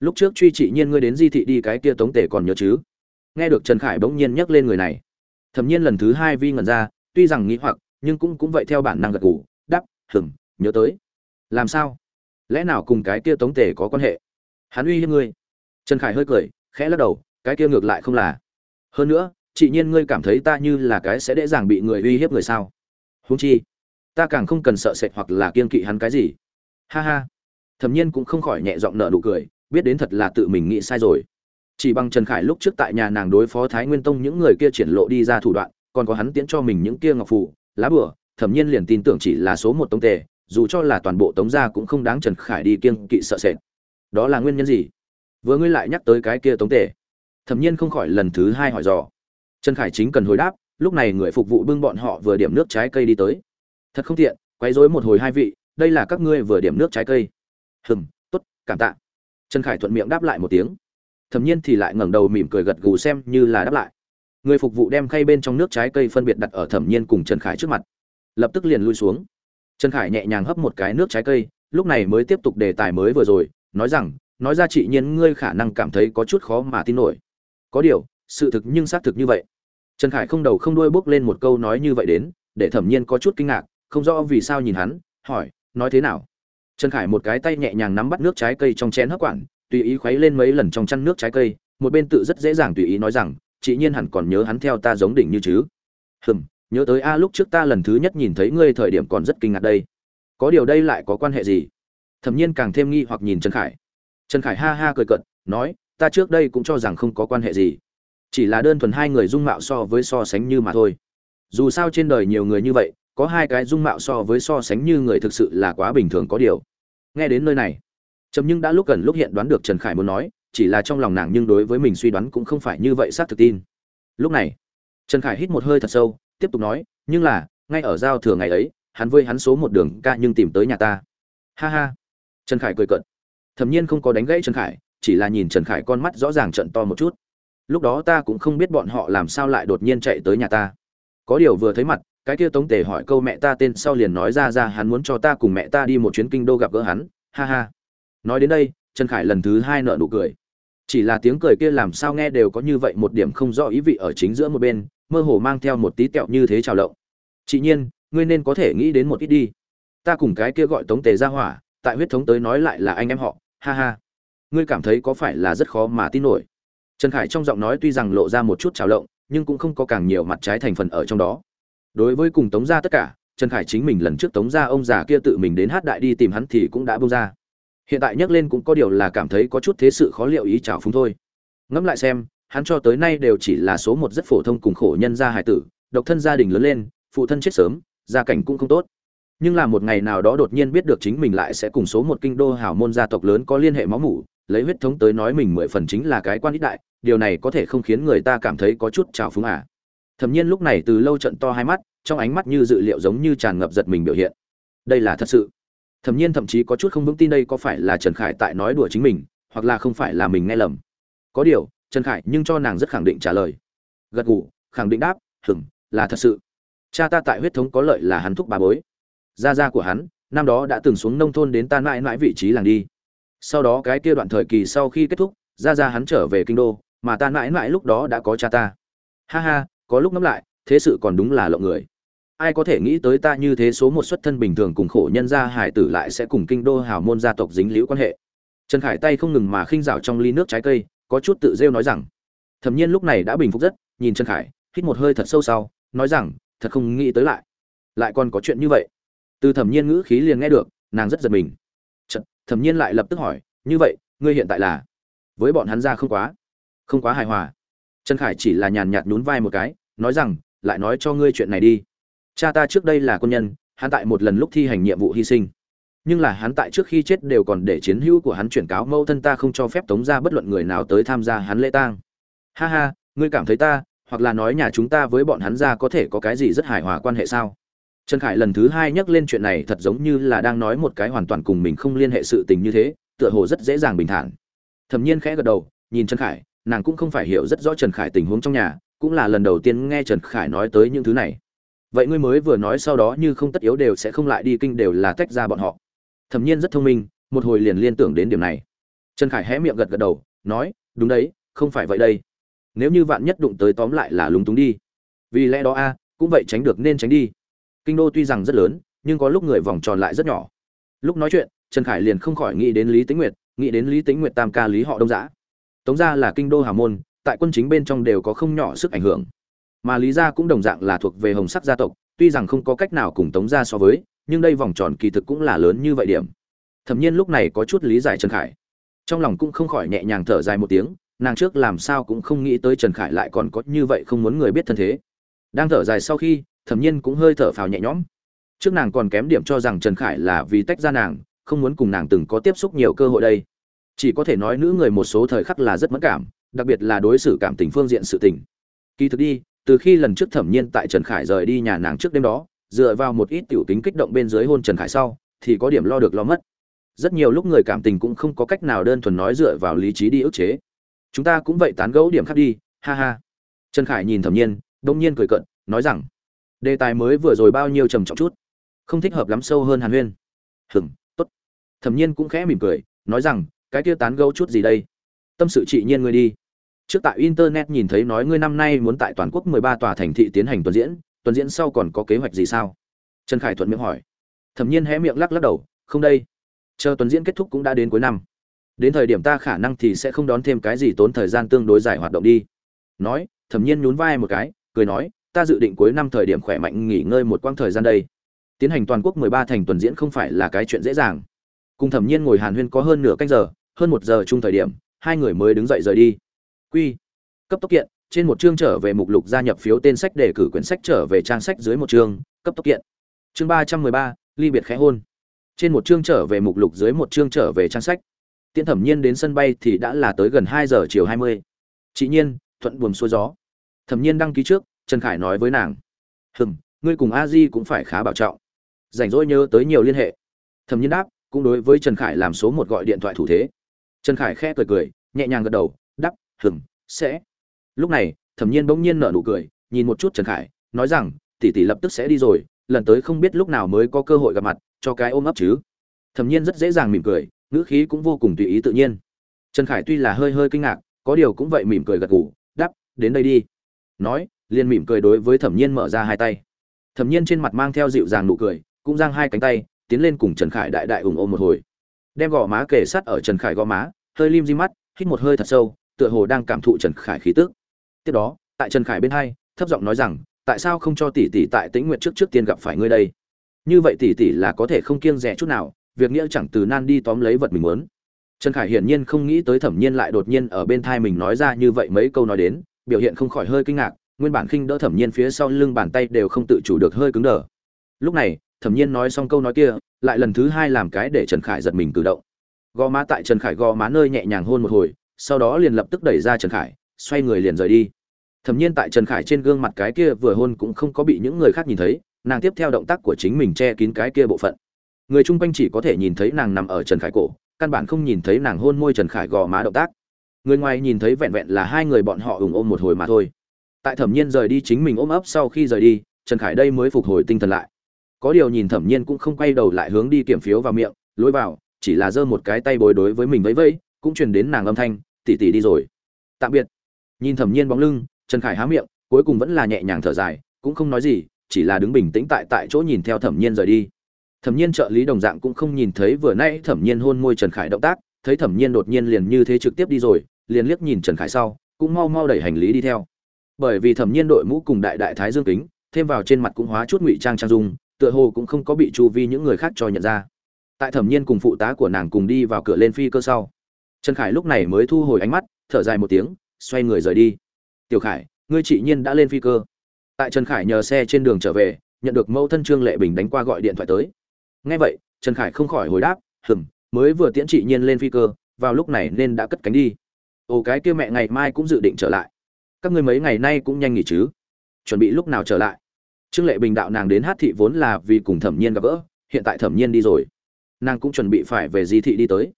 Lúc trước truy chị nhiên ngươi đến di thị đi cái kia tống tể còn nhớ chứ? Nghe được trần khải bỗng nhiên nhắc lên người này, thẩm nhiên lần thứ hai vi ngẩn ra, tuy rằng nghĩ hoặc, nhưng cũng cũng vậy theo bản năng gật gù, đáp hừng nhớ tới. Làm sao? Lẽ nào cùng cái kia tống tề có quan hệ? Hắn uy hiếp ngươi. Trần khải hơi cười khẽ lắc đầu cái kia ngược lại không là. Hơn nữa chị nhiên ngươi cảm thấy ta như là cái sẽ dễ dàng bị người uy hiếp người sao? Húng chi ta càng không cần sợ sệt hoặc là kiên kỵ hắn cái gì. Ha ha. Thẩm nhiên cũng không khỏi nhẹ giọng nở nụ cười biết đến thật là tự mình nghĩ sai rồi. Chỉ bằng trần khải lúc trước tại nhà nàng đối phó thái nguyên tông những người kia triển lộ đi ra thủ đoạn còn có hắn tiễn cho mình những kia ngọc phụ, lá bửa thẩm nhiên liền tin tưởng chỉ là số một tống tề dù cho là toàn bộ tống gia cũng không đáng trần khải đi kiêng kỵ sợ sệt. Đó là nguyên nhân gì? Vừa ngươi lại nhắc tới cái kia tống tề. Thẩm nhiên không khỏi lần thứ hai hỏi dò. Trần khải chính cần hồi đáp, lúc này người phục vụ bưng bọn họ vừa điểm nước trái cây đi tới. Thật không tiện, quấy rối một hồi hai vị, đây là các ngươi vừa điểm nước trái cây. Hừm, tốt, cảm tạ. Trần khải thuận miệng đáp lại một tiếng. Thẩm nhiên thì lại ngẩng đầu mỉm cười gật gù xem như là đáp lại. Người phục vụ đem khay bên trong nước trái cây phân biệt đặt ở thẩm nhiên cùng trần khải trước mặt. Lập tức liền lui xuống trần khải nhẹ nhàng hấp một cái nước trái cây, lúc này mới tiếp tục đề tài mới vừa rồi, nói rằng, nói ra chị nhiên ngươi khả năng cảm thấy có chút khó mà tin nổi. Có điều, sự thực nhưng xác thực như vậy. Trần khải không đầu không đuôi bước lên một câu nói như vậy đến, để thẩm nhiên có chút kinh ngạc, không rõ vì sao nhìn hắn, hỏi, nói thế nào? Trần khải một cái tay nhẹ nhàng nắm bắt nước trái cây trong chén hấp quản, tùy ý khuấy lên mấy lần trong chăn nước trái cây, một bên tự rất dễ dàng tùy ý nói rằng, chị nhiên hẳn còn nhớ hắn theo ta giống đỉnh như chứ? Hừm nhớ tới a lúc trước ta lần thứ nhất nhìn thấy ngươi thời điểm còn rất kinh ngạc đây. Có điều đây lại có quan hệ gì? Thẩm nhiên càng thêm nghi hoặc nhìn trần khải. Trần khải ha ha cười cận nói, ta trước đây cũng cho rằng không có quan hệ gì. Chỉ là đơn thuần hai người dung mạo so với so sánh như mà thôi. Dù sao trên đời nhiều người như vậy, có hai cái dung mạo so với so sánh như người thực sự là quá bình thường có điều. Nghe đến nơi này, trầm nhưng đã lúc gần lúc hiện đoán được trần khải muốn nói, chỉ là trong lòng nàng nhưng đối với mình suy đoán cũng không phải như vậy xác thực tin. Lúc này, trần khải hít một hơi thật sâu tiếp tục nói, nhưng là, ngay ở giao thừa ngày ấy, hắn với hắn số một đường ca nhưng tìm tới nhà ta. Ha ha. Trần khải cười cận thẩm nhiên không có đánh gãy trần khải, chỉ là nhìn trần khải con mắt rõ ràng trận to một chút. Lúc đó ta cũng không biết bọn họ làm sao lại đột nhiên chạy tới nhà ta. Có điều vừa thấy mặt, cái kia tống tề hỏi câu mẹ ta tên sau liền nói ra ra hắn muốn cho ta cùng mẹ ta đi một chuyến kinh đô gặp gỡ hắn. Ha ha. Nói đến đây, trần khải lần thứ hai nợ nụ cười. Chỉ là tiếng cười kia làm sao nghe đều có như vậy, một điểm không rõ ý vị ở chính giữa một bên mơ hồ mang theo một tí tẹo như thế trào lộng. Chị nhiên, ngươi nên có thể nghĩ đến một ít đi. Ta cùng cái kia gọi tống tề ra hỏa, tại huyết thống tới nói lại là anh em họ, ha ha. Ngươi cảm thấy có phải là rất khó mà tin nổi? Trần khải trong giọng nói tuy rằng lộ ra một chút trào lộng, nhưng cũng không có càng nhiều mặt trái thành phần ở trong đó. Đối với cùng tống gia tất cả, trần khải chính mình lần trước tống gia ông già kia tự mình đến hát đại đi tìm hắn thì cũng đã bông ra. Hiện tại nhắc lên cũng có điều là cảm thấy có chút thế sự khó liệu ý trào phúng thôi. Ngẫm lại xem hắn cho tới nay đều chỉ là số một rất phổ thông cùng khổ nhân gia hải tử, độc thân gia đình lớn lên, phụ thân chết sớm, gia cảnh cũng không tốt. Nhưng là một ngày nào đó đột nhiên biết được chính mình lại sẽ cùng số một kinh đô hảo môn gia tộc lớn có liên hệ máu mủ, lấy huyết thống tới nói mình mười phần chính là cái quan ít đại, điều này có thể không khiến người ta cảm thấy có chút trào phúng à. Thẩm nhiên lúc này từ lâu trận to hai mắt, trong ánh mắt như dự liệu giống như tràn ngập giật mình biểu hiện. Đây là thật sự. Thẩm nhiên thậm chí có chút không vững tin đây có phải là trần khải tại nói đùa chính mình, hoặc là không phải là mình nghe lầm. Có điều trần khải nhưng cho nàng rất khẳng định trả lời. Gật gù, khẳng định đáp hừng là thật sự. Cha ta tại huyết thống có lợi là hắn thúc bà bối. Gia gia của hắn, năm đó đã từng xuống nông thôn đến tan mãi mãi vị trí làng đi. Sau đó cái kia đoạn thời kỳ sau khi kết thúc, gia gia hắn trở về kinh đô, mà ta mãi mãi lúc đó đã có cha ta. Ha ha, có lúc ngẫm lại, thế sự còn đúng là lộng người. Ai có thể nghĩ tới ta như thế số một xuất thân bình thường cùng khổ nhân gia hải tử lại sẽ cùng kinh đô hào môn gia tộc dính liễu quan hệ. Trần khải tay không ngừng mà khinh rảo trong ly nước trái cây có chút tự rêu nói rằng thẩm nhiên lúc này đã bình phục rất nhìn trần khải hít một hơi thật sâu sau nói rằng thật không nghĩ tới lại lại còn có chuyện như vậy. Từ thẩm nhiên ngữ khí liền nghe được nàng rất giật mình. Chật, thẩm nhiên lại lập tức hỏi như vậy ngươi hiện tại là? Với bọn hắn ra không quá không quá hài hòa. Trần khải chỉ là nhàn nhạt nhún vai một cái nói rằng lại nói cho ngươi chuyện này đi. Cha ta trước đây là quân nhân hắn tại một lần lúc thi hành nhiệm vụ hy sinh nhưng là hắn tại trước khi chết đều còn để chiến hữu của hắn chuyển cáo mẫu thân ta không cho phép tống ra bất luận người nào tới tham gia hắn lễ tang. Ha ha, ngươi cảm thấy ta, hoặc là nói nhà chúng ta với bọn hắn ra có thể có cái gì rất hài hòa quan hệ sao? Trần khải lần thứ hai nhắc lên chuyện này thật giống như là đang nói một cái hoàn toàn cùng mình không liên hệ sự tình như thế, tựa hồ rất dễ dàng bình thản. Thẩm nhiên khẽ gật đầu, nhìn trần khải, nàng cũng không phải hiểu rất rõ trần khải tình huống trong nhà, cũng là lần đầu tiên nghe trần khải nói tới những thứ này. Vậy ngươi mới vừa nói sau đó như không tất yếu đều sẽ không lại đi kinh đều là tách ra bọn họ thẩm nhiên rất thông minh, một hồi liền liên tưởng đến điểm này. Trần khải hé miệng gật gật đầu, nói, đúng đấy, không phải vậy đây. Nếu như vạn nhất đụng tới tóm lại là lúng túng đi. Vì lẽ đó a, cũng vậy tránh được nên tránh đi. Kinh đô tuy rằng rất lớn, nhưng có lúc người vòng tròn lại rất nhỏ. Lúc nói chuyện, trần khải liền không khỏi nghĩ đến lý tĩnh nguyệt, nghĩ đến lý tĩnh nguyệt tam ca lý họ đông giã tống gia là kinh đô hà môn, tại quân chính bên trong đều có không nhỏ sức ảnh hưởng. Mà lý gia cũng đồng dạng là thuộc về hồng sắc gia tộc, tuy rằng không có cách nào cùng tống gia so với nhưng đây vòng tròn kỳ thực cũng là lớn như vậy điểm. Thẩm nhiên lúc này có chút lý giải trần khải. Trong lòng cũng không khỏi nhẹ nhàng thở dài một tiếng, nàng trước làm sao cũng không nghĩ tới trần khải lại còn có như vậy không muốn người biết thân thế. Đang thở dài sau khi, thẩm nhiên cũng hơi thở phào nhẹ nhõm. Trước nàng còn kém điểm cho rằng trần khải là vì tách ra nàng, không muốn cùng nàng từng có tiếp xúc nhiều cơ hội đây. Chỉ có thể nói nữ người một số thời khắc là rất mất cảm, đặc biệt là đối xử cảm tình phương diện sự tình. Kỳ thực đi, từ khi lần trước thẩm nhiên tại trần khải rời đi nhà nàng trước đêm đó dựa vào một ít tiểu tính kích động bên dưới hôn trần khải sau, thì có điểm lo được lo mất. Rất nhiều lúc người cảm tình cũng không có cách nào đơn thuần nói dựa vào lý trí đi ức chế. Chúng ta cũng vậy tán gẫu điểm khác đi, ha ha. Trần khải nhìn thẩm nhiên, đông nhiên cười cận nói rằng, đề tài mới vừa rồi bao nhiêu trầm trọng chút, không thích hợp lắm sâu hơn hàn huyên. Hừng tốt. Thẩm nhiên cũng khẽ mỉm cười, nói rằng, cái kia tán gẫu chút gì đây? Tâm sự trị nhiên ngươi đi. Trước tại internet nhìn thấy nói ngươi năm nay muốn tại toàn quốc mười ba tòa thành thị tiến hành tuần diễn tuần diễn sau còn có kế hoạch gì sao? Trần khải thuận miệng hỏi. Thẩm nhiên hé miệng lắc lắc đầu, không đây. Chờ tuần diễn kết thúc cũng đã đến cuối năm. Đến thời điểm ta khả năng thì sẽ không đón thêm cái gì tốn thời gian tương đối dài hoạt động đi. Nói, thẩm nhiên nhún vai một cái, cười nói, ta dự định cuối năm thời điểm khỏe mạnh nghỉ ngơi một quãng thời gian đây. Tiến hành toàn quốc mười ba thành tuần diễn không phải là cái chuyện dễ dàng. Cùng thẩm nhiên ngồi hàn huyên có hơn nửa canh giờ, hơn một giờ chung thời điểm, hai người mới đứng dậy rời đi. Quy, cấp tốc kiện trên một chương trở về mục lục gia nhập phiếu tên sách đề cử quyển sách trở về trang sách dưới một chương, cấp tốc kiện. Chương ba trăm mười ba, ly biệt khẽ hôn. Trên một chương trở về mục lục dưới một chương trở về trang sách. Tiễn thẩm nhiên đến sân bay thì đã là tới gần hai giờ chiều hai mươi. Chị nhiên, thuận buồm xuôi gió. Thẩm nhiên đăng ký trước, trần khải nói với nàng. Hừm, ngươi cùng a di cũng phải khá bảo trọng. Rảnh rỗi nhớ tới nhiều liên hệ. Thẩm nhiên đáp, cũng đối với trần khải làm số một gọi điện thoại thủ thế. Trần khải khẽ cười cười, nhẹ nhàng gật đầu đắp hừm, sẽ lúc này, thẩm nhiên bỗng nhiên nở nụ cười, nhìn một chút trần khải, nói rằng, tỷ tỷ lập tức sẽ đi rồi, lần tới không biết lúc nào mới có cơ hội gặp mặt, cho cái ôm ấp chứ. Thẩm nhiên rất dễ dàng mỉm cười, ngữ khí cũng vô cùng tùy ý tự nhiên. Trần khải tuy là hơi hơi kinh ngạc, có điều cũng vậy mỉm cười gật gù đắp đến đây đi. Nói, liền mỉm cười đối với thẩm nhiên mở ra hai tay. Thẩm nhiên trên mặt mang theo dịu dàng nụ cười, cũng giang hai cánh tay, tiến lên cùng trần khải đại đại ủng ôm một hồi. Đem gò má kề sát ở trần khải gò má, hơi lim di mắt, hít một hơi thật sâu, tựa hồ đang cảm thụ trần khải khí tức tiếp đó, tại trần khải bên hai, thấp giọng nói rằng, tại sao không cho tỷ tỷ tại tĩnh nguyện trước trước tiên gặp phải ngươi đây? Như vậy tỷ tỷ là có thể không kiêng rẻ chút nào, việc nghĩa chẳng từ nan đi tóm lấy vật mình muốn. Trần khải hiển nhiên không nghĩ tới thẩm nhiên lại đột nhiên ở bên thai mình nói ra như vậy mấy câu nói đến, biểu hiện không khỏi hơi kinh ngạc, nguyên bản khinh đỡ thẩm nhiên phía sau lưng bàn tay đều không tự chủ được hơi cứng đờ. Lúc này, thẩm nhiên nói xong câu nói kia, lại lần thứ hai làm cái để trần khải giật mình cử động. Gò má tại trần khải gò má nơi nhẹ nhàng hôn một hồi, sau đó liền lập tức đẩy ra trần khải xoay người liền rời đi. Thẩm nhiên tại trần khải trên gương mặt cái kia vừa hôn cũng không có bị những người khác nhìn thấy, nàng tiếp theo động tác của chính mình che kín cái kia bộ phận. Người chung quanh chỉ có thể nhìn thấy nàng nằm ở trần khải cổ, căn bản không nhìn thấy nàng hôn môi trần khải gò má động tác. Người ngoài nhìn thấy vẹn vẹn là hai người bọn họ ủng ôm một hồi mà thôi. Tại thẩm nhiên rời đi chính mình ôm ấp sau khi rời đi, trần khải đây mới phục hồi tinh thần lại. Có điều nhìn thẩm nhiên cũng không quay đầu lại hướng đi kiểm phiếu vào miệng, lối vào, chỉ là giơ một cái tay bối đối với mình vẫy vẫy, cũng truyền đến nàng âm thanh tỉ tỉ đi rồi. Tạm biệt nhìn thẩm nhiên bóng lưng, trần khải há miệng, cuối cùng vẫn là nhẹ nhàng thở dài, cũng không nói gì, chỉ là đứng bình tĩnh tại tại chỗ nhìn theo thẩm nhiên rời đi. Thẩm nhiên trợ lý đồng dạng cũng không nhìn thấy vừa nay thẩm nhiên hôn môi trần khải động tác, thấy thẩm nhiên đột nhiên liền như thế trực tiếp đi rồi, liền liếc nhìn trần khải sau, cũng mau mau đẩy hành lý đi theo. Bởi vì thẩm nhiên đội mũ cùng đại đại thái dương kính, thêm vào trên mặt cũng hóa chút ngụy trang trang dung, tựa hồ cũng không có bị chu vi những người khác cho nhận ra. Tại thẩm nhiên cùng phụ tá của nàng cùng đi vào cửa lên phi cơ sau, trần khải lúc này mới thu hồi ánh mắt, thở dài một tiếng xoay người rời đi. Tiểu khải, ngươi chị nhiên đã lên phi cơ. Tại trần khải nhờ xe trên đường trở về, nhận được mẫu thân trương lệ bình đánh qua gọi điện thoại tới. Ngay vậy, trần khải không khỏi hồi đáp, hừm, mới vừa tiễn chị nhiên lên phi cơ, vào lúc này nên đã cất cánh đi. Ồ, cái kia mẹ ngày mai cũng dự định trở lại. Các ngươi mấy ngày nay cũng nhanh nghỉ chứ? Chuẩn bị lúc nào trở lại? Trương lệ bình đạo nàng đến hát thị vốn là vì cùng thẩm nhiên gặp gỡ, hiện tại thẩm nhiên đi rồi. Nàng cũng chuẩn bị phải về di thị đi tới.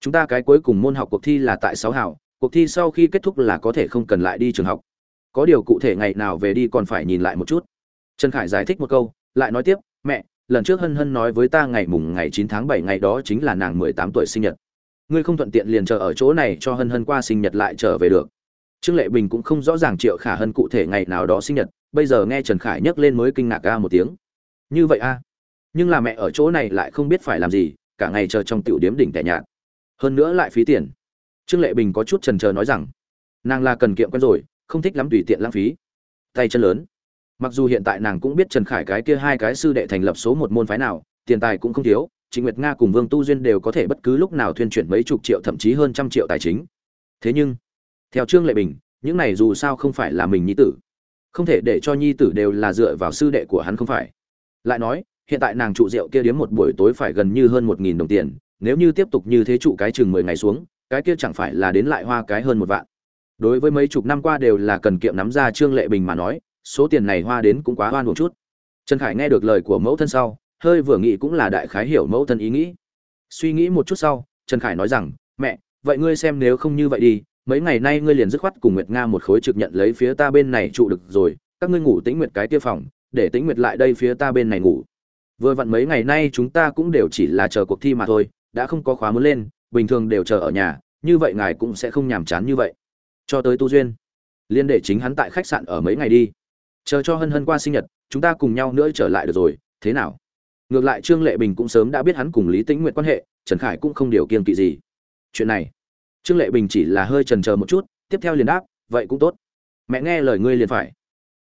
Chúng ta cái cuối cùng môn học cuộc thi là tại sáu hảo cuộc thi sau khi kết thúc là có thể không cần lại đi trường học. Có điều cụ thể ngày nào về đi còn phải nhìn lại một chút. Trần khải giải thích một câu, lại nói tiếp, mẹ, lần trước hân hân nói với ta ngày mùng ngày chín tháng bảy ngày đó chính là nàng mười tám tuổi sinh nhật. Ngươi không thuận tiện liền chờ ở chỗ này cho hân hân qua sinh nhật lại trở về được. Trương lệ bình cũng không rõ ràng triệu khả hân cụ thể ngày nào đó sinh nhật, bây giờ nghe trần khải nhắc lên mới kinh ngạc ca một tiếng. Như vậy a? Nhưng là mẹ ở chỗ này lại không biết phải làm gì, cả ngày chờ trong tiểu điếm đỉnh tẻ nhạt. Hơn nữa lại phí tiền trương lệ bình có chút trần trờ nói rằng, nàng là cần kiệm quen rồi, không thích lắm tùy tiện lãng phí. Tay chân lớn. Mặc dù hiện tại nàng cũng biết trần khải cái kia hai cái sư đệ thành lập số một môn phái nào, tiền tài cũng không thiếu, trịnh nguyệt nga cùng vương tu duyên đều có thể bất cứ lúc nào thuyên chuyển mấy chục triệu thậm chí hơn trăm triệu tài chính. Thế nhưng, theo trương lệ bình, những này dù sao không phải là mình nhi tử. Không thể để cho nhi tử đều là dựa vào sư đệ của hắn không phải. Lại nói, hiện tại nàng trụ rượu kia điếm một buổi tối phải gần như hơn một nghìn đồng tiền, nếu như tiếp tục như thế trụ cái chừng mười ngày xuống cái kia chẳng phải là đến lại hoa cái hơn một vạn. Đối với mấy chục năm qua đều là cần kiệm nắm ra trương lệ bình mà nói, số tiền này hoa đến cũng quá hoan một chút. Trần khải nghe được lời của mẫu thân sau, hơi vừa nghĩ cũng là đại khái hiểu mẫu thân ý nghĩ. Suy nghĩ một chút sau, trần khải nói rằng, mẹ, vậy ngươi xem nếu không như vậy đi, mấy ngày nay ngươi liền dứt khoát cùng nguyệt nga một khối trực nhận lấy phía ta bên này trụ được rồi, các ngươi ngủ tĩnh nguyệt cái kia phòng, để tĩnh nguyệt lại đây phía ta bên này ngủ. Vừa vặn mấy ngày nay chúng ta cũng đều chỉ là chờ cuộc thi mà thôi, đã không có khóa muốn lên bình thường đều chờ ở nhà, như vậy ngài cũng sẽ không nhàm chán như vậy. Cho tới tu duyên, liên để chính hắn tại khách sạn ở mấy ngày đi. Chờ cho hân hân qua sinh nhật, chúng ta cùng nhau nữa trở lại được rồi, thế nào? Ngược lại trương lệ bình cũng sớm đã biết hắn cùng lý tĩnh nguyện quan hệ, trần khải cũng không điều kiên kỵ gì. Chuyện này, trương lệ bình chỉ là hơi trần chờ một chút, tiếp theo liền đáp, vậy cũng tốt. Mẹ nghe lời ngươi liền phải.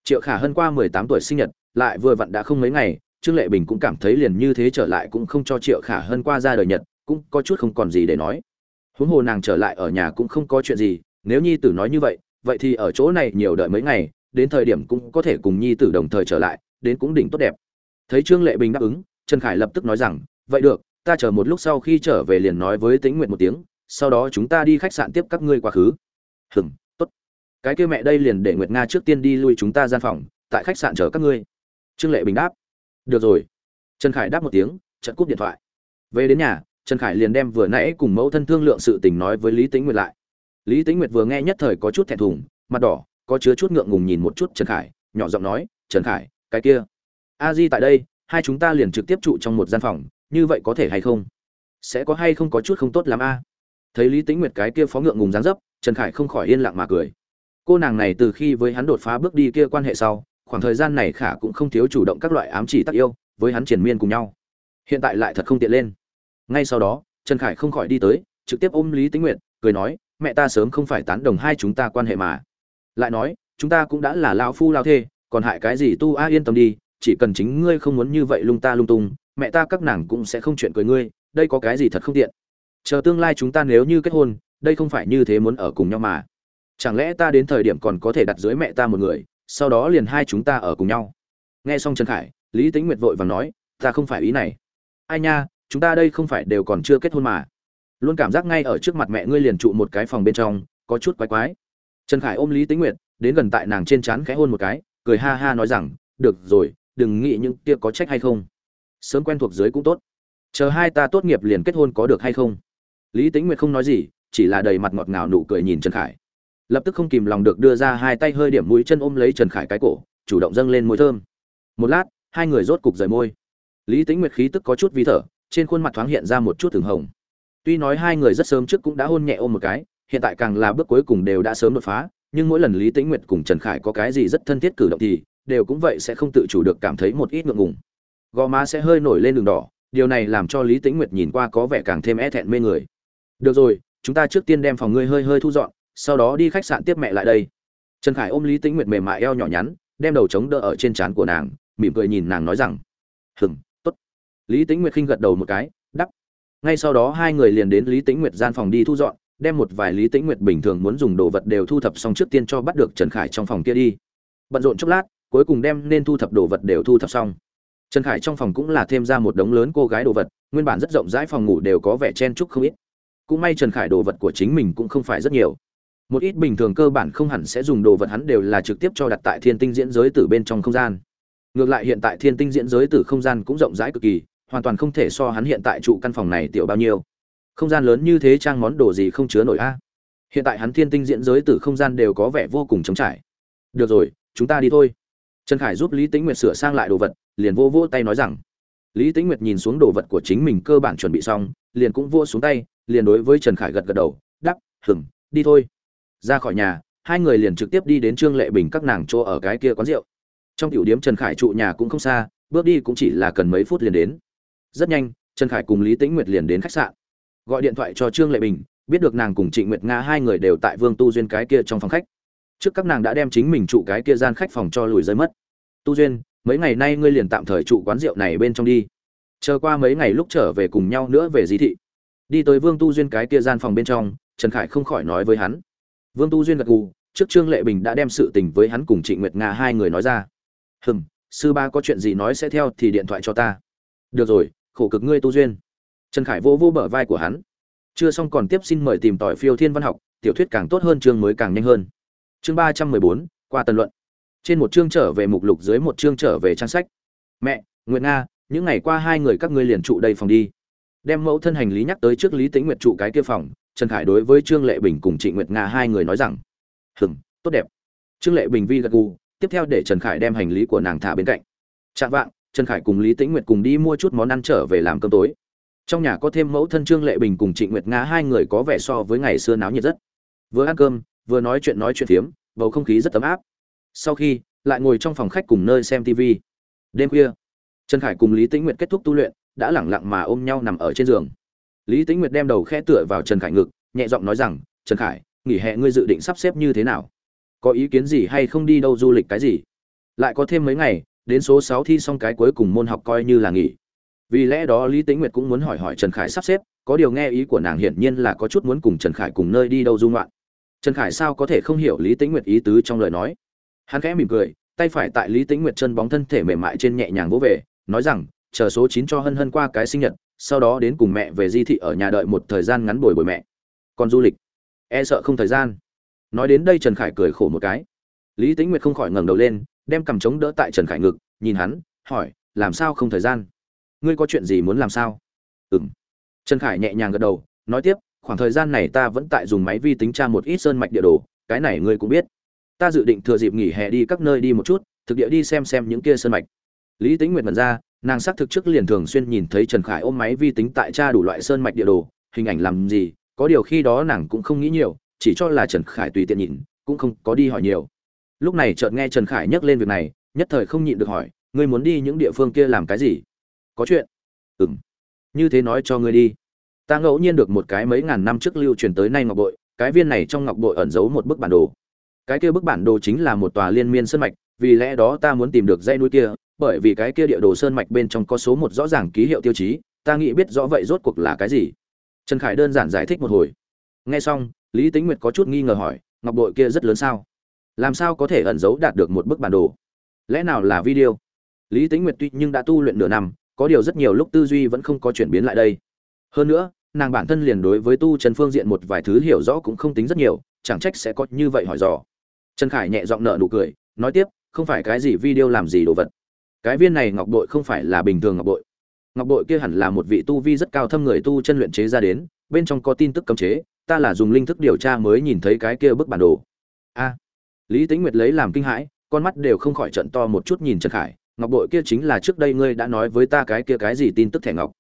Triệu khả hân qua mười tám tuổi sinh nhật, lại vừa vặn đã không mấy ngày, trương lệ bình cũng cảm thấy liền như thế trở lại cũng không cho triệu khả hân qua ra đời nhật cũng có chút không còn gì để nói. Huống hồ nàng trở lại ở nhà cũng không có chuyện gì, nếu nhi tử nói như vậy vậy thì ở chỗ này nhiều đợi mấy ngày, đến thời điểm cũng có thể cùng nhi tử đồng thời trở lại, đến cũng đỉnh tốt đẹp. Thấy trương lệ bình đáp ứng, trần khải lập tức nói rằng, vậy được, ta chờ một lúc sau khi trở về liền nói với tĩnh nguyện một tiếng, sau đó chúng ta đi khách sạn tiếp các ngươi quá khứ. Hừng tốt. Cái kia mẹ đây liền để nguyệt nga trước tiên đi lui chúng ta gian phòng, tại khách sạn chờ các ngươi. Trương lệ bình đáp. Được rồi. Trần khải đáp một tiếng chặn cúp điện thoại. Về đến nhà trần khải liền đem vừa nãy cùng mẫu thân thương lượng sự tình nói với lý tĩnh nguyệt lại. Lý tĩnh nguyệt vừa nghe nhất thời có chút thẹn thùng, mặt đỏ, có chứa chút ngượng ngùng nhìn một chút trần khải, nhỏ giọng nói, trần khải, cái kia, a di tại đây, hai chúng ta liền trực tiếp trụ trong một gian phòng, như vậy có thể hay không? Sẽ có hay không có chút không tốt lắm a? Thấy lý tĩnh nguyệt cái kia phó ngượng ngùng dáng dấp, trần khải không khỏi yên lặng mà cười. Cô nàng này từ khi với hắn đột phá bước đi kia quan hệ sau, khoảng thời gian này khả cũng không thiếu chủ động các loại ám chỉ tác yêu, với hắn triển miên cùng nhau. Hiện tại lại thật không tiện lên ngay sau đó, trần khải không khỏi đi tới, trực tiếp ôm lý tĩnh nguyệt, cười nói, mẹ ta sớm không phải tán đồng hai chúng ta quan hệ mà. Lại nói, chúng ta cũng đã là lao phu lao thê, còn hại cái gì tu a yên tâm đi, chỉ cần chính ngươi không muốn như vậy lung ta lung tung, mẹ ta các nàng cũng sẽ không chuyện cười ngươi, đây có cái gì thật không tiện? Chờ tương lai chúng ta nếu như kết hôn, đây không phải như thế muốn ở cùng nhau mà. Chẳng lẽ ta đến thời điểm còn có thể đặt dưới mẹ ta một người, sau đó liền hai chúng ta ở cùng nhau? Nghe xong trần khải, lý tính nguyệt vội và nói, ta không phải ý này. Ai nha chúng ta đây không phải đều còn chưa kết hôn mà. Luôn cảm giác ngay ở trước mặt mẹ ngươi liền trụ một cái phòng bên trong, có chút quái quái. Trần khải ôm lý tính nguyệt, đến gần tại nàng trên trán khẽ hôn một cái, cười ha ha nói rằng, được rồi, đừng nghĩ những kia có trách hay không. Sớm quen thuộc dưới cũng tốt. Chờ hai ta tốt nghiệp liền kết hôn có được hay không? Lý tính nguyệt không nói gì, chỉ là đầy mặt ngọt ngào nụ cười nhìn trần khải. Lập tức không kìm lòng được đưa ra hai tay hơi điểm mũi chân ôm lấy trần khải cái cổ, chủ động dâng lên môi thơm. Một lát, hai người rốt cục rời môi. Lý tính nguyệt khí tức có chút vi thở trên khuôn mặt thoáng hiện ra một chút thường hồng. Tuy nói hai người rất sớm trước cũng đã hôn nhẹ ôm một cái, hiện tại càng là bước cuối cùng đều đã sớm đột phá, nhưng mỗi lần lý tĩnh nguyệt cùng trần khải có cái gì rất thân thiết cử động thì, đều cũng vậy sẽ không tự chủ được cảm thấy một ít ngượng ngùng. Gò má sẽ hơi nổi lên đường đỏ, điều này làm cho lý tĩnh nguyệt nhìn qua có vẻ càng thêm e thẹn mê người. Được rồi, chúng ta trước tiên đem phòng ngươi hơi hơi thu dọn, sau đó đi khách sạn tiếp mẹ lại đây. Trần khải ôm lý tĩnh nguyệt mềm mại eo nhỏ nhắn, đem đầu chống đỡ ở trên trán của nàng, mỉm cười nhìn nàng nói rằng hừng lý tĩnh nguyệt khinh gật đầu một cái đắp ngay sau đó hai người liền đến lý tĩnh nguyệt gian phòng đi thu dọn, đem một vài lý tĩnh nguyệt bình thường muốn dùng đồ vật đều thu thập xong trước tiên cho bắt được trần khải trong phòng kia đi. Bận rộn chốc lát, cuối cùng đem nên thu thập đồ vật đều thu thập xong. Trần khải trong phòng cũng là thêm ra một đống lớn cô gái đồ vật, nguyên bản rất rộng rãi phòng ngủ đều có vẻ chen chúc không ít. Cũng may trần khải đồ vật của chính mình cũng không phải rất nhiều. Một ít bình thường cơ bản không hẳn sẽ dùng đồ vật hắn đều là trực tiếp cho đặt tại thiên tinh diễn giới từ bên trong không gian. Ngược lại hiện tại thiên tinh diễn giới từ không gian cũng rộng rãi cực kỳ hoàn toàn không thể so hắn hiện tại trụ căn phòng này tiểu bao nhiêu. Không gian lớn như thế trang món đồ gì không chứa nổi a? Hiện tại hắn thiên tinh diễn giới từ không gian đều có vẻ vô cùng trống trải. Được rồi, chúng ta đi thôi. Trần khải giúp lý tĩnh nguyệt sửa sang lại đồ vật, liền vô vô tay nói rằng, lý tĩnh nguyệt nhìn xuống đồ vật của chính mình cơ bản chuẩn bị xong, liền cũng vô xuống tay, liền đối với trần khải gật gật đầu đắp hừng đi thôi. Ra khỏi nhà, hai người liền trực tiếp đi đến trương lệ bình các nàng chỗ ở cái kia quán rượu. Trong tiểu điếm trần khải trụ nhà cũng không xa, bước đi cũng chỉ là cần mấy phút liền đến rất nhanh, trần khải cùng lý tĩnh nguyệt liền đến khách sạn. Gọi điện thoại cho trương lệ bình, biết được nàng cùng trịnh nguyệt nga hai người đều tại vương tu duyên cái kia trong phòng khách. Trước các nàng đã đem chính mình trụ cái kia gian khách phòng cho lùi rơi mất. Tu duyên, mấy ngày nay ngươi liền tạm thời trụ quán rượu này bên trong đi. Chờ qua mấy ngày lúc trở về cùng nhau nữa về di thị. Đi tới vương tu duyên cái kia gian phòng bên trong, trần khải không khỏi nói với hắn. Vương tu duyên gật gù, trước trương lệ bình đã đem sự tình với hắn cùng trịnh nguyệt nga hai người nói ra. Hừm, sư ba có chuyện gì nói sẽ theo thì điện thoại cho ta. Được rồi khổ cực ngươi tu duyên. Trần khải vô vô bờ vai của hắn. Chưa xong còn tiếp xin mời tìm tỏi phiêu thiên văn học, tiểu thuyết càng tốt hơn chương mới càng nhanh hơn. Chương ba trăm mười bốn, qua tần luận. Trên một chương trở về mục lục, dưới một chương trở về trang sách. Mẹ, nguyệt nga, những ngày qua hai người các ngươi liền trụ đây phòng đi. Đem mẫu thân hành lý nhắc tới trước lý Tĩnh nguyệt trụ cái kia phòng, trần khải đối với trương lệ bình cùng trịnh nguyệt nga hai người nói rằng hừng tốt đẹp. Trương lệ bình vi gật gù, tiếp theo để trần khải đem hành lý của nàng thả bên cạnh. Chạm vạng trần khải cùng lý tĩnh nguyệt cùng đi mua chút món ăn trở về làm cơm tối. Trong nhà có thêm mẫu thân trương lệ bình cùng trịnh nguyệt nga, hai người có vẻ so với ngày xưa náo nhiệt rất. Vừa ăn cơm, vừa nói chuyện nói chuyện phiếm, bầu không khí rất ấm áp. Sau khi, lại ngồi trong phòng khách cùng nơi xem tv đêm khuya, trần khải cùng lý tĩnh nguyệt kết thúc tu luyện, đã lẳng lặng mà ôm nhau nằm ở trên giường. Lý tĩnh nguyệt đem đầu khẽ tựa vào trần khải ngực, nhẹ giọng nói rằng, trần khải, nghỉ hè ngươi dự định sắp xếp như thế nào? Có ý kiến gì hay không đi đâu du lịch cái gì? Lại có thêm mấy ngày đến số sáu thi xong cái cuối cùng môn học coi như là nghỉ. Vì lẽ đó lý tĩnh nguyệt cũng muốn hỏi hỏi trần khải sắp xếp, có điều nghe ý của nàng hiển nhiên là có chút muốn cùng trần khải cùng nơi đi đâu du ngoạn. Trần khải sao có thể không hiểu lý tĩnh nguyệt ý tứ trong lời nói? Hắn khẽ mỉm cười, tay phải tại lý tĩnh nguyệt chân bóng thân thể mềm mại trên nhẹ nhàng vỗ về, nói rằng, chờ số chín cho hân hân qua cái sinh nhật, sau đó đến cùng mẹ về di thị ở nhà đợi một thời gian ngắn bồi bồi mẹ. Còn du lịch? E sợ không thời gian. Nói đến đây trần khải cười khổ một cái. Lý tĩnh nguyệt không khỏi ngẩng đầu lên đem cầm trống đỡ tại trần khải ngực, nhìn hắn, hỏi, làm sao không thời gian? Ngươi có chuyện gì muốn làm sao? Ừ m trần khải nhẹ nhàng gật đầu, nói tiếp, khoảng thời gian này ta vẫn tại dùng máy vi tính tra một ít sơn mạch địa đồ, cái này ngươi cũng biết. Ta dự định thừa dịp nghỉ hè đi các nơi đi một chút, thực địa đi xem xem những kia sơn mạch. Lý tính nguyệt mật ra, nàng xác thực trước liền thường xuyên nhìn thấy trần khải ôm máy vi tính tại tra đủ loại sơn mạch địa đồ, hình ảnh làm gì, có điều khi đó nàng cũng không nghĩ nhiều, chỉ cho là trần khải tùy tiện nhìn, cũng không có đi hỏi nhiều lúc này chợt nghe trần khải nhắc lên việc này, nhất thời không nhịn được hỏi, ngươi muốn đi những địa phương kia làm cái gì? Có chuyện. Ừng như thế nói cho ngươi đi. Ta ngẫu nhiên được một cái mấy ngàn năm trước lưu truyền tới nay ngọc bội, cái viên này trong ngọc bội ẩn giấu một bức bản đồ. Cái kia bức bản đồ chính là một tòa liên miên sơn mạch, vì lẽ đó ta muốn tìm được dây núi kia, bởi vì cái kia địa đồ sơn mạch bên trong có số một rõ ràng ký hiệu tiêu chí, ta nghĩ biết rõ vậy rốt cuộc là cái gì. Trần khải đơn giản giải thích một hồi. Nghe xong, lý tính nguyệt có chút nghi ngờ hỏi, ngọc bội kia rất lớn sao? Làm sao có thể ẩn giấu đạt được một bức bản đồ? Lẽ nào là video? Lý tính nguyệt tuy nhưng đã tu luyện nửa năm, có điều rất nhiều lúc tư duy vẫn không có chuyển biến lại đây. Hơn nữa, nàng bản thân liền đối với tu trần phương diện một vài thứ hiểu rõ cũng không tính rất nhiều, chẳng trách sẽ có như vậy hỏi dò. Trần khải nhẹ giọng nợ nụ cười, nói tiếp, không phải cái gì video làm gì đồ vật. Cái viên này ngọc bội không phải là bình thường ngọc bội. Ngọc bội kia hẳn là một vị tu vi rất cao thâm người tu chân luyện chế ra đến, bên trong có tin tức cấm chế, ta là dùng linh thức điều tra mới nhìn thấy cái kia bức bản đồ. A lý tính nguyệt lấy làm kinh hãi, con mắt đều không khỏi trận to một chút nhìn trần khải. Ngọc bội kia chính là trước đây ngươi đã nói với ta cái kia cái gì tin tức thẻ ngọc.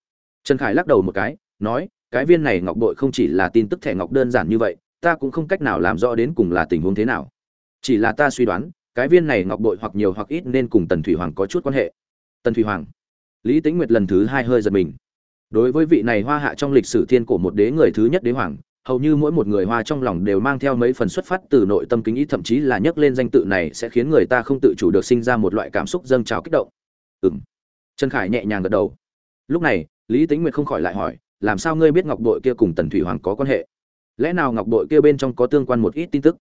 Trần khải lắc đầu một cái, nói, cái viên này ngọc bội không chỉ là tin tức thẻ ngọc đơn giản như vậy, ta cũng không cách nào làm rõ đến cùng là tình huống thế nào. Chỉ là ta suy đoán, cái viên này ngọc bội hoặc nhiều hoặc ít nên cùng tần thủy hoàng có chút quan hệ. Tần thủy hoàng. Lý tính nguyệt lần thứ hai hơi giật mình. Đối với vị này hoa hạ trong lịch sử thiên cổ một đế người thứ nhất đế hoàng hầu như mỗi một người hoa trong lòng đều mang theo mấy phần xuất phát từ nội tâm kính ý, thậm chí là nhắc lên danh tự này sẽ khiến người ta không tự chủ được sinh ra một loại cảm xúc dâng trào kích động. Ừ m trần khải nhẹ nhàng gật đầu. Lúc này, lý tính nguyệt không khỏi lại hỏi, làm sao ngươi biết ngọc bội kia cùng tần thủy hoàng có quan hệ? Lẽ nào ngọc bội kia bên trong có tương quan một ít tin tức?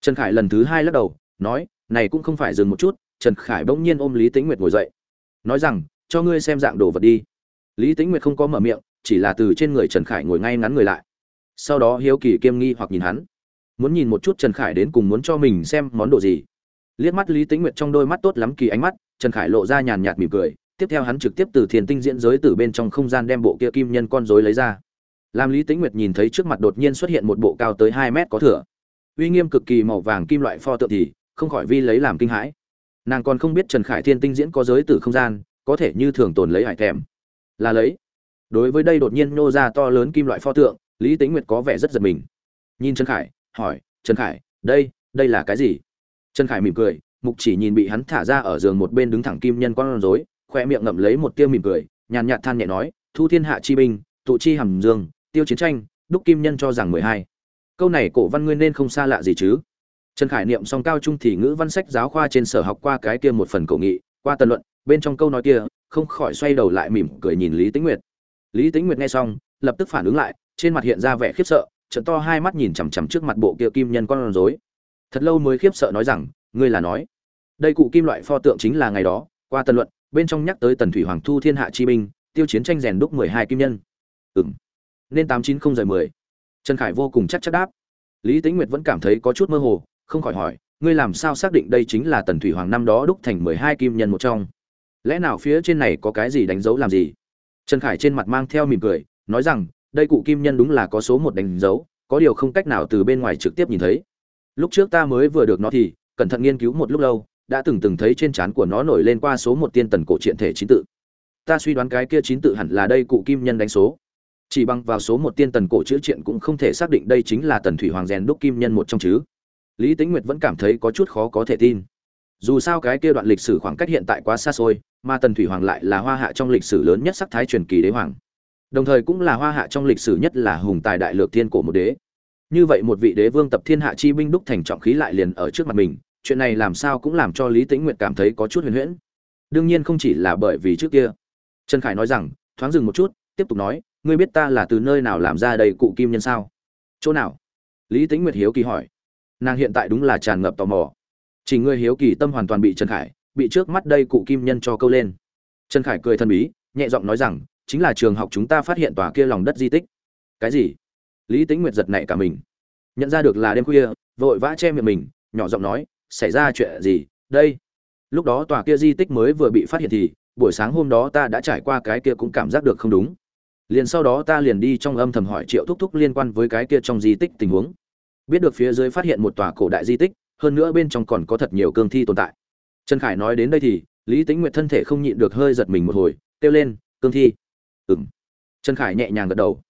Trần khải lần thứ hai lắc đầu, nói, này cũng không phải dừng một chút. Trần khải bỗng nhiên ôm lý tính nguyệt ngồi dậy, nói rằng, cho ngươi xem dạng đồ vật đi. Lý tính nguyệt không có mở miệng, chỉ là từ trên người trần khải ngồi ngay ngắn người lại sau đó hiếu kỳ kiêm nghi hoặc nhìn hắn. Muốn nhìn một chút trần khải đến cùng muốn cho mình xem món đồ gì. Liếc mắt lý tĩnh nguyệt trong đôi mắt tốt lắm kỳ ánh mắt, trần khải lộ ra nhàn nhạt mỉm cười, tiếp theo hắn trực tiếp từ thiền tinh diễn giới từ bên trong không gian đem bộ kia kim nhân con rối lấy ra. Làm lý tĩnh nguyệt nhìn thấy trước mặt đột nhiên xuất hiện một bộ cao tới hai mét có thừa. Uy nghiêm cực kỳ màu vàng kim loại pho tượng thì không khỏi vi lấy làm kinh hãi. Nàng còn không biết trần khải thiên tinh diễn có giới từ không gian, có thể như thường tồn lấy hải thèm. Là lấy. Đối với đây đột nhiên nô ra to lớn kim loại pho tượng lý Tĩnh nguyệt có vẻ rất giật mình. Nhìn trần khải, hỏi, trần khải, đây đây là cái gì? Trần khải mỉm cười, mục chỉ nhìn bị hắn thả ra ở giường một bên đứng thẳng kim nhân con rối, khoe miệng ngậm lấy một tia mỉm cười, nhàn nhạt than nhẹ nói, thu thiên hạ chi binh, tụ chi hàm dương, tiêu chiến tranh, đúc kim nhân cho rằng mười hai. Câu này cổ văn ngươi nên không xa lạ gì chứ? Trần khải niệm xong cao trung thì ngữ văn sách giáo khoa trên sở học qua cái kia một phần cổ nghị, qua tần luận, bên trong câu nói kia, không khỏi xoay đầu lại mỉm cười nhìn lý tĩnh nguyệt. Lý tĩnh nguyệt nghe xong, lập tức phản ứng lại trên mặt hiện ra vẻ khiếp sợ trận to hai mắt nhìn chằm chằm trước mặt bộ kia kim nhân con rối. Thật lâu mới khiếp sợ nói rằng, ngươi là nói, đây cụ kim loại pho tượng chính là ngày đó, qua tần luận, bên trong nhắc tới tần thủy hoàng thu thiên hạ chi binh, tiêu chiến tranh rèn đúc mười hai kim nhân. Ừng nên tám chín không giờ mười. Trần khải vô cùng chắc chắc đáp. Lý tĩnh nguyệt vẫn cảm thấy có chút mơ hồ, không khỏi hỏi, ngươi làm sao xác định đây chính là tần thủy hoàng năm đó đúc thành mười hai kim nhân một trong? Lẽ nào phía trên này có cái gì đánh dấu làm gì? Trần khải trên mặt mang theo mỉm cười, nói rằng đây cụ kim nhân đúng là có số một đánh dấu, có điều không cách nào từ bên ngoài trực tiếp nhìn thấy. Lúc trước ta mới vừa được nó thì, cẩn thận nghiên cứu một lúc lâu, đã từng từng thấy trên trán của nó nổi lên qua số một tiên tần cổ truyện thể chín tự. Ta suy đoán cái kia chín tự hẳn là đây cụ kim nhân đánh số. Chỉ bằng vào số một tiên tần cổ chữ triện cũng không thể xác định đây chính là tần thủy hoàng rèn đúc kim nhân một trong chứ. Lý tính nguyệt vẫn cảm thấy có chút khó có thể tin. Dù sao cái kia đoạn lịch sử khoảng cách hiện tại quá xa xôi, mà tần thủy hoàng lại là hoa hạ trong lịch sử lớn nhất sắc thái truyền kỳ đế hoàng đồng thời cũng là hoa hạ trong lịch sử nhất là hùng tài đại lược thiên cổ một đế. Như vậy một vị đế vương tập thiên hạ chi binh đúc thành trọng khí lại liền ở trước mặt mình, chuyện này làm sao cũng làm cho lý tĩnh nguyệt cảm thấy có chút huyền huyễn. Đương nhiên không chỉ là bởi vì trước kia. Trần khải nói rằng, thoáng dừng một chút, tiếp tục nói, ngươi biết ta là từ nơi nào làm ra đầy cụ kim nhân sao? Chỗ nào? Lý tĩnh nguyệt hiếu kỳ hỏi. Nàng hiện tại đúng là tràn ngập tò mò. Chỉ ngươi hiếu kỳ tâm hoàn toàn bị trần khải, bị trước mắt đây cụ kim nhân cho câu lên. Trần khải cười thân bí, nhẹ giọng nói rằng chính là trường học chúng ta phát hiện tòa kia lòng đất di tích. Cái gì? Lý tĩnh nguyệt giật nảy cả mình. Nhận ra được là đêm khuya, vội vã che miệng mình, nhỏ giọng nói, xảy ra chuyện gì? Đây. Lúc đó tòa kia di tích mới vừa bị phát hiện thì, buổi sáng hôm đó ta đã trải qua cái kia cũng cảm giác được không đúng. Liền sau đó ta liền đi trong âm thầm hỏi triệu thúc thúc liên quan với cái kia trong di tích tình huống. Biết được phía dưới phát hiện một tòa cổ đại di tích, hơn nữa bên trong còn có thật nhiều cương thi tồn tại. Trần khải nói đến đây thì, lý tính nguyệt thân thể không nhịn được hơi giật mình một hồi, kêu lên, cương thi ừng trần khải nhẹ nhàng gật đầu.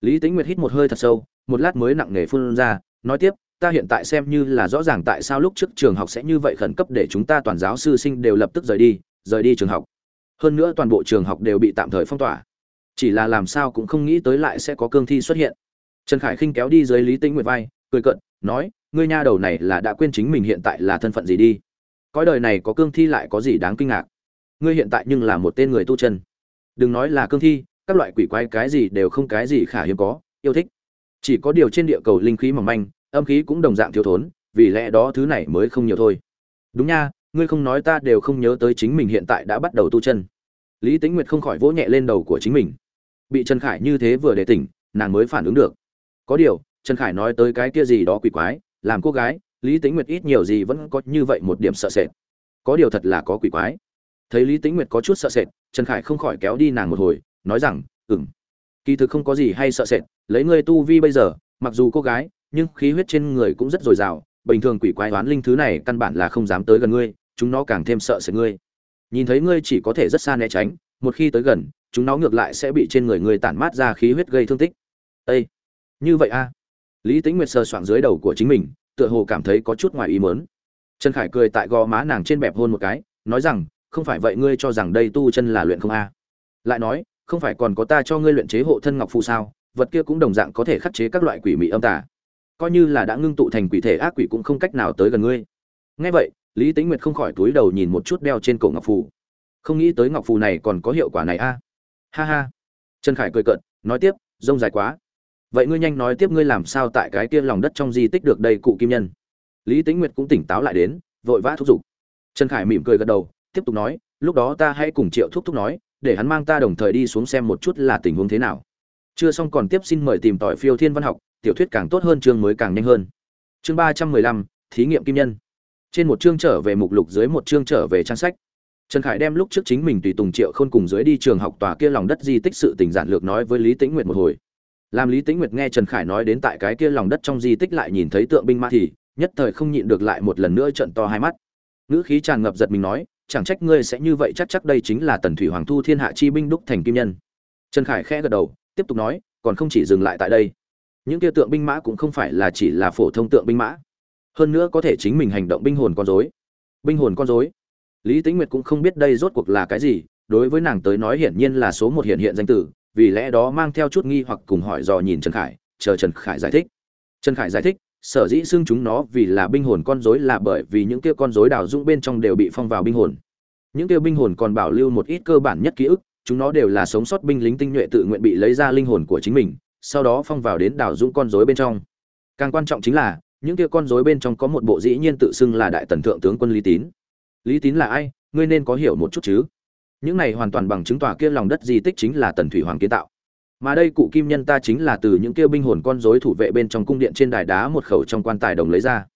Lý tính nguyệt hít một hơi thật sâu, một lát mới nặng nề phun ra, nói tiếp, ta hiện tại xem như là rõ ràng tại sao lúc trước trường học sẽ như vậy khẩn cấp để chúng ta toàn giáo sư sinh đều lập tức rời đi rời đi trường học. Hơn nữa toàn bộ trường học đều bị tạm thời phong tỏa. Chỉ là làm sao cũng không nghĩ tới lại sẽ có cương thi xuất hiện. Trần khải khinh kéo đi dưới lý tĩnh nguyệt vai, cười cận nói, ngươi nha đầu này là đã quên chính mình hiện tại là thân phận gì đi. Cõi đời này có cương thi lại có gì đáng kinh ngạc? Ngươi hiện tại nhưng là một tên người tu chân đừng nói là cương thi, các loại quỷ quái cái gì đều không cái gì khả hiếm có, yêu thích. Chỉ có điều trên địa cầu linh khí mỏng manh, âm khí cũng đồng dạng thiếu thốn, vì lẽ đó thứ này mới không nhiều thôi. Đúng nha, ngươi không nói ta đều không nhớ tới chính mình hiện tại đã bắt đầu tu chân. Lý tính nguyệt không khỏi vỗ nhẹ lên đầu của chính mình. Bị trần khải như thế vừa để tỉnh, nàng mới phản ứng được. Có điều, trần khải nói tới cái kia gì đó quỷ quái, làm cô gái, lý tính nguyệt ít nhiều gì vẫn có như vậy một điểm sợ sệt. Có điều thật là có quỷ quái thấy lý Tĩnh nguyệt có chút sợ sệt trần khải không khỏi kéo đi nàng một hồi nói rằng ừng kỳ thực không có gì hay sợ sệt lấy ngươi tu vi bây giờ mặc dù cô gái nhưng khí huyết trên người cũng rất dồi dào bình thường quỷ quái oán linh thứ này căn bản là không dám tới gần ngươi chúng nó càng thêm sợ sệt ngươi nhìn thấy ngươi chỉ có thể rất xa né tránh một khi tới gần chúng nó ngược lại sẽ bị trên người ngươi tản mát ra khí huyết gây thương tích â như vậy a à? lý Tĩnh nguyệt sờ soạng dưới đầu của chính mình, tựa hồ cảm thấy có chút ngoài ý mớn trần khải cười tại gò má nàng trên bẹp hôn một cái, nói rằng không phải vậy ngươi cho rằng đây tu chân là luyện không a? Lại nói, không phải còn có ta cho ngươi luyện chế hộ thân ngọc phù sao? Vật kia cũng đồng dạng có thể khắc chế các loại quỷ mị âm tà. Coi như là đã ngưng tụ thành quỷ thể ác quỷ cũng không cách nào tới gần ngươi. Ngay vậy, lý tính nguyệt không khỏi túi đầu nhìn một chút đeo trên cổ ngọc phù. Không nghĩ tới ngọc phù này còn có hiệu quả này a. Ha ha. Trần khải cười cợt, nói tiếp, rông dài quá. Vậy ngươi nhanh nói tiếp ngươi làm sao tại cái kia lòng đất trong di tích được đây cụ kim nhân? Lý tính nguyệt cũng tỉnh táo lại đến, vội vã thúc giục. Trần khải mỉm cười gật đầu tiếp tục nói, lúc đó ta hãy cùng triệu thúc thúc nói, để hắn mang ta đồng thời đi xuống xem một chút là tình huống thế nào. Chưa xong còn tiếp xin mời tìm tỏi phiêu thiên văn học, tiểu thuyết càng tốt hơn chương mới càng nhanh hơn. Chương ba trăm mười lăm, thí nghiệm kim nhân. Trên một chương trở về mục lục dưới một chương trở về trang sách. Trần khải đem lúc trước chính mình tùy tùng triệu khôn cùng dưới đi trường học tòa kia lòng đất di tích sự tình giản lược nói với lý tĩnh nguyệt một hồi. Làm lý tĩnh nguyệt nghe trần khải nói đến tại cái kia lòng đất trong di tích lại nhìn thấy tượng binh ma thì, nhất thời không nhịn được lại một lần nữa trận to hai mắt. Ngữ khí tràn ngập giật mình nói chẳng trách ngươi sẽ như vậy, chắc chắc đây chính là tần thủy hoàng thu thiên hạ chi binh đúc thành kim nhân. Trần khải khẽ gật đầu, tiếp tục nói, còn không chỉ dừng lại tại đây. Những kia tượng binh mã cũng không phải là chỉ là phổ thông tượng binh mã. Hơn nữa có thể chính mình hành động binh hồn con dối binh hồn con dối lý tĩnh nguyệt cũng không biết đây rốt cuộc là cái gì, đối với nàng tới nói hiển nhiên là số một hiện hiện danh tử, vì lẽ đó mang theo chút nghi hoặc cùng hỏi dò nhìn trần khải, chờ trần khải giải thích. Trần khải giải thích sở dĩ xưng chúng nó vì là binh hồn con rối là bởi vì những kia con rối đào dung bên trong đều bị phong vào binh hồn. Những kia binh hồn còn bảo lưu một ít cơ bản nhất ký ức, chúng nó đều là sống sót binh lính tinh nhuệ tự nguyện bị lấy ra linh hồn của chính mình, sau đó phong vào đến đào dung con rối bên trong. Càng quan trọng chính là, những kia con rối bên trong có một bộ dĩ nhiên tự xưng là đại tần thượng tướng quân lý tín. Lý tín là ai? Ngươi nên có hiểu một chút chứ. Những này hoàn toàn bằng chứng tòa kia lòng đất di tích chính là tần thủy hoàng kiến tạo mà đây cụ kim nhân ta chính là từ những kia binh hồn con rối thủ vệ bên trong cung điện trên đài đá một khẩu trong quan tài đồng lấy ra.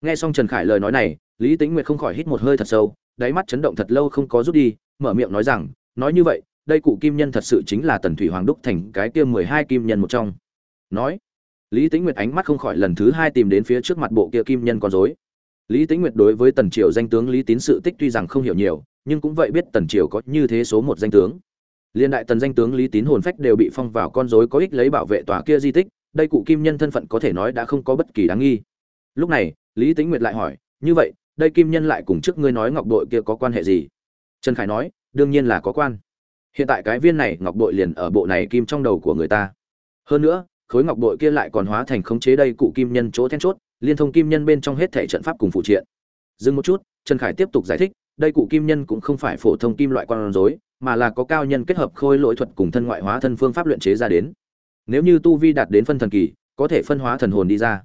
Nghe xong trần khải lời nói này, lý tính nguyệt không khỏi hít một hơi thật sâu, đáy mắt chấn động thật lâu không có rút đi, mở miệng nói rằng, nói như vậy, đây cụ kim nhân thật sự chính là tần thủy hoàng đúc thành cái kia mười hai kim nhân một trong. Nói, lý tính nguyệt ánh mắt không khỏi lần thứ hai tìm đến phía trước mặt bộ kia kim nhân con rối. Lý tính nguyệt đối với tần triều danh tướng lý tín sự tích tuy rằng không hiểu nhiều, nhưng cũng vậy biết tần triều có như thế số một danh tướng liên đại tần danh tướng lý tín hồn phách đều bị phong vào con rối có ích lấy bảo vệ tòa kia di tích, đây cụ kim nhân thân phận có thể nói đã không có bất kỳ đáng nghi. Lúc này, lý tính nguyệt lại hỏi, như vậy, đây kim nhân lại cùng trước ngươi nói ngọc đội kia có quan hệ gì? Trần khải nói, đương nhiên là có quan. Hiện tại cái viên này ngọc đội liền ở bộ này kim trong đầu của người ta. Hơn nữa, khối ngọc đội kia lại còn hóa thành khống chế đây cụ kim nhân chỗ then chốt, liên thông kim nhân bên trong hết thể trận pháp cùng phụ triện. Dừng một chút, trần khải tiếp tục giải thích đây cụ kim nhân cũng không phải phổ thông kim loại con rối, mà là có cao nhân kết hợp khôi lỗi thuật cùng thân ngoại hóa thân phương pháp luyện chế ra đến. Nếu như tu vi đạt đến phân thần kỳ, có thể phân hóa thần hồn đi ra.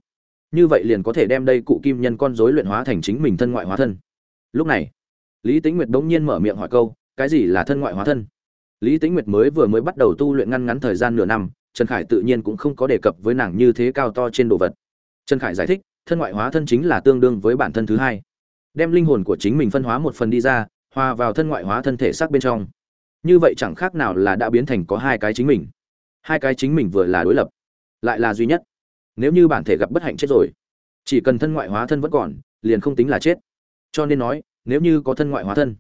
Như vậy liền có thể đem đây cụ kim nhân con rối luyện hóa thành chính mình thân ngoại hóa thân. Lúc này, lý tính nguyệt đống nhiên mở miệng hỏi câu, cái gì là thân ngoại hóa thân? Lý tính nguyệt mới vừa mới bắt đầu tu luyện ngăn ngắn thời gian nửa năm, trần khải tự nhiên cũng không có đề cập với nàng như thế cao to trên đồ vật. Trần khải giải thích, thân ngoại hóa thân chính là tương đương với bản thân thứ hai đem linh hồn của chính mình phân hóa một phần đi ra, hòa vào thân ngoại hóa thân thể xác bên trong. Như vậy chẳng khác nào là đã biến thành có hai cái chính mình. Hai cái chính mình vừa là đối lập, lại là duy nhất. Nếu như bản thể gặp bất hạnh chết rồi, chỉ cần thân ngoại hóa thân vẫn còn, liền không tính là chết. Cho nên nói, nếu như có thân ngoại hóa thân,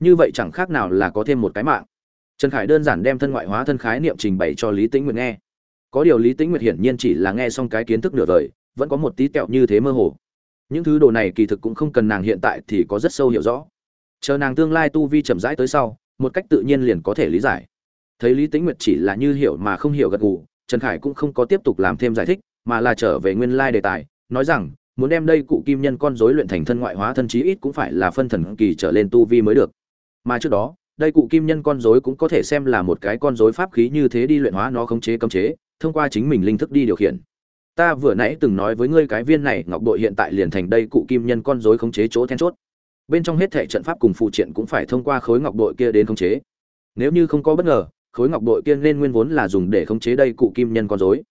như vậy chẳng khác nào là có thêm một cái mạng. Trần khải đơn giản đem thân ngoại hóa thân khái niệm trình bày cho lý tĩnh nguyệt nghe. Có điều lý tĩnh nguyệt hiển nhiên chỉ là nghe xong cái kiến thức nửa vời vẫn có một tí kẹo như thế mơ hồ những thứ đồ này kỳ thực cũng không cần nàng hiện tại thì có rất sâu hiểu rõ. Chờ nàng tương lai tu vi chậm rãi tới sau, một cách tự nhiên liền có thể lý giải. Thấy lý tĩnh nguyệt chỉ là như hiểu mà không hiểu gật gù, trần khải cũng không có tiếp tục làm thêm giải thích, mà là trở về nguyên lai đề tài, nói rằng, muốn đem đây cụ kim nhân con rối luyện thành thân ngoại hóa thân chí ít cũng phải là phân thần kỳ trở lên tu vi mới được. Mà trước đó, đây cụ kim nhân con rối cũng có thể xem là một cái con rối pháp khí như thế đi luyện hóa nó khống chế cấm chế, thông qua chính mình linh thức đi điều khiển ta vừa nãy từng nói với ngươi cái viên này, ngọc bội hiện tại liền thành đây cụ kim nhân con rối khống chế chỗ then chốt. Bên trong hết thể trận pháp cùng phụ triện cũng phải thông qua khối ngọc bội kia đến khống chế. Nếu như không có bất ngờ, khối ngọc bội kia nên nguyên vốn là dùng để khống chế đây cụ kim nhân con rối.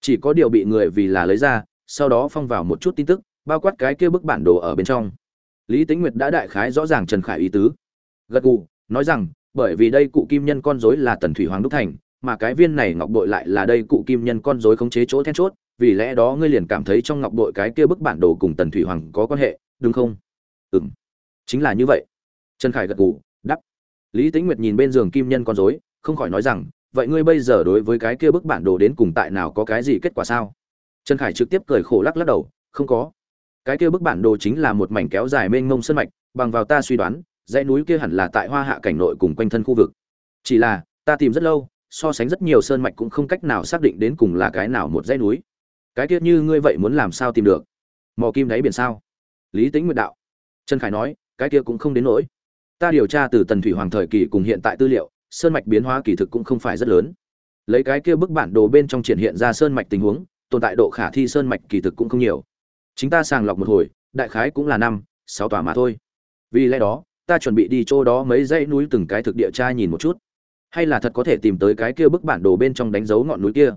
Chỉ có điều bị người vì là lấy ra, sau đó phong vào một chút tin tức, bao quát cái kia bức bản đồ ở bên trong. Lý tính nguyệt đã đại khái rõ ràng trần khải ý tứ. Gật gù, nói rằng, bởi vì đây cụ kim nhân con rối là tần thủy hoàng đúc thành mà cái viên này ngọc bội lại là đây cụ kim nhân con rối khống chế chỗ then chốt, vì lẽ đó ngươi liền cảm thấy trong ngọc bội cái kia bức bản đồ cùng tần thủy hoàng có quan hệ, đúng không? Ừ m chính là như vậy. Trần khải gật gù đắp lý tĩnh nguyệt nhìn bên giường kim nhân con rối, không khỏi nói rằng, vậy ngươi bây giờ đối với cái kia bức bản đồ đến cùng tại nào có cái gì kết quả sao? Trần khải trực tiếp cười khổ lắc lắc đầu, không có. Cái kia bức bản đồ chính là một mảnh kéo dài mênh mông sân mạch, bằng vào ta suy đoán, dãy núi kia hẳn là tại hoa hạ cảnh nội cùng quanh thân khu vực. Chỉ là, ta tìm rất lâu so sánh rất nhiều sơn mạch cũng không cách nào xác định đến cùng là cái nào một dãy núi. Cái kia như ngươi vậy muốn làm sao tìm được? Mò kim đáy biển sao? Lý tính nguyện đạo. Trần khải nói, cái kia cũng không đến nỗi. Ta điều tra từ tần thủy hoàng thời kỳ cùng hiện tại tư liệu, sơn mạch biến hóa kỳ thực cũng không phải rất lớn. Lấy cái kia bức bản đồ bên trong triển hiện ra sơn mạch tình huống, tồn tại độ khả thi sơn mạch kỳ thực cũng không nhiều. Chính ta sàng lọc một hồi, đại khái cũng là năm, sáu tòa mà thôi. Vì lẽ đó, ta chuẩn bị đi chỗ đó mấy dãy núi từng cái thực địa tra nhìn một chút hay là thật có thể tìm tới cái kia bức bản đồ bên trong đánh dấu ngọn núi kia?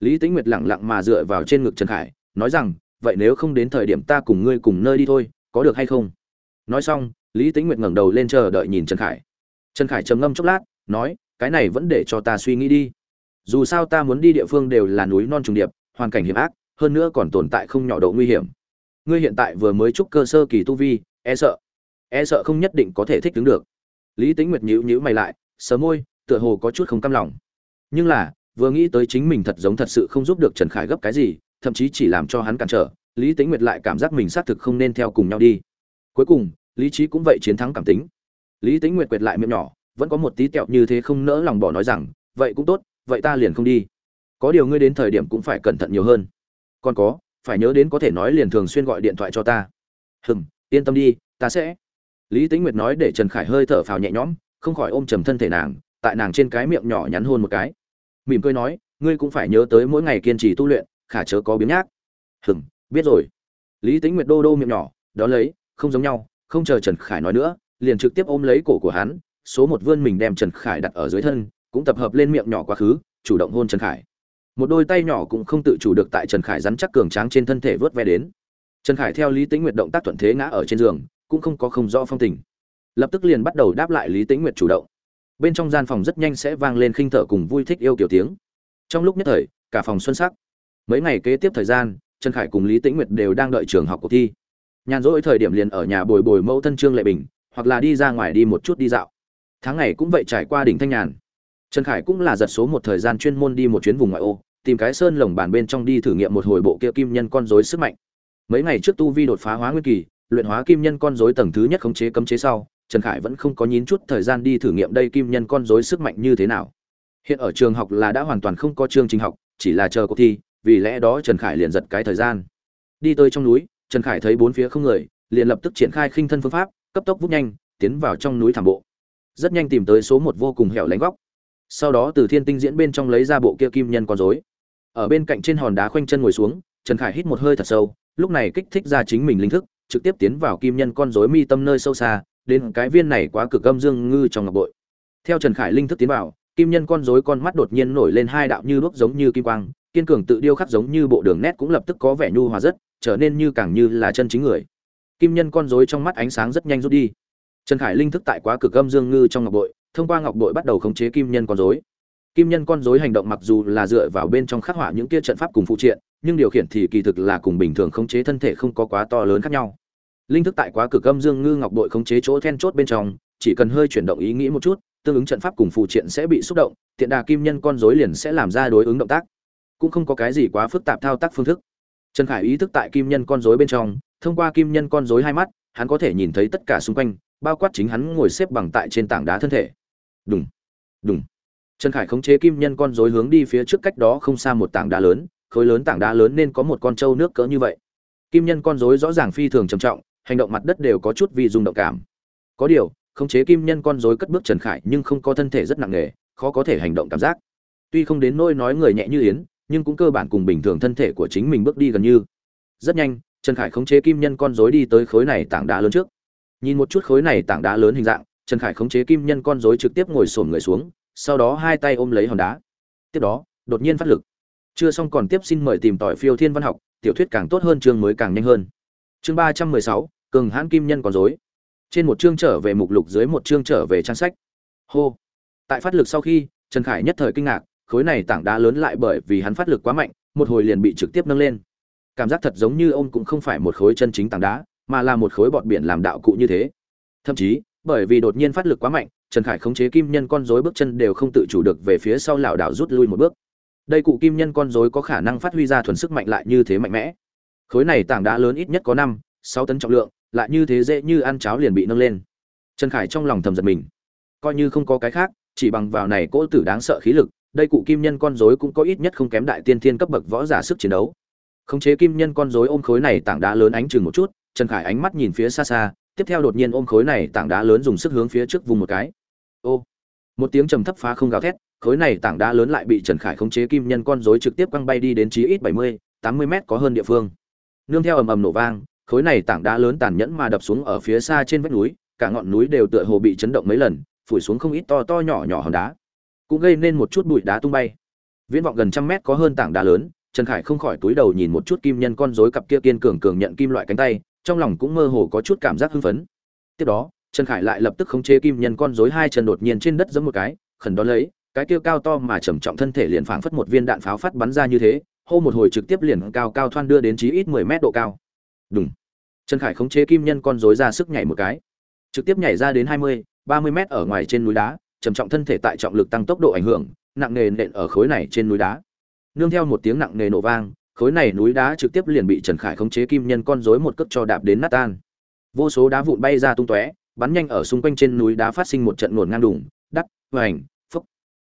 Lý tĩnh nguyệt lẳng lặng mà dựa vào trên ngực trần khải, nói rằng, vậy nếu không đến thời điểm ta cùng ngươi cùng nơi đi thôi, có được hay không? Nói xong, lý tĩnh nguyệt ngẩng đầu lên chờ đợi nhìn trần khải. Trần khải trầm ngâm chốc lát, nói, cái này vẫn để cho ta suy nghĩ đi. Dù sao ta muốn đi địa phương đều là núi non trùng điệp, hoàn cảnh hiểm ác, hơn nữa còn tồn tại không nhỏ độ nguy hiểm. Ngươi hiện tại vừa mới chúc cơ sơ kỳ tu vi e sợ e sợ không nhất định có thể thích ứng được. Lý Tĩnh nguyệt nhíu nhíu mày lại sờ môi tựa hồ có chút không cam lòng. Nhưng là, vừa nghĩ tới chính mình thật giống thật sự không giúp được trần khải gấp cái gì, thậm chí chỉ làm cho hắn cản trở, lý Tĩnh nguyệt lại cảm giác mình xác thực không nên theo cùng nhau đi. Cuối cùng, lý trí cũng vậy chiến thắng cảm tính. Lý Tĩnh nguyệt quệt lại miệng nhỏ, vẫn có một tí tẹo như thế không nỡ lòng bỏ nói rằng, vậy cũng tốt, vậy ta liền không đi. Có điều ngươi đến thời điểm cũng phải cẩn thận nhiều hơn. Còn có, phải nhớ đến có thể nói liền thường xuyên gọi điện thoại cho ta. Hừm, yên tâm đi, ta sẽ. Lý tĩnh nguyệt nói để trần khải hơi thở phào nhẹ nhõm, không khỏi ôm trầm thân thể nàng tại nàng trên cái miệng nhỏ nhắn hôn một cái. Mỉm cười nói, ngươi cũng phải nhớ tới mỗi ngày kiên trì tu luyện, khả chớ có biếng nhác. Hừm, biết rồi. Lý tĩnh nguyệt đô đô miệng nhỏ, đó lấy, không giống nhau, không chờ trần khải nói nữa, liền trực tiếp ôm lấy cổ của hắn, số một vươn mình đem trần khải đặt ở dưới thân, cũng tập hợp lên miệng nhỏ quá khứ, chủ động hôn trần khải. Một đôi tay nhỏ cũng không tự chủ được tại trần khải rắn chắc cường tráng trên thân thể vớt ve đến. Trần khải theo lý tĩnh nguyệt động tác thuận thế ngã ở trên giường, cũng không có không rõ phong tình. Lập tức liền bắt đầu đáp lại lý tĩnh nguyệt chủ động bên trong gian phòng rất nhanh sẽ vang lên khinh thở cùng vui thích yêu kiểu tiếng. Trong lúc nhất thời, cả phòng xuân sắc. Mấy ngày kế tiếp thời gian, trần khải cùng lý tĩnh nguyệt đều đang đợi trường học cuộc thi. Nhàn rỗi thời điểm liền ở nhà bồi bồi mẫu thân trương lệ bình, hoặc là đi ra ngoài đi một chút đi dạo. Tháng ngày cũng vậy trải qua đỉnh thanh nhàn. Trần khải cũng là giật số một thời gian chuyên môn đi một chuyến vùng ngoại ô, tìm cái sơn lồng bàn bên trong đi thử nghiệm một hồi bộ kia kim nhân con rối sức mạnh. Mấy ngày trước tu vi đột phá hóa nguyên kỳ, luyện hóa kim nhân con rối tầng thứ nhất khống chế cấm chế sau trần khải vẫn không có nhín chút thời gian đi thử nghiệm đây kim nhân con rối sức mạnh như thế nào. Hiện ở trường học là đã hoàn toàn không có chương trình học, chỉ là chờ cuộc thi, vì lẽ đó trần khải liền giật cái thời gian. Đi tới trong núi, trần khải thấy bốn phía không người, liền lập tức triển khai khinh thân phương pháp, cấp tốc vút nhanh, tiến vào trong núi thảm bộ. Rất nhanh tìm tới số một vô cùng hẻo lánh góc. Sau đó từ thiên tinh diễn bên trong lấy ra bộ kia kim nhân con rối. Ở bên cạnh trên hòn đá khoanh chân ngồi xuống, trần khải hít một hơi thật sâu, lúc này kích thích ra chính mình linh thức, trực tiếp tiến vào kim nhân con rối mi tâm nơi sâu xa đến cái viên này quá cực âm dương ngư trong ngọc bội. Theo trần khải linh thức tiến vào, kim nhân con rối con mắt đột nhiên nổi lên hai đạo như đuốc giống như kim quang, kiên cường tự điêu khắc giống như bộ đường nét cũng lập tức có vẻ nhu hòa rất, trở nên như càng như là chân chính người. Kim nhân con rối trong mắt ánh sáng rất nhanh rút đi. Trần khải linh thức tại quá cực âm dương ngư trong ngọc bội, thông qua ngọc bội bắt đầu khống chế kim nhân con rối. Kim nhân con rối hành động mặc dù là dựa vào bên trong khắc họa những kia trận pháp cùng phụ triện, nhưng điều khiển thì kỳ thực là cùng bình thường khống chế thân thể không có quá to lớn khác nhau linh thức tại quá cực âm dương ngư ngọc bội khống chế chỗ then chốt bên trong chỉ cần hơi chuyển động ý nghĩ một chút tương ứng trận pháp cùng phụ triện sẽ bị xúc động tiện đà kim nhân con rối liền sẽ làm ra đối ứng động tác cũng không có cái gì quá phức tạp thao tác phương thức trần khải ý thức tại kim nhân con rối bên trong thông qua kim nhân con rối hai mắt hắn có thể nhìn thấy tất cả xung quanh bao quát chính hắn ngồi xếp bằng tại trên tảng đá thân thể Đùng, đùng. Trần Khải khống chế kim nhân con rối hướng đi phía trước cách đó không xa một tảng đá lớn, khối lớn tảng đá lớn nên có một con trâu nước cỡ như vậy. Kim nhân con rối rõ ràng phi thường trầm trọng, hành động mặt đất đều có chút vi rung động cảm. Có điều, khống chế kim nhân con rối cất bước Trần Khải nhưng không có thân thể rất nặng nề, khó có thể hành động cảm giác. Tuy không đến nỗi nói người nhẹ như yến, nhưng cũng cơ bản cùng bình thường thân thể của chính mình bước đi gần như. Rất nhanh, Trần Khải khống chế kim nhân con rối đi tới khối này tảng đá lớn trước. Nhìn một chút khối này tảng đá lớn hình dạng, Trần Khải khống chế kim nhân con rối trực tiếp ngồi sổm người xuống, sau đó hai tay ôm lấy hòn đá. Tiếp đó, đột nhiên phát lực. Chưa xong còn tiếp xin mời tìm tỏi phiêu thiên văn học, tiểu thuyết càng tốt hơn chương mới càng nhanh hơn. Chương ba trăm mười sáu, cường hãn kim nhân còn rối. Trên một chương trở về mục lục dưới một chương trở về trang sách. Hô. Tại phát lực sau khi, Trần Khải nhất thời kinh ngạc, khối này tảng đá lớn lại bởi vì hắn phát lực quá mạnh, một hồi liền bị trực tiếp nâng lên. Cảm giác thật giống như ông cũng không phải một khối chân chính tảng đá, mà là một khối bọt biển làm đạo cụ như thế. Thậm chí, bởi vì đột nhiên phát lực quá mạnh trần khải khống chế kim nhân con rối bước chân đều không tự chủ được về phía sau lảo đảo rút lui một bước đây cụ kim nhân con rối có khả năng phát huy ra thuần sức mạnh lại như thế mạnh mẽ khối này tảng đá lớn ít nhất có năm sáu tấn trọng lượng lại như thế dễ như ăn cháo liền bị nâng lên. Trần khải trong lòng thầm giật mình. Coi như không có cái khác, chỉ bằng vào này cỗ tử đáng sợ khí lực, đây cụ kim nhân con rối cũng có ít nhất không kém đại tiên thiên cấp bậc võ giả sức chiến đấu. Khống chế kim nhân con rối ôm khối này tảng đá lớn ánh chừng một chút, trần khải ánh mắt nhìn phía xa xa, tiếp theo đột nhiên ôm khối này tảng đá lớn dùng sức hướng phía trước vùng một cái. Ô! Một tiếng trầm thấp phá không gào thét, khối này tảng đá lớn lại bị trần khải khống chế kim nhân con rối trực tiếp quăng bay đi đến chí ít bảy mươi, tám mươi mét có hơn địa phương. Nương theo ầm ầm nổ vang khối này tảng đá lớn tàn nhẫn mà đập xuống ở phía xa trên vách núi, cả ngọn núi đều tựa hồ bị chấn động mấy lần, phủi xuống không ít to to nhỏ nhỏ hòn đá. Cũng gây nên một chút bụi đá tung bay. Viễn vọng gần trăm mét có hơn tảng đá lớn, trần khải không khỏi túi đầu nhìn một chút kim nhân con rối cặp kia kiên cường cường nhận kim loại cánh tay, trong lòng cũng mơ hồ có chút cảm giác hưng phấn. Tiếp đó, trần khải lại lập tức khống chế kim nhân con rối hai chân đột nhiên trên đất giẫm một cái, khẩn đó lấy, cái kia cao to mà trầm trọng thân thể liền phảng phất một viên đạn pháo phát bắn ra như thế, hô một hồi trực tiếp liền cao cao thoan đưa đến chí ít mười mét độ cao. Đúng trần khải khống chế kim nhân con rối ra sức nhảy một cái. Trực tiếp nhảy ra đến hai mươi ba mươi mét ở ngoài trên núi đá trầm trọng thân thể tại trọng lực tăng tốc độ ảnh hưởng nặng nề nện ở khối này trên núi đá. Nương theo một tiếng nặng nề nổ vang khối này núi đá trực tiếp liền bị Trần Khải khống chế kim nhân con rối một cước cho đạp đến nát tan. Vô số đá vụn bay ra tung tóe, bắn nhanh ở xung quanh trên núi đá phát sinh một trận nổ ngang đùng, vành phúc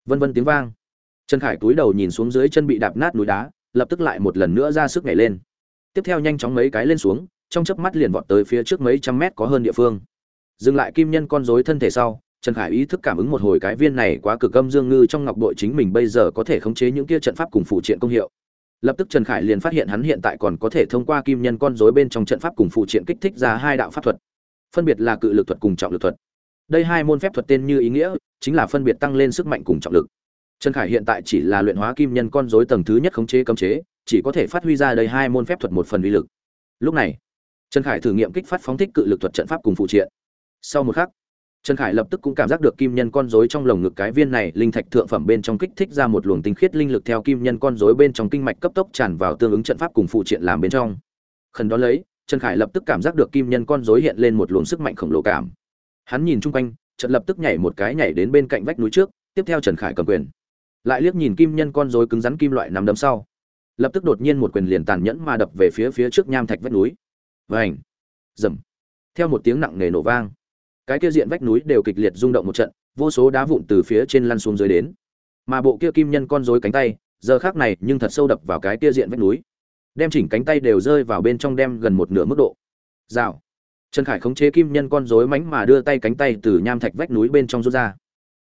vân vân tiếng vang. Trần khải túi đầu nhìn xuống dưới chân bị đạp nát núi đá lập tức lại một lần nữa ra sức nhảy lên. Tiếp theo nhanh chóng mấy cái lên xuống trong chớp mắt liền vọt tới phía trước mấy trăm mét có hơn địa phương. Dừng lại kim nhân con rối thân thể sau, trần khải ý thức cảm ứng một hồi cái viên này quá cực âm dương ngư trong ngọc bội chính mình bây giờ có thể khống chế những kia trận pháp cùng phụ triện công hiệu. Lập tức trần khải liền phát hiện hắn hiện tại còn có thể thông qua kim nhân con rối bên trong trận pháp cùng phụ triện kích thích ra hai đạo pháp thuật. Phân biệt là cự lực thuật cùng trọng lực thuật. Đây hai môn phép thuật tên như ý nghĩa, chính là phân biệt tăng lên sức mạnh cùng trọng lực. Trần khải hiện tại chỉ là luyện hóa kim nhân con rối tầng thứ nhất khống chế cấm chế, chỉ có thể phát huy ra đây hai môn phép thuật một phần uy lực. Lúc này trần khải thử nghiệm kích phát phóng thích cự lực thuật trận pháp cùng phụ triện. Sau một khắc, trần khải lập tức cũng cảm giác được kim nhân con rối trong lồng ngực cái viên này linh thạch thượng phẩm bên trong kích thích ra một luồng tinh khiết linh lực theo kim nhân con rối bên trong kinh mạch cấp tốc tràn vào tương ứng trận pháp cùng phụ triện làm bên trong. Khẩn đó lấy, trần khải lập tức cảm giác được kim nhân con rối hiện lên một luồng sức mạnh khổng lồ cảm. Hắn nhìn chung quanh trận lập tức nhảy một cái nhảy đến bên cạnh vách núi trước, tiếp theo trần khải cầm quyền. Lại liếc nhìn kim nhân con rối cứng rắn kim loại nằm đấm sau. Lập tức đột nhiên một quyền liền tàn nhẫn mà đập về phía phía trước nham thạch vách núi vành. Dầm theo một tiếng nặng nề nổ vang, cái kia diện vách núi đều kịch liệt rung động một trận, vô số đá vụn từ phía trên lăn xuống dưới đến. Mà bộ kia kim nhân con rối cánh tay, giờ khác này nhưng thật sâu đập vào cái kia diện vách núi. Đem chỉnh cánh tay đều rơi vào bên trong đem gần một nửa mức độ. Rào. Trần khải khống chế kim nhân con rối mánh mà đưa tay cánh tay từ nham thạch vách núi bên trong rút ra.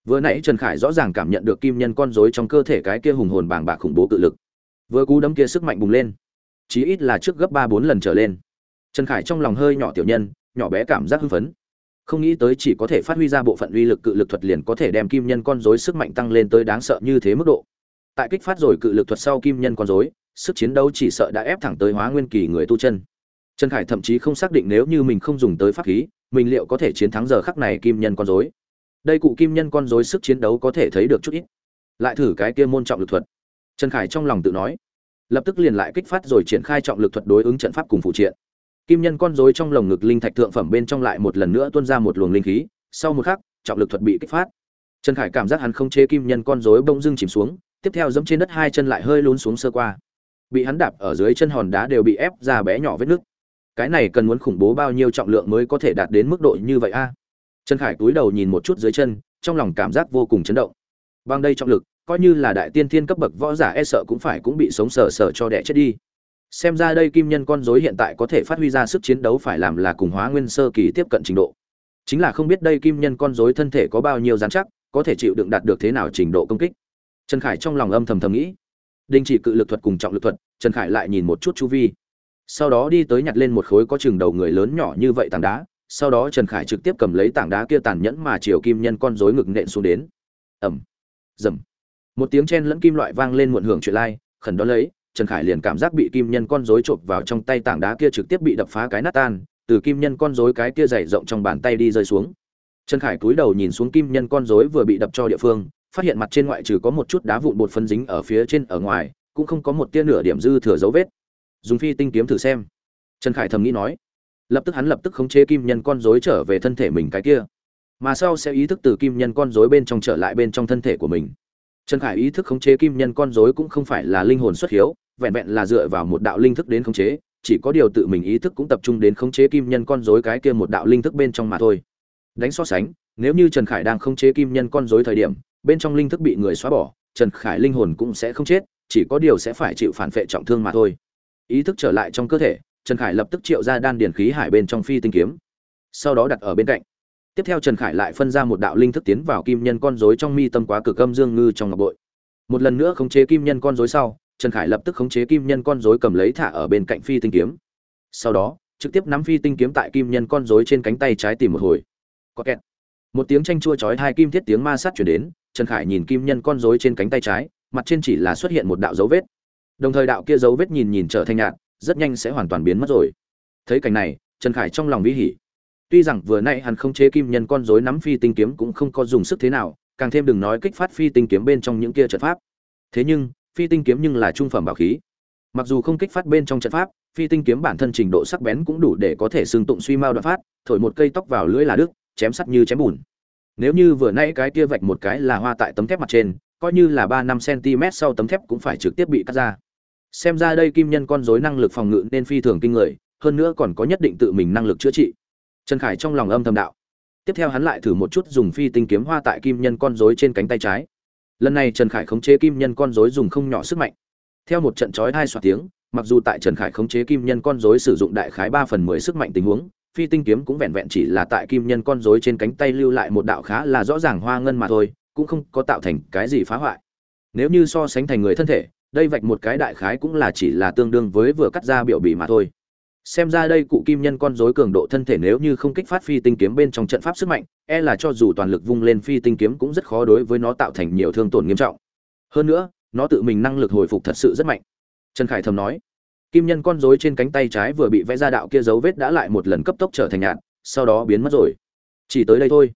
Vừa nãy trần khải rõ ràng cảm nhận được kim nhân con rối trong cơ thể cái kia hùng hồn bàng bạc khủng bố tự lực. Vừa cú đấm kia sức mạnh bùng lên. Chí ít là trước gấp ba bốn lần trở lên trần khải trong lòng hơi nhỏ tiểu nhân, nhỏ bé cảm giác hưng phấn. Không nghĩ tới chỉ có thể phát huy ra bộ phận uy lực cự lực thuật liền có thể đem kim nhân con rối sức mạnh tăng lên tới đáng sợ như thế mức độ. Tại kích phát rồi cự lực thuật sau kim nhân con rối, sức chiến đấu chỉ sợ đã ép thẳng tới hóa nguyên kỳ người tu chân. Trần khải thậm chí không xác định nếu như mình không dùng tới pháp khí, mình liệu có thể chiến thắng giờ khắc này kim nhân con rối. Đây cụ kim nhân con rối sức chiến đấu có thể thấy được chút ít. Lại thử cái kia môn trọng lực thuật. Trần khải trong lòng tự nói. Lập tức liền lại kích phát rồi triển khai trọng lực thuật đối ứng trận pháp cùng phụ triện kim nhân con rối trong lồng ngực linh thạch thượng phẩm bên trong lại một lần nữa tuôn ra một luồng linh khí, sau một khắc, trọng lực thuật bị kích phát. Trần khải cảm giác hắn không chế kim nhân con rối bỗng dưng chìm xuống, tiếp theo dẫm trên đất hai chân lại hơi lún xuống sơ qua. Bị hắn đạp ở dưới chân hòn đá đều bị ép ra bé nhỏ vết nứt. Cái này cần muốn khủng bố bao nhiêu trọng lượng mới có thể đạt đến mức độ như vậy a? Trần khải cúi đầu nhìn một chút dưới chân, trong lòng cảm giác vô cùng chấn động. Bằng đây trọng lực, coi như là đại tiên thiên cấp bậc võ giả e sợ cũng phải cũng bị sống sờ sờ cho đẻ chết đi xem ra đây kim nhân con dối hiện tại có thể phát huy ra sức chiến đấu phải làm là cùng hóa nguyên sơ kỳ tiếp cận trình độ. Chính là không biết đây kim nhân con dối thân thể có bao nhiêu dán chắc, có thể chịu đựng đạt được thế nào trình độ công kích. Trần khải trong lòng âm thầm thầm nghĩ. Đình chỉ cự lực thuật cùng trọng lực thuật, trần khải lại nhìn một chút chu vi. Sau đó đi tới nhặt lên một khối có chừng đầu người lớn nhỏ như vậy tảng đá, sau đó trần khải trực tiếp cầm lấy tảng đá kia tàn nhẫn mà chiều kim nhân con dối ngực nện xuống đến. Ẩm dầm. Một tiếng chen lẫn kim loại vang lên muộn hưởng chuyện lai, khẩn đó lấy trần khải liền cảm giác bị kim nhân con rối chộp vào trong tay tảng đá kia trực tiếp bị đập phá cái nát tan, từ kim nhân con rối cái kia dày rộng trong bàn tay đi rơi xuống. Trần khải cúi đầu nhìn xuống kim nhân con rối vừa bị đập cho địa phương, phát hiện mặt trên ngoại trừ có một chút đá vụn bột phân dính ở phía trên ở ngoài, cũng không có một tia nửa điểm dư thừa dấu vết. Dùng phi tinh kiếm thử xem. Trần khải thầm nghĩ nói. Lập tức hắn lập tức khống chế kim nhân con rối trở về thân thể mình cái kia. Mà sau sẽ ý thức từ kim nhân con rối bên trong trở lại bên trong thân thể của mình. Trần khải ý thức khống chế kim nhân con rối cũng không phải là linh hồn xuất hiếu vẹn vẹn là dựa vào một đạo linh thức đến khống chế, chỉ có điều tự mình ý thức cũng tập trung đến khống chế kim nhân con rối cái kia một đạo linh thức bên trong mà thôi. Đánh so sánh, nếu như trần khải đang khống chế kim nhân con rối thời điểm, bên trong linh thức bị người xóa bỏ, trần khải linh hồn cũng sẽ không chết, chỉ có điều sẽ phải chịu phản phệ trọng thương mà thôi. Ý thức trở lại trong cơ thể, trần khải lập tức triệu ra đan điền khí hải bên trong phi tinh kiếm. Sau đó đặt ở bên cạnh. Tiếp theo trần khải lại phân ra một đạo linh thức tiến vào kim nhân con rối trong mi tâm quá cực âm dương ngư trong ngọc bội. Một lần nữa khống chế kim nhân con rối sau trần khải lập tức khống chế kim nhân con rối cầm lấy thả ở bên cạnh phi tinh kiếm. Sau đó, trực tiếp nắm phi tinh kiếm tại kim nhân con rối trên cánh tay trái tìm một hồi. Có kẹt. Một tiếng tranh chua chói hai kim thiết tiếng ma sát chuyển đến, trần khải nhìn kim nhân con rối trên cánh tay trái, mặt trên chỉ là xuất hiện một đạo dấu vết. Đồng thời đạo kia dấu vết nhìn nhìn trở thành nhạt, rất nhanh sẽ hoàn toàn biến mất rồi. Thấy cảnh này, trần khải trong lòng vi hỉ. Tuy rằng vừa nãy hắn không chế kim nhân con rối nắm phi tinh kiếm cũng không có dùng sức thế nào, càng thêm đừng nói kích phát phi tinh kiếm bên trong những kia trận pháp. Thế nhưng phi tinh kiếm nhưng là trung phẩm bảo khí. Mặc dù không kích phát bên trong trận pháp, phi tinh kiếm bản thân trình độ sắc bén cũng đủ để có thể xương tụng suy mao đoạn phát, thổi một cây tóc vào lưỡi là đức chém sắt như chém bùn. Nếu như vừa nãy cái kia vạch một cái là hoa tại tấm thép mặt trên, coi như là ba năm cm sau tấm thép cũng phải trực tiếp bị cắt ra. Xem ra đây kim nhân con rối năng lực phòng ngự nên phi thường kinh người, hơn nữa còn có nhất định tự mình năng lực chữa trị. Trần khải trong lòng âm thầm đạo. Tiếp theo hắn lại thử một chút dùng phi tinh kiếm hoa tại kim nhân con rối trên cánh tay trái lần này trần khải khống chế kim nhân con rối dùng không nhỏ sức mạnh. Theo một trận chói hai soạt tiếng, mặc dù tại trần khải khống chế kim nhân con rối sử dụng đại khái ba phần mười sức mạnh tình huống, phi tinh kiếm cũng vẹn vẹn chỉ là tại kim nhân con rối trên cánh tay lưu lại một đạo khá là rõ ràng hoa ngân mà thôi, cũng không có tạo thành cái gì phá hoại. Nếu như so sánh thành người thân thể, đây vạch một cái đại khái cũng là chỉ là tương đương với vừa cắt ra biểu bì mà thôi xem ra đây cụ kim nhân con rối cường độ thân thể nếu như không kích phát phi tinh kiếm bên trong trận pháp sức mạnh e là cho dù toàn lực vung lên phi tinh kiếm cũng rất khó đối với nó tạo thành nhiều thương tổn nghiêm trọng. Hơn nữa, nó tự mình năng lực hồi phục thật sự rất mạnh. Trần khải thầm nói, kim nhân con rối trên cánh tay trái vừa bị vẽ ra đạo kia dấu vết đã lại một lần cấp tốc trở thành nhạt, sau đó biến mất rồi. Chỉ tới đây thôi.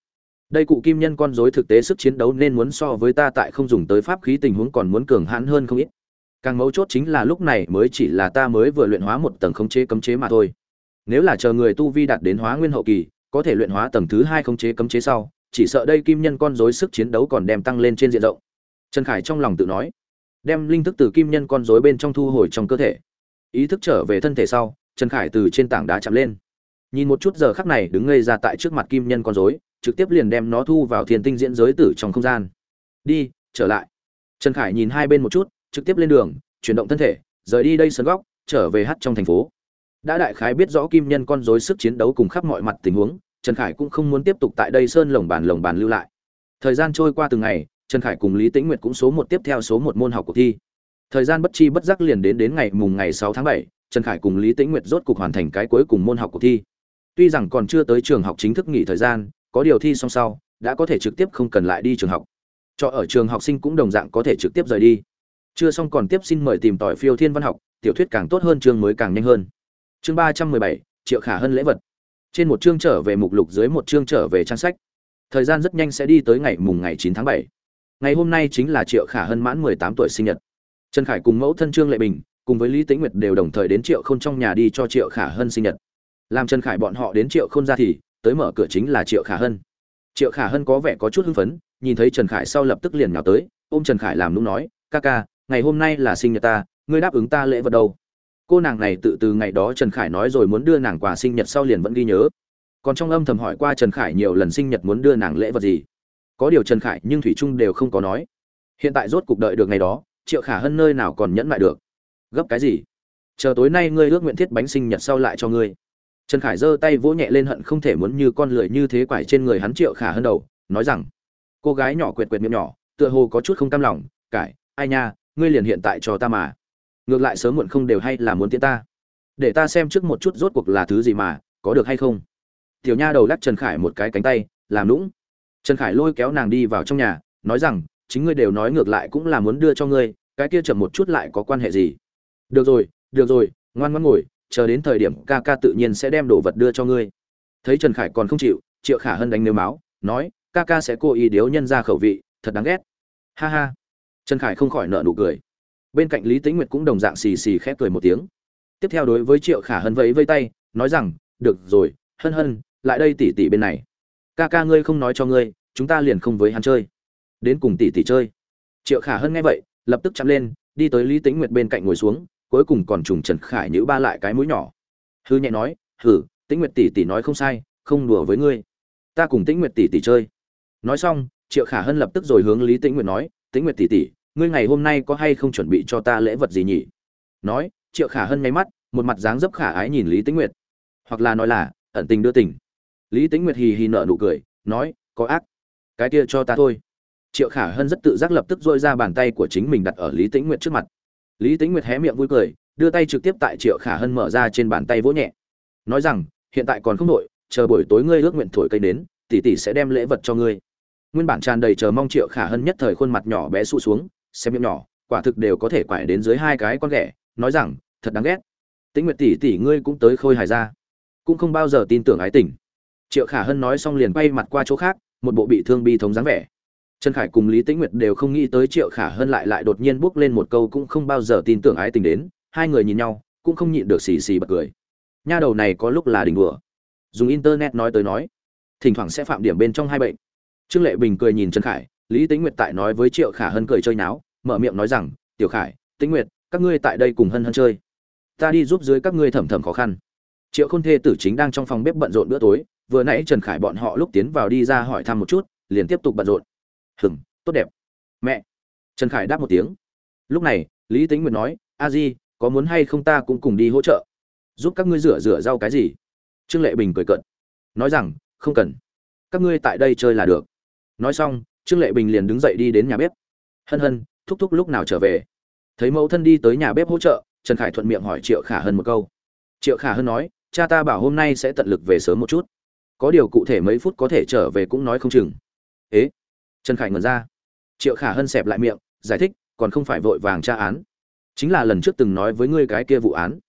Đây cụ kim nhân con rối thực tế sức chiến đấu nên muốn so với ta tại không dùng tới pháp khí tình huống còn muốn cường hãn hơn không ít càng mấu chốt chính là lúc này mới chỉ là ta mới vừa luyện hóa một tầng khống chế cấm chế mà thôi. Nếu là chờ người tu vi đạt đến hóa nguyên hậu kỳ, có thể luyện hóa tầng thứ hai khống chế cấm chế sau, chỉ sợ đây kim nhân con rối sức chiến đấu còn đem tăng lên trên diện rộng. Trần khải trong lòng tự nói, đem linh thức từ kim nhân con rối bên trong thu hồi trong cơ thể. Ý thức trở về thân thể sau, trần khải từ trên tảng đá chạm lên. Nhìn một chút giờ khắc này đứng ngây ra tại trước mặt kim nhân con rối, trực tiếp liền đem nó thu vào thiên tinh diễn giới tử trong không gian. Đi, trở lại. Trần khải nhìn hai bên một chút trực tiếp lên đường, chuyển động thân thể, rời đi đây sân góc, trở về hát trong thành phố. Đã đại khái biết rõ kim nhân con rối sức chiến đấu cùng khắp mọi mặt tình huống, trần khải cũng không muốn tiếp tục tại đây sơn lồng bàn lồng bàn lưu lại. Thời gian trôi qua từng ngày, trần khải cùng lý tĩnh nguyệt cũng số một tiếp theo số một môn học cuộc thi. Thời gian bất chi bất giác liền đến đến ngày mùng ngày sáu tháng bảy, trần khải cùng lý tĩnh nguyệt rốt cục hoàn thành cái cuối cùng môn học cuộc thi. Tuy rằng còn chưa tới trường học chính thức nghỉ thời gian, có điều thi xong sau, đã có thể trực tiếp không cần lại đi trường học. Cho ở trường học sinh cũng đồng dạng có thể trực tiếp rời đi chưa xong còn tiếp xin mời tìm tỏi phiêu thiên văn học, tiểu thuyết càng tốt hơn chương mới càng nhanh hơn. Chương ba trăm mười bảy, triệu khả hơn lễ vật. Trên một chương trở về mục lục dưới một chương trở về trang sách. Thời gian rất nhanh sẽ đi tới ngày mùng ngày chín tháng bảy. Ngày hôm nay chính là triệu khả hân mãn mười tám tuổi sinh nhật. Trần khải cùng mẫu thân trương lệ bình cùng với lý tĩnh nguyệt đều đồng thời đến triệu k h ô n trong nhà đi cho triệu khả hân sinh nhật. Làm trần khải bọn họ đến triệu k h ô n ra thì, tới mở cửa chính là triệu khả hân. Triệu khả hân có vẻ có chút hưng phấn, nhìn thấy trần khải sau lập tức liền nhào tới, ôm trần khải làm nũng nói, ca ca ngày hôm nay là sinh nhật ta, ngươi đáp ứng ta lễ vật đâu? Cô nàng này tự từ ngày đó trần khải nói rồi muốn đưa nàng quà sinh nhật sau liền vẫn ghi nhớ. Còn trong âm thầm hỏi qua trần khải nhiều lần sinh nhật muốn đưa nàng lễ vật gì? Có điều trần khải nhưng thủy trung đều không có nói. Hiện tại rốt cuộc đợi được ngày đó, triệu khả hân nơi nào còn nhẫn lại được? Gấp cái gì? Chờ tối nay ngươi ước nguyện thiết bánh sinh nhật sau lại cho ngươi. Trần khải giơ tay vỗ nhẹ lên hận không thể muốn như con lười như thế quải trên người hắn triệu khả hơn đầu, nói rằng, cô gái nhỏ quệt quệt miệng nhỏ, tựa hồ có chút không cam lòng, cải, ai nha ngươi liền hiện tại cho ta mà. Ngược lại sớm muộn không đều hay là muốn tiến ta. Để ta xem trước một chút rốt cuộc là thứ gì mà, có được hay không. Tiểu nha đầu lắc trần khải một cái cánh tay, làm lũng trần khải lôi kéo nàng đi vào trong nhà, nói rằng, chính ngươi đều nói ngược lại cũng là muốn đưa cho ngươi, cái kia chậm một chút lại có quan hệ gì? Được rồi được rồi, ngoan ngoan ngồi, chờ đến thời điểm ca ca tự nhiên sẽ đem đồ vật đưa cho ngươi. Thấy trần khải còn không chịu, triệu khả hân đánh nêu máu, nói, ca ca sẽ cố ý điếu nhân ra khẩu vị, thật đáng ghét. Ha ha trần khải không khỏi nợ nụ cười. Bên cạnh lý tĩnh nguyệt cũng đồng dạng xì xì khép cười một tiếng. Tiếp theo đối với triệu khả hân vẫy vây tay, nói rằng, được rồi, hân hân, lại đây tỉ tỉ bên này. Ca ca ngươi không nói cho ngươi, chúng ta liền không với hắn chơi. Đến cùng tỷ tỷ chơi. Triệu khả hân nghe vậy, lập tức chạm lên, đi tới lý tĩnh nguyệt bên cạnh ngồi xuống, cuối cùng còn trùng trần khải nhữ ba lại cái mũi nhỏ. Hư nhẹ nói, hử, tĩnh nguyệt tỷ tỷ nói không sai, không đùa với ngươi. Ta cùng tĩnh nguyệt tỷ tỷ chơi. Nói xong, triệu khả hân lập tức rồi hướng lý tĩnh nguyệt nói tĩnh nguyệt tỷ tỷ, ngươi ngày hôm nay có hay không chuẩn bị cho ta lễ vật gì nhỉ? Nói, triệu khả hân nháy mắt, một mặt dáng dấp khả ái nhìn lý tĩnh nguyệt. Hoặc là nói là, ẩn tình đưa tình. Lý tĩnh nguyệt hì hì nở nụ cười, nói, có ác. Cái kia cho ta thôi. Triệu khả hân rất tự giác lập tức dôi ra bàn tay của chính mình đặt ở lý tĩnh nguyệt trước mặt. Lý tĩnh nguyệt hé miệng vui cười, đưa tay trực tiếp tại triệu khả hân mở ra trên bàn tay vỗ nhẹ. Nói rằng, hiện tại còn không đội chờ buổi tối ngươi ước nguyện thổi cây đến, tỷ tỷ sẽ đem lễ vật cho ngươi nguyên bản tràn đầy chờ mong triệu khả hân nhất thời khuôn mặt nhỏ bé sụ xuống, xem miệng nhỏ, quả thực đều có thể quải đến dưới hai cái con ghẻ, nói rằng, thật đáng ghét. Tĩnh nguyệt tỷ tỷ ngươi cũng tới khôi hài ra. Cũng không bao giờ tin tưởng ái tình. Triệu khả hân nói xong liền quay mặt qua chỗ khác, một bộ bị thương bi thống dáng vẻ. Trần khải cùng lý tĩnh nguyệt đều không nghĩ tới triệu khả hơn lại lại đột nhiên buốc lên một câu cũng không bao giờ tin tưởng ái tình đến, hai người nhìn nhau, cũng không nhịn được xì xì bật cười. Nha đầu này có lúc là đỉnh đùa. Dùng internet nói tới nói, thỉnh thoảng sẽ phạm điểm bên trong hai bệnh trương lệ bình cười nhìn trần khải, lý tĩnh nguyệt tại nói với triệu khả hân cười chơi náo, mở miệng nói rằng, tiểu khải, tĩnh nguyệt, các ngươi tại đây cùng hân hân chơi. Ta đi giúp dưới các ngươi thẩm thẩm khó khăn. Triệu khôn thê tử chính đang trong phòng bếp bận rộn bữa tối, vừa nãy trần khải bọn họ lúc tiến vào đi ra hỏi thăm một chút, liền tiếp tục bận rộn. Hừng tốt đẹp. Mẹ. Trần khải đáp một tiếng. Lúc này, lý tính nguyệt nói, a di, có muốn hay không ta cũng cùng đi hỗ trợ. Giúp các ngươi rửa rửa rau cái gì? Trương lệ bình cười cận nói rằng, không cần. Các ngươi tại đây chơi là được nói xong, trương lệ bình liền đứng dậy đi đến nhà bếp. Hân hân, thúc thúc lúc nào trở về? Thấy mẫu thân đi tới nhà bếp hỗ trợ, trần khải thuận miệng hỏi triệu khả hân một câu. Triệu khả hân nói, cha ta bảo hôm nay sẽ tận lực về sớm một chút. Có điều cụ thể mấy phút có thể trở về cũng nói không chừng. Ế? Trần khải ngẩn ra. Triệu khả hân xẹp lại miệng, giải thích, còn không phải vội vàng tra án. Chính là lần trước từng nói với ngươi cái kia vụ án.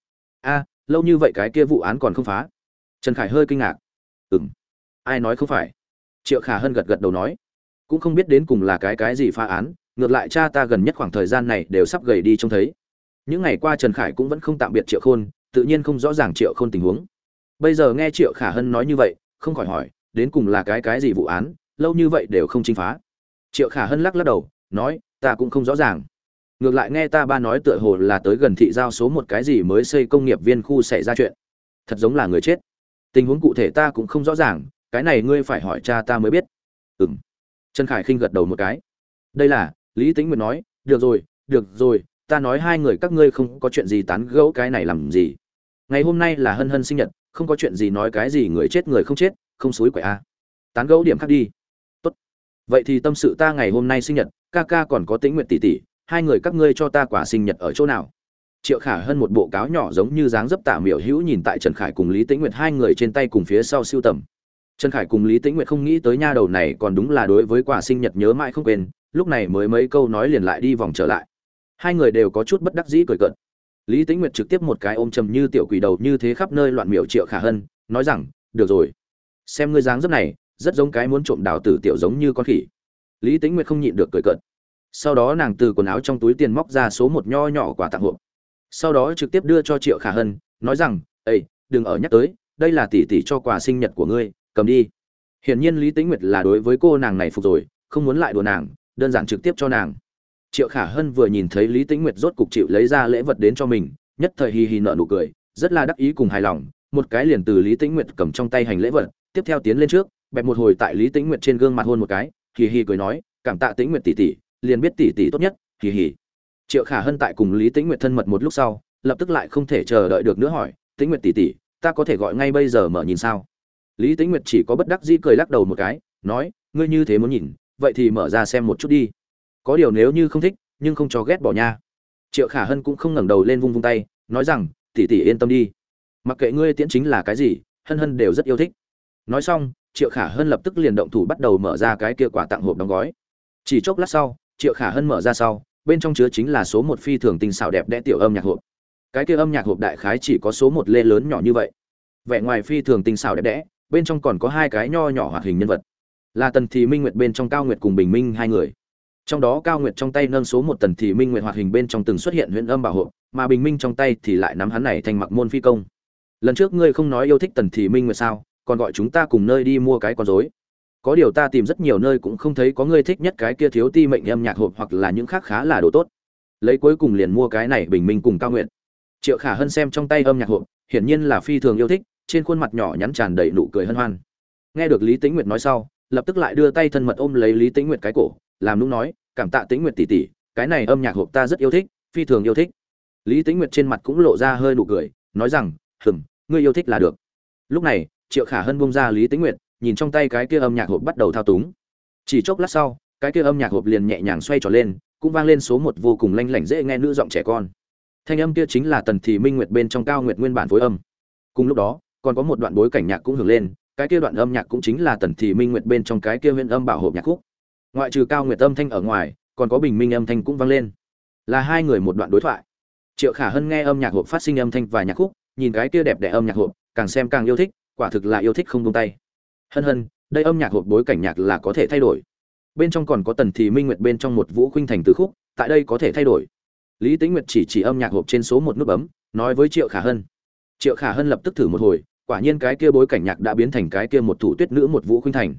A, lâu như vậy cái kia vụ án còn không phá? Trần khải hơi kinh ngạc. Ừ m ai nói không phải? Triệu khả hân gật gật đầu nói, cũng không biết đến cùng là cái cái gì phá án, ngược lại cha ta gần nhất khoảng thời gian này đều sắp gầy đi trông thấy. Những ngày qua trần khải cũng vẫn không tạm biệt triệu khôn, tự nhiên không rõ ràng triệu khôn tình huống. Bây giờ nghe triệu khả hân nói như vậy, không khỏi hỏi, đến cùng là cái cái gì vụ án, lâu như vậy đều không chinh phá? Triệu khả hân lắc lắc đầu, nói, ta cũng không rõ ràng. Ngược lại nghe ta ba nói tựa hồ là tới gần thị giao số một cái gì mới xây công nghiệp viên khu xảy ra chuyện. Thật giống là người chết. Tình huống cụ thể ta cũng không rõ ràng cái này ngươi phải hỏi cha ta mới biết. Ừm. trần khải khinh gật đầu một cái. Đây là, lý tính nguyệt nói, được rồi được rồi, ta nói hai người các ngươi không có chuyện gì tán gẫu cái này làm gì. Ngày hôm nay là hân hân sinh nhật, không có chuyện gì nói cái gì người chết người không chết, không xúi quậy a. Tán gẫu điểm khác đi. Tốt. Vậy thì tâm sự ta ngày hôm nay sinh nhật, ca ca còn có tĩnh nguyện tỷ tỷ, hai người các ngươi cho ta quả sinh nhật ở chỗ nào? Triệu khả hơn một bộ cáo nhỏ giống như dáng dấp tả miểu hữu nhìn tại trần khải cùng lý tĩnh nguyệt hai người trên tay cùng phía sau siêu tầm trần khải cùng lý tĩnh nguyệt không nghĩ tới nha đầu này còn đúng là đối với quả sinh nhật nhớ mãi không quên, lúc này mới mấy câu nói liền lại đi vòng trở lại. Hai người đều có chút bất đắc dĩ cười cợt. Lý tĩnh nguyệt trực tiếp một cái ôm trầm như tiểu quỷ đầu như thế khắp nơi loạn miểu triệu khả hân, nói rằng, được rồi. Xem ngươi dáng dấp này, rất giống cái muốn trộm đào tử tiểu giống như con khỉ. Lý tĩnh nguyệt không nhịn được cười cợt. Sau đó nàng từ quần áo trong túi tiền móc ra số một nho nhỏ quà tặng hộp sau đó trực tiếp đưa cho triệu khả hân, nói rằng ây đừng ở nhắc tới, đây là tỷ tỷ cho quà sinh nhật của ngươi cầm đi. Hiển nhiên lý tĩnh nguyệt là đối với cô nàng này phục rồi, không muốn lại đùa nàng, đơn giản trực tiếp cho nàng. Triệu khả hân vừa nhìn thấy lý tĩnh nguyệt rốt cục chịu lấy ra lễ vật đến cho mình, nhất thời hì hì nợ nụ cười, rất là đắc ý cùng hài lòng, một cái liền từ lý tĩnh nguyệt cầm trong tay hành lễ vật, tiếp theo tiến lên trước, bẹp một hồi tại lý tĩnh nguyệt trên gương mặt hôn một cái, hì hì cười nói, cảm tạ tĩnh nguyệt tỷ tỷ, liền biết tỷ tỷ tốt nhất, hì hì. Triệu khả hân tại cùng lý tĩnh nguyệt thân mật một lúc sau, lập tức lại không thể chờ đợi được nữa hỏi, tĩnh nguyệt tỷ tỷ, ta có thể gọi ngay bây giờ mở nhìn sao? Lý tĩnh nguyệt chỉ có bất đắc dĩ cười lắc đầu một cái, nói, ngươi như thế muốn nhìn, vậy thì mở ra xem một chút đi. Có điều nếu như không thích, nhưng không cho ghét bỏ nha. Triệu khả hân cũng không ngẩng đầu lên vung vung tay, nói rằng, tỷ tỷ yên tâm đi. Mặc kệ ngươi tiễn chính là cái gì, hân hân đều rất yêu thích. Nói xong, triệu khả hân lập tức liền động thủ bắt đầu mở ra cái kia quả tặng hộp đóng gói. Chỉ chốc lát sau, triệu khả hân mở ra sau, bên trong chứa chính là số một phi thường tinh xảo đẹp đẽ tiểu âm nhạc hộp. Cái kia âm nhạc hộp đại khái chỉ có số một lê lớn nhỏ như vậy. Vẻ ngoài phi thường tinh xảo đẹp đẽ bên trong còn có hai cái nho nhỏ hoạt hình nhân vật. Là tần thì minh nguyệt bên trong cao nguyệt cùng bình minh hai người. Trong đó cao nguyệt trong tay nâng số một tần thì minh nguyệt hoạt hình bên trong từng xuất hiện huyện âm bảo hộ, mà bình minh trong tay thì lại nắm hắn này thành mặc môn phi công. Lần trước ngươi không nói yêu thích tần thì minh nguyệt sao, còn gọi chúng ta cùng nơi đi mua cái con rối. Có điều ta tìm rất nhiều nơi cũng không thấy có ngươi thích nhất cái kia thiếu ti mệnh âm nhạc hộp hoặc là những khác khá là đồ tốt. Lấy cuối cùng liền mua cái này bình minh cùng cao nguyện triệu khả hân xem trong tay âm nhạc hộp, hiển nhiên là phi thường yêu thích trên khuôn mặt nhỏ nhắn tràn đầy nụ cười hân hoan. Nghe được lý tĩnh nguyệt nói sau, lập tức lại đưa tay thân mật ôm lấy lý tĩnh nguyệt cái cổ, làm nũng nói, cảm tạ tĩnh nguyệt tỷ tỷ, cái này âm nhạc hộp ta rất yêu thích, phi thường yêu thích. Lý tĩnh nguyệt trên mặt cũng lộ ra hơi nụ cười, nói rằng hừng ngươi yêu thích là được. Lúc này, triệu khả hân bông ra lý tĩnh nguyệt, nhìn trong tay cái kia âm nhạc hộp bắt đầu thao túng. Chỉ chốc lát sau, cái kia âm nhạc hộp liền nhẹ nhàng xoay tròn lên, cũng vang lên số một vô cùng lanh lảnh dễ nghe nữ giọng trẻ con. Thanh âm kia chính là tần thị minh nguyệt bên trong cao nguyệt nguyên bản phối âm. Cùng lúc đó còn có một đoạn bối cảnh nhạc cũng hưởng lên, cái kia đoạn âm nhạc cũng chính là tần thị minh nguyệt bên trong cái kia nguyên âm bảo hộp nhạc khúc. Ngoại trừ cao nguyệt âm thanh ở ngoài, còn có bình minh âm thanh cũng vang lên. Là hai người một đoạn đối thoại. Triệu khả hân nghe âm nhạc hộp phát sinh âm thanh và nhạc khúc, nhìn cái kia đẹp đẽ âm nhạc hộp, càng xem càng yêu thích, quả thực là yêu thích không tung tay. Hân hân, đây âm nhạc hộp bối cảnh nhạc là có thể thay đổi. Bên trong còn có tần thì minh nguyệt bên trong một vũ khuynh thành từ khúc, tại đây có thể thay đổi. Lý tĩnh nguyệt chỉ chỉ âm nhạc hộp trên số một nút bấm, nói với triệu khả hân triệu khả hân lập tức thử một hồi, quả nhiên cái kia bối cảnh nhạc đã biến thành cái kia một thủ tuyết nữ một vũ khuynh thành.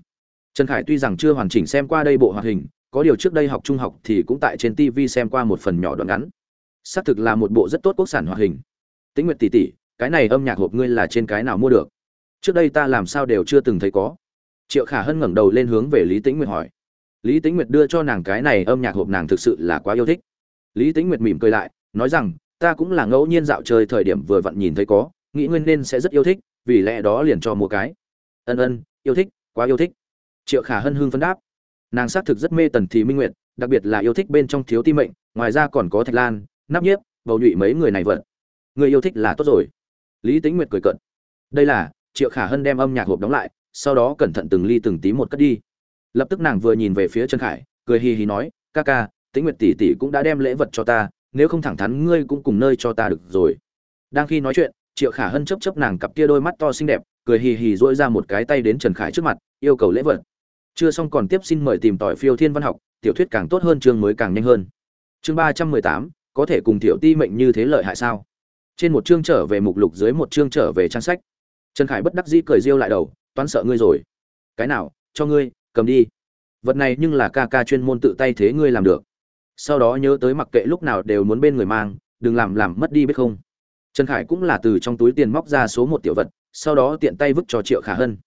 Trần khải tuy rằng chưa hoàn chỉnh xem qua đây bộ hoạt hình, có điều trước đây học trung học thì cũng tại trên tv xem qua một phần nhỏ đoạn ngắn. Xác thực là một bộ rất tốt quốc sản hoạt hình. Tĩnh nguyệt tỷ tỷ, cái này âm nhạc hộp ngươi là trên cái nào mua được? Trước đây ta làm sao đều chưa từng thấy có. Triệu khả hân ngẩng đầu lên hướng về lý tĩnh nguyệt hỏi. Lý tĩnh nguyệt đưa cho nàng cái này âm nhạc hộp nàng thực sự là quá yêu thích. Lý tĩnh nguyệt mỉm cười lại, nói rằng ta cũng là ngẫu nhiên dạo chơi thời điểm vừa vặn nhìn thấy có, nghĩ nguyên nên sẽ rất yêu thích, vì lẽ đó liền cho mua cái. Ân ân, yêu thích, quá yêu thích. Triệu khả hân hưng phấn đáp. Nàng xác thực rất mê tần thì minh nguyệt, đặc biệt là yêu thích bên trong thiếu ti mệnh, ngoài ra còn có thạch lan nắp nhiếp, bầu nhụy mấy người này vật người yêu thích là tốt rồi. Lý tính nguyệt cười cận đây là, triệu khả hân đem âm nhạc hộp đóng lại, sau đó cẩn thận từng ly từng tí một cất đi. Lập tức nàng vừa nhìn về phía trần khải, cười hì hì nói, ca ca, tĩnh nguyệt tỷ tỷ cũng đã đem lễ vật cho ta nếu không thẳng thắn ngươi cũng cùng nơi cho ta được rồi. Đang khi nói chuyện, triệu khả hân chấp chấp nàng cặp kia đôi mắt to xinh đẹp, cười hì hì dỗi ra một cái tay đến trần khải trước mặt, yêu cầu lễ vật. Chưa xong còn tiếp xin mời tìm tỏi phiêu thiên văn học, tiểu thuyết càng tốt hơn chương mới càng nhanh hơn. Chương ba trăm mười tám, có thể cùng tiểu ti mệnh như thế lợi hại sao? Trên một chương trở về mục lục dưới một chương trở về trang sách. Trần khải bất đắc dĩ cười riêu lại đầu, toán sợ ngươi rồi. Cái nào, cho ngươi, cầm đi. Vật này nhưng là ca ca chuyên môn tự tay thế ngươi làm được sau đó nhớ tới mặc kệ lúc nào đều muốn bên người mang, đừng làm làm mất đi biết không. Trần khải cũng là từ trong túi tiền móc ra số một tiểu vật, sau đó tiện tay vứt cho triệu khả hân.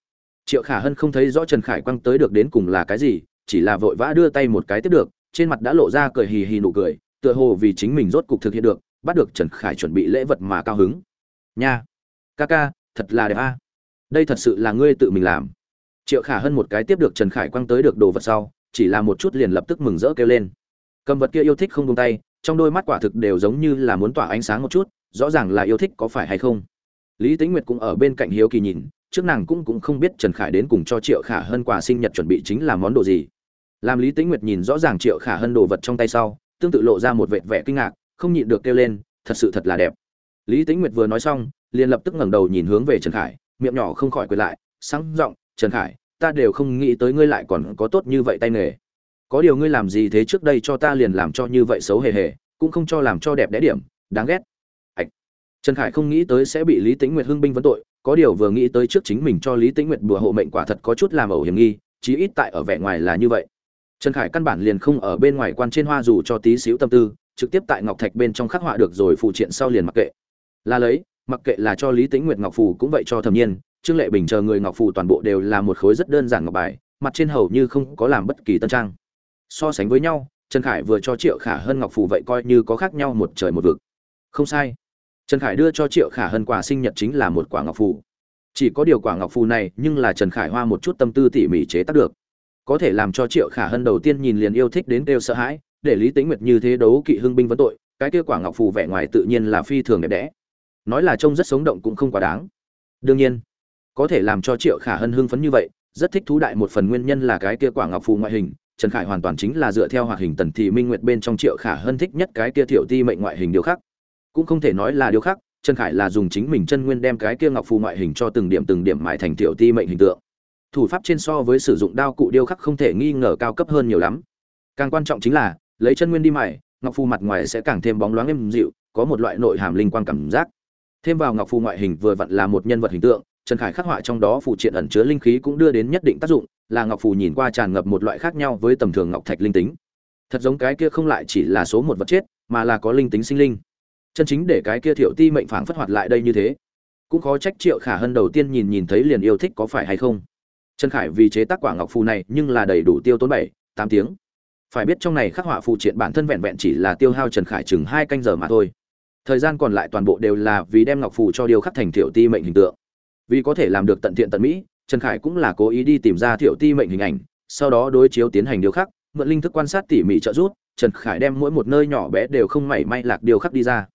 Triệu khả hân không thấy rõ trần khải quăng tới được đến cùng là cái gì, chỉ là vội vã đưa tay một cái tiếp được, trên mặt đã lộ ra cười hì hì nụ cười, tựa hồ vì chính mình rốt cục thực hiện được, bắt được trần khải chuẩn bị lễ vật mà cao hứng. Nha, ca ca, thật là đẹp a. Đây thật sự là ngươi tự mình làm. Triệu khả hân một cái tiếp được trần khải quăng tới được đồ vật sau, chỉ là một chút liền lập tức mừng rỡ kêu lên cầm vật kia yêu thích không tung tay, trong đôi mắt quả thực đều giống như là muốn tỏa ánh sáng một chút, rõ ràng là yêu thích có phải hay không. Lý tính nguyệt cũng ở bên cạnh hiếu kỳ nhìn, trước nàng cũng cũng không biết trần khải đến cùng cho triệu khả hơn quà sinh nhật chuẩn bị chính là món đồ gì. Làm lý tính nguyệt nhìn rõ ràng triệu khả hơn đồ vật trong tay sau, tương tự lộ ra một vệt vẻ kinh ngạc, không nhịn được kêu lên, thật sự thật là đẹp. Lý tính nguyệt vừa nói xong, liền lập tức ngẩng đầu nhìn hướng về trần khải, miệng nhỏ không khỏi quệt lại, sáng giọng, trần khải, ta đều không nghĩ tới ngươi lại còn có tốt như vậy tay nghề có điều ngươi làm gì thế trước đây cho ta liền làm cho như vậy xấu hề hề, cũng không cho làm cho đẹp đẽ điểm, đáng ghét. Ạch. Trần khải không nghĩ tới sẽ bị lý tĩnh nguyệt hưng binh vấn tội, có điều vừa nghĩ tới trước chính mình cho lý tĩnh nguyệt bùa hộ mệnh quả thật có chút làm ẩu hiểm nghi, chí ít tại ở vẻ ngoài là như vậy. Trần khải căn bản liền không ở bên ngoài quan trên hoa dù cho tí xíu tâm tư, trực tiếp tại ngọc thạch bên trong khắc họa được rồi phụ triện sau liền mặc kệ. Là lấy, mặc kệ là cho lý tĩnh nguyệt ngọc phù cũng vậy cho thẩm nhiên, trương lệ bình chờ người ngọc phù toàn bộ đều là một khối rất đơn giản ngọc bài, mặt trên hầu như không có làm bất kỳ tân trang so sánh với nhau, trần khải vừa cho triệu khả hơn ngọc phù vậy coi như có khác nhau một trời một vực. Không sai. Trần khải đưa cho triệu khả hơn quà sinh nhật chính là một quả ngọc phù. Chỉ có điều quả ngọc phù này, nhưng là trần khải hoa một chút tâm tư tỉ mỉ chế tác được. Có thể làm cho triệu khả hân đầu tiên nhìn liền yêu thích đến đều sợ hãi, để lý tính nguyệt như thế đấu kỵ hưng binh vấn tội, cái kia quả ngọc phù vẻ ngoài tự nhiên là phi thường đẹp đẽ. Nói là trông rất sống động cũng không quá đáng. Đương nhiên, có thể làm cho triệu khả hân hưng phấn như vậy, rất thích thú đại một phần nguyên nhân là cái kia quả ngọc phù ngoại hình trần khải hoàn toàn chính là dựa theo hoạt hình tần thị minh nguyệt bên trong triệu khả hân thích nhất cái kia tiểu ti mệnh ngoại hình điều khác cũng không thể nói là điều khác trần khải là dùng chính mình chân nguyên đem cái kia ngọc phù ngoại hình cho từng điểm từng điểm mài thành tiểu ti mệnh hình tượng. Thủ pháp trên so với sử dụng đao cụ điêu khắc không thể nghi ngờ cao cấp hơn nhiều lắm. Càng quan trọng chính là, lấy chân nguyên đi mài, ngọc phù mặt ngoài sẽ càng thêm bóng loáng êm dịu, có một loại nội hàm linh quang cảm giác. Thêm vào ngọc phù ngoại hình vừa vặn là một nhân vật hình tượng, trần khải khắc họa trong đó phụ triện ẩn chứa linh khí cũng đưa đến nhất định tác dụng là ngọc phù nhìn qua tràn ngập một loại khác nhau với tầm thường ngọc thạch linh tính. Thật giống cái kia không lại chỉ là số một vật chết, mà là có linh tính sinh linh. Chân chính để cái kia thiệu ti mệnh phảng phất hoạt lại đây như thế. Cũng khó trách triệu khả hân đầu tiên nhìn nhìn thấy liền yêu thích có phải hay không. Trần khải vì chế tác quả ngọc phù này nhưng là đầy đủ tiêu tốn bảy, tám tiếng. Phải biết trong này khắc họa phụ triện bản thân vẹn vẹn chỉ là tiêu hao trần khải chừng hai canh giờ mà thôi. Thời gian còn lại toàn bộ đều là vì đem ngọc phù cho điều khắc thành thiệu ti mệnh hình tượng. Vì có thể làm được tận thiện tận mỹ trần khải cũng là cố ý đi tìm ra thiệu ti mệnh hình ảnh, sau đó đối chiếu tiến hành điều khắc, mượn linh thức quan sát tỉ mỉ trợ giúp, trần khải đem mỗi một nơi nhỏ bé đều không mảy may lạc điều khắc đi ra.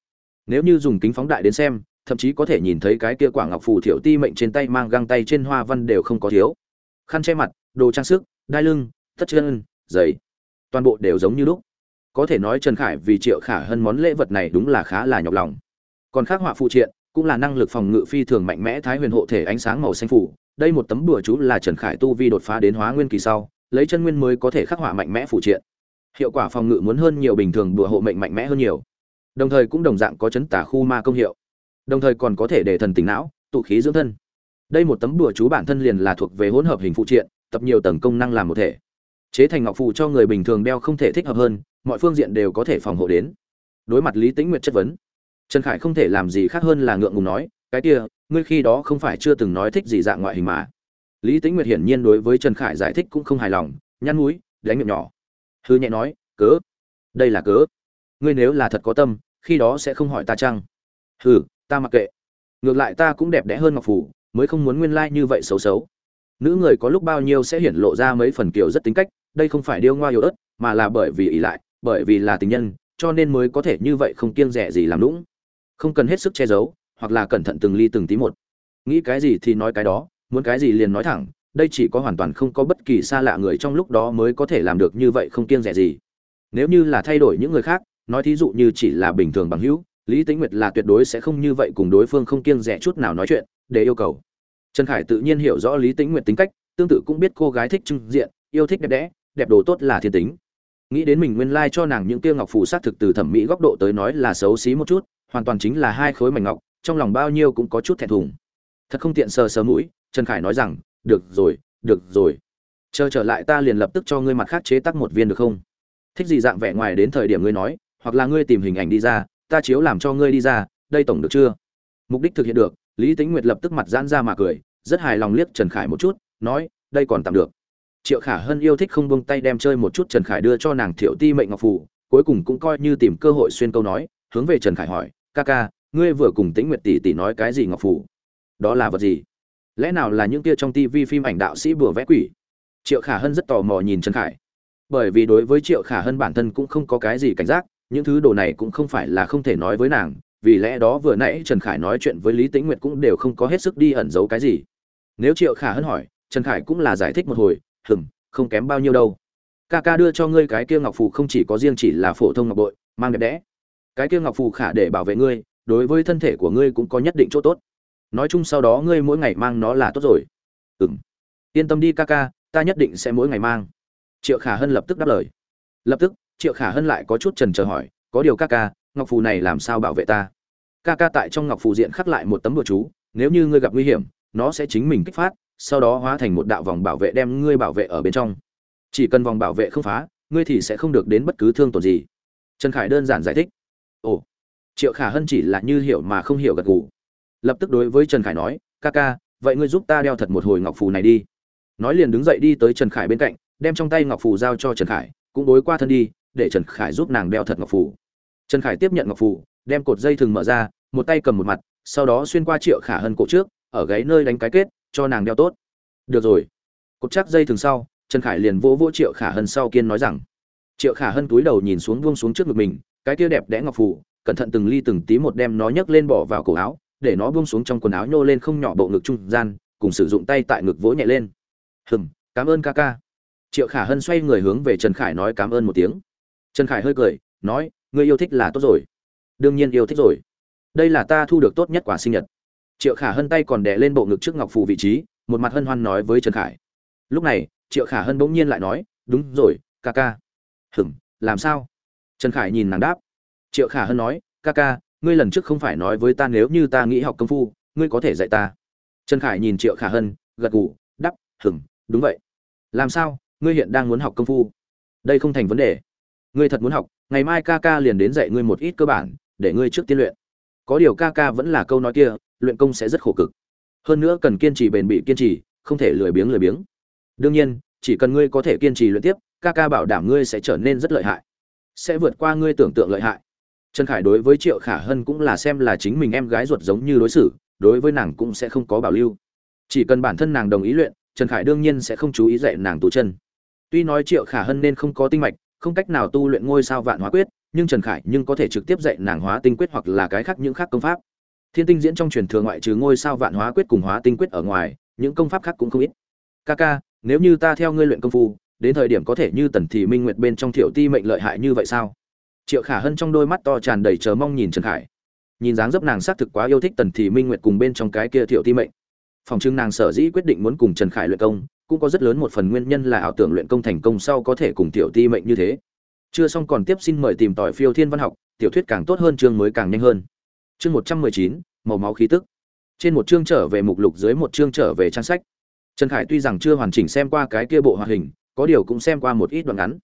Nếu như dùng kính phóng đại đến xem, thậm chí có thể nhìn thấy cái kia quả ngọc phù thiệu ti mệnh trên tay mang găng tay trên hoa văn đều không có thiếu. Khăn che mặt, đồ trang sức, đai lưng, tất chân, giày, toàn bộ đều giống như lúc. Có thể nói trần khải vì triệu khả hơn món lễ vật này đúng là khá là nhọc lòng. Còn khác họa phụ triện, cũng là năng lực phòng ngự phi thường mạnh mẽ, thái huyền hộ thể ánh sáng màu xanh phủ đây một tấm bùa chú là trần khải tu vi đột phá đến hóa nguyên kỳ sau, lấy chân nguyên mới có thể khắc họa mạnh mẽ phụ triện. Hiệu quả phòng ngự muốn hơn nhiều bình thường, bùa hộ mệnh mạnh mẽ hơn nhiều. Đồng thời cũng đồng dạng có chấn tả khu ma công hiệu. Đồng thời còn có thể để thần tỉnh não, tụ khí dưỡng thân. Đây một tấm bùa chú bản thân liền là thuộc về hỗn hợp hình phụ triện, tập nhiều tầng công năng làm một thể. Chế thành ngọc phù cho người bình thường đeo không thể thích hợp hơn, mọi phương diện đều có thể phòng hộ đến. Đối mặt lý tĩnh nguyệt chất vấn, trần khải không thể làm gì khác hơn là ngượng ngùng nói cái kia, ngươi khi đó không phải chưa từng nói thích gì dạng ngoại hình mà. Lý tĩnh nguyệt hiển nhiên đối với trần khải giải thích cũng không hài lòng, nhăn mũi đánh miệng nhỏ. Hư nhẹ nói, cớ? Đây là cớ? Ngươi nếu là thật có tâm, khi đó sẽ không hỏi ta chăng? Hừ, ta mặc kệ. Ngược lại ta cũng đẹp đẽ hơn ngọc phủ, mới không muốn nguyên lai như vậy xấu xấu. Nữ người có lúc bao nhiêu sẽ hiển lộ ra mấy phần kiểu rất tính cách, đây không phải điêu ngoa yếu ớt, mà là bởi vì ỷ lại, bởi vì là tình nhân, cho nên mới có thể như vậy không kiêng rẻ gì làm lũng không cần hết sức che giấu hoặc là cẩn thận từng ly từng tí một. Nghĩ cái gì thì nói cái đó, muốn cái gì liền nói thẳng, đây chỉ có hoàn toàn không có bất kỳ xa lạ người trong lúc đó mới có thể làm được như vậy không kiêng rẻ gì. Nếu như là thay đổi những người khác, nói thí dụ như chỉ là bình thường bằng hữu, lý tĩnh nguyệt là tuyệt đối sẽ không như vậy cùng đối phương không kiêng rẻ chút nào nói chuyện, để yêu cầu. Trần khải tự nhiên hiểu rõ lý tĩnh nguyệt tính cách, tương tự cũng biết cô gái thích trưng diện, yêu thích đẹp đẽ, đẹp đồ tốt là thiên tính. Nghĩ đến mình nguyên lai cho nàng những kia ngọc phù sát thực từ thẩm mỹ góc độ tới nói là xấu xí một chút, hoàn toàn chính là hai khối mảnh ngọc trong lòng bao nhiêu cũng có chút thẹn thùng. Thật không tiện sờ sờ mũi, trần khải nói rằng, được rồi được rồi. Chờ trở lại ta liền lập tức cho ngươi mặt khác chế tác một viên được không? Thích gì dạng vẻ ngoài đến thời điểm ngươi nói, hoặc là ngươi tìm hình ảnh đi ra, ta chiếu làm cho ngươi đi ra, đây tổng được chưa? Mục đích thực hiện được, lý tính nguyệt lập tức mặt giãn ra mà cười, rất hài lòng liếc trần khải một chút, nói, đây còn tạm được. Triệu khả hân yêu thích không buông tay đem chơi một chút trần khải đưa cho nàng thiệu ti mệnh ngọc phù cuối cùng cũng coi như tìm cơ hội xuyên câu nói, hướng về trần khải hỏi, ca ca ngươi vừa cùng tĩnh nguyệt tỷ tỷ nói cái gì ngọc phù đó là vật gì? Lẽ nào là những kia trong tivi phim ảnh đạo sĩ bùa vẽ quỷ? Triệu khả hân rất tò mò nhìn trần khải. Bởi vì đối với triệu khả hân bản thân cũng không có cái gì cảnh giác, những thứ đồ này cũng không phải là không thể nói với nàng, vì lẽ đó vừa nãy trần khải nói chuyện với lý tĩnh nguyệt cũng đều không có hết sức đi ẩn giấu cái gì. Nếu triệu khả hân hỏi, trần khải cũng là giải thích một hồi, hừm, không kém bao nhiêu đâu. Ca ca đưa cho ngươi cái kia ngọc phù không chỉ có riêng chỉ là phổ thông ngọc bội, mang đẹp đẽ. Cái kia ngọc phù khả để bảo vệ ngươi đối với thân thể của ngươi cũng có nhất định chỗ tốt. Nói chung sau đó ngươi mỗi ngày mang nó là tốt rồi. Ừ m yên tâm đi ca ca, ta nhất định sẽ mỗi ngày mang. Triệu khả hân lập tức đáp lời. Lập tức, triệu khả hân lại có chút trần trờ hỏi, có điều ca ca, ngọc phù này làm sao bảo vệ ta? Ca ca tại trong ngọc phù diện khắc lại một tấm bùa chú, nếu như ngươi gặp nguy hiểm, nó sẽ chính mình kích phát, sau đó hóa thành một đạo vòng bảo vệ đem ngươi bảo vệ ở bên trong. Chỉ cần vòng bảo vệ không phá, ngươi thì sẽ không được đến bất cứ thương tổn gì. Trần khải đơn giản giải thích. Ồ triệu khả hân chỉ là như hiểu mà không hiểu gật gù. Lập tức đối với trần khải nói, ca ca, vậy ngươi giúp ta đeo thật một hồi ngọc phù này đi. Nói liền đứng dậy đi tới trần khải bên cạnh, đem trong tay ngọc phù giao cho trần khải, cũng đối qua thân đi, để trần khải giúp nàng đeo thật ngọc phù. Trần khải tiếp nhận ngọc phù, đem cột dây thừng mở ra, một tay cầm một mặt, sau đó xuyên qua triệu khả hân cổ trước, ở gáy nơi đánh cái kết, cho nàng đeo tốt. Được rồi. Cột chắc dây thừng sau, trần khải liền vỗ vỗ triệu khả hân sau kiên nói rằng. Triệu khả hân túi đầu nhìn xuống buông xuống trước ngực mình, cái kia đẹp đẽ ngọc phù cẩn thận từng ly từng tí một đem nó nhấc lên bỏ vào cổ áo, để nó buông xuống trong quần áo nhô lên không nhỏ bộ ngực trung gian, cùng sử dụng tay tại ngực vỗ nhẹ lên. Hừm, cảm ơn ca ca. Triệu khả hân xoay người hướng về trần khải nói cảm ơn một tiếng. Trần khải hơi cười, nói, ngươi yêu thích là tốt rồi. Đương nhiên yêu thích rồi. Đây là ta thu được tốt nhất quả sinh nhật. Triệu khả hân tay còn đè lên bộ ngực trước ngọc phù vị trí, một mặt hân hoan nói với trần khải. Lúc này, triệu khả hân bỗng nhiên lại nói, đúng rồi, ca ca. Hừm, làm sao? Trần khải nhìn nàng đáp triệu khả hân nói, ca ca, ngươi lần trước không phải nói với ta nếu như ta nghĩ học công phu, ngươi có thể dạy ta. Trần khải nhìn triệu khả hân, gật gù đắp hừng đúng vậy. Làm sao? Ngươi hiện đang muốn học công phu? Đây không thành vấn đề. Ngươi thật muốn học, ngày mai ca ca liền đến dạy ngươi một ít cơ bản, để ngươi trước tiên luyện. Có điều ca ca vẫn là câu nói kia, luyện công sẽ rất khổ cực. Hơn nữa cần kiên trì bền bỉ kiên trì, không thể lười biếng lười biếng. Đương nhiên, chỉ cần ngươi có thể kiên trì luyện tiếp, ca ca bảo đảm ngươi sẽ trở nên rất lợi hại, sẽ vượt qua ngươi tưởng tượng lợi hại trần khải đối với triệu khả hân cũng là xem là chính mình em gái ruột giống như đối xử, đối với nàng cũng sẽ không có bảo lưu. Chỉ cần bản thân nàng đồng ý luyện, trần khải đương nhiên sẽ không chú ý dạy nàng tu chân. Tuy nói triệu khả hân nên không có tinh mạch, không cách nào tu luyện ngôi sao vạn hóa quyết, nhưng trần khải nhưng có thể trực tiếp dạy nàng hóa tinh quyết hoặc là cái khác những khác công pháp. Thiên tinh diễn trong truyền thừa ngoại trừ ngôi sao vạn hóa quyết cùng hóa tinh quyết ở ngoài, những công pháp khác cũng không ít. Ca ca, nếu như ta theo ngươi luyện công phu, đến thời điểm có thể như tần thị minh nguyệt bên trong thiểu ti mệnh lợi hại như vậy sao? Triệu khả hân trong đôi mắt to tràn đầy chờ mong nhìn trần khải. Nhìn dáng dấp nàng xác thực quá yêu thích tần thị minh nguyệt cùng bên trong cái kia thiệu ti mệnh. Phòng trưng nàng sở dĩ quyết định muốn cùng trần khải luyện công, cũng có rất lớn một phần nguyên nhân là ảo tưởng luyện công thành công sau có thể cùng tiểu ti mệnh như thế. Chưa xong còn tiếp xin mời tìm tỏi phiêu thiên văn học, tiểu thuyết càng tốt hơn chương mới càng nhanh hơn. Chương một trăm mười chín, màu máu khí tức. Trên một chương trở về mục lục, dưới một chương trở về trang sách. Trần khải tuy rằng chưa hoàn chỉnh xem qua cái kia bộ hoạt hình, có điều cũng xem qua một ít đoạn ngắn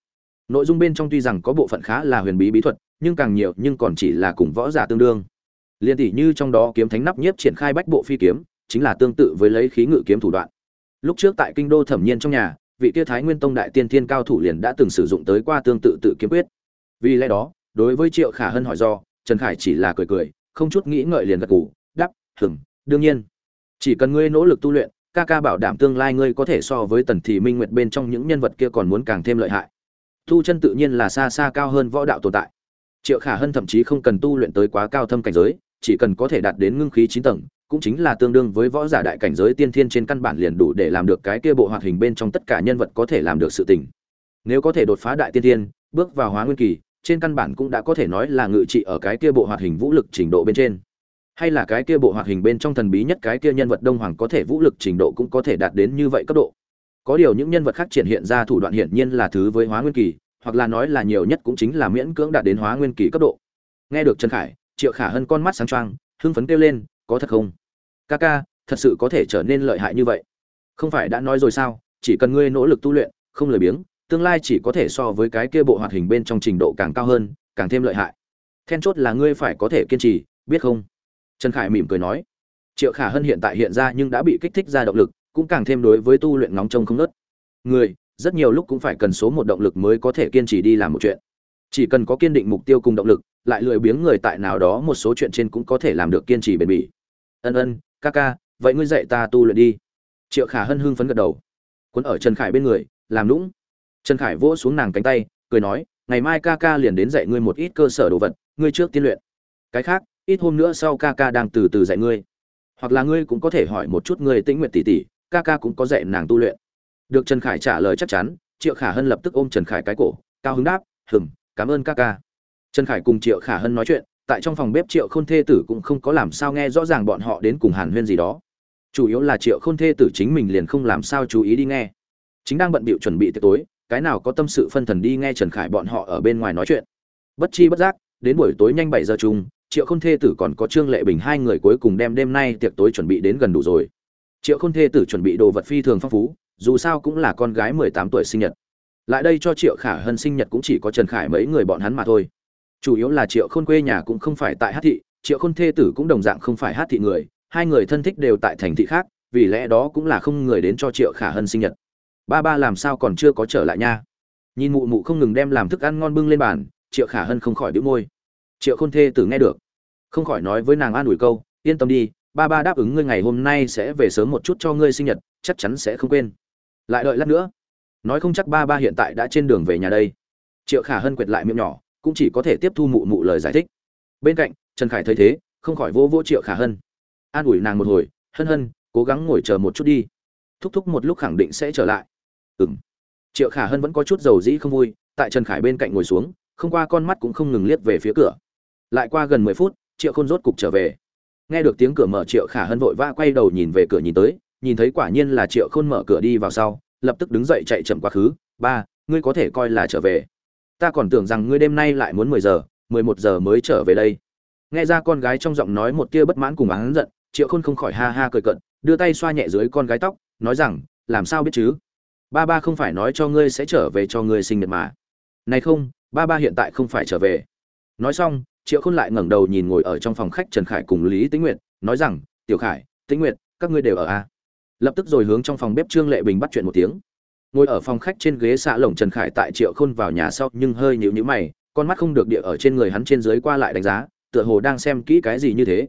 nội dung bên trong tuy rằng có bộ phận khá là huyền bí bí thuật nhưng càng nhiều nhưng còn chỉ là cùng võ giả tương đương Liên tỷ như trong đó kiếm thánh nắp nhiếp triển khai bách bộ phi kiếm, chính là tương tự với lấy khí ngự kiếm thủ đoạn. Lúc trước tại kinh đô thẩm nhiên trong nhà, vị tiêu Thái Nguyên Tông đại tiên thiên cao thủ liền đã từng sử dụng tới qua tương tự tự kiếm quyết. Vì lẽ đó, đối với Triệu Khả Hân hỏi do, Trần Khải chỉ là cười cười, không chút nghĩ ngợi liền gật gù, đáp, hừng đương nhiên. Chỉ cần ngươi nỗ lực tu luyện, ca ca bảo đảm tương lai ngươi có thể so với Tần Thị Minh Nguyệt bên trong những nhân vật kia còn muốn càng thêm lợi hại." Tu chân tự nhiên là xa xa cao hơn võ đạo tồn tại. Triệu Khả Hân thậm chí không cần tu luyện tới quá cao thâm cảnh giới, chỉ cần có thể đạt đến ngưng khí 9 tầng, cũng chính là tương đương với võ giả đại cảnh giới tiên thiên trên căn bản liền đủ để làm được cái kia bộ hoạt hình bên trong tất cả nhân vật có thể làm được sự tình. Nếu có thể đột phá đại tiên thiên, bước vào hóa nguyên kỳ, trên căn bản cũng đã có thể nói là ngự trị ở cái kia bộ hoạt hình vũ lực trình độ bên trên. Hay là cái kia bộ hoạt hình bên trong thần bí nhất cái kia nhân vật đông hoàng có thể vũ lực trình độ cũng có thể đạt đến như vậy cấp độ. Có điều những nhân vật khác triển hiện ra thủ đoạn hiển nhiên là thứ với hóa nguyên kỳ, hoặc là nói là nhiều nhất cũng chính là miễn cưỡng đạt đến hóa nguyên kỳ cấp độ. Nghe được Trần Khải, Triệu Khả Hân con mắt sáng choang, hưng phấn kêu lên, có thật không? ca ca thật sự có thể trở nên lợi hại như vậy? Không phải đã nói rồi sao? Chỉ cần ngươi nỗ lực tu luyện không lười biếng tương lai chỉ có thể so với cái kia bộ hoạt hình bên trong trình độ càng cao hơn càng thêm lợi hại. Then chốt là ngươi phải có thể kiên trì biết không? Trần khải mỉm cười nói. Triệu khả hân hiện tại hiện ra nhưng đã bị kích thích ra động lực cũng càng thêm đối với tu luyện ngóng trông không nớt. Người, rất nhiều lúc cũng phải cần số một động lực mới có thể kiên trì đi làm một chuyện. Chỉ cần có kiên định mục tiêu cùng động lực, lại lười biếng người tại nào đó một số chuyện trên cũng có thể làm được kiên trì bền bỉ. Ân ân, ca ca, vậy ngươi dạy ta tu luyện đi. Triệu khả hân hưng phấn gật đầu. Quấn ở trần khải bên người, làm lũng trần khải vỗ xuống nàng cánh tay, cười nói, ngày mai ca ca liền đến dạy ngươi một ít cơ sở đồ vật, ngươi trước tiên luyện. Cái khác, ít hôm nữa sau ca ca đang từ từ dạy ngươi. Hoặc là ngươi cũng có thể hỏi một chút ngươi tĩnh nguyện tỷ tỷ ca ca cũng có dạy nàng tu luyện. Được trần khải trả lời chắc chắn, triệu khả hân lập tức ôm trần khải cái cổ, cao hứng đáp hừng cảm ơn ca ca. Trần khải cùng triệu khả hân nói chuyện, tại trong phòng bếp triệu khôn thê tử cũng không có làm sao nghe rõ ràng bọn họ đến cùng hàn huyên gì đó. Chủ yếu là triệu khôn thê tử chính mình liền không làm sao chú ý đi nghe. Chính đang bận bịu chuẩn bị tiệc tối, cái nào có tâm sự phân thần đi nghe trần khải bọn họ ở bên ngoài nói chuyện. Bất chi bất giác, đến buổi tối nhanh bảy giờ chung, triệu khôn thê tử còn có trương lệ bình hai người cuối cùng đem đêm nay tiệc tối chuẩn bị đến gần đủ rồi triệu khôn thê tử chuẩn bị đồ vật phi thường phong phú, dù sao cũng là con gái mười tám tuổi sinh nhật. Lại đây cho triệu khả hân sinh nhật cũng chỉ có trần khải mấy người bọn hắn mà thôi. Chủ yếu là triệu khôn quê nhà cũng không phải tại hát thị, triệu khôn thê tử cũng đồng dạng không phải hát thị người, hai người thân thích đều tại thành thị khác, vì lẽ đó cũng là không người đến cho triệu khả hân sinh nhật. Ba ba làm sao còn chưa có trở lại nha? Nhìn mụ mụ không ngừng đem làm thức ăn ngon bưng lên bàn, triệu khả hân không khỏi đĩu môi. Triệu khôn thê tử nghe được, không khỏi nói với nàng an ủi câu, yên tâm đi ba ba đáp ứng ngươi ngày hôm nay sẽ về sớm một chút cho ngươi sinh nhật, chắc chắn sẽ không quên. Lại đợi lát nữa. Nói không chắc ba ba hiện tại đã trên đường về nhà đây. Triệu khả hân quệt lại miệng nhỏ, cũng chỉ có thể tiếp thu mụ mụ lời giải thích. Bên cạnh, trần khải thấy thế, không khỏi vô vô triệu khả hân. An ủi nàng một hồi, hân hân, cố gắng ngồi chờ một chút đi. Thúc thúc một lúc khẳng định sẽ trở lại. Ừng triệu khả hân vẫn có chút dầu dĩ không vui, tại trần khải bên cạnh ngồi xuống, không qua con mắt cũng không ngừng liếc về phía cửa. Lại qua gần mười phút, triệu khôn rốt cục trở về nghe được tiếng cửa mở, triệu khả hân vội vã quay đầu nhìn về cửa nhìn tới, nhìn thấy quả nhiên là triệu khôn mở cửa đi vào sau, lập tức đứng dậy chạy chậm quá khứ. Ba, ngươi có thể coi là trở về. Ta còn tưởng rằng ngươi đêm nay lại muốn mười giờ, mười một giờ mới trở về đây. Nghe ra con gái trong giọng nói một tia bất mãn cùng oán giận, triệu khôn không khỏi ha ha cười cận đưa tay xoa nhẹ dưới con gái tóc, nói rằng, làm sao biết chứ? Ba ba không phải nói cho ngươi sẽ trở về cho ngươi sinh nhật mà. Này không, ba ba hiện tại không phải trở về. Nói xong triệu khôn lại ngẩng đầu nhìn ngồi ở trong phòng khách trần khải cùng lý tĩnh nguyệt, nói rằng, tiểu khải, tĩnh nguyệt, các ngươi đều ở a à? lập tức rồi hướng trong phòng bếp trương lệ bình bắt chuyện một tiếng. Ngồi ở phòng khách trên ghế xạ lồng trần khải tại triệu khôn vào nhà sau nhưng hơi nhịu nhữ mày, con mắt không được địa ở trên người hắn trên dưới qua lại đánh giá, tựa hồ đang xem kỹ cái gì như thế.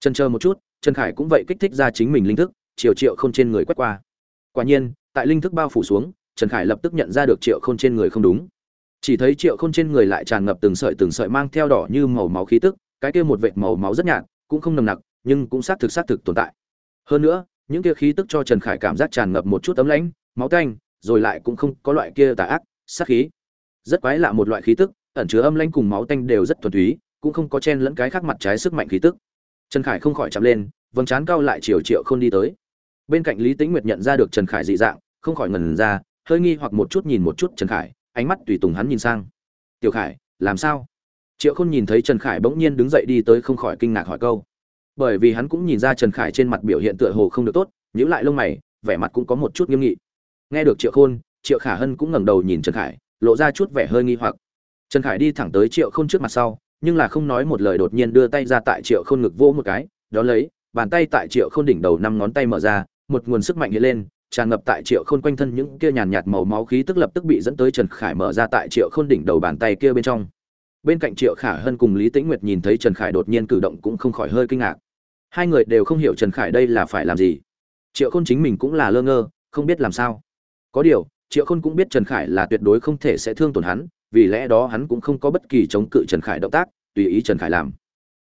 Trần chờ một chút, trần khải cũng vậy kích thích ra chính mình linh thức, triệu triệu không trên người quét qua. Quả nhiên, tại linh thức bao phủ xuống, trần khải lập tức nhận ra được triệu không trên người không đúng chỉ thấy triệu khôn trên người lại tràn ngập từng sợi từng sợi mang theo đỏ như màu máu khí tức, cái kia một vệt màu máu rất nhạt, cũng không nồng nặc, nhưng cũng xác thực xác thực tồn tại. Hơn nữa, những kia khí tức cho trần khải cảm giác tràn ngập một chút ấm lãnh, máu tanh, rồi lại cũng không có loại kia tà ác, sát khí. Rất quái lạ một loại khí tức, ẩn chứa âm lãnh cùng máu tanh đều rất thuần túy, cũng không có chen lẫn cái khác mặt trái sức mạnh khí tức. Trần khải không khỏi chạm lên, vầng trán cao lại chiều triệu không đi tới. Bên cạnh lý tĩnh nguyệt nhận ra được trần khải dị dạng, không khỏi ngần ra, hơi nghi hoặc một chút nhìn một chút trần khải ánh mắt tùy tùng hắn nhìn sang. Tiểu khải, làm sao? Triệu khôn nhìn thấy trần khải bỗng nhiên đứng dậy đi tới không khỏi kinh ngạc hỏi câu. Bởi vì hắn cũng nhìn ra trần khải trên mặt biểu hiện tựa hồ không được tốt, nhíu lại lông mày, vẻ mặt cũng có một chút nghiêm nghị. Nghe được triệu khôn, triệu khả hân cũng ngẩng đầu nhìn trần khải, lộ ra chút vẻ hơi nghi hoặc. Trần khải đi thẳng tới triệu khôn trước mặt sau, nhưng là không nói một lời đột nhiên đưa tay ra tại triệu khôn ngực vỗ một cái đó lấy, bàn tay tại triệu khôn đỉnh đầu năm ngón tay mở ra, một nguồn sức mạnh hiện lên tràn ngập tại triệu khôn quanh thân những kia nhàn nhạt màu máu khí tức lập tức bị dẫn tới trần khải mở ra tại triệu khôn đỉnh đầu bàn tay kia bên trong. Bên cạnh triệu khả hân cùng lý tĩnh nguyệt nhìn thấy trần khải đột nhiên cử động cũng không khỏi hơi kinh ngạc. Hai người đều không hiểu trần khải đây là phải làm gì. Triệu khôn chính mình cũng là lơ ngơ, không biết làm sao. Có điều, triệu khôn cũng biết trần khải là tuyệt đối không thể sẽ thương tổn hắn, vì lẽ đó hắn cũng không có bất kỳ chống cự trần khải động tác, tùy ý trần khải làm.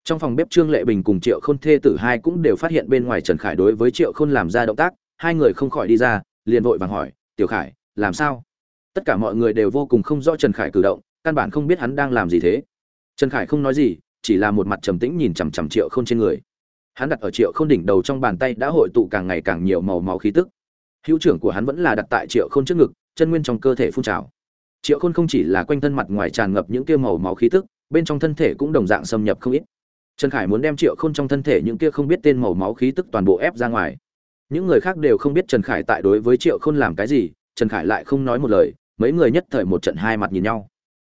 Trong phòng bếp trương lệ bình cùng triệu khôn thê tử hai cũng đều phát hiện bên ngoài trần khải đối với triệu khôn làm ra động tác hai người không khỏi đi ra, liền vội vàng hỏi, tiểu khải, làm sao? Tất cả mọi người đều vô cùng không rõ trần khải cử động, căn bản không biết hắn đang làm gì thế. Trần khải không nói gì, chỉ là một mặt trầm tĩnh nhìn chằm chằm triệu k h ô n trên người. Hắn đặt ở triệu k h ô n đỉnh đầu trong bàn tay đã hội tụ càng ngày càng nhiều màu máu khí tức. Hữu trưởng của hắn vẫn là đặt tại triệu k h ô n trước ngực, chân nguyên trong cơ thể phun trào. Triệu khôn không chỉ là quanh thân mặt ngoài tràn ngập những kia màu máu khí tức, bên trong thân thể cũng đồng dạng xâm nhập không ít. Trần khải muốn đem triệu khôn trong thân thể những kia không biết tên màu máu khí tức toàn bộ ép ra ngoài những người khác đều không biết trần khải tại đối với triệu khôn làm cái gì, trần khải lại không nói một lời, mấy người nhất thời một trận hai mặt nhìn nhau.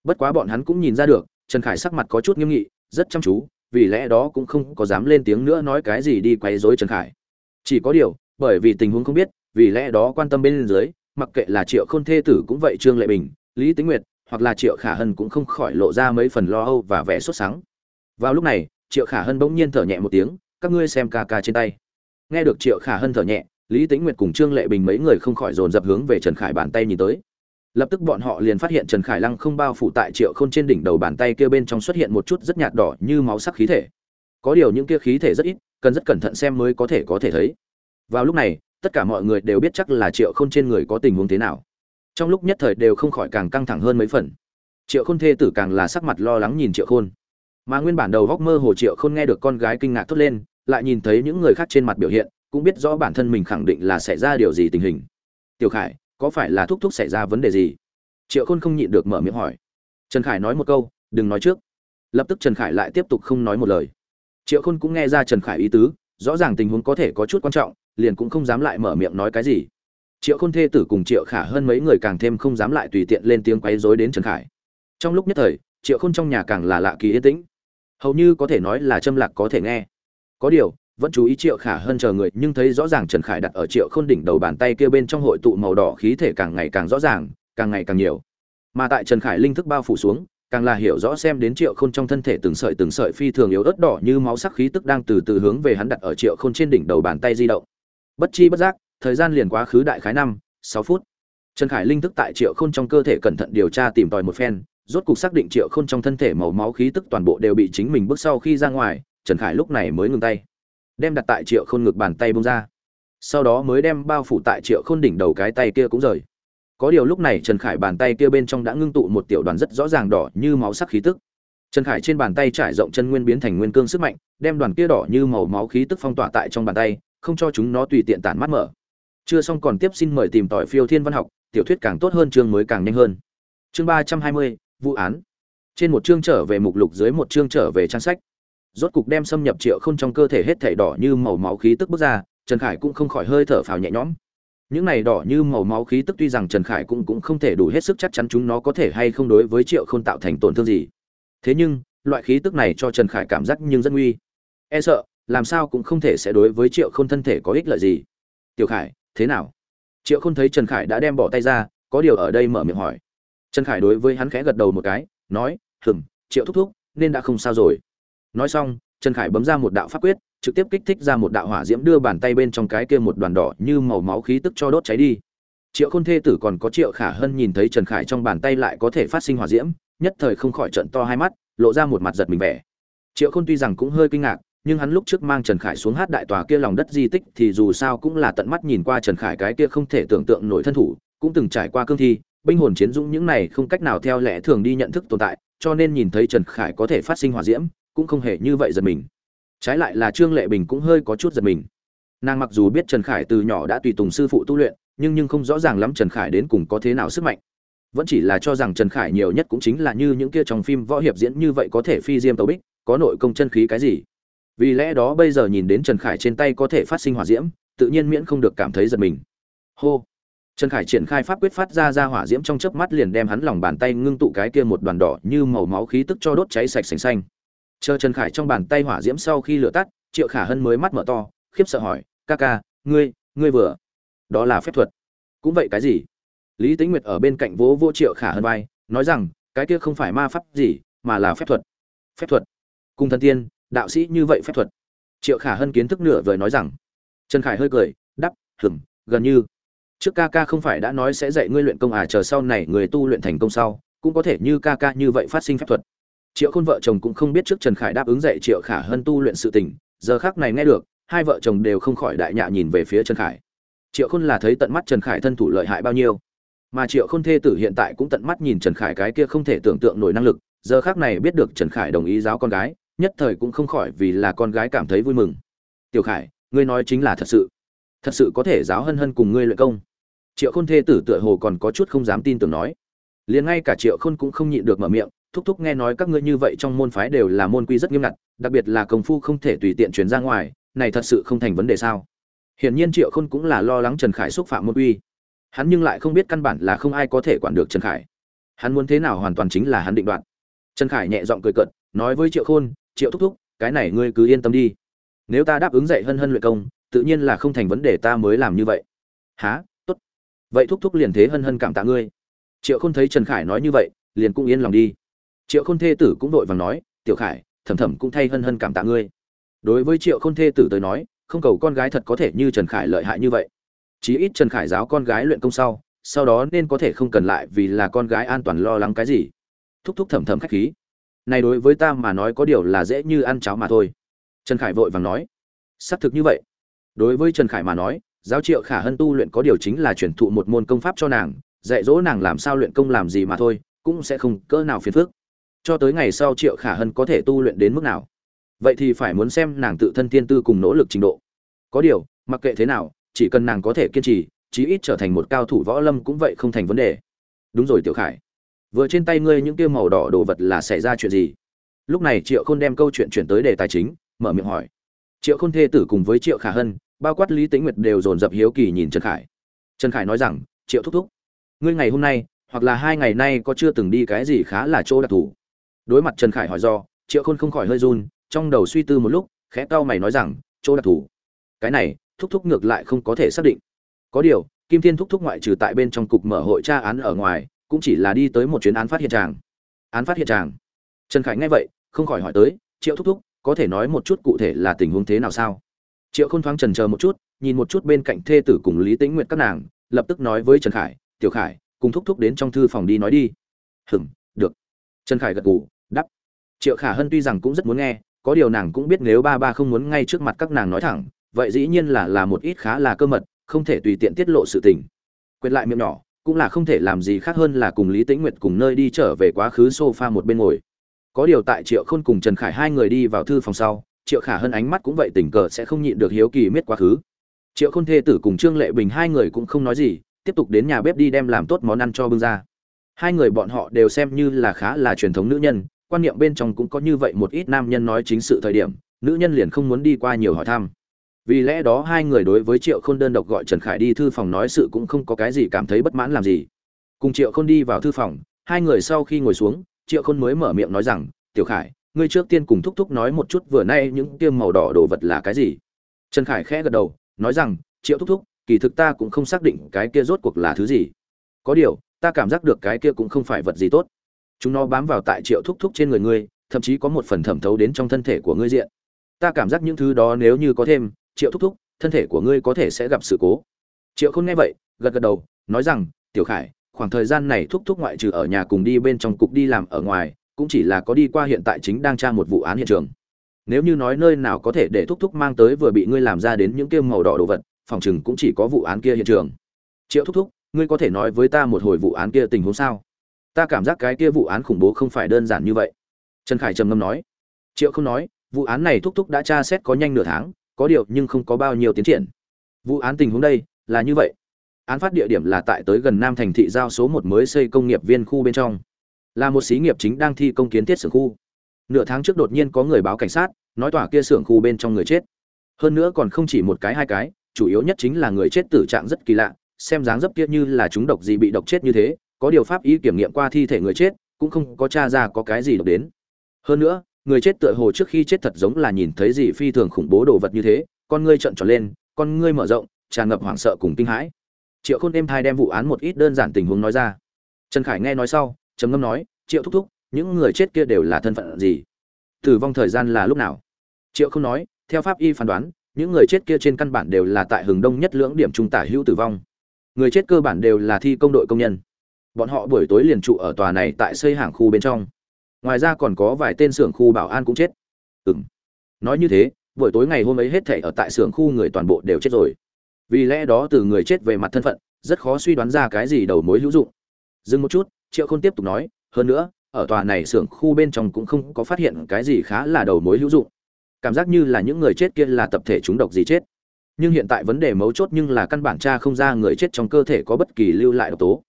Bất quá bọn hắn cũng nhìn ra được, trần khải sắc mặt có chút nghiêm nghị, rất chăm chú, vì lẽ đó cũng không có dám lên tiếng nữa nói cái gì đi quấy rối trần khải. Chỉ có điều, bởi vì tình huống không biết, vì lẽ đó quan tâm bên dưới, mặc kệ là triệu khôn thê tử cũng vậy trương lệ bình, lý tính nguyệt, hoặc là triệu khả hân cũng không khỏi lộ ra mấy phần lo âu và vẻ sốt sắng. Vào lúc này, triệu khả hân bỗng nhiên thở nhẹ một tiếng, các ngươi xem ca ca trên tay nghe được triệu khả hân thở nhẹ, lý tính nguyệt cùng trương lệ bình mấy người không khỏi dồn dập hướng về trần khải bàn tay nhìn tới. Lập tức bọn họ liền phát hiện trần khải lăng không bao phủ tại triệu khôn trên đỉnh đầu bàn tay kia bên trong xuất hiện một chút rất nhạt đỏ như máu sắc khí thể. Có điều những kia khí thể rất ít, cần rất cẩn thận xem mới có thể có thể thấy. Vào lúc này, tất cả mọi người đều biết chắc là triệu khôn trên người có tình huống thế nào. Trong lúc nhất thời đều không khỏi càng căng thẳng hơn mấy phần. Triệu khôn thê tử càng là sắc mặt lo lắng nhìn triệu khôn. Mà nguyên bản đầu góc mơ hồ triệu khôn nghe được con gái kinh ngạc thốt lên lại nhìn thấy những người khác trên mặt biểu hiện, cũng biết rõ bản thân mình khẳng định là xảy ra điều gì tình hình. Tiểu khải, có phải là thúc thúc xảy ra vấn đề gì? Triệu khôn không nhịn được mở miệng hỏi. Trần khải nói một câu, đừng nói trước. Lập tức trần khải lại tiếp tục không nói một lời. Triệu khôn cũng nghe ra trần khải ý tứ, rõ ràng tình huống có thể có chút quan trọng, liền cũng không dám lại mở miệng nói cái gì. Triệu khôn thê tử cùng triệu khả hơn mấy người càng thêm không dám lại tùy tiện lên tiếng quấy rối đến trần khải. Trong lúc nhất thời, triệu khôn trong nhà càng là lạ kỳ yên tĩnh. Hầu như có thể nói là châm lạc có thể nghe có điều, vẫn chú ý triệu khả hơn chờ người, nhưng thấy rõ ràng trần khải đặt ở triệu khôn đỉnh đầu bàn tay kia bên trong hội tụ màu đỏ khí thể càng ngày càng rõ ràng, càng ngày càng nhiều. Mà tại trần khải linh thức bao phủ xuống, càng là hiểu rõ xem đến triệu khôn trong thân thể từng sợi từng sợi phi thường yếu ớt đỏ như máu sắc khí tức đang từ từ hướng về hắn đặt ở triệu khôn trên đỉnh đầu bàn tay di động. Bất chi bất giác, thời gian liền quá khứ đại khái năm, sáu phút. Trần khải linh thức tại triệu khôn trong cơ thể cẩn thận điều tra tìm tòi một phen, rốt cục xác định triệu khôn trong thân thể màu máu khí tức toàn bộ đều bị chính mình bước sau khi ra ngoài trần khải lúc này mới ngừng tay, đem đặt tại triệu khôn ngực bàn tay bông ra. Sau đó mới đem bao phủ tại triệu khôn đỉnh đầu cái tay kia cũng rời. Có điều lúc này trần khải bàn tay kia bên trong đã ngưng tụ một tiểu đoàn rất rõ ràng đỏ như máu sắc khí tức. Trần khải trên bàn tay trải rộng chân nguyên biến thành nguyên cương sức mạnh, đem đoàn kia đỏ như màu máu khí tức phong tỏa tại trong bàn tay, không cho chúng nó tùy tiện tản mắt mở. Chưa xong còn tiếp xin mời tìm tỏi phiêu thiên văn học, tiểu thuyết càng tốt hơn chương mới càng nhanh hơn. Chương ba trăm hai mươi, vụ án. Trên một chương trở về mục lục, dưới một chương trở về trang sách rốt cục đem xâm nhập triệu không trong cơ thể hết thảy đỏ như màu máu khí tức bước ra, trần khải cũng không khỏi hơi thở phào nhẹ nhõm. Những này đỏ như màu máu khí tức tuy rằng trần khải cũng cũng không thể đủ hết sức chắc chắn chúng nó có thể hay không đối với triệu không tạo thành tổn thương gì. Thế nhưng, loại khí tức này cho trần khải cảm giác nhưng rất nguy. E sợ, làm sao cũng không thể sẽ đối với triệu không thân thể có ích lợi gì. Tiểu khải, thế nào? Triệu không thấy trần khải đã đem bỏ tay ra, có điều ở đây mở miệng hỏi. Trần khải đối với hắn khẽ gật đầu một cái, nói, hừm, triệu thúc thúc, nên đã không sao rồi nói xong, trần khải bấm ra một đạo pháp quyết, trực tiếp kích thích ra một đạo hỏa diễm đưa bàn tay bên trong cái kia một đoàn đỏ như màu máu khí tức cho đốt cháy đi. Triệu khôn thê tử còn có triệu khả hân nhìn thấy trần khải trong bàn tay lại có thể phát sinh hỏa diễm, nhất thời không khỏi trận to hai mắt, lộ ra một mặt giật mình vẻ. Triệu khôn tuy rằng cũng hơi kinh ngạc, nhưng hắn lúc trước mang trần khải xuống hát đại tòa kia lòng đất di tích thì dù sao cũng là tận mắt nhìn qua trần khải cái kia không thể tưởng tượng nổi thân thủ, cũng từng trải qua cương thi, binh hồn chiến dũng những này không cách nào theo lẽ thường đi nhận thức tồn tại, cho nên nhìn thấy trần khải có thể phát sinh hỏa diễm cũng không hề như vậy giật mình. Trái lại là trương lệ bình cũng hơi có chút giật mình. Nàng mặc dù biết trần khải từ nhỏ đã tùy tùng sư phụ tu luyện, nhưng nhưng không rõ ràng lắm trần khải đến cùng có thế nào sức mạnh. Vẫn chỉ là cho rằng trần khải nhiều nhất cũng chính là như những kia trong phim võ hiệp diễn như vậy có thể phi diêm tấu bích, có nội công chân khí cái gì. Vì lẽ đó bây giờ nhìn đến trần khải trên tay có thể phát sinh hỏa diễm, tự nhiên miễn không được cảm thấy giật mình. Hô! Trần khải triển khai pháp quyết phát ra ra hỏa diễm trong chớp mắt liền đem hắn lòng bàn tay ngưng tụ cái kia một đoàn đỏ như màu máu khí tức cho đốt cháy sạch sành xanh chờ trần khải trong bàn tay hỏa diễm sau khi lửa tắt, triệu khả hân mới mắt mở to, khiếp sợ hỏi, ca ca, ngươi ngươi vừa? Đó là phép thuật. Cũng vậy cái gì? Lý tính nguyệt ở bên cạnh vỗ vô triệu khả hân vai, nói rằng, cái kia không phải ma pháp gì, mà là phép thuật. Phép thuật? Cùng thần tiên, đạo sĩ như vậy phép thuật? Triệu khả hân kiến thức nửa vời nói rằng. Trần khải hơi cười đắp hửng gần như. Trước ca ca không phải đã nói sẽ dạy ngươi luyện công à chờ sau này người tu luyện thành công sau, cũng có thể như ca ca như vậy phát sinh phép thuật triệu khôn vợ chồng cũng không biết trước trần khải đáp ứng dạy triệu khả hân tu luyện sự tình, giờ khác này nghe được, hai vợ chồng đều không khỏi đại nhạ nhìn về phía trần khải. Triệu khôn là thấy tận mắt trần khải thân thủ lợi hại bao nhiêu. Mà triệu khôn thê tử hiện tại cũng tận mắt nhìn trần khải cái kia không thể tưởng tượng nổi năng lực, giờ khác này biết được trần khải đồng ý giáo con gái, nhất thời cũng không khỏi vì là con gái cảm thấy vui mừng. Tiểu khải, ngươi nói chính là thật sự. Thật sự có thể giáo hân hân cùng ngươi luyện công. Triệu khôn thê tử tựa hồ còn có chút không dám tin tưởng nói. Liền ngay cả triệu khôn cũng không nhịn được mở miệng thúc thúc nghe nói các ngươi như vậy trong môn phái đều là môn quy rất nghiêm ngặt, đặc biệt là công phu không thể tùy tiện truyền ra ngoài, này thật sự không thành vấn đề sao? Hiển nhiên triệu khôn cũng là lo lắng trần khải xúc phạm môn quy. Hắn nhưng lại không biết căn bản là không ai có thể quản được trần khải. Hắn muốn thế nào hoàn toàn chính là hắn định đoạt. Trần khải nhẹ giọng cười cợt, nói với triệu khôn, triệu thúc thúc, cái này ngươi cứ yên tâm đi. Nếu ta đáp ứng dạy hân hân luyện công, tự nhiên là không thành vấn đề ta mới làm như vậy. Há tốt. Vậy thúc thúc liền thế hân hân cảm tạ ngươi. Triệu khôn thấy trần khải nói như vậy, liền cũng yên lòng đi triệu khôn thê tử cũng vội vàng nói, tiểu khải, thầm thầm cũng thay hân hân cảm tạ ngươi. Đối với triệu khôn thê tử tới nói, không cầu con gái thật có thể như trần khải lợi hại như vậy. Chí ít trần khải giáo con gái luyện công sau sau đó nên có thể không cần lại vì là con gái an toàn lo lắng cái gì. Thúc thúc thầm thầm khách khí. Này đối với ta mà nói có điều là dễ như ăn cháo mà thôi. Trần khải vội vàng nói, xác thực như vậy. Đối với trần khải mà nói, giáo triệu khả hân tu luyện có điều chính là chuyển thụ một môn công pháp cho nàng, dạy dỗ nàng làm sao luyện công làm gì mà thôi, cũng sẽ không cỡ nào phiền phức cho tới ngày sau triệu khả hân có thể tu luyện đến mức nào? Vậy thì phải muốn xem nàng tự thân tiên tư cùng nỗ lực trình độ. Có điều, mặc kệ thế nào, chỉ cần nàng có thể kiên trì, chí ít trở thành một cao thủ võ lâm cũng vậy không thành vấn đề. Đúng rồi, tiểu khải. Vừa trên tay ngươi những kia màu đỏ đồ vật là xảy ra chuyện gì? Lúc này triệu khôn đem câu chuyện chuyển tới đề tài chính, mở miệng hỏi. Triệu khôn thê tử cùng với triệu khả hân, bao quát lý tĩnh nguyệt đều dồn dập hiếu kỳ nhìn trần khải. Trần khải nói rằng, triệu thúc thúc, ngươi ngày hôm nay, hoặc là hai ngày nay có chưa từng đi cái gì khá là chỗ đặc thù? Đối mặt trần khải hỏi do, triệu khôn không khỏi hơi run, trong đầu suy tư một lúc, khẽ cau mày nói rằng, chỗ đặc thù, cái này, thúc thúc ngược lại không có thể xác định. Có điều, kim thiên thúc thúc ngoại trừ tại bên trong cục mở hội tra án ở ngoài, cũng chỉ là đi tới một chuyến án phát hiện tràng. Án phát hiện tràng? Trần khải nghe vậy, không khỏi hỏi tới, triệu thúc thúc, có thể nói một chút cụ thể là tình huống thế nào sao? Triệu k h ô n thoáng trần c một chút, nhìn một chút bên cạnh thê tử cùng lý tĩnh nguyện các nàng, lập tức nói với trần khải, tiểu khải, cùng thúc thúc đến trong thư phòng đi nói đi. Hừng được. Trần khải gật gù ủ triệu khả hân tuy rằng cũng rất muốn nghe có điều nàng cũng biết nếu ba ba không muốn ngay trước mặt các nàng nói thẳng vậy dĩ nhiên là là một ít khá là cơ mật không thể tùy tiện tiết lộ sự tình quên lại miệng nhỏ cũng là không thể làm gì khác hơn là cùng Lý Tĩnh Nguyệt cùng nơi đi trở về quá khứ sofa một bên ngồi. Có điều tại Triệu Khôn cùng Trần Khải hai người đi vào thư phòng sau, Triệu Khả Hân ánh mắt cũng vậy tình cờ sẽ không nhịn được hiếu kỳ miết quá khứ. Triệu Khôn thê tử cùng Trương Lệ Bình hai người cũng không nói gì, tiếp tục đến nhà bếp đi đem làm tốt món ăn cho bưng ra. Hai người bọn họ đều xem như là khá là truyền thống nữ nhân, quan niệm bên trong cũng có như vậy một ít nam nhân nói chính sự thời điểm, nữ nhân liền không muốn đi qua nhiều hỏi thăm. Vì lẽ đó hai người đối với triệu khôn đơn độc gọi trần khải đi thư phòng nói sự cũng không có cái gì cảm thấy bất mãn làm gì. Cùng triệu khôn đi vào thư phòng hai người sau khi ngồi xuống triệu khôn mới mở miệng nói rằng tiểu khải ngươi trước tiên cùng thúc thúc nói một chút vừa nay những tiêm màu đỏ đồ vật là cái gì? Trần khải khẽ gật đầu nói rằng triệu thúc thúc kỳ thực ta cũng không xác định cái kia rốt cuộc là thứ gì. Có điều ta cảm giác được cái kia cũng không phải vật gì tốt chúng nó bám vào tại triệu thúc thúc trên người ngươi, thậm chí có một phần thẩm thấu đến trong thân thể của ngươi diện. Ta cảm giác những thứ đó nếu như có thêm, triệu thúc thúc, thân thể của ngươi có thể sẽ gặp sự cố. Triệu không nghe vậy, gật gật đầu, nói rằng, tiểu khải, khoảng thời gian này thúc thúc ngoại trừ ở nhà cùng đi bên trong cục đi làm ở ngoài, cũng chỉ là có đi qua hiện tại chính đang tra một vụ án hiện trường. Nếu như nói nơi nào có thể để thúc thúc mang tới vừa bị ngươi làm ra đến những kia màu đỏ đồ vật, phòng chừng cũng chỉ có vụ án kia hiện trường. Triệu thúc thúc, ngươi có thể nói với ta một hồi vụ án kia tình huống sao? Ta cảm giác cái kia vụ án khủng bố không phải đơn giản như vậy. Trần khải trầm ngâm nói. Triệu không nói, vụ án này thúc thúc đã tra xét có nhanh nửa tháng, có điều nhưng không có bao nhiêu tiến triển. Vụ án tình huống đây là như vậy. Án phát địa điểm là tại tới gần nam thành thị giao số một mới xây công nghiệp viên khu bên trong. Là một xí nghiệp chính đang thi công kiến thiết xưởng khu. Nửa tháng trước đột nhiên có người báo cảnh sát, nói tòa kia xưởng khu bên trong người chết. Hơn nữa còn không chỉ một cái hai cái, chủ yếu nhất chính là người chết tử trạng rất kỳ lạ, xem dáng dấp kia như là chúng độc gì bị độc chết như thế có điều pháp y kiểm nghiệm qua thi thể người chết, cũng không có tra ra có cái gì độc đến. Hơn nữa, người chết tựa hồ trước khi chết thật giống là nhìn thấy gì phi thường khủng bố đồ vật như thế, con ngươi trợn tròn lên, con ngươi mở rộng, tràn ngập hoảng sợ cùng kinh hãi. Triệu khôn êm thai đem vụ án một ít đơn giản tình huống nói ra. Trần khải nghe nói sau, trầm ngâm nói, triệu thúc thúc, những người chết kia đều là thân phận gì? Tử vong thời gian là lúc nào? Triệu không nói, theo pháp y phán đoán, những người chết kia trên căn bản đều là tại hừng đông nhất lưỡng điểm trung tả hữu tử vong. Người chết cơ bản đều là thi công đội công nhân bọn họ buổi tối liền trụ ở tòa này tại xây hàng khu bên trong. Ngoài ra còn có vài tên xưởng khu bảo an cũng chết. Ừ m nói như thế, buổi tối ngày hôm ấy hết thể ở tại xưởng khu người toàn bộ đều chết rồi. Vì lẽ đó từ người chết về mặt thân phận, rất khó suy đoán ra cái gì đầu mối hữu dụng. Dừng một chút, triệu k h ô n tiếp tục nói, hơn nữa, ở tòa này xưởng khu bên trong cũng không có phát hiện cái gì khá là đầu mối hữu dụng. Cảm giác như là những người chết kia là tập thể chúng độc gì chết. Nhưng hiện tại vấn đề mấu chốt nhưng là căn bản cha không ra người chết trong cơ thể có bất kỳ lưu lại độc tố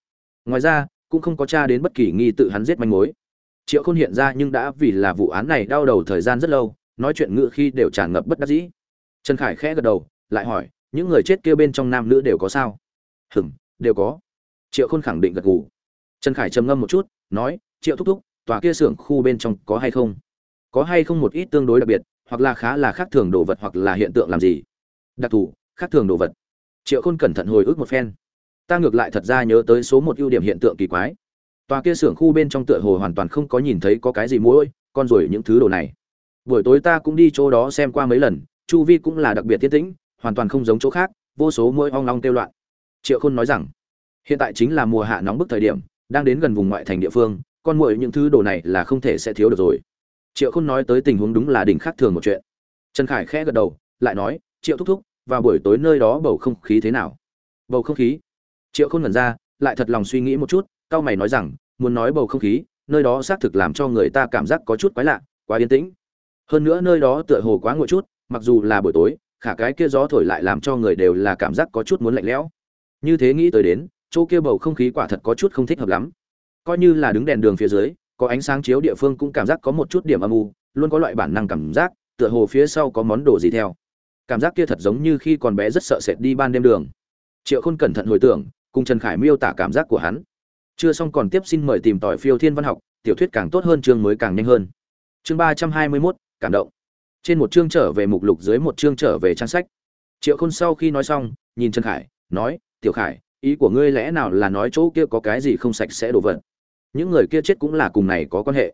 ngoài ra, cũng không có cha đến bất kỳ nghi tự hắn giết manh mối. Triệu khôn hiện ra nhưng đã vì là vụ án này đau đầu thời gian rất lâu, nói chuyện ngựa khi đều tràn ngập bất đắc dĩ. Trần khải khẽ gật đầu, lại hỏi, những người chết kia bên trong nam nữ đều có sao? Hừm đều có. Triệu khôn khẳng định gật gù. Trần khải trầm ngâm một chút, nói, triệu thúc thúc, tòa kia xưởng khu bên trong có hay không? Có hay không một ít tương đối đặc biệt, hoặc là khá là khác thường đồ vật hoặc là hiện tượng làm gì? Đặc thù, khác thường đồ vật. Triệu khôn cẩn thận hồi ức một phen ta ngược lại thật ra nhớ tới số một ưu điểm hiện tượng kỳ quái. Tòa kia xưởng khu bên trong tựa hồ hoàn toàn không có nhìn thấy có cái gì mũi con rồi những thứ đồ này. Buổi tối ta cũng đi chỗ đó xem qua mấy lần, chu vi cũng là đặc biệt tiết tĩnh, hoàn toàn không giống chỗ khác, vô số mũi ong long tiêu loạn. Triệu khôn nói rằng, hiện tại chính là mùa hạ nóng bức thời điểm, đang đến gần vùng ngoại thành địa phương, con muội những thứ đồ này là không thể sẽ thiếu được rồi. Triệu khôn nói tới tình huống đúng là đỉnh khác thường một chuyện. Trần khải khẽ gật đầu, lại nói, triệu thúc thúc, vào buổi tối nơi đó bầu không khí thế nào? Bầu không khí? Triệu khôn ngẩn ra, lại thật lòng suy nghĩ một chút cao mày nói rằng, muốn nói bầu không khí, nơi đó xác thực làm cho người ta cảm giác có chút quái lạ, quá yên tĩnh. Hơn nữa nơi đó tựa hồ quá ngội chút, mặc dù là buổi tối, khả cái kia gió thổi lại làm cho người đều là cảm giác có chút muốn lạnh lẽo. Như thế nghĩ tới đến, chỗ kia bầu không khí quả thật có chút không thích hợp lắm. Coi như là đứng đèn đường phía dưới, có ánh sáng chiếu địa phương cũng cảm giác có một chút điểm âm u, luôn có loại bản năng cảm giác, tựa hồ phía sau có món đồ gì theo. Cảm giác kia thật giống như khi còn bé rất sợ sệt đi ban đêm đường. Triệu khôn cẩn thận hồi tưởng cùng trần khải miêu tả cảm giác của hắn. Chưa xong còn tiếp xin mời tìm tỏi phiêu thiên văn học, tiểu thuyết càng tốt hơn chương mới càng nhanh hơn. Chương ba trăm hai mươi mốt, cảm động. Trên một chương trở về mục lục dưới một chương trở về trang sách. Triệu khôn sau khi nói xong, nhìn trần khải, nói, tiểu khải, ý của ngươi lẽ nào là nói chỗ kia có cái gì không sạch sẽ đổ vật? Những người kia chết cũng là cùng này có quan hệ.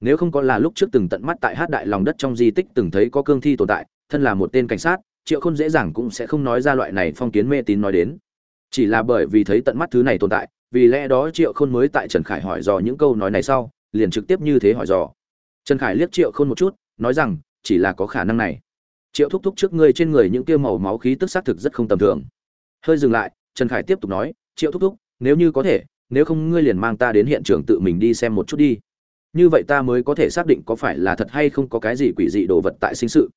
Nếu không có là lúc trước từng tận mắt tại hát đại lòng đất trong di tích từng thấy có cương thi tồn tại, thân là một tên cảnh sát, triệu khôn dễ dàng cũng sẽ không nói ra loại này phong kiến mê tín nói đến chỉ là bởi vì thấy tận mắt thứ này tồn tại, vì lẽ đó triệu khôn mới tại trần khải hỏi dò những câu nói này sau, liền trực tiếp như thế hỏi dò. Trần khải liếc triệu khôn một chút, nói rằng, chỉ là có khả năng này. Triệu thúc thúc trước ngươi trên người những tiêu màu máu khí tức xác thực rất không tầm thường. Hơi dừng lại, trần khải tiếp tục nói, triệu thúc thúc, nếu như có thể, nếu không ngươi liền mang ta đến hiện trường tự mình đi xem một chút đi. Như vậy ta mới có thể xác định có phải là thật hay không có cái gì quỷ dị đồ vật tại sinh sự.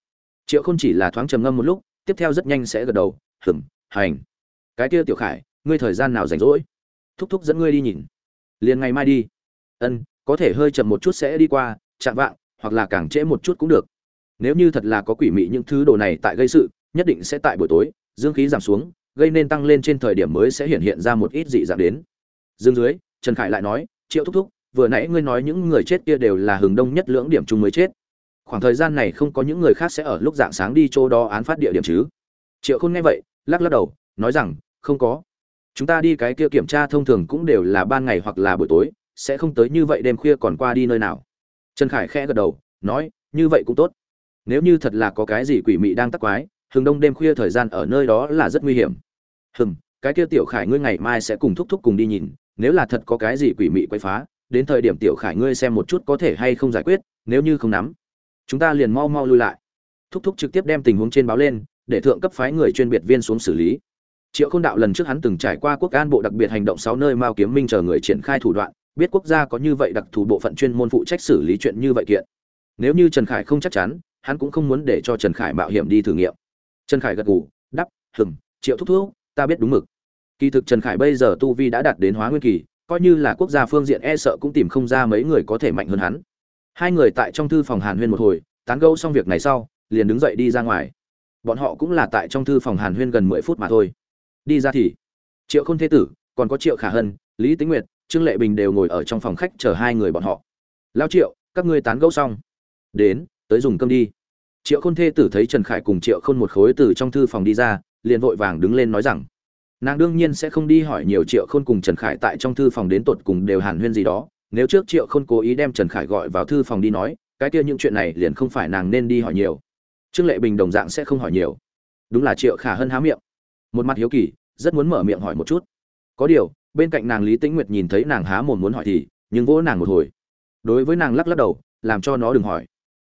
Triệu không chỉ là thoáng trầm ngâm một lúc, tiếp theo rất nhanh sẽ gật đầu hửng hành cái kia tiểu khải, ngươi thời gian nào rảnh rỗi? Thúc thúc dẫn ngươi đi nhìn. Liền ngày mai đi. Ân, có thể hơi chậm một chút sẽ đi qua, chạm vạng, hoặc là càng trễ một chút cũng được. Nếu như thật là có quỷ mị những thứ đồ này tại gây sự, nhất định sẽ tại buổi tối, dương khí giảm xuống, gây nên tăng lên trên thời điểm mới sẽ hiện hiện ra một ít dị dạng đến. Dương dưới, trần khải lại nói, triệu thúc thúc, vừa nãy ngươi nói những người chết kia đều là hừng đông nhất lưỡng điểm chung mới chết. Khoảng thời gian này không có những người khác sẽ ở lúc dạng sáng đi chỗ đó án phát địa điểm chứ. Triệu khôn nghe vậy, lắc lắc đầu, nói rằng không có. Chúng ta đi cái kia kiểm tra thông thường cũng đều là ban ngày hoặc là buổi tối, sẽ không tới như vậy đêm khuya còn qua đi nơi nào. Trần khải khẽ gật đầu, nói, như vậy cũng tốt. Nếu như thật là có cái gì quỷ mị đang tắc quái, hừng đông đêm khuya thời gian ở nơi đó là rất nguy hiểm. Hừng cái kia tiểu khải ngươi ngày mai sẽ cùng thúc thúc cùng đi nhìn, nếu là thật có cái gì quỷ mị quay phá, đến thời điểm tiểu khải ngươi xem một chút có thể hay không giải quyết, nếu như không nắm, chúng ta liền mau mau lui lại. Thúc thúc trực tiếp đem tình huống trên báo lên, để thượng cấp phái người chuyên biệt viên xuống xử lý triệu khôn đạo lần trước hắn từng trải qua quốc an bộ đặc biệt hành động sáu nơi mao kiếm minh chờ người triển khai thủ đoạn, biết quốc gia có như vậy đặc thù bộ phận chuyên môn phụ trách xử lý chuyện như vậy kiện. Nếu như trần khải không chắc chắn, hắn cũng không muốn để cho trần khải mạo hiểm đi thử nghiệm. Trần khải gật gù, đắp hừng triệu thúc thúc, ta biết đúng mực. Kỳ thực trần khải bây giờ tu vi đã đạt đến hóa nguyên kỳ, coi như là quốc gia phương diện e sợ cũng tìm không ra mấy người có thể mạnh hơn hắn. Hai người tại trong thư phòng hàn huyên một hồi, tán gẫu xong việc này sau, liền đứng dậy đi ra ngoài. Bọn họ cũng là tại trong thư phòng hàn huyên gần mười phút mà thôi đi ra thì. Triệu khôn thế tử, còn có triệu khả hân, lý tĩnh nguyệt, trương lệ bình đều ngồi ở trong phòng khách chờ hai người bọn họ. Lao triệu, các ngươi tán gẫu xong. Đến, tới dùng cơm đi. Triệu khôn thê tử thấy trần khải cùng triệu khôn một khối từ trong thư phòng đi ra, liền vội vàng đứng lên nói rằng, nàng đương nhiên sẽ không đi hỏi nhiều triệu khôn cùng trần khải tại trong thư phòng đến tột cùng đều hàn huyên gì đó. Nếu trước triệu khôn cố ý đem trần khải gọi vào thư phòng đi nói, cái kia những chuyện này liền không phải nàng nên đi hỏi nhiều. Trương lệ bình đồng dạng sẽ không hỏi nhiều. Đúng là triệu khả hân há miệng một mặt hiếu kỳ, rất muốn mở miệng hỏi một chút. Có điều, bên cạnh nàng lý tĩnh nguyệt nhìn thấy nàng há mồm muốn hỏi thì, nhưng vỗ nàng một hồi. Đối với nàng lắc lắc đầu, làm cho nó đừng hỏi.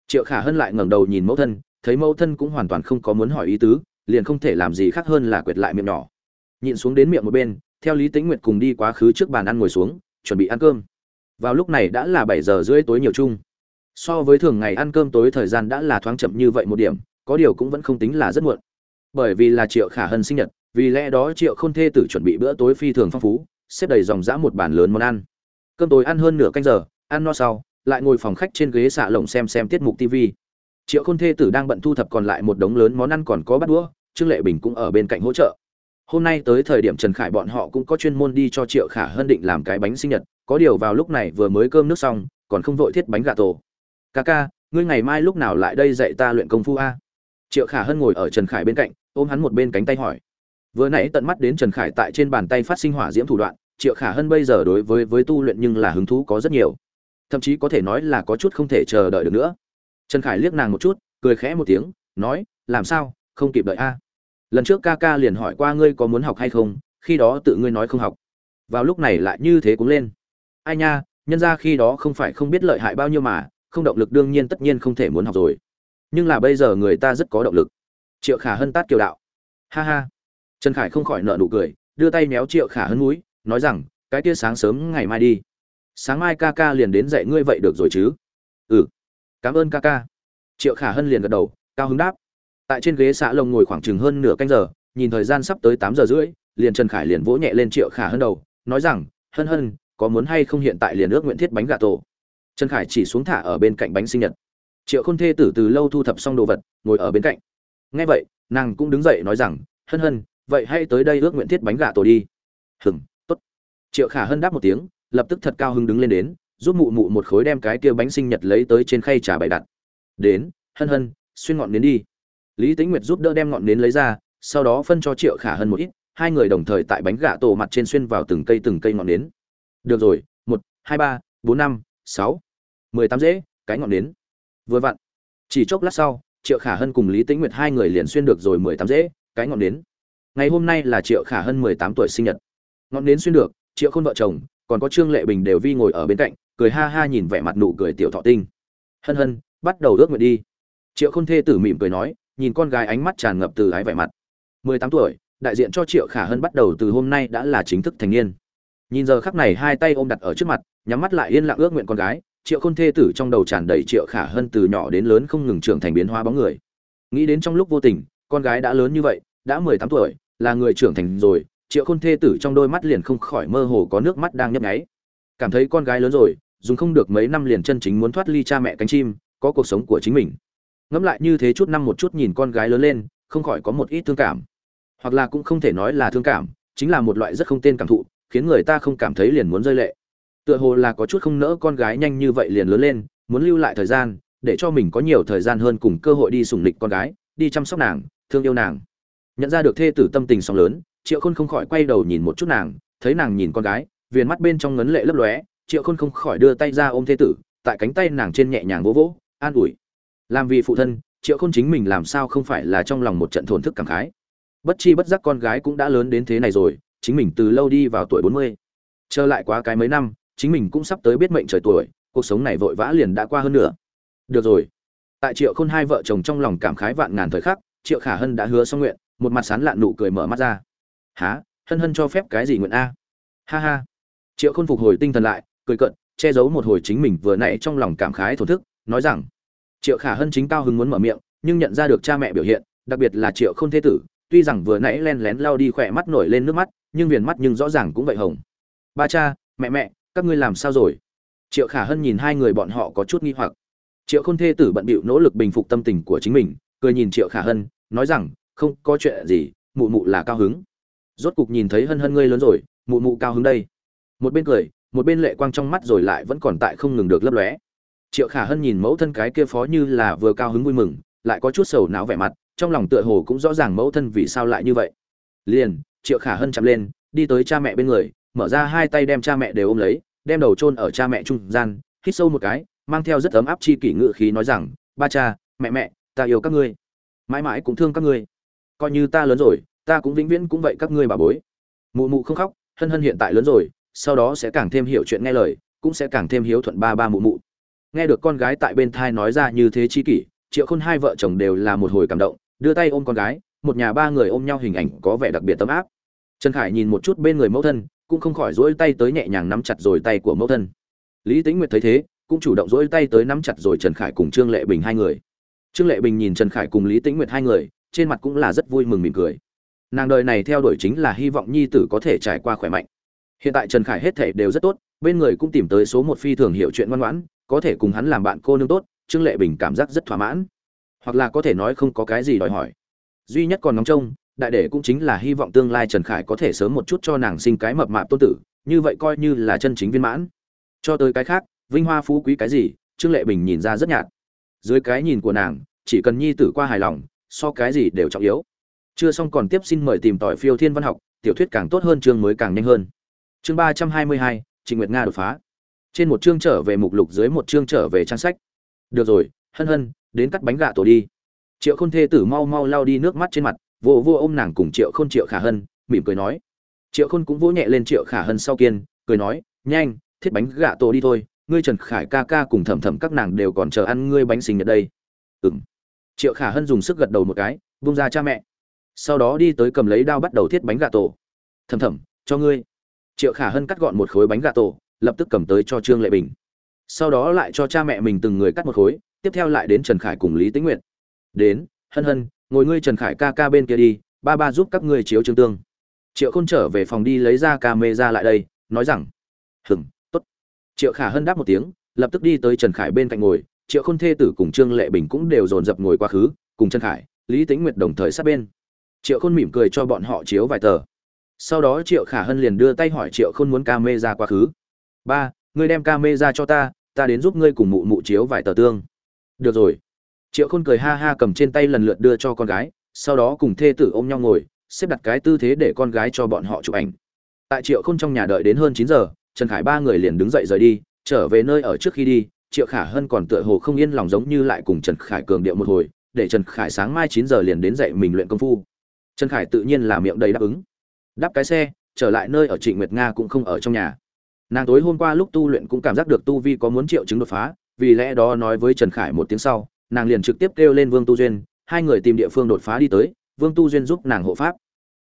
Triệu khả hân lại ngẩng đầu nhìn mẫu thân, thấy mẫu thân cũng hoàn toàn không có muốn hỏi ý tứ, liền không thể làm gì khác hơn là quệt lại miệng nhỏ. Nhịn xuống đến miệng một bên, theo lý tĩnh nguyệt cùng đi quá khứ trước bàn ăn ngồi xuống, chuẩn bị ăn cơm. Vào lúc này đã là bảy giờ rưỡi tối nhiều chung. So với thường ngày ăn cơm tối thời gian đã là thoáng chậm như vậy một điểm, có điều cũng vẫn không tính là rất muộn bởi vì là triệu khả hân sinh nhật, vì lẽ đó triệu không thê tử chuẩn bị bữa tối phi thường phong phú, xếp đầy dòng dã một bàn lớn món ăn. Cơm tối ăn hơn nửa canh giờ, ăn no sau, lại ngồi phòng khách trên ghế xạ lồng xem xem tiết mục tv triệu khôn thê tử đang bận thu thập còn lại một đống lớn món ăn còn có bắt đũa, trương lệ bình cũng ở bên cạnh hỗ trợ. Hôm nay tới thời điểm trần khải bọn họ cũng có chuyên môn đi cho triệu khả hân định làm cái bánh sinh nhật, có điều vào lúc này vừa mới cơm nước xong, còn không vội thiết bánh gà tổ. Ca ca, ngươi ngày mai lúc nào lại đây dạy ta luyện công phu a? Triệu khả hân ngồi ở trần khải bên cạnh, ôm hắn một bên cánh tay hỏi. Vừa nãy tận mắt đến trần khải tại trên bàn tay phát sinh hỏa diễm thủ đoạn, triệu khả hân bây giờ đối với với tu luyện nhưng là hứng thú có rất nhiều. Thậm chí có thể nói là có chút không thể chờ đợi được nữa. Trần khải liếc nàng một chút, cười khẽ một tiếng, nói, làm sao? Không kịp đợi a. Lần trước ca ca liền hỏi qua ngươi có muốn học hay không, khi đó tự ngươi nói không học. Vào lúc này lại như thế cũng lên. Ai nha, nhân ra khi đó không phải không biết lợi hại bao nhiêu mà, không động lực đương nhiên tất nhiên không thể muốn học rồi nhưng là bây giờ người ta rất có động lực. Triệu khả hân tát kiều đạo. Ha ha. Trần khải không khỏi nợ nụ cười, đưa tay méo triệu khả hân núi nói rằng, cái tia sáng sớm ngày mai đi. Sáng mai ca ca liền đến dạy ngươi vậy được rồi chứ? Ừ. Cảm ơn ca ca. Triệu khả hân liền gật đầu, cao hứng đáp. Tại trên ghế xã lồng ngồi khoảng chừng hơn nửa canh giờ, nhìn thời gian sắp tới tám giờ rưỡi, liền trần khải liền vỗ nhẹ lên triệu khả hân đầu, nói rằng, hân hân, có muốn hay không hiện tại liền ước nguyện thiết bánh gà tổ? Trần khải chỉ xuống thả ở bên cạnh bánh sinh nhật triệu khôn thê tử từ lâu thu thập xong đồ vật, ngồi ở bên cạnh. Nghe vậy, nàng cũng đứng dậy nói rằng, hân hân, vậy hãy tới đây ước nguyện thiết bánh gà tổ đi. Hừng t ố t triệu khả hân đáp một tiếng, lập tức thật cao hứng đứng lên đến, giúp mụ mụ một khối đem cái kia bánh sinh nhật lấy tới trên khay trà bày đặt. Đến, hân hân, xuyên ngọn nến đi. Lý tính nguyệt giúp đỡ đem ngọn nến lấy ra, sau đó phân cho triệu khả hân một ít, hai người đồng thời tại bánh gà tổ mặt trên xuyên vào từng cây từng cây ngọn nến. Được rồi, một, hai, ba, bốn, năm, sáu, mười tám dễ, cái ngọn nến vừa vặn. Chỉ chốc lát sau, triệu khả hân cùng lý tĩnh nguyệt hai người liền xuyên được rồi mười tám dễ, cái ngọn nến. Ngày hôm nay là triệu khả hân mười tám tuổi sinh nhật. Ngọn nến xuyên được, triệu khôn vợ chồng, còn có trương lệ bình đều vi ngồi ở bên cạnh, cười ha ha nhìn vẻ mặt nụ cười tiểu thọ tinh. Hân hân, bắt đầu ước nguyện đi. Triệu khôn thê tử mỉm cười nói, nhìn con gái ánh mắt tràn ngập từ ái vẻ mặt. Mười tám tuổi, đại diện cho triệu khả hân bắt đầu từ hôm nay đã là chính thức thành niên. Nhìn giờ khắc này hai tay ôm đặt ở trước mặt, nhắm mắt lại yên lặng ước nguyện con gái triệu khôn thê tử trong đầu tràn đầy triệu khả hân từ nhỏ đến lớn không ngừng trưởng thành biến hóa bóng người. Nghĩ đến trong lúc vô tình, con gái đã lớn như vậy, đã mười tám tuổi, là người trưởng thành rồi, triệu khôn thê tử trong đôi mắt liền không khỏi mơ hồ có nước mắt đang nhấp nháy. Cảm thấy con gái lớn rồi, dùng không được mấy năm liền chân chính muốn thoát ly cha mẹ cánh chim, có cuộc sống của chính mình. Ngẫm lại như thế chút năm một chút nhìn con gái lớn lên, không khỏi có một ít thương cảm. Hoặc là cũng không thể nói là thương cảm, chính là một loại rất không tên cảm thụ, khiến người ta không cảm thấy liền muốn rơi lệ tựa hồ là có chút không nỡ con gái nhanh như vậy liền lớn lên, muốn lưu lại thời gian, để cho mình có nhiều thời gian hơn cùng cơ hội đi sủng lịch con gái, đi chăm sóc nàng, thương yêu nàng. Nhận ra được thê tử tâm tình sóng lớn, triệu khôn không khỏi quay đầu nhìn một chút nàng, thấy nàng nhìn con gái, viền mắt bên trong ngấn lệ lấp lóe, triệu khôn không khỏi đưa tay ra ôm thê tử, tại cánh tay nàng trên nhẹ nhàng vỗ vỗ, an ủi. Làm vì phụ thân, triệu khôn chính mình làm sao không phải là trong lòng một trận thổn thức cảm khái. Bất chi bất giác con gái cũng đã lớn đến thế này rồi, chính mình từ lâu đi vào tuổi bốn mươi. Trở lại quá cái mấy năm chính mình cũng sắp tới biết mệnh trời tuổi, cuộc sống này vội vã liền đã qua hơn nữa được rồi. Tại triệu khôn hai vợ chồng trong lòng cảm khái vạn ngàn thời khắc, triệu khả hân đã hứa xong nguyện, một mặt sán lạn nụ cười mở mắt ra. Há hân hân cho phép cái gì nguyện a? Ha ha. Triệu khôn phục hồi tinh thần lại, cười cận che giấu một hồi chính mình vừa nãy trong lòng cảm khái thổn thức, nói rằng, triệu khả hân chính cao hứng muốn mở miệng, nhưng nhận ra được cha mẹ biểu hiện, đặc biệt là triệu khôn thế tử, tuy rằng vừa nãy len lén lao đi khỏe mắt nổi lên nước mắt, nhưng viền mắt nhưng rõ ràng cũng vậy hồng. Ba cha, mẹ mẹ các ngươi làm sao rồi? Triệu khả hân nhìn hai người bọn họ có chút nghi hoặc. Triệu khôn thê tử bận bịu nỗ lực bình phục tâm tình của chính mình, cười nhìn triệu khả hân, nói rằng, không có chuyện gì, mụ mụ là cao hứng. Rốt cục nhìn thấy hân hân ngươi lớn rồi, mụ mụ cao hứng đây. Một bên cười, một bên lệ quang trong mắt rồi lại vẫn còn tại không ngừng được lấp lóe. Triệu khả hân nhìn mẫu thân cái kia phó như là vừa cao hứng vui mừng, lại có chút sầu não vẻ mặt, trong lòng tựa hồ cũng rõ ràng mẫu thân vì sao lại như vậy. Liền, triệu khả hân chạm lên, đi tới cha mẹ bên người, mở ra hai tay đem cha mẹ đều ôm lấy đem đầu chôn ở cha mẹ trung gian, hít sâu một cái, mang theo rất ấm áp chi kỷ ngự khí nói rằng, ba cha, mẹ mẹ, ta yêu các ngươi. Mãi mãi cũng thương các ngươi. Coi như ta lớn rồi, ta cũng vĩnh viễn cũng vậy các ngươi bà bối. Mụ mụ không khóc, hân hân hiện tại lớn rồi, sau đó sẽ càng thêm hiểu chuyện nghe lời, cũng sẽ càng thêm hiếu thuận ba ba mụ mụ. Nghe được con gái tại bên thai nói ra như thế chi kỷ, triệu khôn hai vợ chồng đều là một hồi cảm động, đưa tay ôm con gái, một nhà ba người ôm nhau hình ảnh có vẻ đặc biệt tấm áp. Trần khải nhìn một chút bên người mẫu thân cũng không khỏi duỗi tay tới nhẹ nhàng nắm chặt rồi tay của mẫu thân. Lý tĩnh nguyệt thấy thế, cũng chủ động duỗi tay tới nắm chặt rồi trần khải cùng trương lệ bình hai người. Trương lệ bình nhìn trần khải cùng lý tĩnh nguyệt hai người, trên mặt cũng là rất vui mừng mỉm cười. Nàng đời này theo đuổi chính là hy vọng nhi tử có thể trải qua khỏe mạnh. Hiện tại trần khải hết thể đều rất tốt, bên người cũng tìm tới số một phi thường hiểu chuyện ngoan ngoãn, có thể cùng hắn làm bạn cô nương tốt, trương lệ bình cảm giác rất thỏa mãn. Hoặc là có thể nói không có cái gì đòi hỏi. Duy nhất còn ngóng trông đại đệ cũng chính là hy vọng tương lai trần khải có thể sớm một chút cho nàng sinh cái mập mạp tôn tử, như vậy coi như là chân chính viên mãn. Cho tới cái khác, vinh hoa phú quý cái gì, trương lệ bình nhìn ra rất nhạt. Dưới cái nhìn của nàng, chỉ cần nhi tử qua hài lòng, so cái gì đều trọng yếu. Chưa xong còn tiếp xin mời tìm tỏi phiêu thiên văn học, tiểu thuyết càng tốt hơn chương mới càng nhanh hơn. Chương ba trăm hai mươi hai, trịnh nguyệt nga đột phá. Trên một chương trở về mục lục, dưới một chương trở về trang sách. Được rồi, hân hân, đến cắt bánh gà tổ đi. Triệu khôn thê tử mau mau lau đi nước mắt trên mặt vô vô ôm nàng cùng triệu khôn triệu khả hân, mỉm cười nói. Triệu khôn cũng vỗ nhẹ lên triệu khả hân sau kiên, cười nói, nhanh, thiết bánh gạ tổ đi thôi, ngươi trần khải ca ca cùng thầm thầm các nàng đều còn chờ ăn ngươi bánh sinh nhật đây. Ừ m triệu khả hân dùng sức gật đầu một cái vung ra cha mẹ. Sau đó đi tới cầm lấy đao bắt đầu thiết bánh gà tổ. Thầm thầm cho ngươi. Triệu khả hân cắt gọn một khối bánh gà tổ, lập tức cầm tới cho trương lệ bình. Sau đó lại cho cha mẹ mình từng người cắt một khối, tiếp theo lại đến trần khải cùng lý tĩnh nguyện đến, hân hân ngồi ngươi trần khải ca ca bên kia đi, ba ba giúp các ngươi chiếu trương tương. Triệu khôn trở về phòng đi lấy ra ca mê ra lại đây, nói rằng hừng t ố t triệu khả hân đáp một tiếng, lập tức đi tới trần khải bên cạnh ngồi, triệu khôn thê tử cùng trương lệ bình cũng đều dồn dập ngồi quá khứ, cùng trần khải, lý tĩnh nguyệt đồng thời sát bên. Triệu khôn mỉm cười cho bọn họ chiếu vài tờ. Sau đó triệu khả hân liền đưa tay hỏi triệu khôn muốn ca mê ra quá khứ. Ba, ngươi đem ca mê ra cho ta ta đến giúp ngươi cùng mụ mụ chiếu vài tờ tương. Được rồi triệu khôn cười ha ha cầm trên tay lần lượt đưa cho con gái, sau đó cùng thê tử ôm nhau ngồi, xếp đặt cái tư thế để con gái cho bọn họ chụp ảnh. Tại triệu khôn trong nhà đợi đến hơn chín giờ, trần khải ba người liền đứng dậy rời đi, trở về nơi ở trước khi đi, triệu khả hân còn tựa hồ không yên lòng giống như lại cùng trần khải cường điệu một hồi, để trần khải sáng mai chín giờ liền đến dậy mình luyện công phu. Trần khải tự nhiên là miệng đầy đáp ứng. Đáp cái xe, trở lại nơi ở trịnh nguyệt nga cũng không ở trong nhà. Nàng tối hôm qua lúc tu luyện cũng cảm giác được tu vi có muốn triệu chứng đột phá, vì lẽ đó nói với trần khải một tiếng sau nàng liền trực tiếp kêu lên vương tu duyên, hai người tìm địa phương đột phá đi tới, vương tu duyên giúp nàng hộ pháp.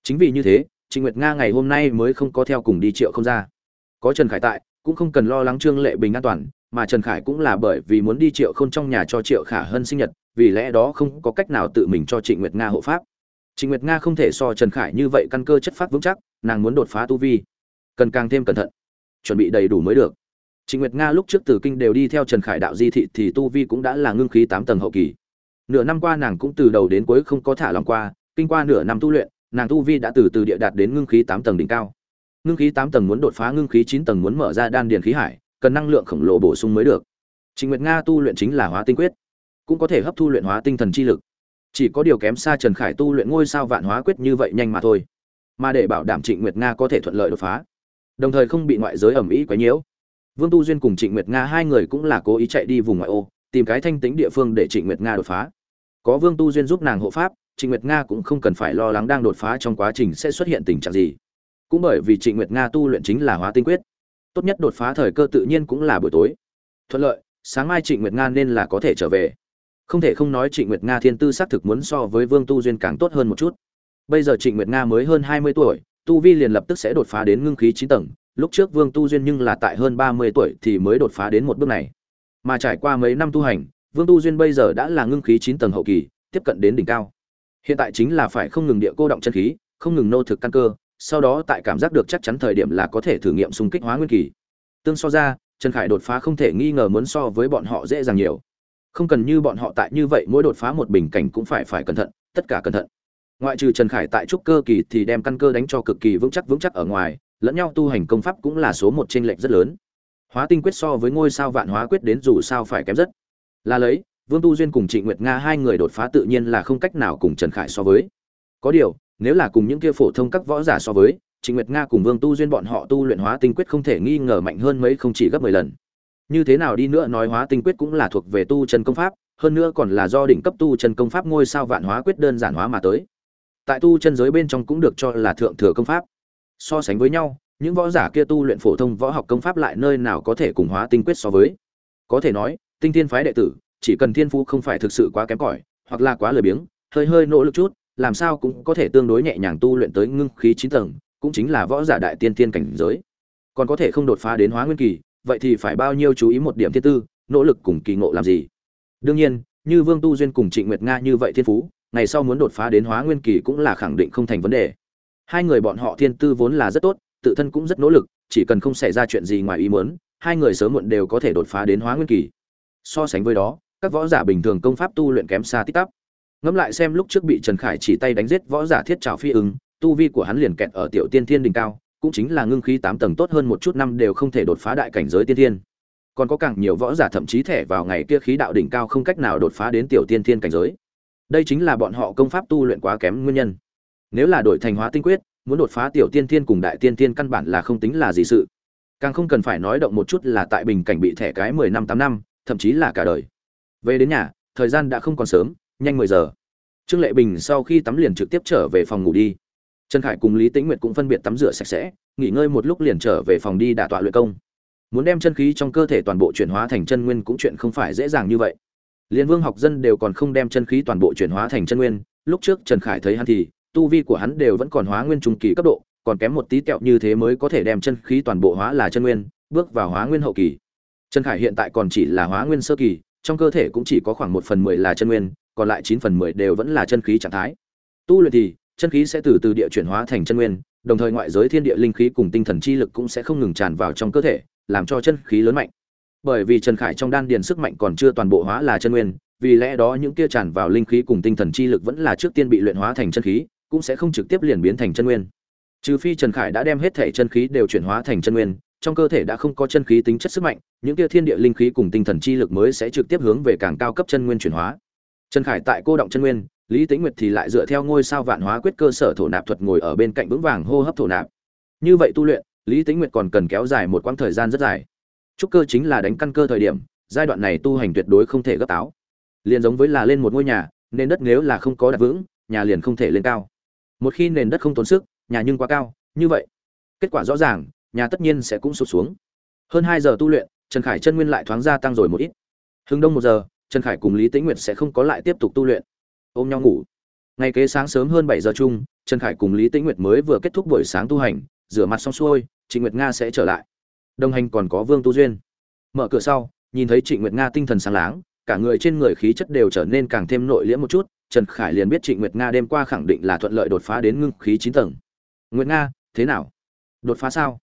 Chính vì như thế, trịnh nguyệt nga ngày hôm nay mới không có theo cùng đi triệu không ra có trần khải tại, cũng không cần lo lắng trương lệ bình an toàn, mà trần khải cũng là bởi vì muốn đi triệu không trong nhà cho triệu khả hơn sinh nhật, vì lẽ đó không có cách nào tự mình cho trịnh nguyệt nga hộ pháp. Trịnh nguyệt nga không thể so trần khải như vậy căn cơ chất phát vững chắc, nàng muốn đột phá tu vi. Cần càng thêm cẩn thận, chuẩn bị đầy đủ mới được trịnh nguyệt nga lúc trước từ kinh đều đi theo trần khải đạo di thị thì tu vi cũng đã là ngưng khí tám tầng hậu kỳ nửa năm qua nàng cũng từ đầu đến cuối không có thả lòng qua kinh qua nửa năm tu luyện nàng tu vi đã từ từ địa đạt đến ngưng khí tám tầng đỉnh cao ngưng khí tám tầng muốn đột phá ngưng khí chín tầng muốn mở ra đan điền khí hải cần năng lượng khổng lồ bổ sung mới được Trịnh Nguyệt Nga tu luyện chính là Hóa Tinh Quyết, cũng có thể hấp thu luyện hóa tinh thần chi lực. Chỉ có điều kém xa Trần Khải tu luyện ngôi sao vạn hóa quyết như vậy nhanh mà thôi. Mà để bảo đảm Trịnh Nguyệt Nga có thể thuận lợi đột phá, đồng thời không bị ngoại giới ẩm ý quá nhiễu. Vương Tu Duyên cùng Trịnh Nguyệt Nga hai người cũng là cố ý chạy đi vùng ngoại ô, tìm cái thanh tĩnh địa phương để Trịnh Nguyệt Nga đột phá. Có Vương Tu Duyên giúp nàng hộ pháp, Trịnh Nguyệt Nga cũng không cần phải lo lắng đang đột phá trong quá trình sẽ xuất hiện tình trạng gì. Cũng bởi vì Trịnh Nguyệt Nga tu luyện chính là Hóa Tinh Quyết, tốt nhất đột phá thời cơ tự nhiên cũng là buổi tối. Thuận lợi, sáng mai Trịnh Nguyệt Nga nên là có thể trở về. Không thể không nói Trịnh Nguyệt Nga thiên tư xác thực muốn so với Vương Tu Duyên càng tốt hơn một chút. Bây giờ Trịnh Nguyệt Nga mới hơn hai mươi tuổi, tu vi liền lập tức sẽ đột phá đến ngưng khí chín tầng, lúc trước Vương Tu Duyên nhưng là tại hơn ba mươi tuổi thì mới đột phá đến một bước này. Mà trải qua mấy năm tu hành, Vương Tu Duyên bây giờ đã là ngưng khí chín tầng hậu kỳ, tiếp cận đến đỉnh cao. Hiện tại chính là phải không ngừng địa cô động chân khí, không ngừng nô thực căn cơ, sau đó tại cảm giác được chắc chắn thời điểm là có thể thử nghiệm xung kích hóa nguyên kỳ. Tương so ra, Trần Khải đột phá không thể nghi ngờ muốn so với bọn họ dễ dàng nhiều. Không cần như bọn họ tại như vậy mỗi đột phá một bình cảnh cũng phải phải cẩn thận, tất cả cẩn thận. ngoại trừ trần khải tại trúc cơ kỳ thì đem căn cơ đánh cho cực kỳ vững chắc vững chắc ở ngoài lẫn nhau tu hành công pháp cũng là số một trên lệch rất lớn. Hóa tinh quyết so với ngôi sao vạn hóa quyết đến dù sao phải kém rất là lấy, vương tu duyên cùng trịnh nguyệt nga hai người đột phá tự nhiên là không cách nào cùng trần khải so với. Có điều, nếu là cùng những kia phổ thông các võ giả so với, trịnh nguyệt nga cùng vương tu duyên bọn họ tu luyện hóa tinh quyết không thể nghi ngờ mạnh hơn mấy không chỉ gấp mười lần. Như thế nào đi nữa nói hóa tinh quyết cũng là thuộc về tu chân công pháp, hơn nữa còn là do đỉnh cấp tu chân công pháp ngôi sao vạn hóa quyết đơn giản hóa mà tới. Tại tu chân giới bên trong cũng được cho là thượng thừa công pháp so sánh với nhau, những võ giả kia tu luyện phổ thông võ học công pháp lại nơi nào có thể cùng hóa tinh quyết so với. Có thể nói, tinh thiên phái đệ tử, chỉ cần thiên phú không phải thực sự quá kém cỏi, hoặc là quá lười biếng, hơi hơi nỗ lực chút, làm sao cũng có thể tương đối nhẹ nhàng tu luyện tới ngưng khí chín tầng, cũng chính là võ giả đại tiên tiên cảnh giới. Còn có thể không đột phá đến hóa nguyên kỳ, vậy thì phải bao nhiêu chú ý một điểm thiên tư, nỗ lực cùng kỳ ngộ làm gì? Đương nhiên, như vương tu duyên cùng trịnh nguyệt nga như vậy thiên phú, ngày sau muốn đột phá đến hóa nguyên kỳ cũng là khẳng định không thành vấn đề hai người bọn họ thiên tư vốn là rất tốt, tự thân cũng rất nỗ lực, chỉ cần không xảy ra chuyện gì ngoài ý muốn, hai người sớm muộn đều có thể đột phá đến hóa nguyên kỳ. So sánh với đó, các võ giả bình thường công pháp tu luyện kém xa tích tắp ngẫm lại xem lúc trước bị trần khải chỉ tay đánh giết võ giả thiết trào phi ứng, tu vi của hắn liền kẹt ở tiểu tiên thiên đỉnh cao, cũng chính là ngưng khí tám tầng tốt hơn một chút năm đều không thể đột phá đại cảnh giới tiên thiên. Còn có càng nhiều võ giả thậm chí thẻ vào ngày kia khí đạo đỉnh cao không cách nào đột phá đến tiểu tiên thiên cảnh giới. Đây chính là bọn họ công pháp tu luyện quá kém nguyên nhân nếu là đổi thành hóa tinh quyết, muốn đột phá tiểu tiên thiên cùng đại tiên thiên căn bản là không tính là gì sự. Càng không cần phải nói động một chút là tại bình cảnh bị thẻ cái mười năm, tám năm, thậm chí là cả đời. Về đến nhà, thời gian đã không còn sớm, nhanh mười giờ. Trương lệ bình sau khi tắm liền trực tiếp trở về phòng ngủ đi. Trần khải cùng lý tĩnh nguyệt cũng phân biệt tắm rửa sạch sẽ, nghỉ ngơi một lúc liền trở về phòng đi đả tọa luyện công. Muốn đem chân khí trong cơ thể toàn bộ chuyển hóa thành chân nguyên cũng chuyện không phải dễ dàng như vậy. Liên vương học dân đều còn không đem chân khí toàn bộ chuyển hóa thành chân nguyên, lúc trước trần khải thấy hắn thì tu vi của hắn đều vẫn còn hóa nguyên trung kỳ cấp độ, còn kém một tí tẹo như thế mới có thể đem chân khí toàn bộ hóa là chân nguyên, bước vào hóa nguyên hậu kỳ. Trần khải hiện tại còn chỉ là hóa nguyên sơ kỳ, trong cơ thể cũng chỉ có khoảng một phần mười là chân nguyên, còn lại chín phần mười đều vẫn là chân khí trạng thái. Tu luyện thì, chân khí sẽ từ từ địa chuyển hóa thành chân nguyên, đồng thời ngoại giới thiên địa linh khí cùng tinh thần chi lực cũng sẽ không ngừng tràn vào trong cơ thể, làm cho chân khí lớn mạnh. Bởi vì trần khải trong đan điền sức mạnh còn chưa toàn bộ hóa là chân nguyên, vì lẽ đó những kia tràn vào linh khí cùng tinh thần chi lực vẫn là trước tiên bị luyện hóa thành chân khí cũng sẽ không trực tiếp liền biến thành chân nguyên. Trừ phi trần khải đã đem hết thể chân khí đều chuyển hóa thành chân nguyên, trong cơ thể đã không có chân khí tính chất sức mạnh, những kia thiên địa linh khí cùng tinh thần chi lực mới sẽ trực tiếp hướng về càng cao cấp chân nguyên chuyển hóa. Trần khải tại cô động chân nguyên, lý tĩnh nguyệt thì lại dựa theo ngôi sao vạn hóa quyết cơ sở thổ nạp thuật ngồi ở bên cạnh vững vàng hô hấp thổ nạp. Như vậy tu luyện, lý tĩnh nguyệt còn cần kéo dài một quãng thời gian rất dài. Trúc cơ chính là đánh căn cơ thời điểm, giai đoạn này tu hành tuyệt đối không thể gấp táo. Liền giống với là lên một ngôi nhà nên đất nếu là không có đặt vững, nhà liền không thể lên cao một khi nền đất không tốn sức, nhà nhưng quá cao, như vậy, kết quả rõ ràng, nhà tất nhiên sẽ cũng sụt xuống. Hơn hai giờ tu luyện, trần khải chân nguyên lại thoáng gia tăng rồi một ít. Hưng đông một giờ, trần khải cùng lý tĩnh nguyệt sẽ không có lại tiếp tục tu luyện. Ôm nhau ngủ. Ngày kế sáng sớm hơn bảy giờ chung, trần khải cùng lý tĩnh nguyệt mới vừa kết thúc buổi sáng tu hành, rửa mặt xong xuôi, trịnh nguyệt nga sẽ trở lại. Đồng hành còn có vương tu duyên. Mở cửa sau, nhìn thấy trịnh nguyệt nga tinh thần sáng láng, cả người trên người khí chất đều trở nên càng thêm nội liễm một chút trần khải liền biết trịnh nguyệt nga đêm qua khẳng định là thuận lợi đột phá đến ngưng khí chín tầng. Nguyệt nga, thế nào? Đột phá sao?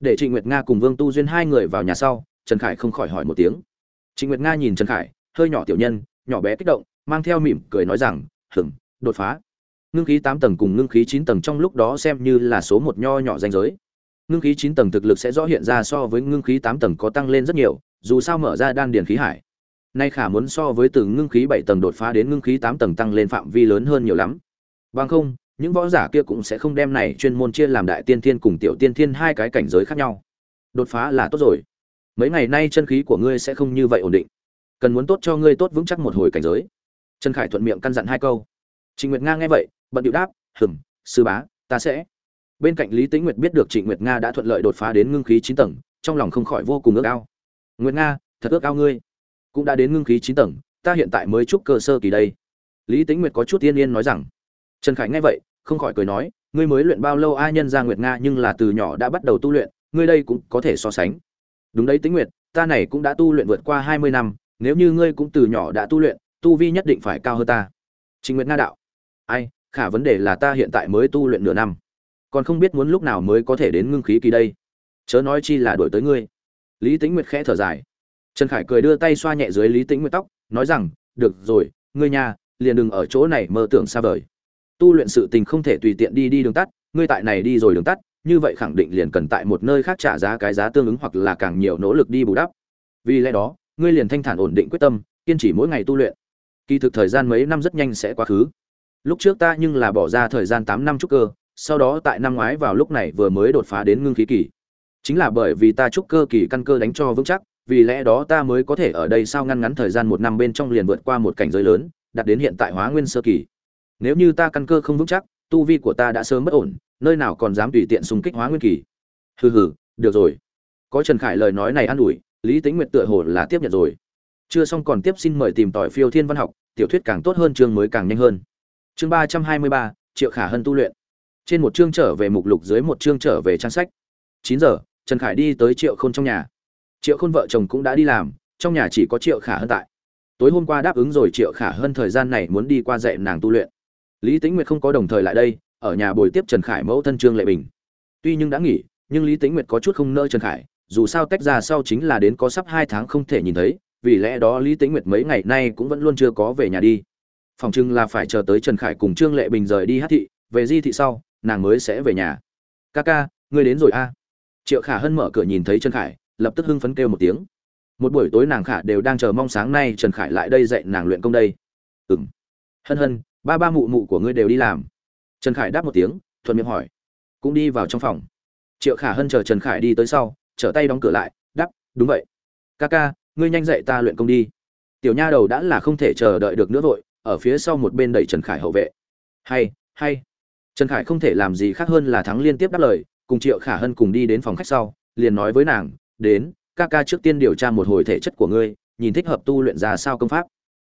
Để trịnh nguyệt nga cùng vương tu duyên hai người vào nhà sau, trần khải không khỏi hỏi một tiếng. Trịnh nguyệt nga nhìn trần khải, hơi nhỏ tiểu nhân, nhỏ bé kích động, mang theo mỉm cười nói rằng hửng đột phá. Ngưng khí tám tầng cùng ngưng khí chín tầng trong lúc đó xem như là số một nho nhỏ danh giới. Ngưng khí chín tầng thực lực sẽ rõ hiện ra so với ngưng khí tám tầng có tăng lên rất nhiều, dù sao mở ra đan điền khí hải nay khả muốn so với từ ngưng khí bảy tầng đột phá đến ngưng khí tám tầng tăng lên phạm vi lớn hơn nhiều lắm. Bằng không, những võ giả kia cũng sẽ không đem này chuyên môn chia làm đại tiên thiên cùng tiểu tiên thiên hai cái cảnh giới khác nhau. Đột phá là tốt rồi. Mấy ngày nay chân khí của ngươi sẽ không như vậy ổn định. Cần muốn tốt cho ngươi tốt vững chắc một hồi cảnh giới. Trần khải thuận miệng căn dặn hai câu. Trịnh nguyệt nga nghe vậy, bận điệu đáp hừng sư bá, ta sẽ. Bên cạnh lý tĩnh nguyệt biết được trịnh nguyệt nga đã thuận lợi đột phá đến ngưng khí chín tầng, trong lòng không khỏi vô cùng ước ao. Nguyệt nga, thật ước ao ngươi cũng đã đến ngưng khí chín tầng, ta hiện tại mới chúc cơ sơ kỳ đây. Lý tĩnh nguyệt có chút tiên yên nói rằng, trần khải nghe vậy, không khỏi cười nói, ngươi mới luyện bao lâu ai nhân ra nguyệt nga nhưng là từ nhỏ đã bắt đầu tu luyện, ngươi đây cũng có thể so sánh. Đúng đấy tĩnh nguyệt, ta này cũng đã tu luyện vượt qua hai mươi năm, nếu như ngươi cũng từ nhỏ đã tu luyện, tu vi nhất định phải cao hơn ta. Trình nguyệt nga đạo, ai, khả vấn đề là ta hiện tại mới tu luyện nửa năm, còn không biết muốn lúc nào mới có thể đến ngưng khí kỳ đây. Chớ nói chi là đổi tới ngươi. Lý tĩnh nguyệt khẽ thở dài trần khải cười đưa tay xoa nhẹ dưới lý tĩnh nguyệt tóc, nói rằng, được rồi, ngươi nhà liền đừng ở chỗ này mơ tưởng xa vời. Tu luyện sự tình không thể tùy tiện đi đi đường tắt, ngươi tại này đi rồi đường tắt, như vậy khẳng định liền cần tại một nơi khác trả giá cái giá tương ứng hoặc là càng nhiều nỗ lực đi bù đắp. Vì lẽ đó, ngươi liền thanh thản ổn định quyết tâm, kiên trì mỗi ngày tu luyện. Kỳ thực thời gian mấy năm rất nhanh sẽ quá khứ. Lúc trước ta nhưng là bỏ ra thời gian tám năm trúc cơ, sau đó tại năm ngoái vào lúc này vừa mới đột phá đến ngưng khí kỳ. Chính là bởi vì ta trúc cơ kỳ căn cơ đánh cho vững chắc vì lẽ đó ta mới có thể ở đây sao ngăn ngắn thời gian một năm bên trong liền vượt qua một cảnh giới lớn, đạt đến hiện tại hóa nguyên sơ kỳ. Nếu như ta căn cơ không vững chắc, tu vi của ta đã sớm bất ổn, nơi nào còn dám tùy tiện xung kích hóa nguyên kỳ. Hừ hừ, được rồi. Có trần khải lời nói này an ủi, lý tính nguyệt tựa hồ là tiếp nhận rồi. Chưa xong còn tiếp xin mời tìm tỏi phiêu thiên văn học, tiểu thuyết càng tốt hơn chương mới càng nhanh hơn. Chương ba trăm hai mươi ba, triệu khả hân tu luyện. Trên một chương trở về mục lục dưới một chương trở về trang sách. Chín giờ, trần khải đi tới triệu khôn trong nhà triệu khôn vợ chồng cũng đã đi làm, trong nhà chỉ có triệu khả hân tại. Tối hôm qua đáp ứng rồi triệu khả hân thời gian này muốn đi qua dạy nàng tu luyện. Lý tĩnh nguyệt không có đồng thời lại đây, ở nhà bồi tiếp trần khải mẫu thân trương lệ bình. Tuy nhưng đã nghỉ, nhưng lý tĩnh nguyệt có chút không nỡ trần khải, dù sao tách ra sau chính là đến có sắp hai tháng không thể nhìn thấy, vì lẽ đó lý tĩnh nguyệt mấy ngày nay cũng vẫn luôn chưa có về nhà đi. Phòng trưng là phải chờ tới trần khải cùng trương lệ bình rời đi hát thị, về di thị sau, nàng mới sẽ về nhà. Ca ca, ngươi đến rồi a. Triệu khả hân mở cửa nhìn thấy trần khải lập tức hưng phấn kêu một tiếng. Một buổi tối nàng khả đều đang chờ mong sáng nay trần khải lại đây dạy nàng luyện công đây. Ừng hân hân, ba ba mụ mụ của ngươi đều đi làm. Trần khải đáp một tiếng, thuận miệng hỏi. Cũng đi vào trong phòng. Triệu khả hân chờ trần khải đi tới sau, trở tay đóng cửa lại đắp đúng vậy. Ca ca, ngươi nhanh dạy ta luyện công đi. Tiểu nha đầu đã là không thể chờ đợi được nữa vội, ở phía sau một bên đẩy trần khải hậu vệ. Hay hay. Trần khải không thể làm gì khác hơn là thắng liên tiếp đáp lời, cùng triệu khả hân cùng đi đến phòng khách sau, liền nói với nàng đến, ca ca trước tiên điều tra một hồi thể chất của ngươi, nhìn thích hợp tu luyện ra sao công pháp.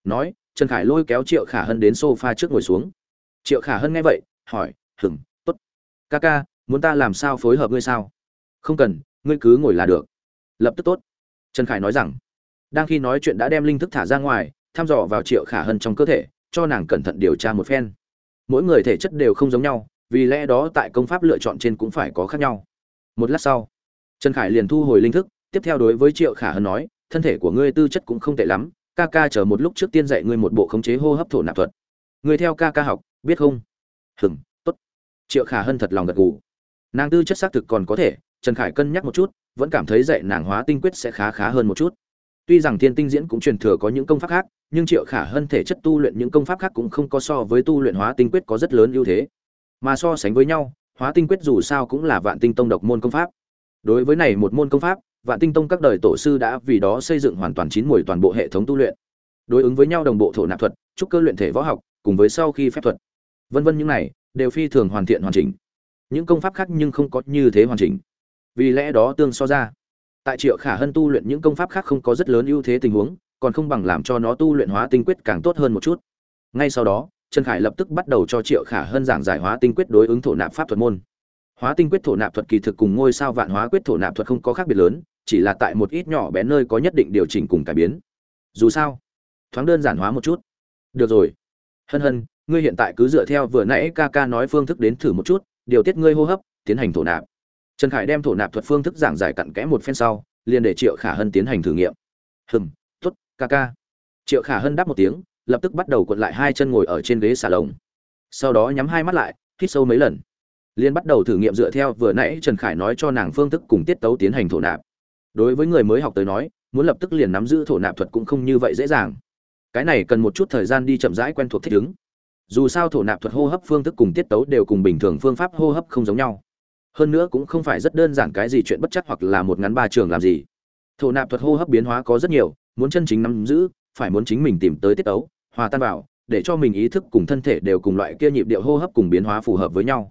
Nói, trần khải lôi kéo triệu khả hân đến sofa trước ngồi xuống. Triệu khả hân nghe vậy, hỏi hừng t ố t ca ca, muốn ta làm sao phối hợp ngươi sao? Không cần, ngươi cứ ngồi là được. Lập tức tốt. Trần khải nói rằng, đang khi nói chuyện đã đem linh thức thả ra ngoài, thăm dò vào triệu khả hân trong cơ thể, cho nàng cẩn thận điều tra một phen. Mỗi người thể chất đều không giống nhau, vì lẽ đó tại công pháp lựa chọn trên cũng phải có khác nhau. Một lát sau trần khải liền thu hồi linh thức, tiếp theo đối với triệu khả hân nói, thân thể của ngươi tư chất cũng không tệ lắm, ca ca chờ một lúc trước tiên dạy ngươi một bộ khống chế hô hấp thổ nạp thuật. Ngươi theo ca ca học, biết không? Hừng tốt. Triệu khả hân thật lòng gật gù. Nàng tư chất xác thực còn có thể, trần khải cân nhắc một chút, vẫn cảm thấy dạy nàng hóa tinh quyết sẽ khá khá hơn một chút. Tuy rằng thiên tinh diễn cũng truyền thừa có những công pháp khác, nhưng triệu khả hân thể chất tu luyện những công pháp khác cũng không có so với tu luyện hóa tinh quyết có rất lớn ưu thế. Mà so sánh với nhau, hóa tinh quyết dù sao cũng là vạn tinh tông độc môn công pháp đối với này một môn công pháp, vạn tinh tông các đời tổ sư đã vì đó xây dựng hoàn toàn chín mùi toàn bộ hệ thống tu luyện. Đối ứng với nhau đồng bộ thổ nạp thuật, trúc cơ luyện thể võ học, cùng với sau khi phép thuật. Vân vân những này, đều phi thường hoàn thiện hoàn chỉnh. Những công pháp khác nhưng không có như thế hoàn chỉnh. Vì lẽ đó tương so ra, tại triệu khả hân tu luyện những công pháp khác không có rất lớn ưu thế tình huống, còn không bằng làm cho nó tu luyện hóa tinh quyết càng tốt hơn một chút. Ngay sau đó, trần khải lập tức bắt đầu cho triệu khả hân giảng giải hóa tinh quyết đối ứng thổ nạp pháp thuật môn hóa tinh quyết thổ nạp thuật kỳ thực cùng ngôi sao vạn hóa quyết thổ nạp thuật không có khác biệt lớn chỉ là tại một ít nhỏ bé nơi có nhất định điều chỉnh cùng cải biến. Dù sao thoáng đơn giản hóa một chút. Được rồi. Hân hân ngươi hiện tại cứ dựa theo vừa nãy ca ca nói phương thức đến thử một chút điều tiết ngươi hô hấp tiến hành thổ nạp. Trần khải đem thổ nạp thuật phương thức giảng giải cặn kẽ một phen sau liền để triệu khả hân tiến hành thử nghiệm. Hừm, tốt, Kaka. ca ca. Triệu khả hân đáp một tiếng lập tức bắt đầu cuộn lại hai chân ngồi ở trên ghế xà lồng. Sau đó nhắm hai mắt lại hít sâu mấy lần liên bắt đầu thử nghiệm dựa theo vừa nãy trần khải nói cho nàng phương thức cùng tiết tấu tiến hành thổ nạp. Đối với người mới học tới nói, muốn lập tức liền nắm giữ thổ nạp thuật cũng không như vậy dễ dàng. Cái này cần một chút thời gian đi chậm rãi quen thuộc thích ứng. Dù sao thổ nạp thuật hô hấp phương thức cùng tiết tấu đều cùng bình thường phương pháp hô hấp không giống nhau. Hơn nữa cũng không phải rất đơn giản cái gì chuyện bất chắc hoặc là một ngắn ba trường làm gì. Thổ nạp thuật hô hấp biến hóa có rất nhiều, muốn chân chính nắm giữ, phải muốn chính mình tìm tới tiết tấu, hòa tan vào, để cho mình ý thức cùng thân thể đều cùng loại kia nhịp điệu hô hấp cùng biến hóa phù hợp với nhau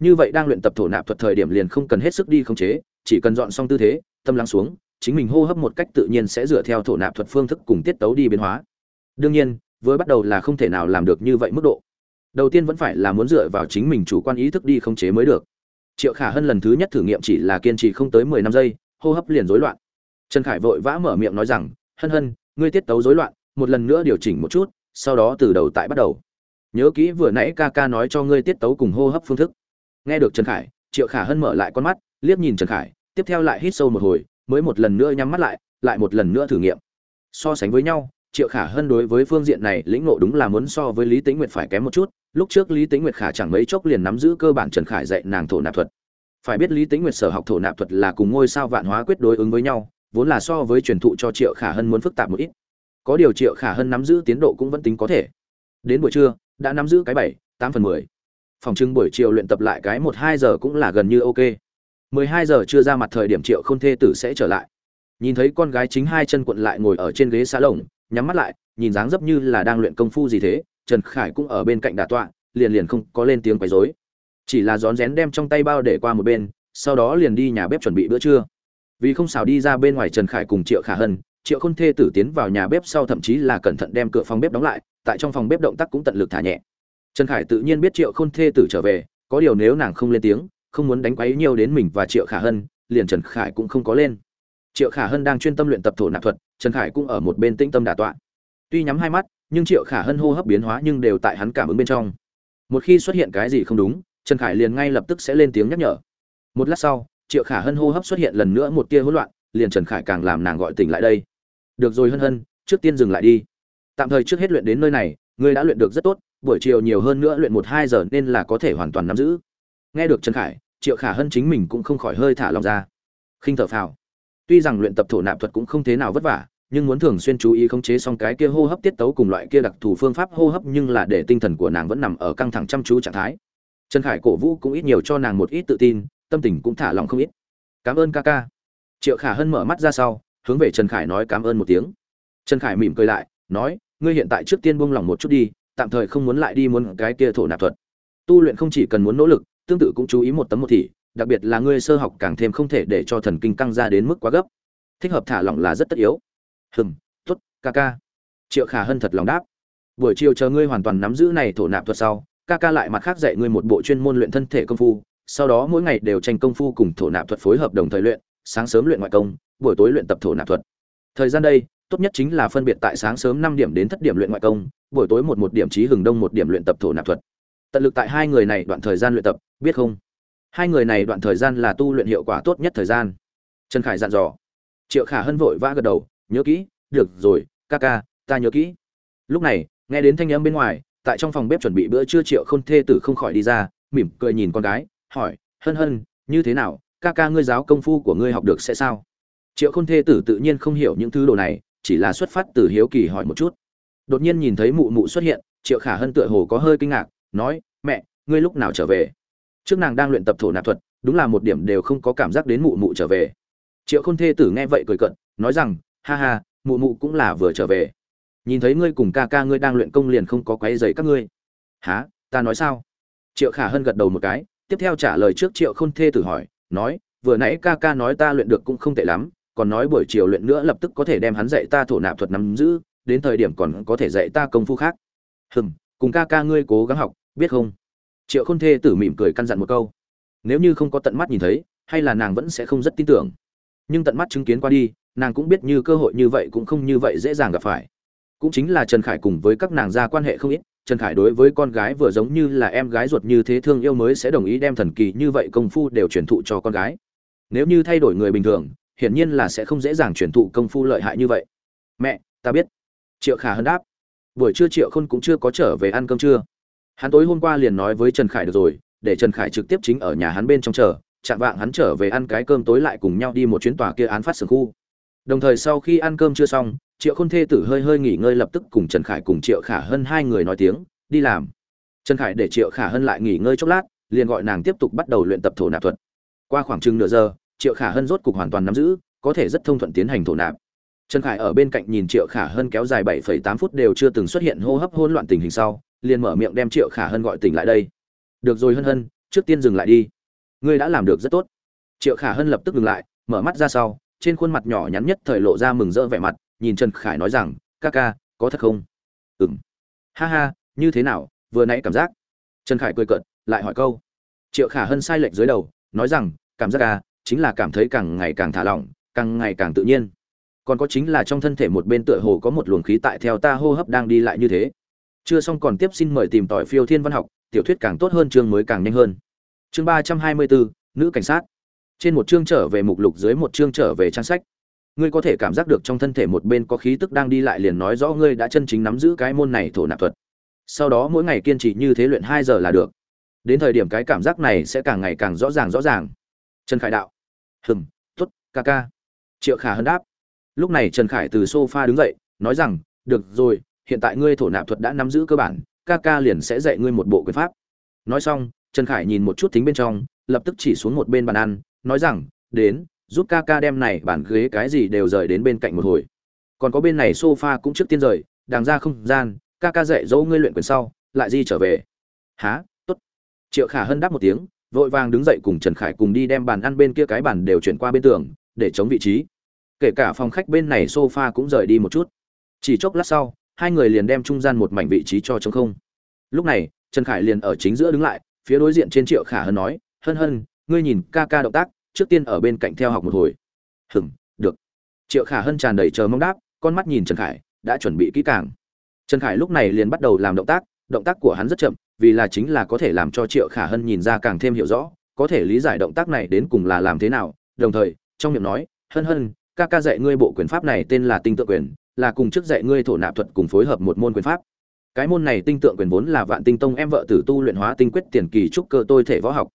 như vậy đang luyện tập thổ nạp thuật thời điểm liền không cần hết sức đi khống chế, chỉ cần dọn xong tư thế, tâm lắng xuống, chính mình hô hấp một cách tự nhiên sẽ dựa theo thổ nạp thuật phương thức cùng tiết tấu đi biến hóa. Đương nhiên, với bắt đầu là không thể nào làm được như vậy mức độ. Đầu tiên vẫn phải là muốn dựa vào chính mình chủ quan ý thức đi khống chế mới được. Triệu khả hân lần thứ nhất thử nghiệm chỉ là kiên trì không tới mười năm giây, hô hấp liền rối loạn. Trần khải vội vã mở miệng nói rằng, hân hân, ngươi tiết tấu rối loạn, một lần nữa điều chỉnh một chút, sau đó từ đầu tại bắt đầu. Nhớ kỹ vừa nãy ca ca nói cho ngươi tiết tấu cùng hô hấp phương thức nghe được trần khải, triệu khả hân mở lại con mắt, liếc nhìn trần khải, tiếp theo lại hít sâu một hồi, mới một lần nữa nhắm mắt lại lại một lần nữa thử nghiệm. So sánh với nhau, triệu khả hân đối với phương diện này lĩnh ngộ đúng là muốn so với lý tĩnh nguyệt phải kém một chút, lúc trước lý tĩnh nguyệt khả chẳng mấy chốc liền nắm giữ cơ bản trần khải dạy nàng thổ nạp thuật. Phải biết lý tĩnh nguyệt sở học thổ nạp thuật là cùng ngôi sao vạn hóa quyết đối ứng với nhau, vốn là so với truyền thụ cho triệu khả hân muốn phức tạp một ít. Có điều triệu khả hân nắm giữ tiến độ cũng vẫn tính có thể. Đến buổi trưa, đã nắm giữ cái bảy, tám phần mười phòng trưng buổi chiều luyện tập lại cái một hai giờ cũng là gần như ok. Mười hai giờ chưa ra mặt thời điểm triệu khôn thê tử sẽ trở lại. Nhìn thấy con gái chính hai chân quận lại ngồi ở trên ghế xá lồng, nhắm mắt lại, nhìn dáng dấp như là đang luyện công phu gì thế, trần khải cũng ở bên cạnh đà tọa, liền liền không có lên tiếng quấy rối. Chỉ là rón rén đem trong tay bao để qua một bên, sau đó liền đi nhà bếp chuẩn bị bữa trưa. Vì không xào đi ra bên ngoài trần khải cùng triệu khả hân, triệu khôn thê tử tiến vào nhà bếp sau thậm chí là cẩn thận đem cửa phòng bếp đóng lại, tại trong phòng bếp động tác cũng tận lực thả nhẹ trần khải tự nhiên biết triệu khôn thê tử trở về, có điều nếu nàng không lên tiếng, không muốn đánh quấy nhiều đến mình và triệu khả hân, liền trần khải cũng không có lên. Triệu khả hân đang chuyên tâm luyện tập thổ nạp thuật, trần khải cũng ở một bên tĩnh tâm đả tọa. Tuy nhắm hai mắt, nhưng triệu khả hân hô hấp biến hóa nhưng đều tại hắn cảm ứng bên trong. Một khi xuất hiện cái gì không đúng, trần khải liền ngay lập tức sẽ lên tiếng nhắc nhở. Một lát sau, triệu khả hân hô hấp xuất hiện lần nữa một tia hỗn loạn, liền trần khải càng làm nàng gọi tỉnh lại đây. Được rồi hân hân, trước tiên dừng lại đi. Tạm thời trước hết luyện đến nơi này, ngươi đã luyện được rất tốt buổi chiều nhiều hơn nữa luyện một hai giờ nên là có thể hoàn toàn nắm giữ. Nghe được trần khải, triệu khả hân chính mình cũng không khỏi hơi thả lòng ra. Khinh thở phào. Tuy rằng luyện tập thổ nạp thuật cũng không thế nào vất vả, nhưng muốn thường xuyên chú ý khống chế xong cái kia hô hấp tiết tấu cùng loại kia đặc thù phương pháp hô hấp nhưng là để tinh thần của nàng vẫn nằm ở căng thẳng chăm chú trạng thái. Trần khải cổ vũ cũng ít nhiều cho nàng một ít tự tin, tâm tình cũng thả lòng không ít. Cảm ơn ca ca. Triệu khả hân mở mắt ra sau, hướng về trần khải nói cảm ơn một tiếng. Trần khải mỉm cười lại, nói, ngươi hiện tại trước tiên buông lòng một chút đi tạm thời không muốn lại đi muốn cái kia thổ nạp thuật. Tu luyện không chỉ cần muốn nỗ lực tương tự cũng chú ý một tấm một thị đặc biệt là ngươi sơ học càng thêm không thể để cho thần kinh căng ra đến mức quá gấp. Thích hợp thả lỏng là rất tất yếu. Hừm tốt, ca ca. Triệu khả hân thật lòng đáp. Buổi chiều chờ ngươi hoàn toàn nắm giữ này thổ nạp thuật sau ca ca lại mặt khác dạy ngươi một bộ chuyên môn luyện thân thể công phu. Sau đó mỗi ngày đều tranh công phu cùng thổ nạp thuật phối hợp đồng thời luyện sáng sớm luyện ngoại công buổi tối luyện tập thổ nạp thuật. Thời gian đây tốt nhất chính là phân biệt tại sáng sớm năm điểm đến thất điểm luyện ngoại công, buổi tối một một điểm trí hừng đông một điểm luyện tập thổ nạp thuật. Tận lực tại hai người này đoạn thời gian luyện tập, biết không? Hai người này đoạn thời gian là tu luyện hiệu quả tốt nhất thời gian. Trần khải dặn dò. Triệu khả hân vội vã gật đầu, nhớ kỹ, được rồi, ca ca, ta nhớ kỹ. Lúc này, nghe đến thanh âm bên ngoài, tại trong phòng bếp chuẩn bị bữa trưa triệu khôn thê tử không khỏi đi ra, mỉm cười nhìn con gái, hỏi, hân hân, như thế nào? Ca ca ngươi giáo công phu của ngươi học được sẽ sao? Triệu khôn thê tử tự nhiên không hiểu những thứ đồ này chỉ là xuất phát từ hiếu kỳ hỏi một chút. Đột nhiên nhìn thấy mụ mụ xuất hiện, triệu khả hân tựa hồ có hơi kinh ngạc, nói, mẹ, ngươi lúc nào trở về? Trước nàng đang luyện tập thổ nạp thuật, đúng là một điểm đều không có cảm giác đến mụ mụ trở về. Triệu khôn thê tử nghe vậy cười cận nói rằng, ha ha, mụ mụ cũng là vừa trở về. Nhìn thấy ngươi cùng ca ca ngươi đang luyện công liền không có quấy dày các ngươi. Há ta nói sao? Triệu khả hân gật đầu một cái, tiếp theo trả lời trước triệu khôn thê tử hỏi, nói, vừa nãy ca ca nói ta luyện được cũng không tệ lắm còn nói buổi chiều luyện nữa lập tức có thể đem hắn dạy ta thổ nạp thuật nắm giữ, đến thời điểm còn có thể dạy ta công phu khác. Hừm, cùng ca ca ngươi cố gắng học, biết không? Triệu khôn thê tử mỉm cười căn dặn một câu. Nếu như không có tận mắt nhìn thấy, hay là nàng vẫn sẽ không rất tin tưởng. Nhưng tận mắt chứng kiến qua đi, nàng cũng biết như cơ hội như vậy cũng không như vậy dễ dàng gặp phải. Cũng chính là trần khải cùng với các nàng ra quan hệ không ít, trần khải đối với con gái vừa giống như là em gái ruột như thế thương yêu mới sẽ đồng ý đem thần kỳ như vậy công phu đều truyền thụ cho con gái. Nếu như thay đổi người bình thường hiển nhiên là sẽ không dễ dàng truyền thụ công phu lợi hại như vậy. Mẹ, ta biết. Triệu khả hân đáp. Buổi trưa triệu khôn cũng chưa có trở về ăn cơm trưa. Hắn tối hôm qua liền nói với trần khải được rồi, để trần khải trực tiếp chính ở nhà hắn bên trong chờ, chạm vạng hắn trở về ăn cái cơm tối lại cùng nhau đi một chuyến tòa kia án phát sưởng khu. Đồng thời sau khi ăn cơm chưa xong, triệu khôn thê tử hơi hơi nghỉ ngơi lập tức cùng trần khải cùng triệu khả hân hai người nói tiếng, đi làm. Trần khải để triệu khả hân lại nghỉ ngơi chốc lát, liền gọi nàng tiếp tục bắt đầu luyện tập thổ nạp thuật. Qua khoảng chừng nửa giờ triệu khả hân rốt cục hoàn toàn nắm giữ, có thể rất thông thuận tiến hành thổ nạp. Trần khải ở bên cạnh nhìn triệu khả hân kéo dài bảy tám phút đều chưa từng xuất hiện hô hấp hỗn loạn tình hình sau, liền mở miệng đem triệu khả hân gọi tỉnh lại đây. Được rồi hân hân, trước tiên dừng lại đi. Ngươi đã làm được rất tốt. Triệu khả hân lập tức dừng lại, mở mắt ra sau, trên khuôn mặt nhỏ nhắn nhất thời lộ ra mừng rỡ vẻ mặt, nhìn trần khải nói rằng, ca ca, có thật không? Ừng ha ha, như thế nào, vừa nãy cảm giác? Trần khải cười cợt, lại hỏi câu. Triệu khả hân sai lệch dưới đầu, nói rằng, cảm giác ca chính là cảm thấy càng ngày càng thả lỏng, càng ngày càng tự nhiên. Còn có chính là trong thân thể một bên tựa hồ có một luồng khí tại theo ta hô hấp đang đi lại như thế. Chưa xong còn tiếp xin mời tìm tỏi phiêu thiên văn học, tiểu thuyết càng tốt hơn chương mới càng nhanh hơn. Chương ba trăm hai mươi bốn nữ cảnh sát. Trên một chương trở về mục lục dưới một chương trở về trang sách. Ngươi có thể cảm giác được trong thân thể một bên có khí tức đang đi lại liền nói rõ ngươi đã chân chính nắm giữ cái môn này thổ nạp thuật. Sau đó mỗi ngày kiên trì như thế luyện hai giờ là được. Đến thời điểm cái cảm giác này sẽ càng ngày càng rõ ràng rõ ràng trần khải đạo. Hừng t ố t ca ca. Triệu khả hân đáp. Lúc này trần khải từ s o f a đứng dậy, nói rằng, được rồi, hiện tại ngươi thổ nạp thuật đã nắm giữ cơ bản, ca ca liền sẽ dạy ngươi một bộ quyền pháp. Nói xong, trần khải nhìn một chút thính bên trong, lập tức chỉ xuống một bên bàn ăn, nói rằng, đến, giúp ca ca đem này bàn ghế cái gì đều rời đến bên cạnh một hồi. Còn có bên này s o f a cũng trước tiên rời, đàng ra không gian, ca ca dạy dỗ ngươi luyện quyền sau, lại di trở về. Há t ố t triệu khả hân đáp một tiếng vội vàng đứng dậy cùng trần khải cùng đi đem bàn ăn bên kia cái bàn đều chuyển qua bên tường, để chống vị trí. Kể cả phòng khách bên này sofa cũng rời đi một chút. Chỉ chốc lát sau, hai người liền đem trung gian một mảnh vị trí cho trống không. Lúc này, trần khải liền ở chính giữa đứng lại, phía đối diện trên triệu khả hân nói, hân hân, ngươi nhìn ca ca động tác, trước tiên ở bên cạnh theo học một hồi. Hừng được. Triệu khả hân tràn đầy chờ mong đáp, con mắt nhìn trần khải, đã chuẩn bị kỹ càng. Trần khải lúc này liền bắt đầu làm động tác động tác của hắn rất chậm vì là chính là có thể làm cho triệu khả hân nhìn ra càng thêm hiểu rõ, có thể lý giải động tác này đến cùng là làm thế nào. Đồng thời, trong miệng nói, hân hân, ca ca dạy ngươi bộ quyền pháp này tên là tinh tượng quyền, là cùng trước dạy ngươi thổ nạp thuật cùng phối hợp một môn quyền pháp. Cái môn này tinh tượng quyền vốn là vạn tinh tông em vợ tử tu luyện hóa tinh quyết tiền kỳ trúc cơ tôi thể võ học.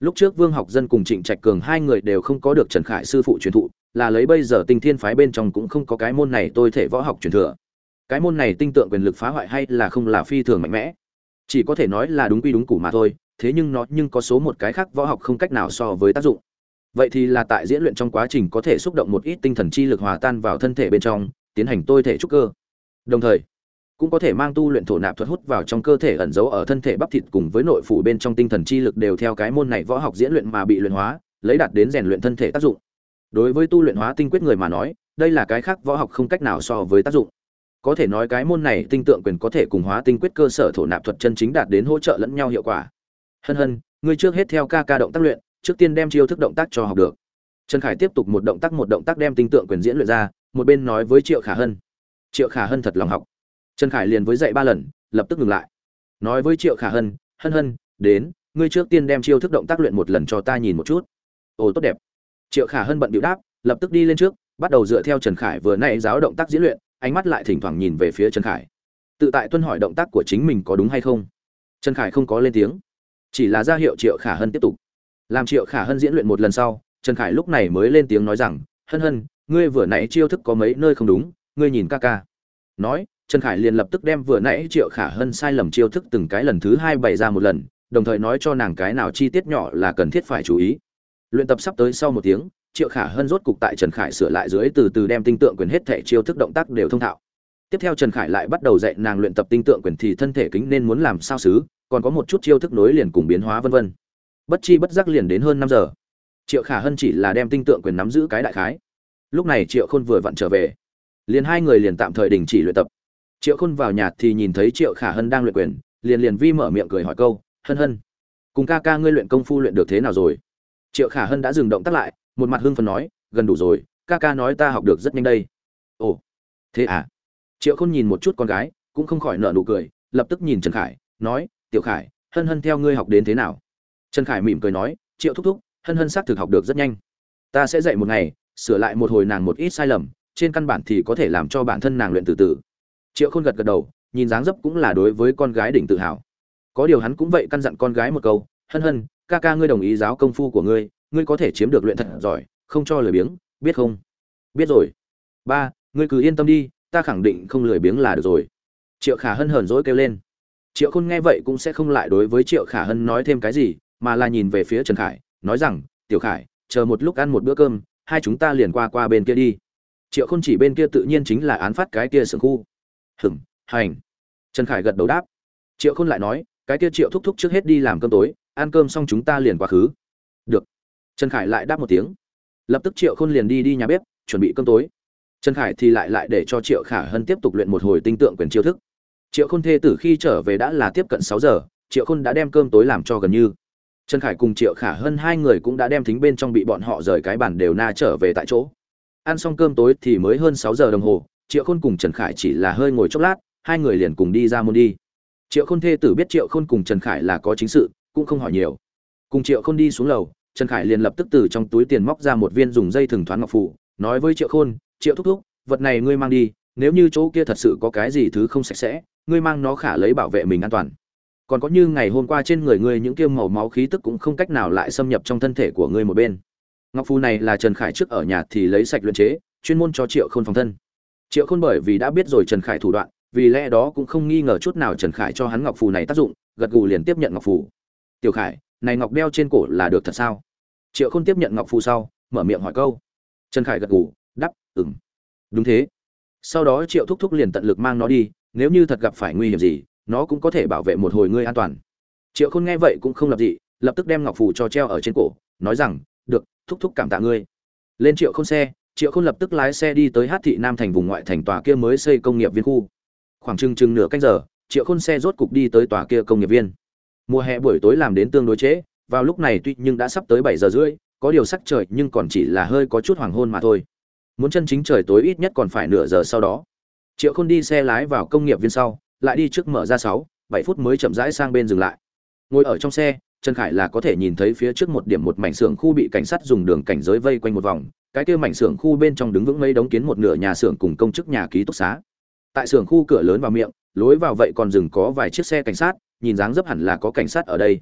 Lúc trước vương học dân cùng trịnh trạch cường hai người đều không có được trần khải sư phụ truyền thụ, là lấy bây giờ tinh thiên phái bên trong cũng không có cái môn này tôi thể võ học truyền thừa. Cái môn này tinh tượng quyền lực phá hoại hay là không là phi thường mạnh mẽ chỉ có thể nói là đúng quy đúng củ mà thôi, thế nhưng nó nhưng có số một cái khác võ học không cách nào so với tác dụng. Vậy thì là tại diễn luyện trong quá trình có thể xúc động một ít tinh thần chi lực hòa tan vào thân thể bên trong, tiến hành tôi thể trúc cơ. Đồng thời, cũng có thể mang tu luyện thổ nạp thuật hút vào trong cơ thể ẩn giấu ở thân thể bắp thịt cùng với nội phủ bên trong tinh thần chi lực đều theo cái môn này võ học diễn luyện mà bị luyện hóa, lấy đạt đến rèn luyện thân thể tác dụng. Đối với tu luyện hóa tinh quyết người mà nói, đây là cái khác võ học không cách nào so với tác dụng có thể nói cái môn này tinh tượng quyền có thể cùng hóa tinh quyết cơ sở thổ nạp thuật chân chính đạt đến hỗ trợ lẫn nhau hiệu quả. Hân hân, ngươi trước hết theo ca ca động tác luyện, trước tiên đem chiêu thức động tác cho học được. Trần khải tiếp tục một động tác một động tác đem tinh tượng quyền diễn luyện ra, một bên nói với triệu khả hân. Triệu khả hân thật lòng học. Trần khải liền với dạy ba lần, lập tức ngừng lại. Nói với triệu khả hân hân hân, đến, ngươi trước tiên đem chiêu thức động tác luyện một lần cho ta nhìn một chút. Ồ, tốt đẹp. Triệu khả hân bận bịu đáp, lập tức đi lên trước, bắt đầu dựa theo trần khải vừa nãy giáo động tác diễn luyện ánh mắt lại thỉnh thoảng nhìn về phía trần khải. Tự tại tuân hỏi động tác của chính mình có đúng hay không? Trần khải không có lên tiếng. Chỉ là ra hiệu triệu khả hân tiếp tục. Làm triệu khả hân diễn luyện một lần sau, trần khải lúc này mới lên tiếng nói rằng, hân hân, ngươi vừa nãy chiêu thức có mấy nơi không đúng, ngươi nhìn ca ca. Nói, trần khải liền lập tức đem vừa nãy triệu khả hân sai lầm chiêu thức từng cái lần thứ hai bày ra một lần, đồng thời nói cho nàng cái nào chi tiết nhỏ là cần thiết phải chú ý. Luyện tập sắp tới sau một tiếng triệu khả hân rốt cục tại trần khải sửa lại dưới từ từ đem tinh tượng quyền hết thể chiêu thức động tác đều thông thạo. Tiếp theo trần khải lại bắt đầu dạy nàng luyện tập tinh tượng quyền thì thân thể kính nên muốn làm sao xứ, còn có một chút chiêu thức nối liền cùng biến hóa vân vân. Bất chi bất giác liền đến hơn năm giờ. Triệu khả hân chỉ là đem tinh tượng quyền nắm giữ cái đại khái. Lúc này triệu khôn vừa vặn trở về. Liền hai người liền tạm thời đình chỉ luyện tập. Triệu khôn vào nhà thì nhìn thấy triệu khả hân đang luyện quyền, liền liền vi mở miệng cười hỏi câu, hân hân, cùng ca ca ngươi luyện công phu luyện được thế nào rồi? Triệu khả hân đã dừng động tác lại một mặt hưng phấn nói, gần đủ rồi, ca ca nói ta học được rất nhanh đây. Ồ, thế à? Triệu khôn nhìn một chút con gái, cũng không khỏi nở nụ cười, lập tức nhìn trần khải, nói, tiểu khải, hân hân theo ngươi học đến thế nào? Trần khải mỉm cười nói, triệu thúc thúc, hân hân xác thực học được rất nhanh. Ta sẽ dạy một ngày, sửa lại một hồi nàng một ít sai lầm, trên căn bản thì có thể làm cho bản thân nàng luyện từ từ. Triệu khôn gật gật đầu, nhìn dáng dấp cũng là đối với con gái đỉnh tự hào. Có điều hắn cũng vậy căn dặn con gái một câu, hân hân, ca ca ngươi đồng ý giáo công phu của ngươi ngươi có thể chiếm được luyện thật giỏi, không cho lười biếng, biết không? Biết rồi. Ba, ngươi cứ yên tâm đi, ta khẳng định không lười biếng là được rồi. Triệu khả hân hờn dỗi kêu lên. Triệu khôn nghe vậy cũng sẽ không lại đối với triệu khả hân nói thêm cái gì, mà là nhìn về phía trần khải, nói rằng, tiểu khải, chờ một lúc ăn một bữa cơm, hai chúng ta liền qua qua bên kia đi. Triệu khôn chỉ bên kia tự nhiên chính là án phát cái kia sưởng khu. Hừm hành. Trần khải gật đầu đáp. Triệu khôn lại nói, cái kia triệu thúc thúc trước hết đi làm cơm tối, ăn cơm xong chúng ta liền quá khứ. Được trần khải lại đáp một tiếng. Lập tức triệu khôn liền đi đi nhà bếp, chuẩn bị cơm tối. Trần khải thì lại lại để cho triệu khả hân tiếp tục luyện một hồi tinh tượng quyền chiêu thức. Triệu khôn thê tử khi trở về đã là tiếp cận sáu giờ, triệu khôn đã đem cơm tối làm cho gần như. Trần khải cùng triệu khả hân hai người cũng đã đem thính bên trong bị bọn họ rời cái bàn đều na trở về tại chỗ. Ăn xong cơm tối thì mới hơn sáu giờ đồng hồ, triệu khôn cùng trần khải chỉ là hơi ngồi chốc lát, hai người liền cùng đi ra môn đi. Triệu khôn thê tử biết triệu khôn cùng trần khải là có chính sự, cũng không hỏi nhiều. Cùng triệu khôn đi xuống lầu trần khải liền lập tức từ trong túi tiền móc ra một viên dùng dây thừng thoáng ngọc phủ, nói với triệu khôn, triệu thúc thúc, vật này ngươi mang đi, nếu như chỗ kia thật sự có cái gì thứ không sạch sẽ, ngươi mang nó khả lấy bảo vệ mình an toàn. Còn có như ngày hôm qua trên người ngươi những kia màu máu khí tức cũng không cách nào lại xâm nhập trong thân thể của ngươi một bên. Ngọc phù này là trần khải trước ở nhà thì lấy sạch luyện chế, chuyên môn cho triệu khôn phòng thân. Triệu khôn bởi vì đã biết rồi trần khải thủ đoạn, vì lẽ đó cũng không nghi ngờ chút nào trần khải cho hắn ngọc phù này tác dụng, gật gù liền tiếp nhận ngọc phù. Tiểu khải này ngọc đeo trên cổ là được thật sao? Triệu khôn tiếp nhận ngọc phù sau, mở miệng hỏi câu. Trần khải gật gù đắp ừng đúng thế. Sau đó triệu thúc thúc liền tận lực mang nó đi, nếu như thật gặp phải nguy hiểm gì, nó cũng có thể bảo vệ một hồi ngươi an toàn. Triệu khôn nghe vậy cũng không lập dị, lập tức đem ngọc phù cho treo ở trên cổ, nói rằng, được, thúc thúc cảm tạ ngươi. Lên triệu khôn xe, triệu khôn lập tức lái xe đi tới hát thị nam thành vùng ngoại thành tòa kia mới xây công nghiệp viên khu. Khoảng chừng chừng nửa canh giờ, triệu khôn xe rốt cục đi tới tòa kia công nghiệp viên mùa hè buổi tối làm đến tương đối trễ, vào lúc này tuy nhưng đã sắp tới bảy giờ rưỡi, có điều sắc trời nhưng còn chỉ là hơi có chút hoàng hôn mà thôi. Muốn chân chính trời tối ít nhất còn phải nửa giờ sau đó. Triệu khôn đi xe lái vào công nghiệp viên sau, lại đi trước mở ra sáu, bảy phút mới chậm rãi sang bên dừng lại. Ngồi ở trong xe, trần khải là có thể nhìn thấy phía trước một điểm một mảnh xưởng khu bị cảnh sát dùng đường cảnh giới vây quanh một vòng, cái kia mảnh xưởng khu bên trong đứng vững mấy đống kiến một nửa nhà xưởng cùng công chức nhà ký túc xá. Tại xưởng khu cửa lớn vào miệng, lối vào vậy còn dừng có vài chiếc xe cảnh sát nhìn dáng dấp hẳn là có cảnh sát ở đây.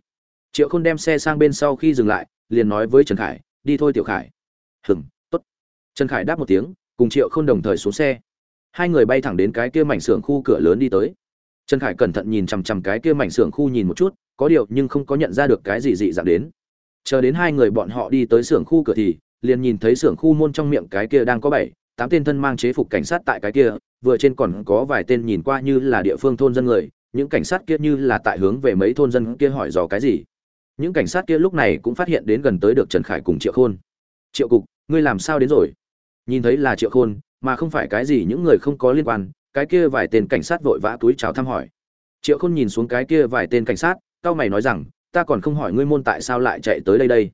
Triệu khôn đem xe sang bên sau khi dừng lại, liền nói với trần khải, đi thôi tiểu khải. Hừng t ố t trần khải đáp một tiếng, cùng triệu khôn đồng thời xuống xe. Hai người bay thẳng đến cái kia mảnh xưởng khu cửa lớn đi tới. Trần khải cẩn thận nhìn chằm chằm cái kia mảnh xưởng khu nhìn một chút, có điều nhưng không có nhận ra được cái gì dị dạng đến. Chờ đến hai người bọn họ đi tới xưởng khu cửa thì, liền nhìn thấy xưởng khu môn trong miệng cái kia đang có bảy, tám tên thân mang chế phục cảnh sát tại cái kia, vừa trên còn có vài tên nhìn qua như là địa phương thôn dân người những cảnh sát kia như là tại hướng về mấy thôn dân kia hỏi dò cái gì. Những cảnh sát kia lúc này cũng phát hiện đến gần tới được trần khải cùng triệu khôn. Triệu cục, ngươi làm sao đến rồi? Nhìn thấy là triệu khôn, mà không phải cái gì những người không có liên quan, cái kia vài tên cảnh sát vội vã túi chào thăm hỏi. Triệu khôn nhìn xuống cái kia vài tên cảnh sát, cao mày nói rằng, ta còn không hỏi ngươi môn tại sao lại chạy tới đây đây?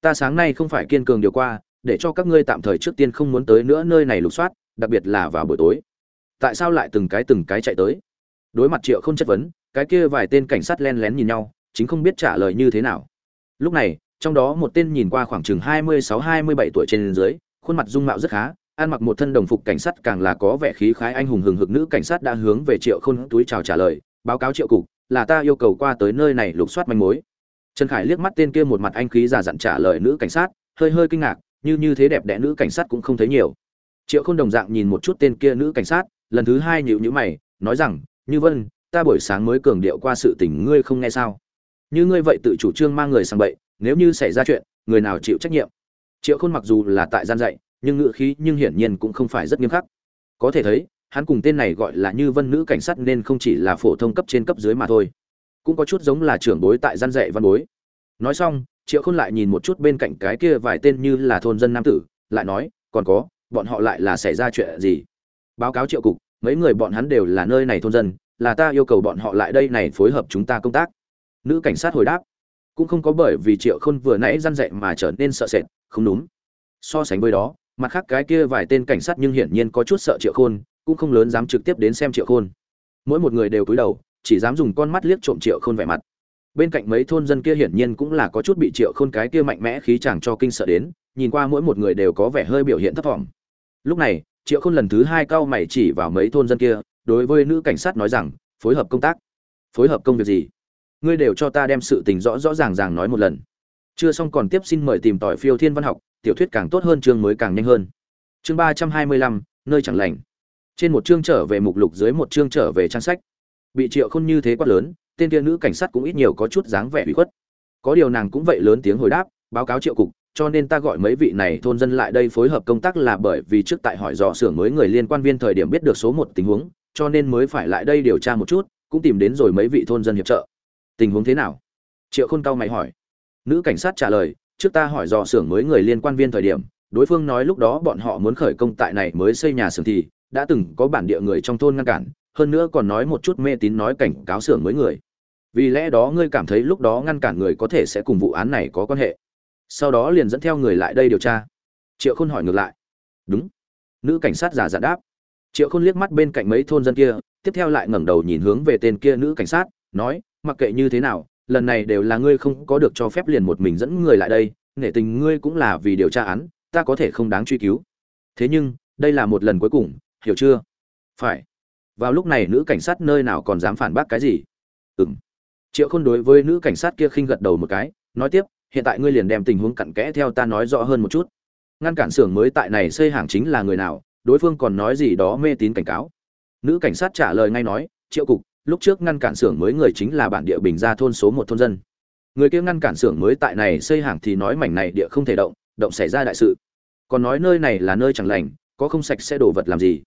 Ta sáng nay không phải kiên cường điều qua, để cho các ngươi tạm thời trước tiên không muốn tới nữa nơi này lục soát, đặc biệt là vào buổi tối. Tại sao lại từng cái từng cái chạy tới? Đối mặt triệu không chất vấn, cái kia vài tên cảnh sát len lén nhìn nhau, chính không biết trả lời như thế nào. Lúc này, trong đó một tên nhìn qua khoảng chừng hai mươi sáu, hai mươi bảy tuổi trên dưới, khuôn mặt dung mạo rất khá, ăn mặc một thân đồng phục cảnh sát càng là có vẻ khí khái anh hùng hừng hực nữ cảnh sát đã hướng về triệu khôn túi chào trả lời, báo cáo triệu cục, là ta yêu cầu qua tới nơi này lục soát manh mối. Trần khải liếc mắt tên kia một mặt anh khí giả dặn trả lời nữ cảnh sát, hơi hơi kinh ngạc, như như thế đẹp đẽ nữ cảnh sát cũng không thấy nhiều. Triệu khôn đồng dạng nhìn một chút tên kia nữ cảnh sát, lần thứ hai nhịu nhữ mày, nói rằng như vân, ta buổi sáng mới cường điệu qua sự tình ngươi không nghe sao? Như ngươi vậy tự chủ trương mang người sang bậy, nếu như xảy ra chuyện, người nào chịu trách nhiệm? Triệu khôn mặc dù là tại gian dạy, nhưng ngựa khí nhưng hiển nhiên cũng không phải rất nghiêm khắc. Có thể thấy, hắn cùng tên này gọi là như vân nữ cảnh sát nên không chỉ là phổ thông cấp trên cấp dưới mà thôi, cũng có chút giống là trưởng bối tại gian dạy văn bối. Nói xong, triệu khôn lại nhìn một chút bên cạnh cái kia vài tên như là thôn dân nam tử, lại nói, còn có, bọn họ lại là xảy ra chuyện gì? Báo cáo triệu cục mấy người bọn hắn đều là nơi này thôn dân, là ta yêu cầu bọn họ lại đây này phối hợp chúng ta công tác. Nữ cảnh sát hồi đáp, cũng không có bởi vì triệu khôn vừa nãy răn dậy mà trở nên sợ sệt, không đúng. So sánh với đó, mặt khác cái kia vài tên cảnh sát nhưng hiển nhiên có chút sợ triệu khôn, cũng không lớn dám trực tiếp đến xem triệu khôn. Mỗi một người đều cúi đầu, chỉ dám dùng con mắt liếc trộm triệu khôn vẻ mặt. Bên cạnh mấy thôn dân kia hiển nhiên cũng là có chút bị triệu khôn cái kia mạnh mẽ khí chàng cho kinh sợ đến, nhìn qua mỗi một người đều có vẻ hơi biểu hiện thấp thỏm. Lúc này triệu khôn lần thứ hai cao mày chỉ vào mấy thôn dân kia, đối với nữ cảnh sát nói rằng, phối hợp công tác. Phối hợp công việc gì? Ngươi đều cho ta đem sự tình rõ rõ ràng ràng nói một lần. Chưa xong còn tiếp xin mời tìm tỏi phiêu thiên văn học, tiểu thuyết càng tốt hơn chương mới càng nhanh hơn. Chương ba trăm hai mươi lăm, nơi chẳng lành. Trên một chương trở về mục lục dưới một chương trở về trang sách. Bị triệu khôn như thế quát lớn, tên kia nữ cảnh sát cũng ít nhiều có chút dáng vẻ bị khuất. Có điều nàng cũng vậy lớn tiếng hồi đáp, báo cáo triệu cục cho nên ta gọi mấy vị này thôn dân lại đây phối hợp công tác là bởi vì trước tại hỏi dò xưởng mới người liên quan viên thời điểm biết được số một tình huống, cho nên mới phải lại đây điều tra một chút, cũng tìm đến rồi mấy vị thôn dân hiệp trợ. Tình huống thế nào? Triệu khôn cao mày hỏi. Nữ cảnh sát trả lời, trước ta hỏi dò xưởng mới người liên quan viên thời điểm, đối phương nói lúc đó bọn họ muốn khởi công tại này mới xây nhà xưởng thì đã từng có bản địa người trong thôn ngăn cản, hơn nữa còn nói một chút mê tín nói cảnh cáo xưởng mới người. Vì lẽ đó ngươi cảm thấy lúc đó ngăn cản người có thể sẽ cùng vụ án này có quan hệ sau đó liền dẫn theo người lại đây điều tra. Triệu khôn hỏi ngược lại. Đúng. Nữ cảnh sát giả giả đáp. Triệu khôn liếc mắt bên cạnh mấy thôn dân kia, tiếp theo lại ngẩng đầu nhìn hướng về tên kia nữ cảnh sát, nói, mặc kệ như thế nào, lần này đều là ngươi không có được cho phép liền một mình dẫn người lại đây, nể tình ngươi cũng là vì điều tra án, ta có thể không đáng truy cứu. Thế nhưng, đây là một lần cuối cùng, hiểu chưa? Phải. Vào lúc này nữ cảnh sát nơi nào còn dám phản bác cái gì? Ừ m triệu khôn đối với nữ cảnh sát kia khinh gật đầu một cái, nói tiếp hiện tại ngươi liền đem tình huống cặn kẽ theo ta nói rõ hơn một chút. Ngăn cản xưởng mới tại này xây hàng chính là người nào, đối phương còn nói gì đó mê tín cảnh cáo. Nữ cảnh sát trả lời ngay nói, triệu cục, lúc trước ngăn cản xưởng mới người chính là bản địa bình gia thôn số một thôn dân. Người kia ngăn cản xưởng mới tại này xây hàng thì nói mảnh này địa không thể động động xảy ra đại sự. Còn nói nơi này là nơi chẳng lành, có không sạch sẽ đổ vật làm gì?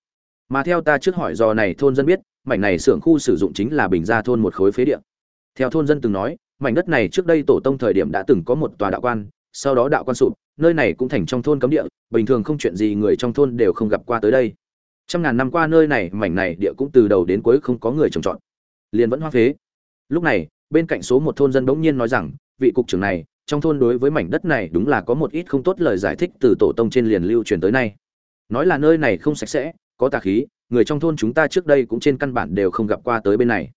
Mà theo ta trước hỏi do này thôn dân biết, mảnh này xưởng khu sử dụng chính là bình gia thôn một khối phế địa. Theo thôn dân từng nói mảnh đất này trước đây tổ tông thời điểm đã từng có một tòa đạo quan, sau đó đạo quan sụp, nơi này cũng thành trong thôn cấm địa, bình thường không chuyện gì người trong thôn đều không gặp qua tới đây. Trăm ngàn năm qua nơi này, mảnh này địa cũng từ đầu đến cuối không có người trồng trọt, liền vẫn hoang phế. Lúc này, bên cạnh số một thôn dân bỗng nhiên nói rằng, vị cục trưởng này, trong thôn đối với mảnh đất này đúng là có một ít không tốt lời giải thích từ tổ tông trên liền lưu truyền tới nay. Nói là nơi này không sạch sẽ, có tà khí, người trong thôn chúng ta trước đây cũng trên căn bản đều không gặp qua tới bên này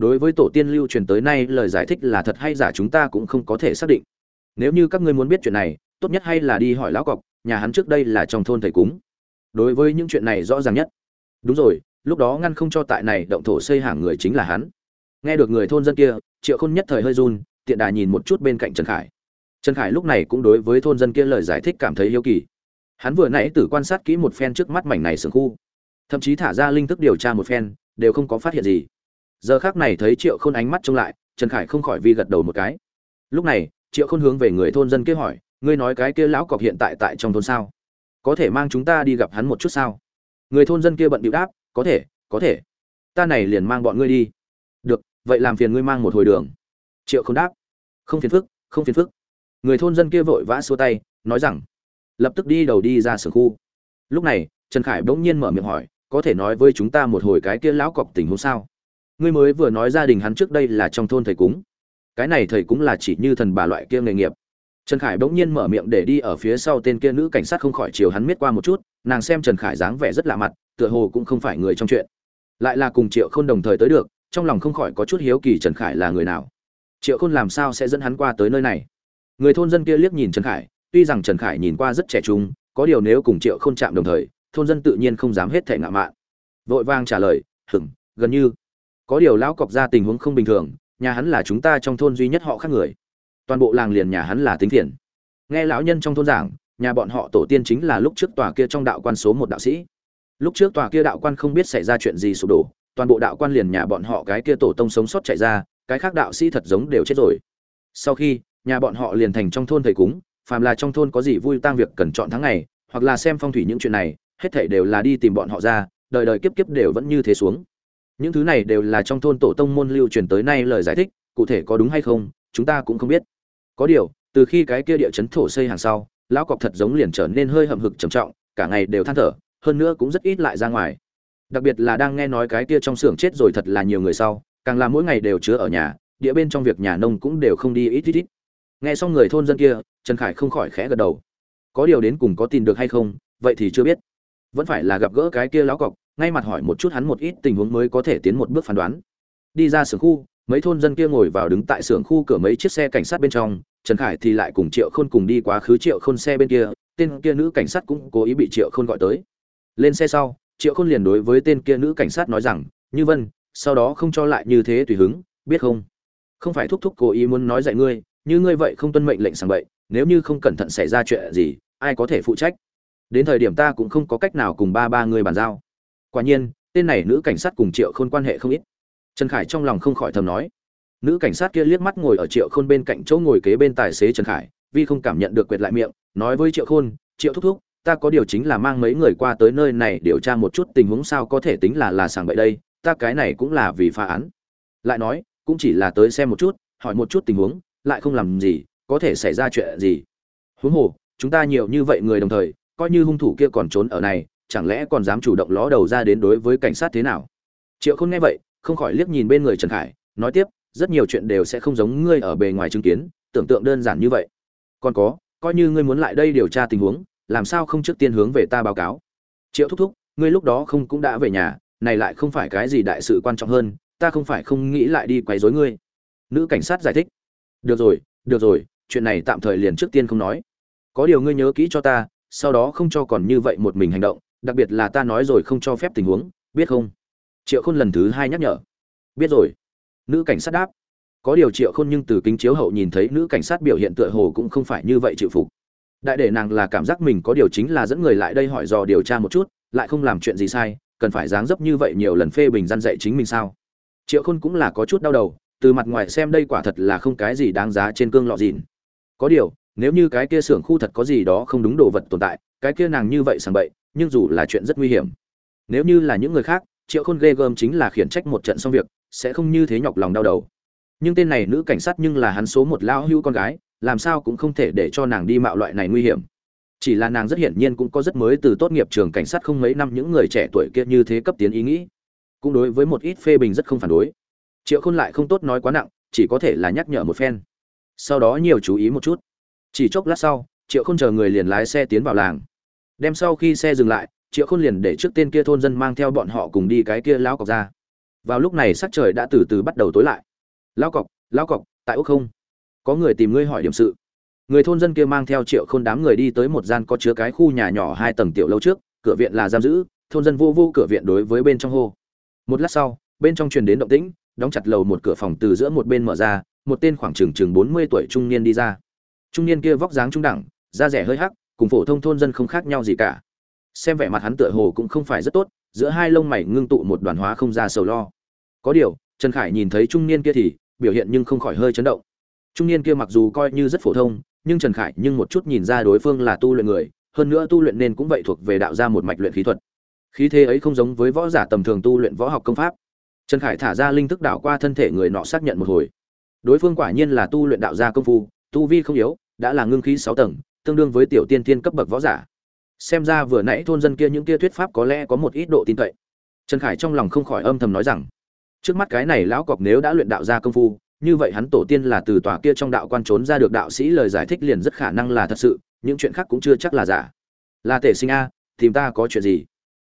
đối với tổ tiên lưu truyền tới nay, lời giải thích là thật hay giả chúng ta cũng không có thể xác định. Nếu như các ngươi muốn biết chuyện này, tốt nhất hay là đi hỏi lão cọc, nhà hắn trước đây là trong thôn thầy cúng. Đối với những chuyện này rõ ràng nhất. Đúng rồi, lúc đó ngăn không cho tại này, động thổ xây hàng người chính là hắn. Nghe được người thôn dân kia, triệu khôn nhất thời hơi run, tiện đà nhìn một chút bên cạnh trần khải. Trần khải lúc này cũng đối với thôn dân kia lời giải thích cảm thấy yêu kỳ. Hắn vừa nãy tử quan sát kỹ một phen trước mắt mảnh này sườn khu. Thậm chí thả ra linh thức điều tra một phen, đều không có phát hiện gì giờ khác này thấy triệu khôn ánh mắt trông lại, trần khải không khỏi vi gật đầu một cái. Lúc này, triệu khôn hướng về người thôn dân kia hỏi, ngươi nói cái kia lão cọc hiện tại tại trong thôn sao? Có thể mang chúng ta đi gặp hắn một chút sao? Người thôn dân kia bận bịu đáp, có thể có thể. Ta này liền mang bọn ngươi đi. Được, vậy làm phiền ngươi mang một hồi đường. Triệu không đáp, không phiền phức, không phiền phức. Người thôn dân kia vội vã xua tay, nói rằng, lập tức đi đầu đi ra sở khu. Lúc này, trần khải bỗng nhiên mở miệng hỏi, có thể nói với chúng ta một hồi cái kia lão cọc tình huống sao? Ngươi mới vừa nói gia đình hắn trước đây là trong thôn thầy cúng. Cái này thầy cúng là chỉ như thần bà loại kia nghề nghiệp. Trần khải bỗng nhiên mở miệng để đi ở phía sau tên kia nữ cảnh sát không khỏi chiều hắn miết qua một chút, nàng xem trần khải dáng vẻ rất lạ mặt, tựa hồ cũng không phải người trong chuyện. Lại là cùng triệu không đồng thời tới được, trong lòng không khỏi có chút hiếu kỳ trần khải là người nào. Triệu khôn làm sao sẽ dẫn hắn qua tới nơi này? Người thôn dân kia liếc nhìn trần khải, tuy rằng trần khải nhìn qua rất trẻ trung, có điều nếu cùng triệu không chạm đồng thời, thôn dân tự nhiên không dám hết thể ngạo mạn. Vội vang trả lời hửng gần như có điều lão cọc ra tình huống không bình thường, nhà hắn là chúng ta trong thôn duy nhất họ khác người. Toàn bộ làng liền nhà hắn là tính thiện. Nghe lão nhân trong thôn giảng, nhà bọn họ tổ tiên chính là lúc trước tòa kia trong đạo quan số một đạo sĩ. Lúc trước tòa kia đạo quan không biết xảy ra chuyện gì sụp đổ, toàn bộ đạo quan liền nhà bọn họ cái kia tổ tông sống sót chạy ra, cái khác đạo sĩ thật giống đều chết rồi. Sau khi, nhà bọn họ liền thành trong thôn thầy cúng, phàm là trong thôn có gì vui tang việc cần chọn tháng ngày, hoặc là xem phong thủy những chuyện này, hết thảy đều là đi tìm bọn họ ra, đời đời kiếp kiếp đều vẫn như thế xuống những thứ này đều là trong thôn tổ tông môn lưu truyền tới nay lời giải thích, cụ thể có đúng hay không, chúng ta cũng không biết. Có điều, từ khi cái kia địa chấn thổ xây hàng sau, lão cọp thật giống liền trở nên hơi hậm hực trầm trọng, cả ngày đều than thở, hơn nữa cũng rất ít lại ra ngoài. Đặc biệt là đang nghe nói cái kia trong xưởng chết rồi thật là nhiều người sau, càng là mỗi ngày đều chứa ở nhà, địa bên trong việc nhà nông cũng đều không đi ít ít ít. Nghe xong người thôn dân kia, trần khải không khỏi khẽ gật đầu. Có điều đến cùng có tin được hay không, vậy thì chưa biết. Vẫn phải là gặp gỡ cái kia lão cọc ngay mặt hỏi một chút hắn một ít tình huống mới có thể tiến một bước phán đoán. Đi ra xưởng khu, mấy thôn dân kia ngồi vào đứng tại xưởng khu cửa mấy chiếc xe cảnh sát bên trong, trần khải thì lại cùng triệu khôn cùng đi quá khứ triệu khôn xe bên kia, tên kia nữ cảnh sát cũng cố ý bị triệu khôn gọi tới. Lên xe sau, triệu khôn liền đối với tên kia nữ cảnh sát nói rằng, như vân, sau đó không cho lại như thế tùy hứng, biết không? Không phải thúc thúc cố ý muốn nói dạy ngươi, như ngươi vậy không tuân mệnh lệnh sàng bậy, nếu như không cẩn thận xảy ra chuyện gì, ai có thể phụ trách? Đến thời điểm ta cũng không có cách nào cùng ba ba người bàn giao quả nhiên, tên này nữ cảnh sát cùng triệu khôn quan hệ không ít. Trần khải trong lòng không khỏi thầm nói. Nữ cảnh sát kia liếc mắt ngồi ở triệu khôn bên cạnh chỗ ngồi kế bên tài xế trần khải, vì không cảm nhận được quyệt lại miệng, nói với triệu khôn, triệu thúc thúc, ta có điều chính là mang mấy người qua tới nơi này điều tra một chút tình huống sao có thể tính là là sàng bậy đây, ta cái này cũng là vì phá án. Lại nói, cũng chỉ là tới xem một chút, hỏi một chút tình huống, lại không làm gì, có thể xảy ra chuyện gì? Huống hồ, chúng ta nhiều như vậy người đồng thời, coi như hung thủ kia còn trốn ở này chẳng lẽ còn dám chủ động ló đầu ra đến đối với cảnh sát thế nào? Triệu khôn nghe vậy, không khỏi liếc nhìn bên người trần khải, nói tiếp, rất nhiều chuyện đều sẽ không giống ngươi ở bề ngoài chứng kiến, tưởng tượng đơn giản như vậy. Còn có, coi như ngươi muốn lại đây điều tra tình huống, làm sao không trước tiên hướng về ta báo cáo? Triệu thúc thúc, ngươi lúc đó không cũng đã về nhà, này lại không phải cái gì đại sự quan trọng hơn, ta không phải không nghĩ lại đi quấy rối ngươi. Nữ cảnh sát giải thích. Được rồi được rồi, chuyện này tạm thời liền trước tiên không nói. Có điều ngươi nhớ kỹ cho ta, sau đó không cho còn như vậy một mình hành động đặc biệt là ta nói rồi không cho phép tình huống, biết không? Triệu khôn lần thứ hai nhắc nhở. Biết rồi. Nữ cảnh sát đáp. Có điều triệu khôn nhưng từ kính chiếu hậu nhìn thấy nữ cảnh sát biểu hiện tựa hồ cũng không phải như vậy chịu phục. Đại để nàng là cảm giác mình có điều chính là dẫn người lại đây hỏi dò điều tra một chút, lại không làm chuyện gì sai, cần phải dáng dấp như vậy nhiều lần phê bình gian dạy chính mình sao? Triệu khôn cũng là có chút đau đầu, từ mặt ngoài xem đây quả thật là không cái gì đáng giá trên cương lọ dìn có điều, nếu như cái kia xưởng khu thật có gì đó không đúng đồ vật tồn tại, cái kia nàng như vậy sàng bậy nhưng dù là chuyện rất nguy hiểm. Nếu như là những người khác, triệu khôn ghê gớm chính là khiển trách một trận xong việc, sẽ không như thế nhọc lòng đau đầu. Nhưng tên này nữ cảnh sát nhưng là hắn số một lao hưu con gái, làm sao cũng không thể để cho nàng đi mạo loại này nguy hiểm. Chỉ là nàng rất hiển nhiên cũng có rất mới từ tốt nghiệp trường cảnh sát không mấy năm những người trẻ tuổi kia như thế cấp tiến ý nghĩ. Cũng đối với một ít phê bình rất không phản đối. Triệu khôn lại không tốt nói quá nặng, chỉ có thể là nhắc nhở một phen. Sau đó nhiều chú ý một chút. Chỉ chốc lát sau, triệu khôn chờ người liền lái xe tiến vào làng đem sau khi xe dừng lại, triệu khôn liền để trước tên kia thôn dân mang theo bọn họ cùng đi cái kia lão cọc ra. Vào lúc này sắc trời đã từ từ bắt đầu tối lại. Lão cọc lão cọc, tại úc không? Có người tìm ngươi hỏi điểm sự. Người thôn dân kia mang theo triệu khôn đám người đi tới một gian có chứa cái khu nhà nhỏ hai tầng tiểu lâu trước, cửa viện là giam giữ, thôn dân vô vô cửa viện đối với bên trong hô. Một lát sau, bên trong truyền đến động tĩnh, đóng chặt lầu một cửa phòng từ giữa một bên mở ra, một tên khoảng chừng chừng bốn mươi tuổi trung niên đi ra. Trung niên kia vóc dáng trung đẳng, da rẻ hơi hắc cùng phổ thông thôn dân không khác nhau gì cả. Xem vẻ mặt hắn tựa hồ cũng không phải rất tốt, giữa hai lông mày ngưng tụ một đoàn hóa không ra sầu lo. Có điều, trần khải nhìn thấy trung niên kia thì biểu hiện nhưng không khỏi hơi chấn động. Trung niên kia mặc dù coi như rất phổ thông, nhưng trần khải nhưng một chút nhìn ra đối phương là tu luyện người, hơn nữa tu luyện nên cũng vậy thuộc về đạo ra một mạch luyện khí thuật. Khí thế ấy không giống với võ giả tầm thường tu luyện võ học công pháp. Trần khải thả ra linh thức đảo qua thân thể người nọ xác nhận một hồi. Đối phương quả nhiên là tu luyện đạo gia công phu, tu vi không yếu, đã là ngưng khí sáu tầng tương đương với tiểu tiên tiên cấp bậc võ giả. Xem ra vừa nãy thôn dân kia những kia thuyết pháp có lẽ có một ít độ tin cậy. Trần khải trong lòng không khỏi âm thầm nói rằng, trước mắt cái này lão cọc nếu đã luyện đạo ra công phu, như vậy hắn tổ tiên là từ tòa kia trong đạo quan trốn ra được đạo sĩ lời giải thích liền rất khả năng là thật sự, những chuyện khác cũng chưa chắc là giả. Là tể sinh a, tìm ta có chuyện gì?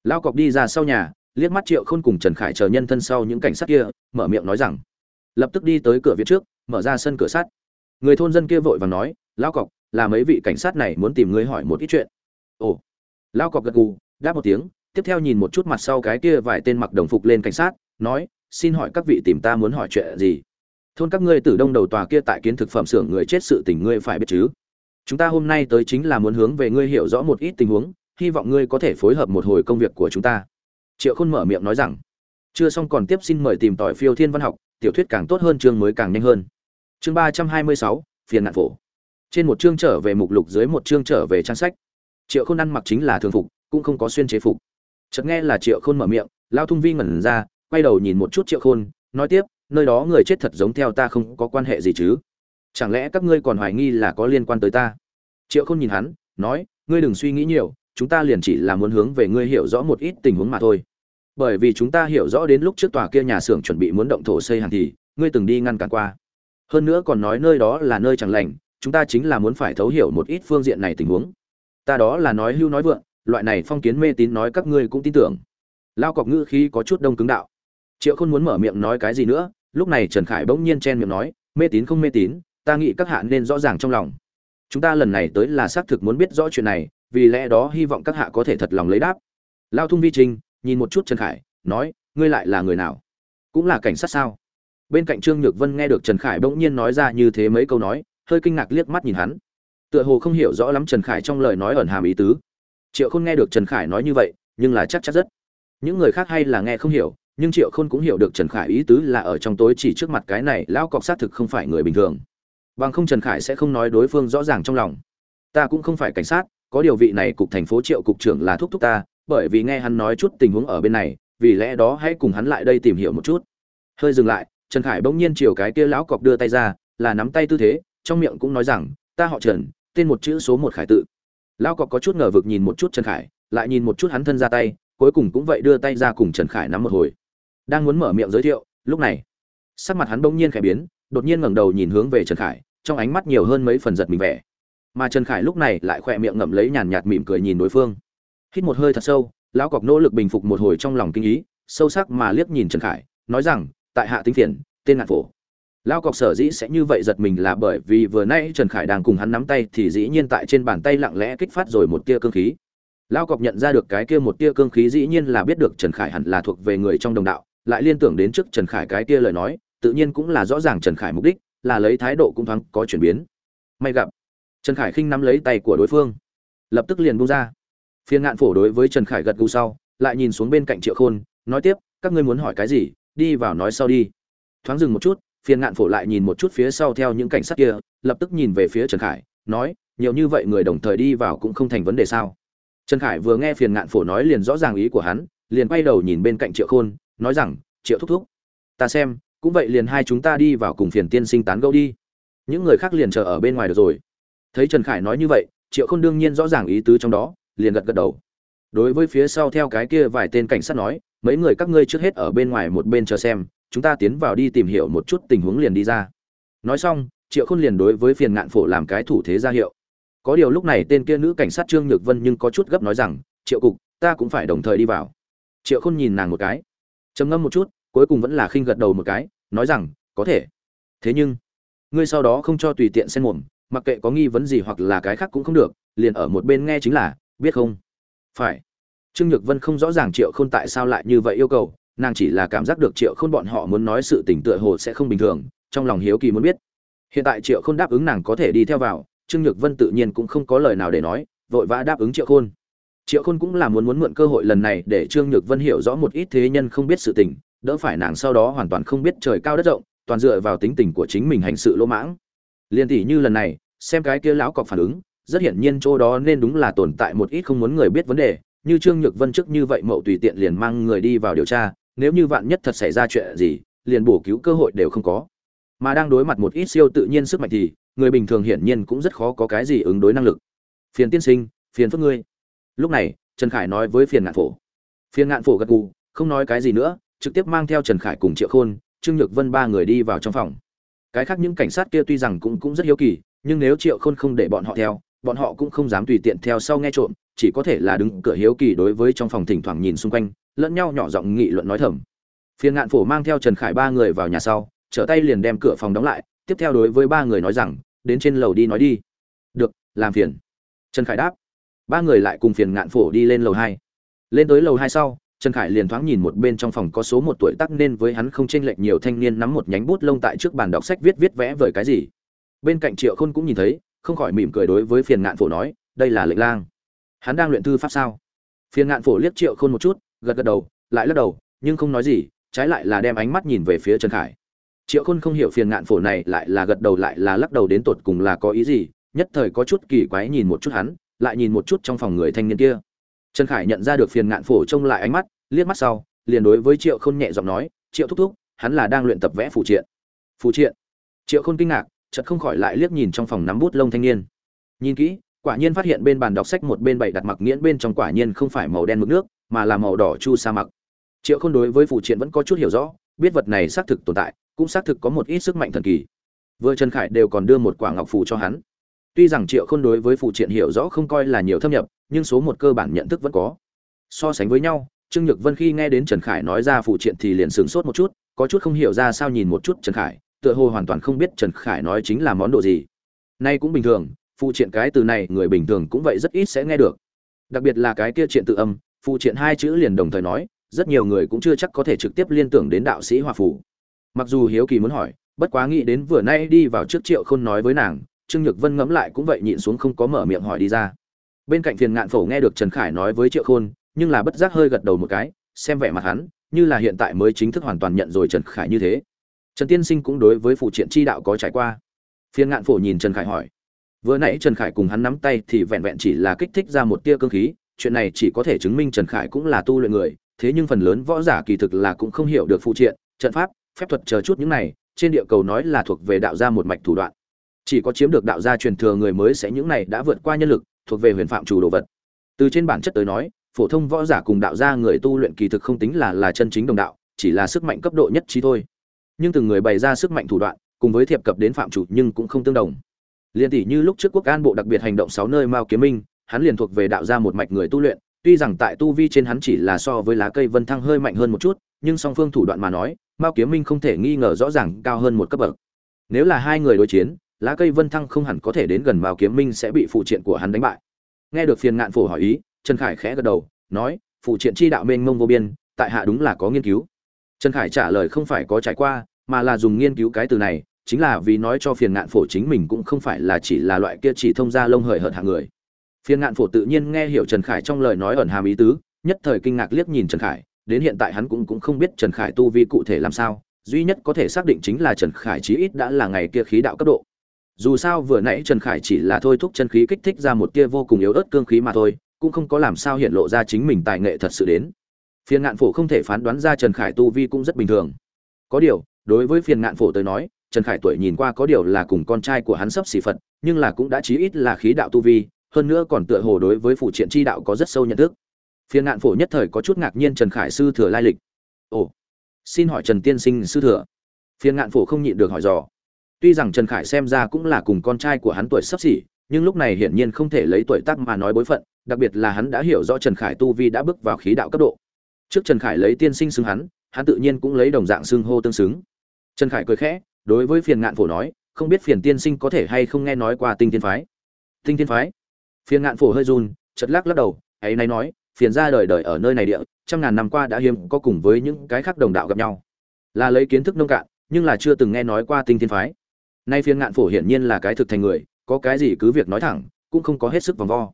Lão cọc đi ra sau nhà, liếc mắt triệu khôn cùng trần khải chờ nhân thân sau những cảnh sát kia, mở miệng nói rằng, lập tức đi tới cửa viện trước, mở ra sân cửa sắt. Người thôn dân kia vội vàng nói, lão cọc là mấy vị cảnh sát này muốn tìm ngươi hỏi một ít chuyện. Ồ. Lao cọp gật gù, đáp một tiếng, tiếp theo nhìn một chút mặt sau cái kia vài tên mặc đồng phục lên cảnh sát, nói, xin hỏi các vị tìm ta muốn hỏi chuyện gì? Thôn các ngươi từ đông đầu tòa kia tại kiến thực phẩm xưởng người chết sự tình ngươi phải biết chứ? Chúng ta hôm nay tới chính là muốn hướng về ngươi hiểu rõ một ít tình huống, hy vọng ngươi có thể phối hợp một hồi công việc của chúng ta. Triệu khôn mở miệng nói rằng, chưa xong còn tiếp xin mời tìm tỏi phiêu thiên văn học, tiểu thuyết càng tốt hơn chương mới càng nhanh hơn. Chương ba trăm hai mươi sáu, phiền nạn phổ trên một chương trở về mục lục, dưới một chương trở về trang sách. Triệu khôn ăn mặc chính là thường phục, cũng không có xuyên chế phục. Chợt nghe là triệu khôn mở miệng, lao thung vi ngẩn ra, quay đầu nhìn một chút triệu khôn, nói tiếp, nơi đó người chết thật giống theo ta không có quan hệ gì chứ? Chẳng lẽ các ngươi còn hoài nghi là có liên quan tới ta? Triệu khôn nhìn hắn, nói, ngươi đừng suy nghĩ nhiều, chúng ta liền chỉ là muốn hướng về ngươi hiểu rõ một ít tình huống mà thôi. Bởi vì chúng ta hiểu rõ đến lúc trước tòa kia nhà xưởng chuẩn bị muốn động thổ xây hàng thì, ngươi từng đi ngăn cản qua. Hơn nữa còn nói nơi đó là nơi chẳng lành chúng ta chính là muốn phải thấu hiểu một ít phương diện này tình huống. Ta đó là nói hưu nói vượng, loại này phong kiến mê tín nói các ngươi cũng tin tưởng. Lao cọc ngữ khí có chút đông cứng đạo. Triệu không muốn mở miệng nói cái gì nữa, lúc này trần khải bỗng nhiên chen miệng nói, mê tín không mê tín, ta nghĩ các hạ nên rõ ràng trong lòng. Chúng ta lần này tới là xác thực muốn biết rõ chuyện này, vì lẽ đó hy vọng các hạ có thể thật lòng lấy đáp. Lao thung vi trinh nhìn một chút trần khải, nói, ngươi lại là người nào? Cũng là cảnh sát sao? Bên cạnh trương nhược vân nghe được trần khải bỗng nhiên nói ra như thế mấy câu nói hơi kinh ngạc liếc mắt nhìn hắn. Tựa hồ không hiểu rõ lắm trần khải trong lời nói ẩn hàm ý tứ. Triệu khôn nghe được trần khải nói như vậy, nhưng là chắc chắn rất. Những người khác hay là nghe không hiểu, nhưng triệu khôn cũng hiểu được trần khải ý tứ là ở trong tối chỉ trước mặt cái này lão cọc xác thực không phải người bình thường. Bằng không trần khải sẽ không nói đối phương rõ ràng trong lòng. Ta cũng không phải cảnh sát, có điều vị này cục thành phố triệu cục trưởng là thúc thúc ta, bởi vì nghe hắn nói chút tình huống ở bên này, vì lẽ đó hãy cùng hắn lại đây tìm hiểu một chút. Hơi dừng lại, trần khải bỗng nhiên chiều cái kia lão cọc đưa tay ra, là nắm tay tư thế trong miệng cũng nói rằng, ta họ trần, tên một chữ số một khải tự. Lão cọc có chút ngờ vực nhìn một chút trần khải, lại nhìn một chút hắn thân ra tay, cuối cùng cũng vậy đưa tay ra cùng trần khải nắm một hồi. Đang muốn mở miệng giới thiệu, lúc này, sắc mặt hắn bỗng nhiên khẽ biến, đột nhiên ngẩng đầu nhìn hướng về trần khải, trong ánh mắt nhiều hơn mấy phần giật mình vẻ. Mà trần khải lúc này lại khỏe miệng ngậm lấy nhàn nhạt mỉm cười nhìn đối phương. Hít một hơi thật sâu, lão cọc nỗ lực bình phục một hồi trong lòng kinh ý, sâu sắc mà liếc nhìn trần khải, nói rằng, tại hạ tính phiền, tên ngạn phổ lão cọc sở dĩ sẽ như vậy giật mình là bởi vì vừa nay trần khải đang cùng hắn nắm tay thì dĩ nhiên tại trên bàn tay lặng lẽ kích phát rồi một tia cơ khí. Lao cọp nhận ra được cái kia một tia cương khí dĩ nhiên là biết được trần khải hẳn là thuộc về người trong đồng đạo, lại liên tưởng đến trước trần khải cái kia lời nói, tự nhiên cũng là rõ ràng trần khải mục đích, là lấy thái độ cũng thoáng có chuyển biến. May gặp, trần khải khinh nắm lấy tay của đối phương, lập tức liền buông ra. Phiên ngạn phổ đối với trần khải gật gù sau, lại nhìn xuống bên cạnh triệu khôn, nói tiếp, các ngươi muốn hỏi cái gì? Đi vào nói sau đi. Thoáng dừng một chút phiền ngạn phổ lại nhìn một chút phía sau theo những cảnh sát kia, lập tức nhìn về phía trần khải, nói, nhiều như vậy người đồng thời đi vào cũng không thành vấn đề sao? Trần khải vừa nghe phiền ngạn phổ nói liền rõ ràng ý của hắn, liền quay đầu nhìn bên cạnh triệu khôn, nói rằng, triệu thúc thúc, ta xem, cũng vậy liền hai chúng ta đi vào cùng phiền tiên sinh tán gẫu đi. Những người khác liền chờ ở bên ngoài được rồi. Thấy trần khải nói như vậy, triệu khôn đương nhiên rõ ràng ý tứ trong đó, liền gật gật đầu. Đối với phía sau theo cái kia vài tên cảnh sát nói, mấy người các ngươi trước hết ở bên ngoài một bên chờ xem chúng ta tiến vào đi tìm hiểu một chút tình huống liền đi ra. Nói xong, triệu khôn liền đối với phiền ngạn phổ làm cái thủ thế ra hiệu. Có điều lúc này tên kia nữ cảnh sát trương nhược vân nhưng có chút gấp nói rằng, triệu cục, ta cũng phải đồng thời đi vào. Triệu khôn nhìn nàng một cái, trầm ngâm một chút, cuối cùng vẫn là khinh gật đầu một cái, nói rằng, có thể. Thế nhưng, ngươi sau đó không cho tùy tiện xen mồm, mặc kệ có nghi vấn gì hoặc là cái khác cũng không được, liền ở một bên nghe chính là, biết không? Phải. Trương nhược vân không rõ ràng triệu khôn tại sao lại như vậy yêu cầu nàng chỉ là cảm giác được triệu khôn bọn họ muốn nói sự tình tựa hồ sẽ không bình thường, trong lòng hiếu kỳ muốn biết. Hiện tại triệu khôn đáp ứng nàng có thể đi theo vào, trương nhược vân tự nhiên cũng không có lời nào để nói, vội vã đáp ứng triệu khôn. Triệu khôn cũng là muốn muốn mượn cơ hội lần này để trương nhược vân hiểu rõ một ít thế nhân không biết sự tình, đỡ phải nàng sau đó hoàn toàn không biết trời cao đất rộng, toàn dựa vào tính tình của chính mình hành sự lỗ mãng. Liên tỷ như lần này, xem cái kia lão cọc phản ứng, rất hiển nhiên chỗ đó nên đúng là tồn tại một ít không muốn người biết vấn đề, như trương nhược vân trước như vậy mậu tùy tiện liền mang người đi vào điều tra nếu như vạn nhất thật xảy ra chuyện gì, liền bổ cứu cơ hội đều không có. Mà đang đối mặt một ít siêu tự nhiên sức mạnh thì, người bình thường hiển nhiên cũng rất khó có cái gì ứng đối năng lực. Phiền tiên sinh, phiền phức ngươi. Lúc này, trần khải nói với phiền ngạn phổ. Phiền ngạn phổ gật gù, không nói cái gì nữa, trực tiếp mang theo trần khải cùng triệu khôn, trương nhược vân ba người đi vào trong phòng. Cái khác những cảnh sát kia tuy rằng cũng cũng rất hiếu kỳ, nhưng nếu triệu khôn không để bọn họ theo, bọn họ cũng không dám tùy tiện theo sau nghe trộm chỉ có thể là đứng cửa hiếu kỳ đối với trong phòng thỉnh thoảng nhìn xung quanh, lẫn nhau nhỏ giọng nghị luận nói thầm. Phiền ngạn phổ mang theo trần khải ba người vào nhà sau, trở tay liền đem cửa phòng đóng lại, tiếp theo đối với ba người nói rằng, đến trên lầu đi nói đi. Được, làm phiền. Trần khải đáp. Ba người lại cùng phiền ngạn phổ đi lên lầu hai. Lên tới lầu hai sau, trần khải liền thoáng nhìn một bên trong phòng có số một tuổi tắc nên với hắn không chênh lệch nhiều thanh niên nắm một nhánh bút lông tại trước bàn đọc sách viết viết vẽ vời cái gì. Bên cạnh triệu khôn cũng nhìn thấy, không khỏi mỉm cười đối với phiền ngạn phổ nói, đây là lệnh lang hắn đang luyện thư pháp sao? Phiền ngạn phổ liếc triệu khôn một chút, gật gật đầu, lại lắc đầu, nhưng không nói gì, trái lại là đem ánh mắt nhìn về phía trần khải. Triệu khôn không hiểu phiền ngạn phổ này lại là gật đầu lại là lắc đầu đến tột cùng là có ý gì, nhất thời có chút kỳ quái nhìn một chút hắn, lại nhìn một chút trong phòng người thanh niên kia. Trần khải nhận ra được phiền ngạn phổ trông lại ánh mắt, liếc mắt sau, liền đối với triệu khôn nhẹ giọng nói, triệu thúc thúc, hắn là đang luyện tập vẽ phụ triện. Phụ triện? Triệu khôn kinh ngạc, chợt không khỏi lại liếc nhìn trong phòng nắm bút lông thanh niên. Nhìn kỹ quả nhiên phát hiện bên bàn đọc sách một bên bảy đặt mặc nghiễn bên trong quả nhiên không phải màu đen mực nước, mà là màu đỏ chu sa mặc. Triệu khôn đối với phụ triện vẫn có chút hiểu rõ, biết vật này xác thực tồn tại, cũng xác thực có một ít sức mạnh thần kỳ. Vừa trần khải đều còn đưa một quả ngọc phù cho hắn. Tuy rằng triệu khôn đối với phụ triện hiểu rõ không coi là nhiều thâm nhập, nhưng số một cơ bản nhận thức vẫn có. So sánh với nhau, trương nhược vân khi nghe đến trần khải nói ra phụ triện thì liền sửng sốt một chút, có chút không hiểu ra sao nhìn một chút trần khải, tựa hồ hoàn toàn không biết trần khải nói chính là món đồ gì. Nay cũng bình thường phụ triện cái từ này người bình thường cũng vậy rất ít sẽ nghe được. Đặc biệt là cái kia triện tự âm phụ triện hai chữ liền đồng thời nói, rất nhiều người cũng chưa chắc có thể trực tiếp liên tưởng đến đạo sĩ hòa phủ mặc dù hiếu kỳ muốn hỏi, bất quá nghĩ đến vừa nay đi vào trước triệu khôn nói với nàng, trương nhược vân ngẫm lại cũng vậy nhịn xuống không có mở miệng hỏi đi ra. Bên cạnh phiền ngạn phổ nghe được trần khải nói với triệu khôn, nhưng là bất giác hơi gật đầu một cái, xem vẻ mặt hắn, như là hiện tại mới chính thức hoàn toàn nhận rồi trần khải như thế. Trần tiên sinh cũng đối với phụ triện chi đạo có trải qua. Phiền ngạn phổ nhìn trần khải hỏi vừa nãy trần khải cùng hắn nắm tay thì vẹn vẹn chỉ là kích thích ra một tia cơ khí, chuyện này chỉ có thể chứng minh trần khải cũng là tu luyện người, thế nhưng phần lớn võ giả kỳ thực là cũng không hiểu được phụ triện, trận pháp, phép thuật chờ chút những này, trên địa cầu nói là thuộc về đạo gia một mạch thủ đoạn. Chỉ có chiếm được đạo gia truyền thừa người mới sẽ những này đã vượt qua nhân lực, thuộc về huyền phạm chủ đồ vật. Từ trên bản chất tới nói, phổ thông võ giả cùng đạo gia người tu luyện kỳ thực không tính là là chân chính đồng đạo, chỉ là sức mạnh cấp độ nhất trí thôi. Nhưng từng người bày ra sức mạnh thủ đoạn, cùng với thiệp cập đến phạm chủ nhưng cũng không tương đồng liên tỷ như lúc trước quốc an bộ đặc biệt hành động sáu nơi mao kiếm minh, hắn liền thuộc về đạo gia một mạch người tu luyện, tuy rằng tại tu vi trên hắn chỉ là so với lá cây vân thăng hơi mạnh hơn một chút, nhưng song phương thủ đoạn mà nói, mao kiếm minh không thể nghi ngờ rõ ràng cao hơn một cấp bậc. Nếu là hai người đối chiến, lá cây vân thăng không hẳn có thể đến gần mao kiếm minh sẽ bị phụ triện của hắn đánh bại. Nghe được phiền ngạn phổ hỏi ý, trần khải khẽ gật đầu, nói, phụ triện chi đạo mênh mông vô biên, tại hạ đúng là có nghiên cứu. Trần khải trả lời không phải có trải qua, mà là dùng nghiên cứu cái từ này chính là vì nói cho phiền ngạn phổ chính mình cũng không phải là chỉ là loại kia chỉ thông ra lông hời hợt hạng người. Phiền ngạn phổ tự nhiên nghe hiểu trần khải trong lời nói ẩn hàm ý tứ, nhất thời kinh ngạc liếc nhìn trần khải, đến hiện tại hắn cũng cũng không biết trần khải tu vi cụ thể làm sao, duy nhất có thể xác định chính là trần khải chí ít đã là ngày kia khí đạo cấp độ. Dù sao vừa nãy trần khải chỉ là thôi thúc chân khí kích thích ra một tia vô cùng yếu ớt cương khí mà thôi, cũng không có làm sao hiện lộ ra chính mình tài nghệ thật sự đến. Phiền ngạn phổ không thể phán đoán ra trần khải tu vi cũng rất bình thường. Có điều, đối với phiền ngạn phổ tới nói trần khải tuổi nhìn qua có điều là cùng con trai của hắn sắp xỉ phật, nhưng là cũng đã chí ít là khí đạo tu vi, hơn nữa còn tựa hồ đối với phụ triện chi đạo có rất sâu nhận thức. Phiền ngạn phổ nhất thời có chút ngạc nhiên trần khải sư thừa lai lịch. Ồ, xin hỏi trần tiên sinh sư thừa. Phiền ngạn phổ không nhịn được hỏi dò. Tuy rằng trần khải xem ra cũng là cùng con trai của hắn tuổi sắp xỉ, nhưng lúc này hiển nhiên không thể lấy tuổi tác mà nói bối phận, đặc biệt là hắn đã hiểu rõ trần khải tu vi đã bước vào khí đạo cấp độ. Trước trần khải lấy tiên sinh xưng hắn hắn tự nhiên cũng lấy đồng dạng xưng hô tương xứng. Trần khải cười khẽ đối với phiền ngạn phổ nói, không biết phiền tiên sinh có thể hay không nghe nói qua tinh thiên phái. Tinh thiên phái? Phiền ngạn phổ hơi run chật lắc lắc đầu, ấy nay nói, phiền ra đời đời ở nơi này địa, trăm ngàn năm qua đã hiếm có cùng với những cái khác đồng đạo gặp nhau. Là lấy kiến thức nông cạn, nhưng là chưa từng nghe nói qua tinh thiên phái. Nay phiền ngạn phổ hiển nhiên là cái thực thành người, có cái gì cứ việc nói thẳng, cũng không có hết sức vòng vo.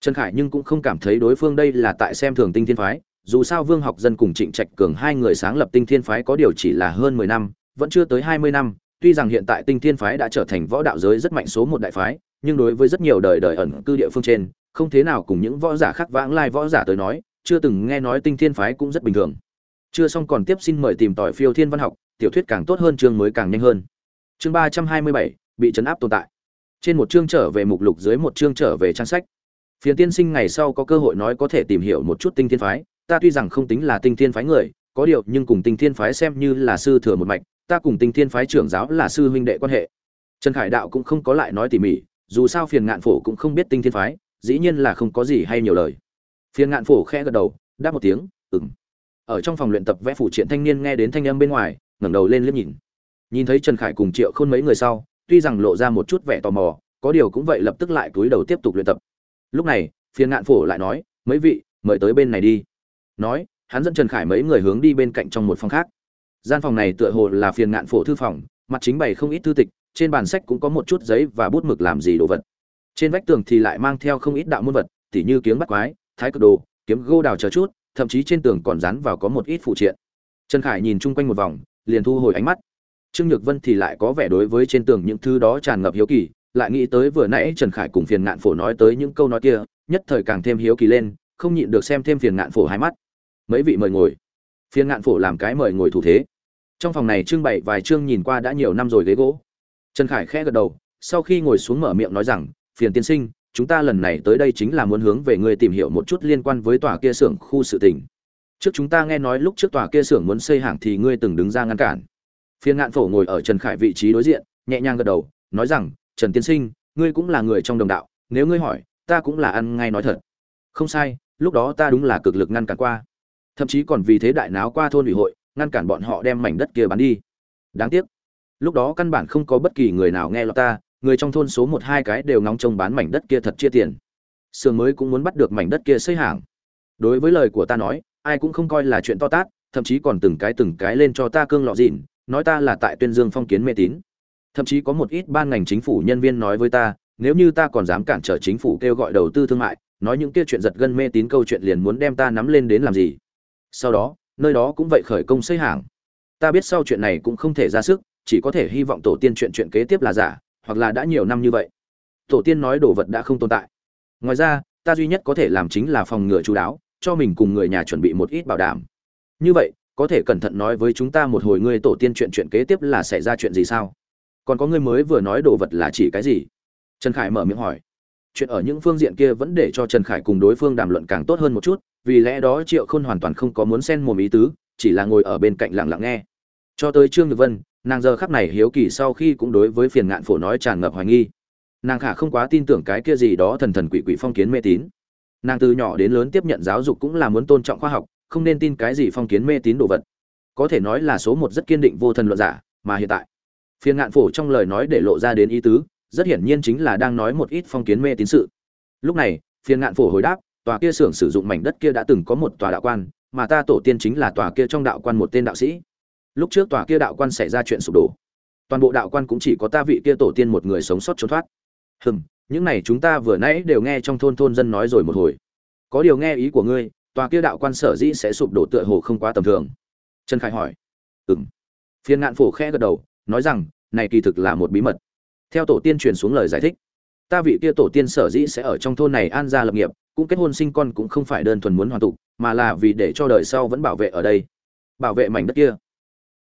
Trần khải nhưng cũng không cảm thấy đối phương đây là tại xem thường tinh thiên phái, dù sao vương học dân cùng trịnh trạch cường hai người sáng lập tinh thiên phái có điều chỉ là hơn mười năm vẫn chưa tới hai mươi năm, tuy rằng hiện tại tinh thiên phái đã trở thành võ đạo giới rất mạnh số một đại phái, nhưng đối với rất nhiều đời đời ẩn cư địa phương trên, không thế nào cùng những võ giả khác vãng lai võ giả tới nói, chưa từng nghe nói tinh thiên phái cũng rất bình thường. Chưa xong còn tiếp xin mời tìm tỏi phiêu thiên văn học, tiểu thuyết càng tốt hơn chương mới càng nhanh hơn. Chương ba trăm hai mươi bảy, bị chấn áp tồn tại. Trên một chương trở về mục lục, dưới một chương trở về trang sách. Phiền tiên sinh ngày sau có cơ hội nói có thể tìm hiểu một chút tinh thiên phái, ta tuy rằng không tính là tinh thiên phái người, có điều nhưng cùng tinh thiên phái xem như là sư thừa một mạch ta cùng tinh thiên phái trưởng giáo là sư huynh đệ quan hệ. Trần khải đạo cũng không có lại nói tỉ mỉ, dù sao phiền ngạn phổ cũng không biết tinh thiên phái, dĩ nhiên là không có gì hay nhiều lời. Phiền ngạn phổ khẽ gật đầu, đáp một tiếng ừng ở trong phòng luyện tập vẽ phủ triện thanh niên nghe đến thanh âm bên ngoài, ngẩng đầu lên liếc nhìn. Nhìn thấy trần khải cùng triệu khôn mấy người sau, tuy rằng lộ ra một chút vẻ tò mò, có điều cũng vậy lập tức lại cúi đầu tiếp tục luyện tập. Lúc này, phiền ngạn phổ lại nói, mấy vị, mời tới bên này đi. Nói, hắn dẫn trần khải mấy người hướng đi bên cạnh trong một phòng khác gian phòng này tựa hồ là phiền ngạn phổ thư phòng, mặt chính bày không ít thư tịch, trên bàn sách cũng có một chút giấy và bút mực làm gì đồ vật. Trên vách tường thì lại mang theo không ít đạo môn vật, tỉ như kiếm bắt quái, thái cực đồ, kiếm gô đào chờ chút, thậm chí trên tường còn dán vào có một ít phụ triện. Trần khải nhìn chung quanh một vòng, liền thu hồi ánh mắt. Trương nhược vân thì lại có vẻ đối với trên tường những thứ đó tràn ngập hiếu kỳ, lại nghĩ tới vừa nãy trần khải cùng phiền ngạn phổ nói tới những câu nói kia, nhất thời càng thêm hiếu kỳ lên, không nhịn được xem thêm phiền ngạn phổ hai mắt. Mấy vị mời ngồi. Phiền ngạn phổ làm cái mời ngồi thủ thế trong phòng này trưng bày vài chương nhìn qua đã nhiều năm rồi ghế gỗ. Trần khải khẽ gật đầu, sau khi ngồi xuống mở miệng nói rằng, phiền tiên sinh, chúng ta lần này tới đây chính là muốn hướng về người tìm hiểu một chút liên quan với tòa kia xưởng khu sự tình. Trước chúng ta nghe nói lúc trước tòa kia xưởng muốn xây hàng thì ngươi từng đứng ra ngăn cản. Phiền ngạn phổ ngồi ở trần khải vị trí đối diện, nhẹ nhàng gật đầu, nói rằng, trần tiên sinh, ngươi cũng là người trong đồng đạo, nếu ngươi hỏi, ta cũng là ăn ngay nói thật. Không sai, lúc đó ta đúng là cực lực ngăn cản qua. Thậm chí còn vì thế đại náo qua thôn ủy hội ngăn cản bọn họ đem mảnh đất kia bán đi. Đáng tiếc, lúc đó căn bản không có bất kỳ người nào nghe lọt ta, người trong thôn số một hai cái đều ngóng trông bán mảnh đất kia thật chia tiền. Sương mới cũng muốn bắt được mảnh đất kia xây hàng. Đối với lời của ta nói, ai cũng không coi là chuyện to tát, thậm chí còn từng cái từng cái lên cho ta cương lọ dịn, nói ta là tại tuyên dương phong kiến mê tín. Thậm chí có một ít ban ngành chính phủ nhân viên nói với ta, nếu như ta còn dám cản trở chính phủ kêu gọi đầu tư thương mại, nói những kia chuyện giật gân mê tín câu chuyện liền muốn đem ta nắm lên đến làm gì? Sau đó nơi đó cũng vậy khởi công xây hàng. Ta biết sau chuyện này cũng không thể ra sức, chỉ có thể hy vọng tổ tiên chuyện chuyện kế tiếp là giả, hoặc là đã nhiều năm như vậy. Tổ tiên nói đồ vật đã không tồn tại. Ngoài ra, ta duy nhất có thể làm chính là phòng ngừa chú đáo, cho mình cùng người nhà chuẩn bị một ít bảo đảm. Như vậy, có thể cẩn thận nói với chúng ta một hồi ngươi tổ tiên chuyện chuyện kế tiếp là xảy ra chuyện gì sao? Còn có ngươi mới vừa nói đồ vật là chỉ cái gì? Trần khải mở miệng hỏi. Chuyện ở những phương diện kia vẫn để cho trần khải cùng đối phương đàm luận càng tốt hơn một chút vì lẽ đó triệu khôn hoàn toàn không có muốn xen mồm ý tứ, chỉ là ngồi ở bên cạnh lặng lặng nghe. Cho tới trương nhược vân, nàng giờ khắc này hiếu kỳ sau khi cũng đối với phiền ngạn phổ nói tràn ngập hoài nghi. Nàng khả không quá tin tưởng cái kia gì đó thần thần quỷ quỷ phong kiến mê tín. Nàng từ nhỏ đến lớn tiếp nhận giáo dục cũng là muốn tôn trọng khoa học, không nên tin cái gì phong kiến mê tín đồ vật. Có thể nói là số một rất kiên định vô thần luận giả, mà hiện tại, phiền ngạn phổ trong lời nói để lộ ra đến ý tứ, rất hiển nhiên chính là đang nói một ít phong kiến mê tín sự. Lúc này, phiền ngạn phổ hồi đáp tòa kia xưởng sử dụng mảnh đất kia đã từng có một tòa đạo quan, mà ta tổ tiên chính là tòa kia trong đạo quan một tên đạo sĩ. Lúc trước tòa kia đạo quan xảy ra chuyện sụp đổ. Toàn bộ đạo quan cũng chỉ có ta vị kia tổ tiên một người sống sót trốn thoát. Hừm, những này chúng ta vừa nãy đều nghe trong thôn thôn dân nói rồi một hồi. Có điều nghe ý của ngươi, tòa kia đạo quan sở dĩ sẽ sụp đổ tựa hồ không quá tầm thường. Trần khải hỏi. Ừm. phiên ngạn phổ khẽ gật đầu, nói rằng, này kỳ thực là một bí mật. Theo tổ tiên truyền xuống lời giải thích ta vị kia tổ tiên sở dĩ sẽ ở trong thôn này an gia lập nghiệp, cũng kết hôn sinh con cũng không phải đơn thuần muốn hoàn tụ mà là vì để cho đời sau vẫn bảo vệ ở đây, bảo vệ mảnh đất kia.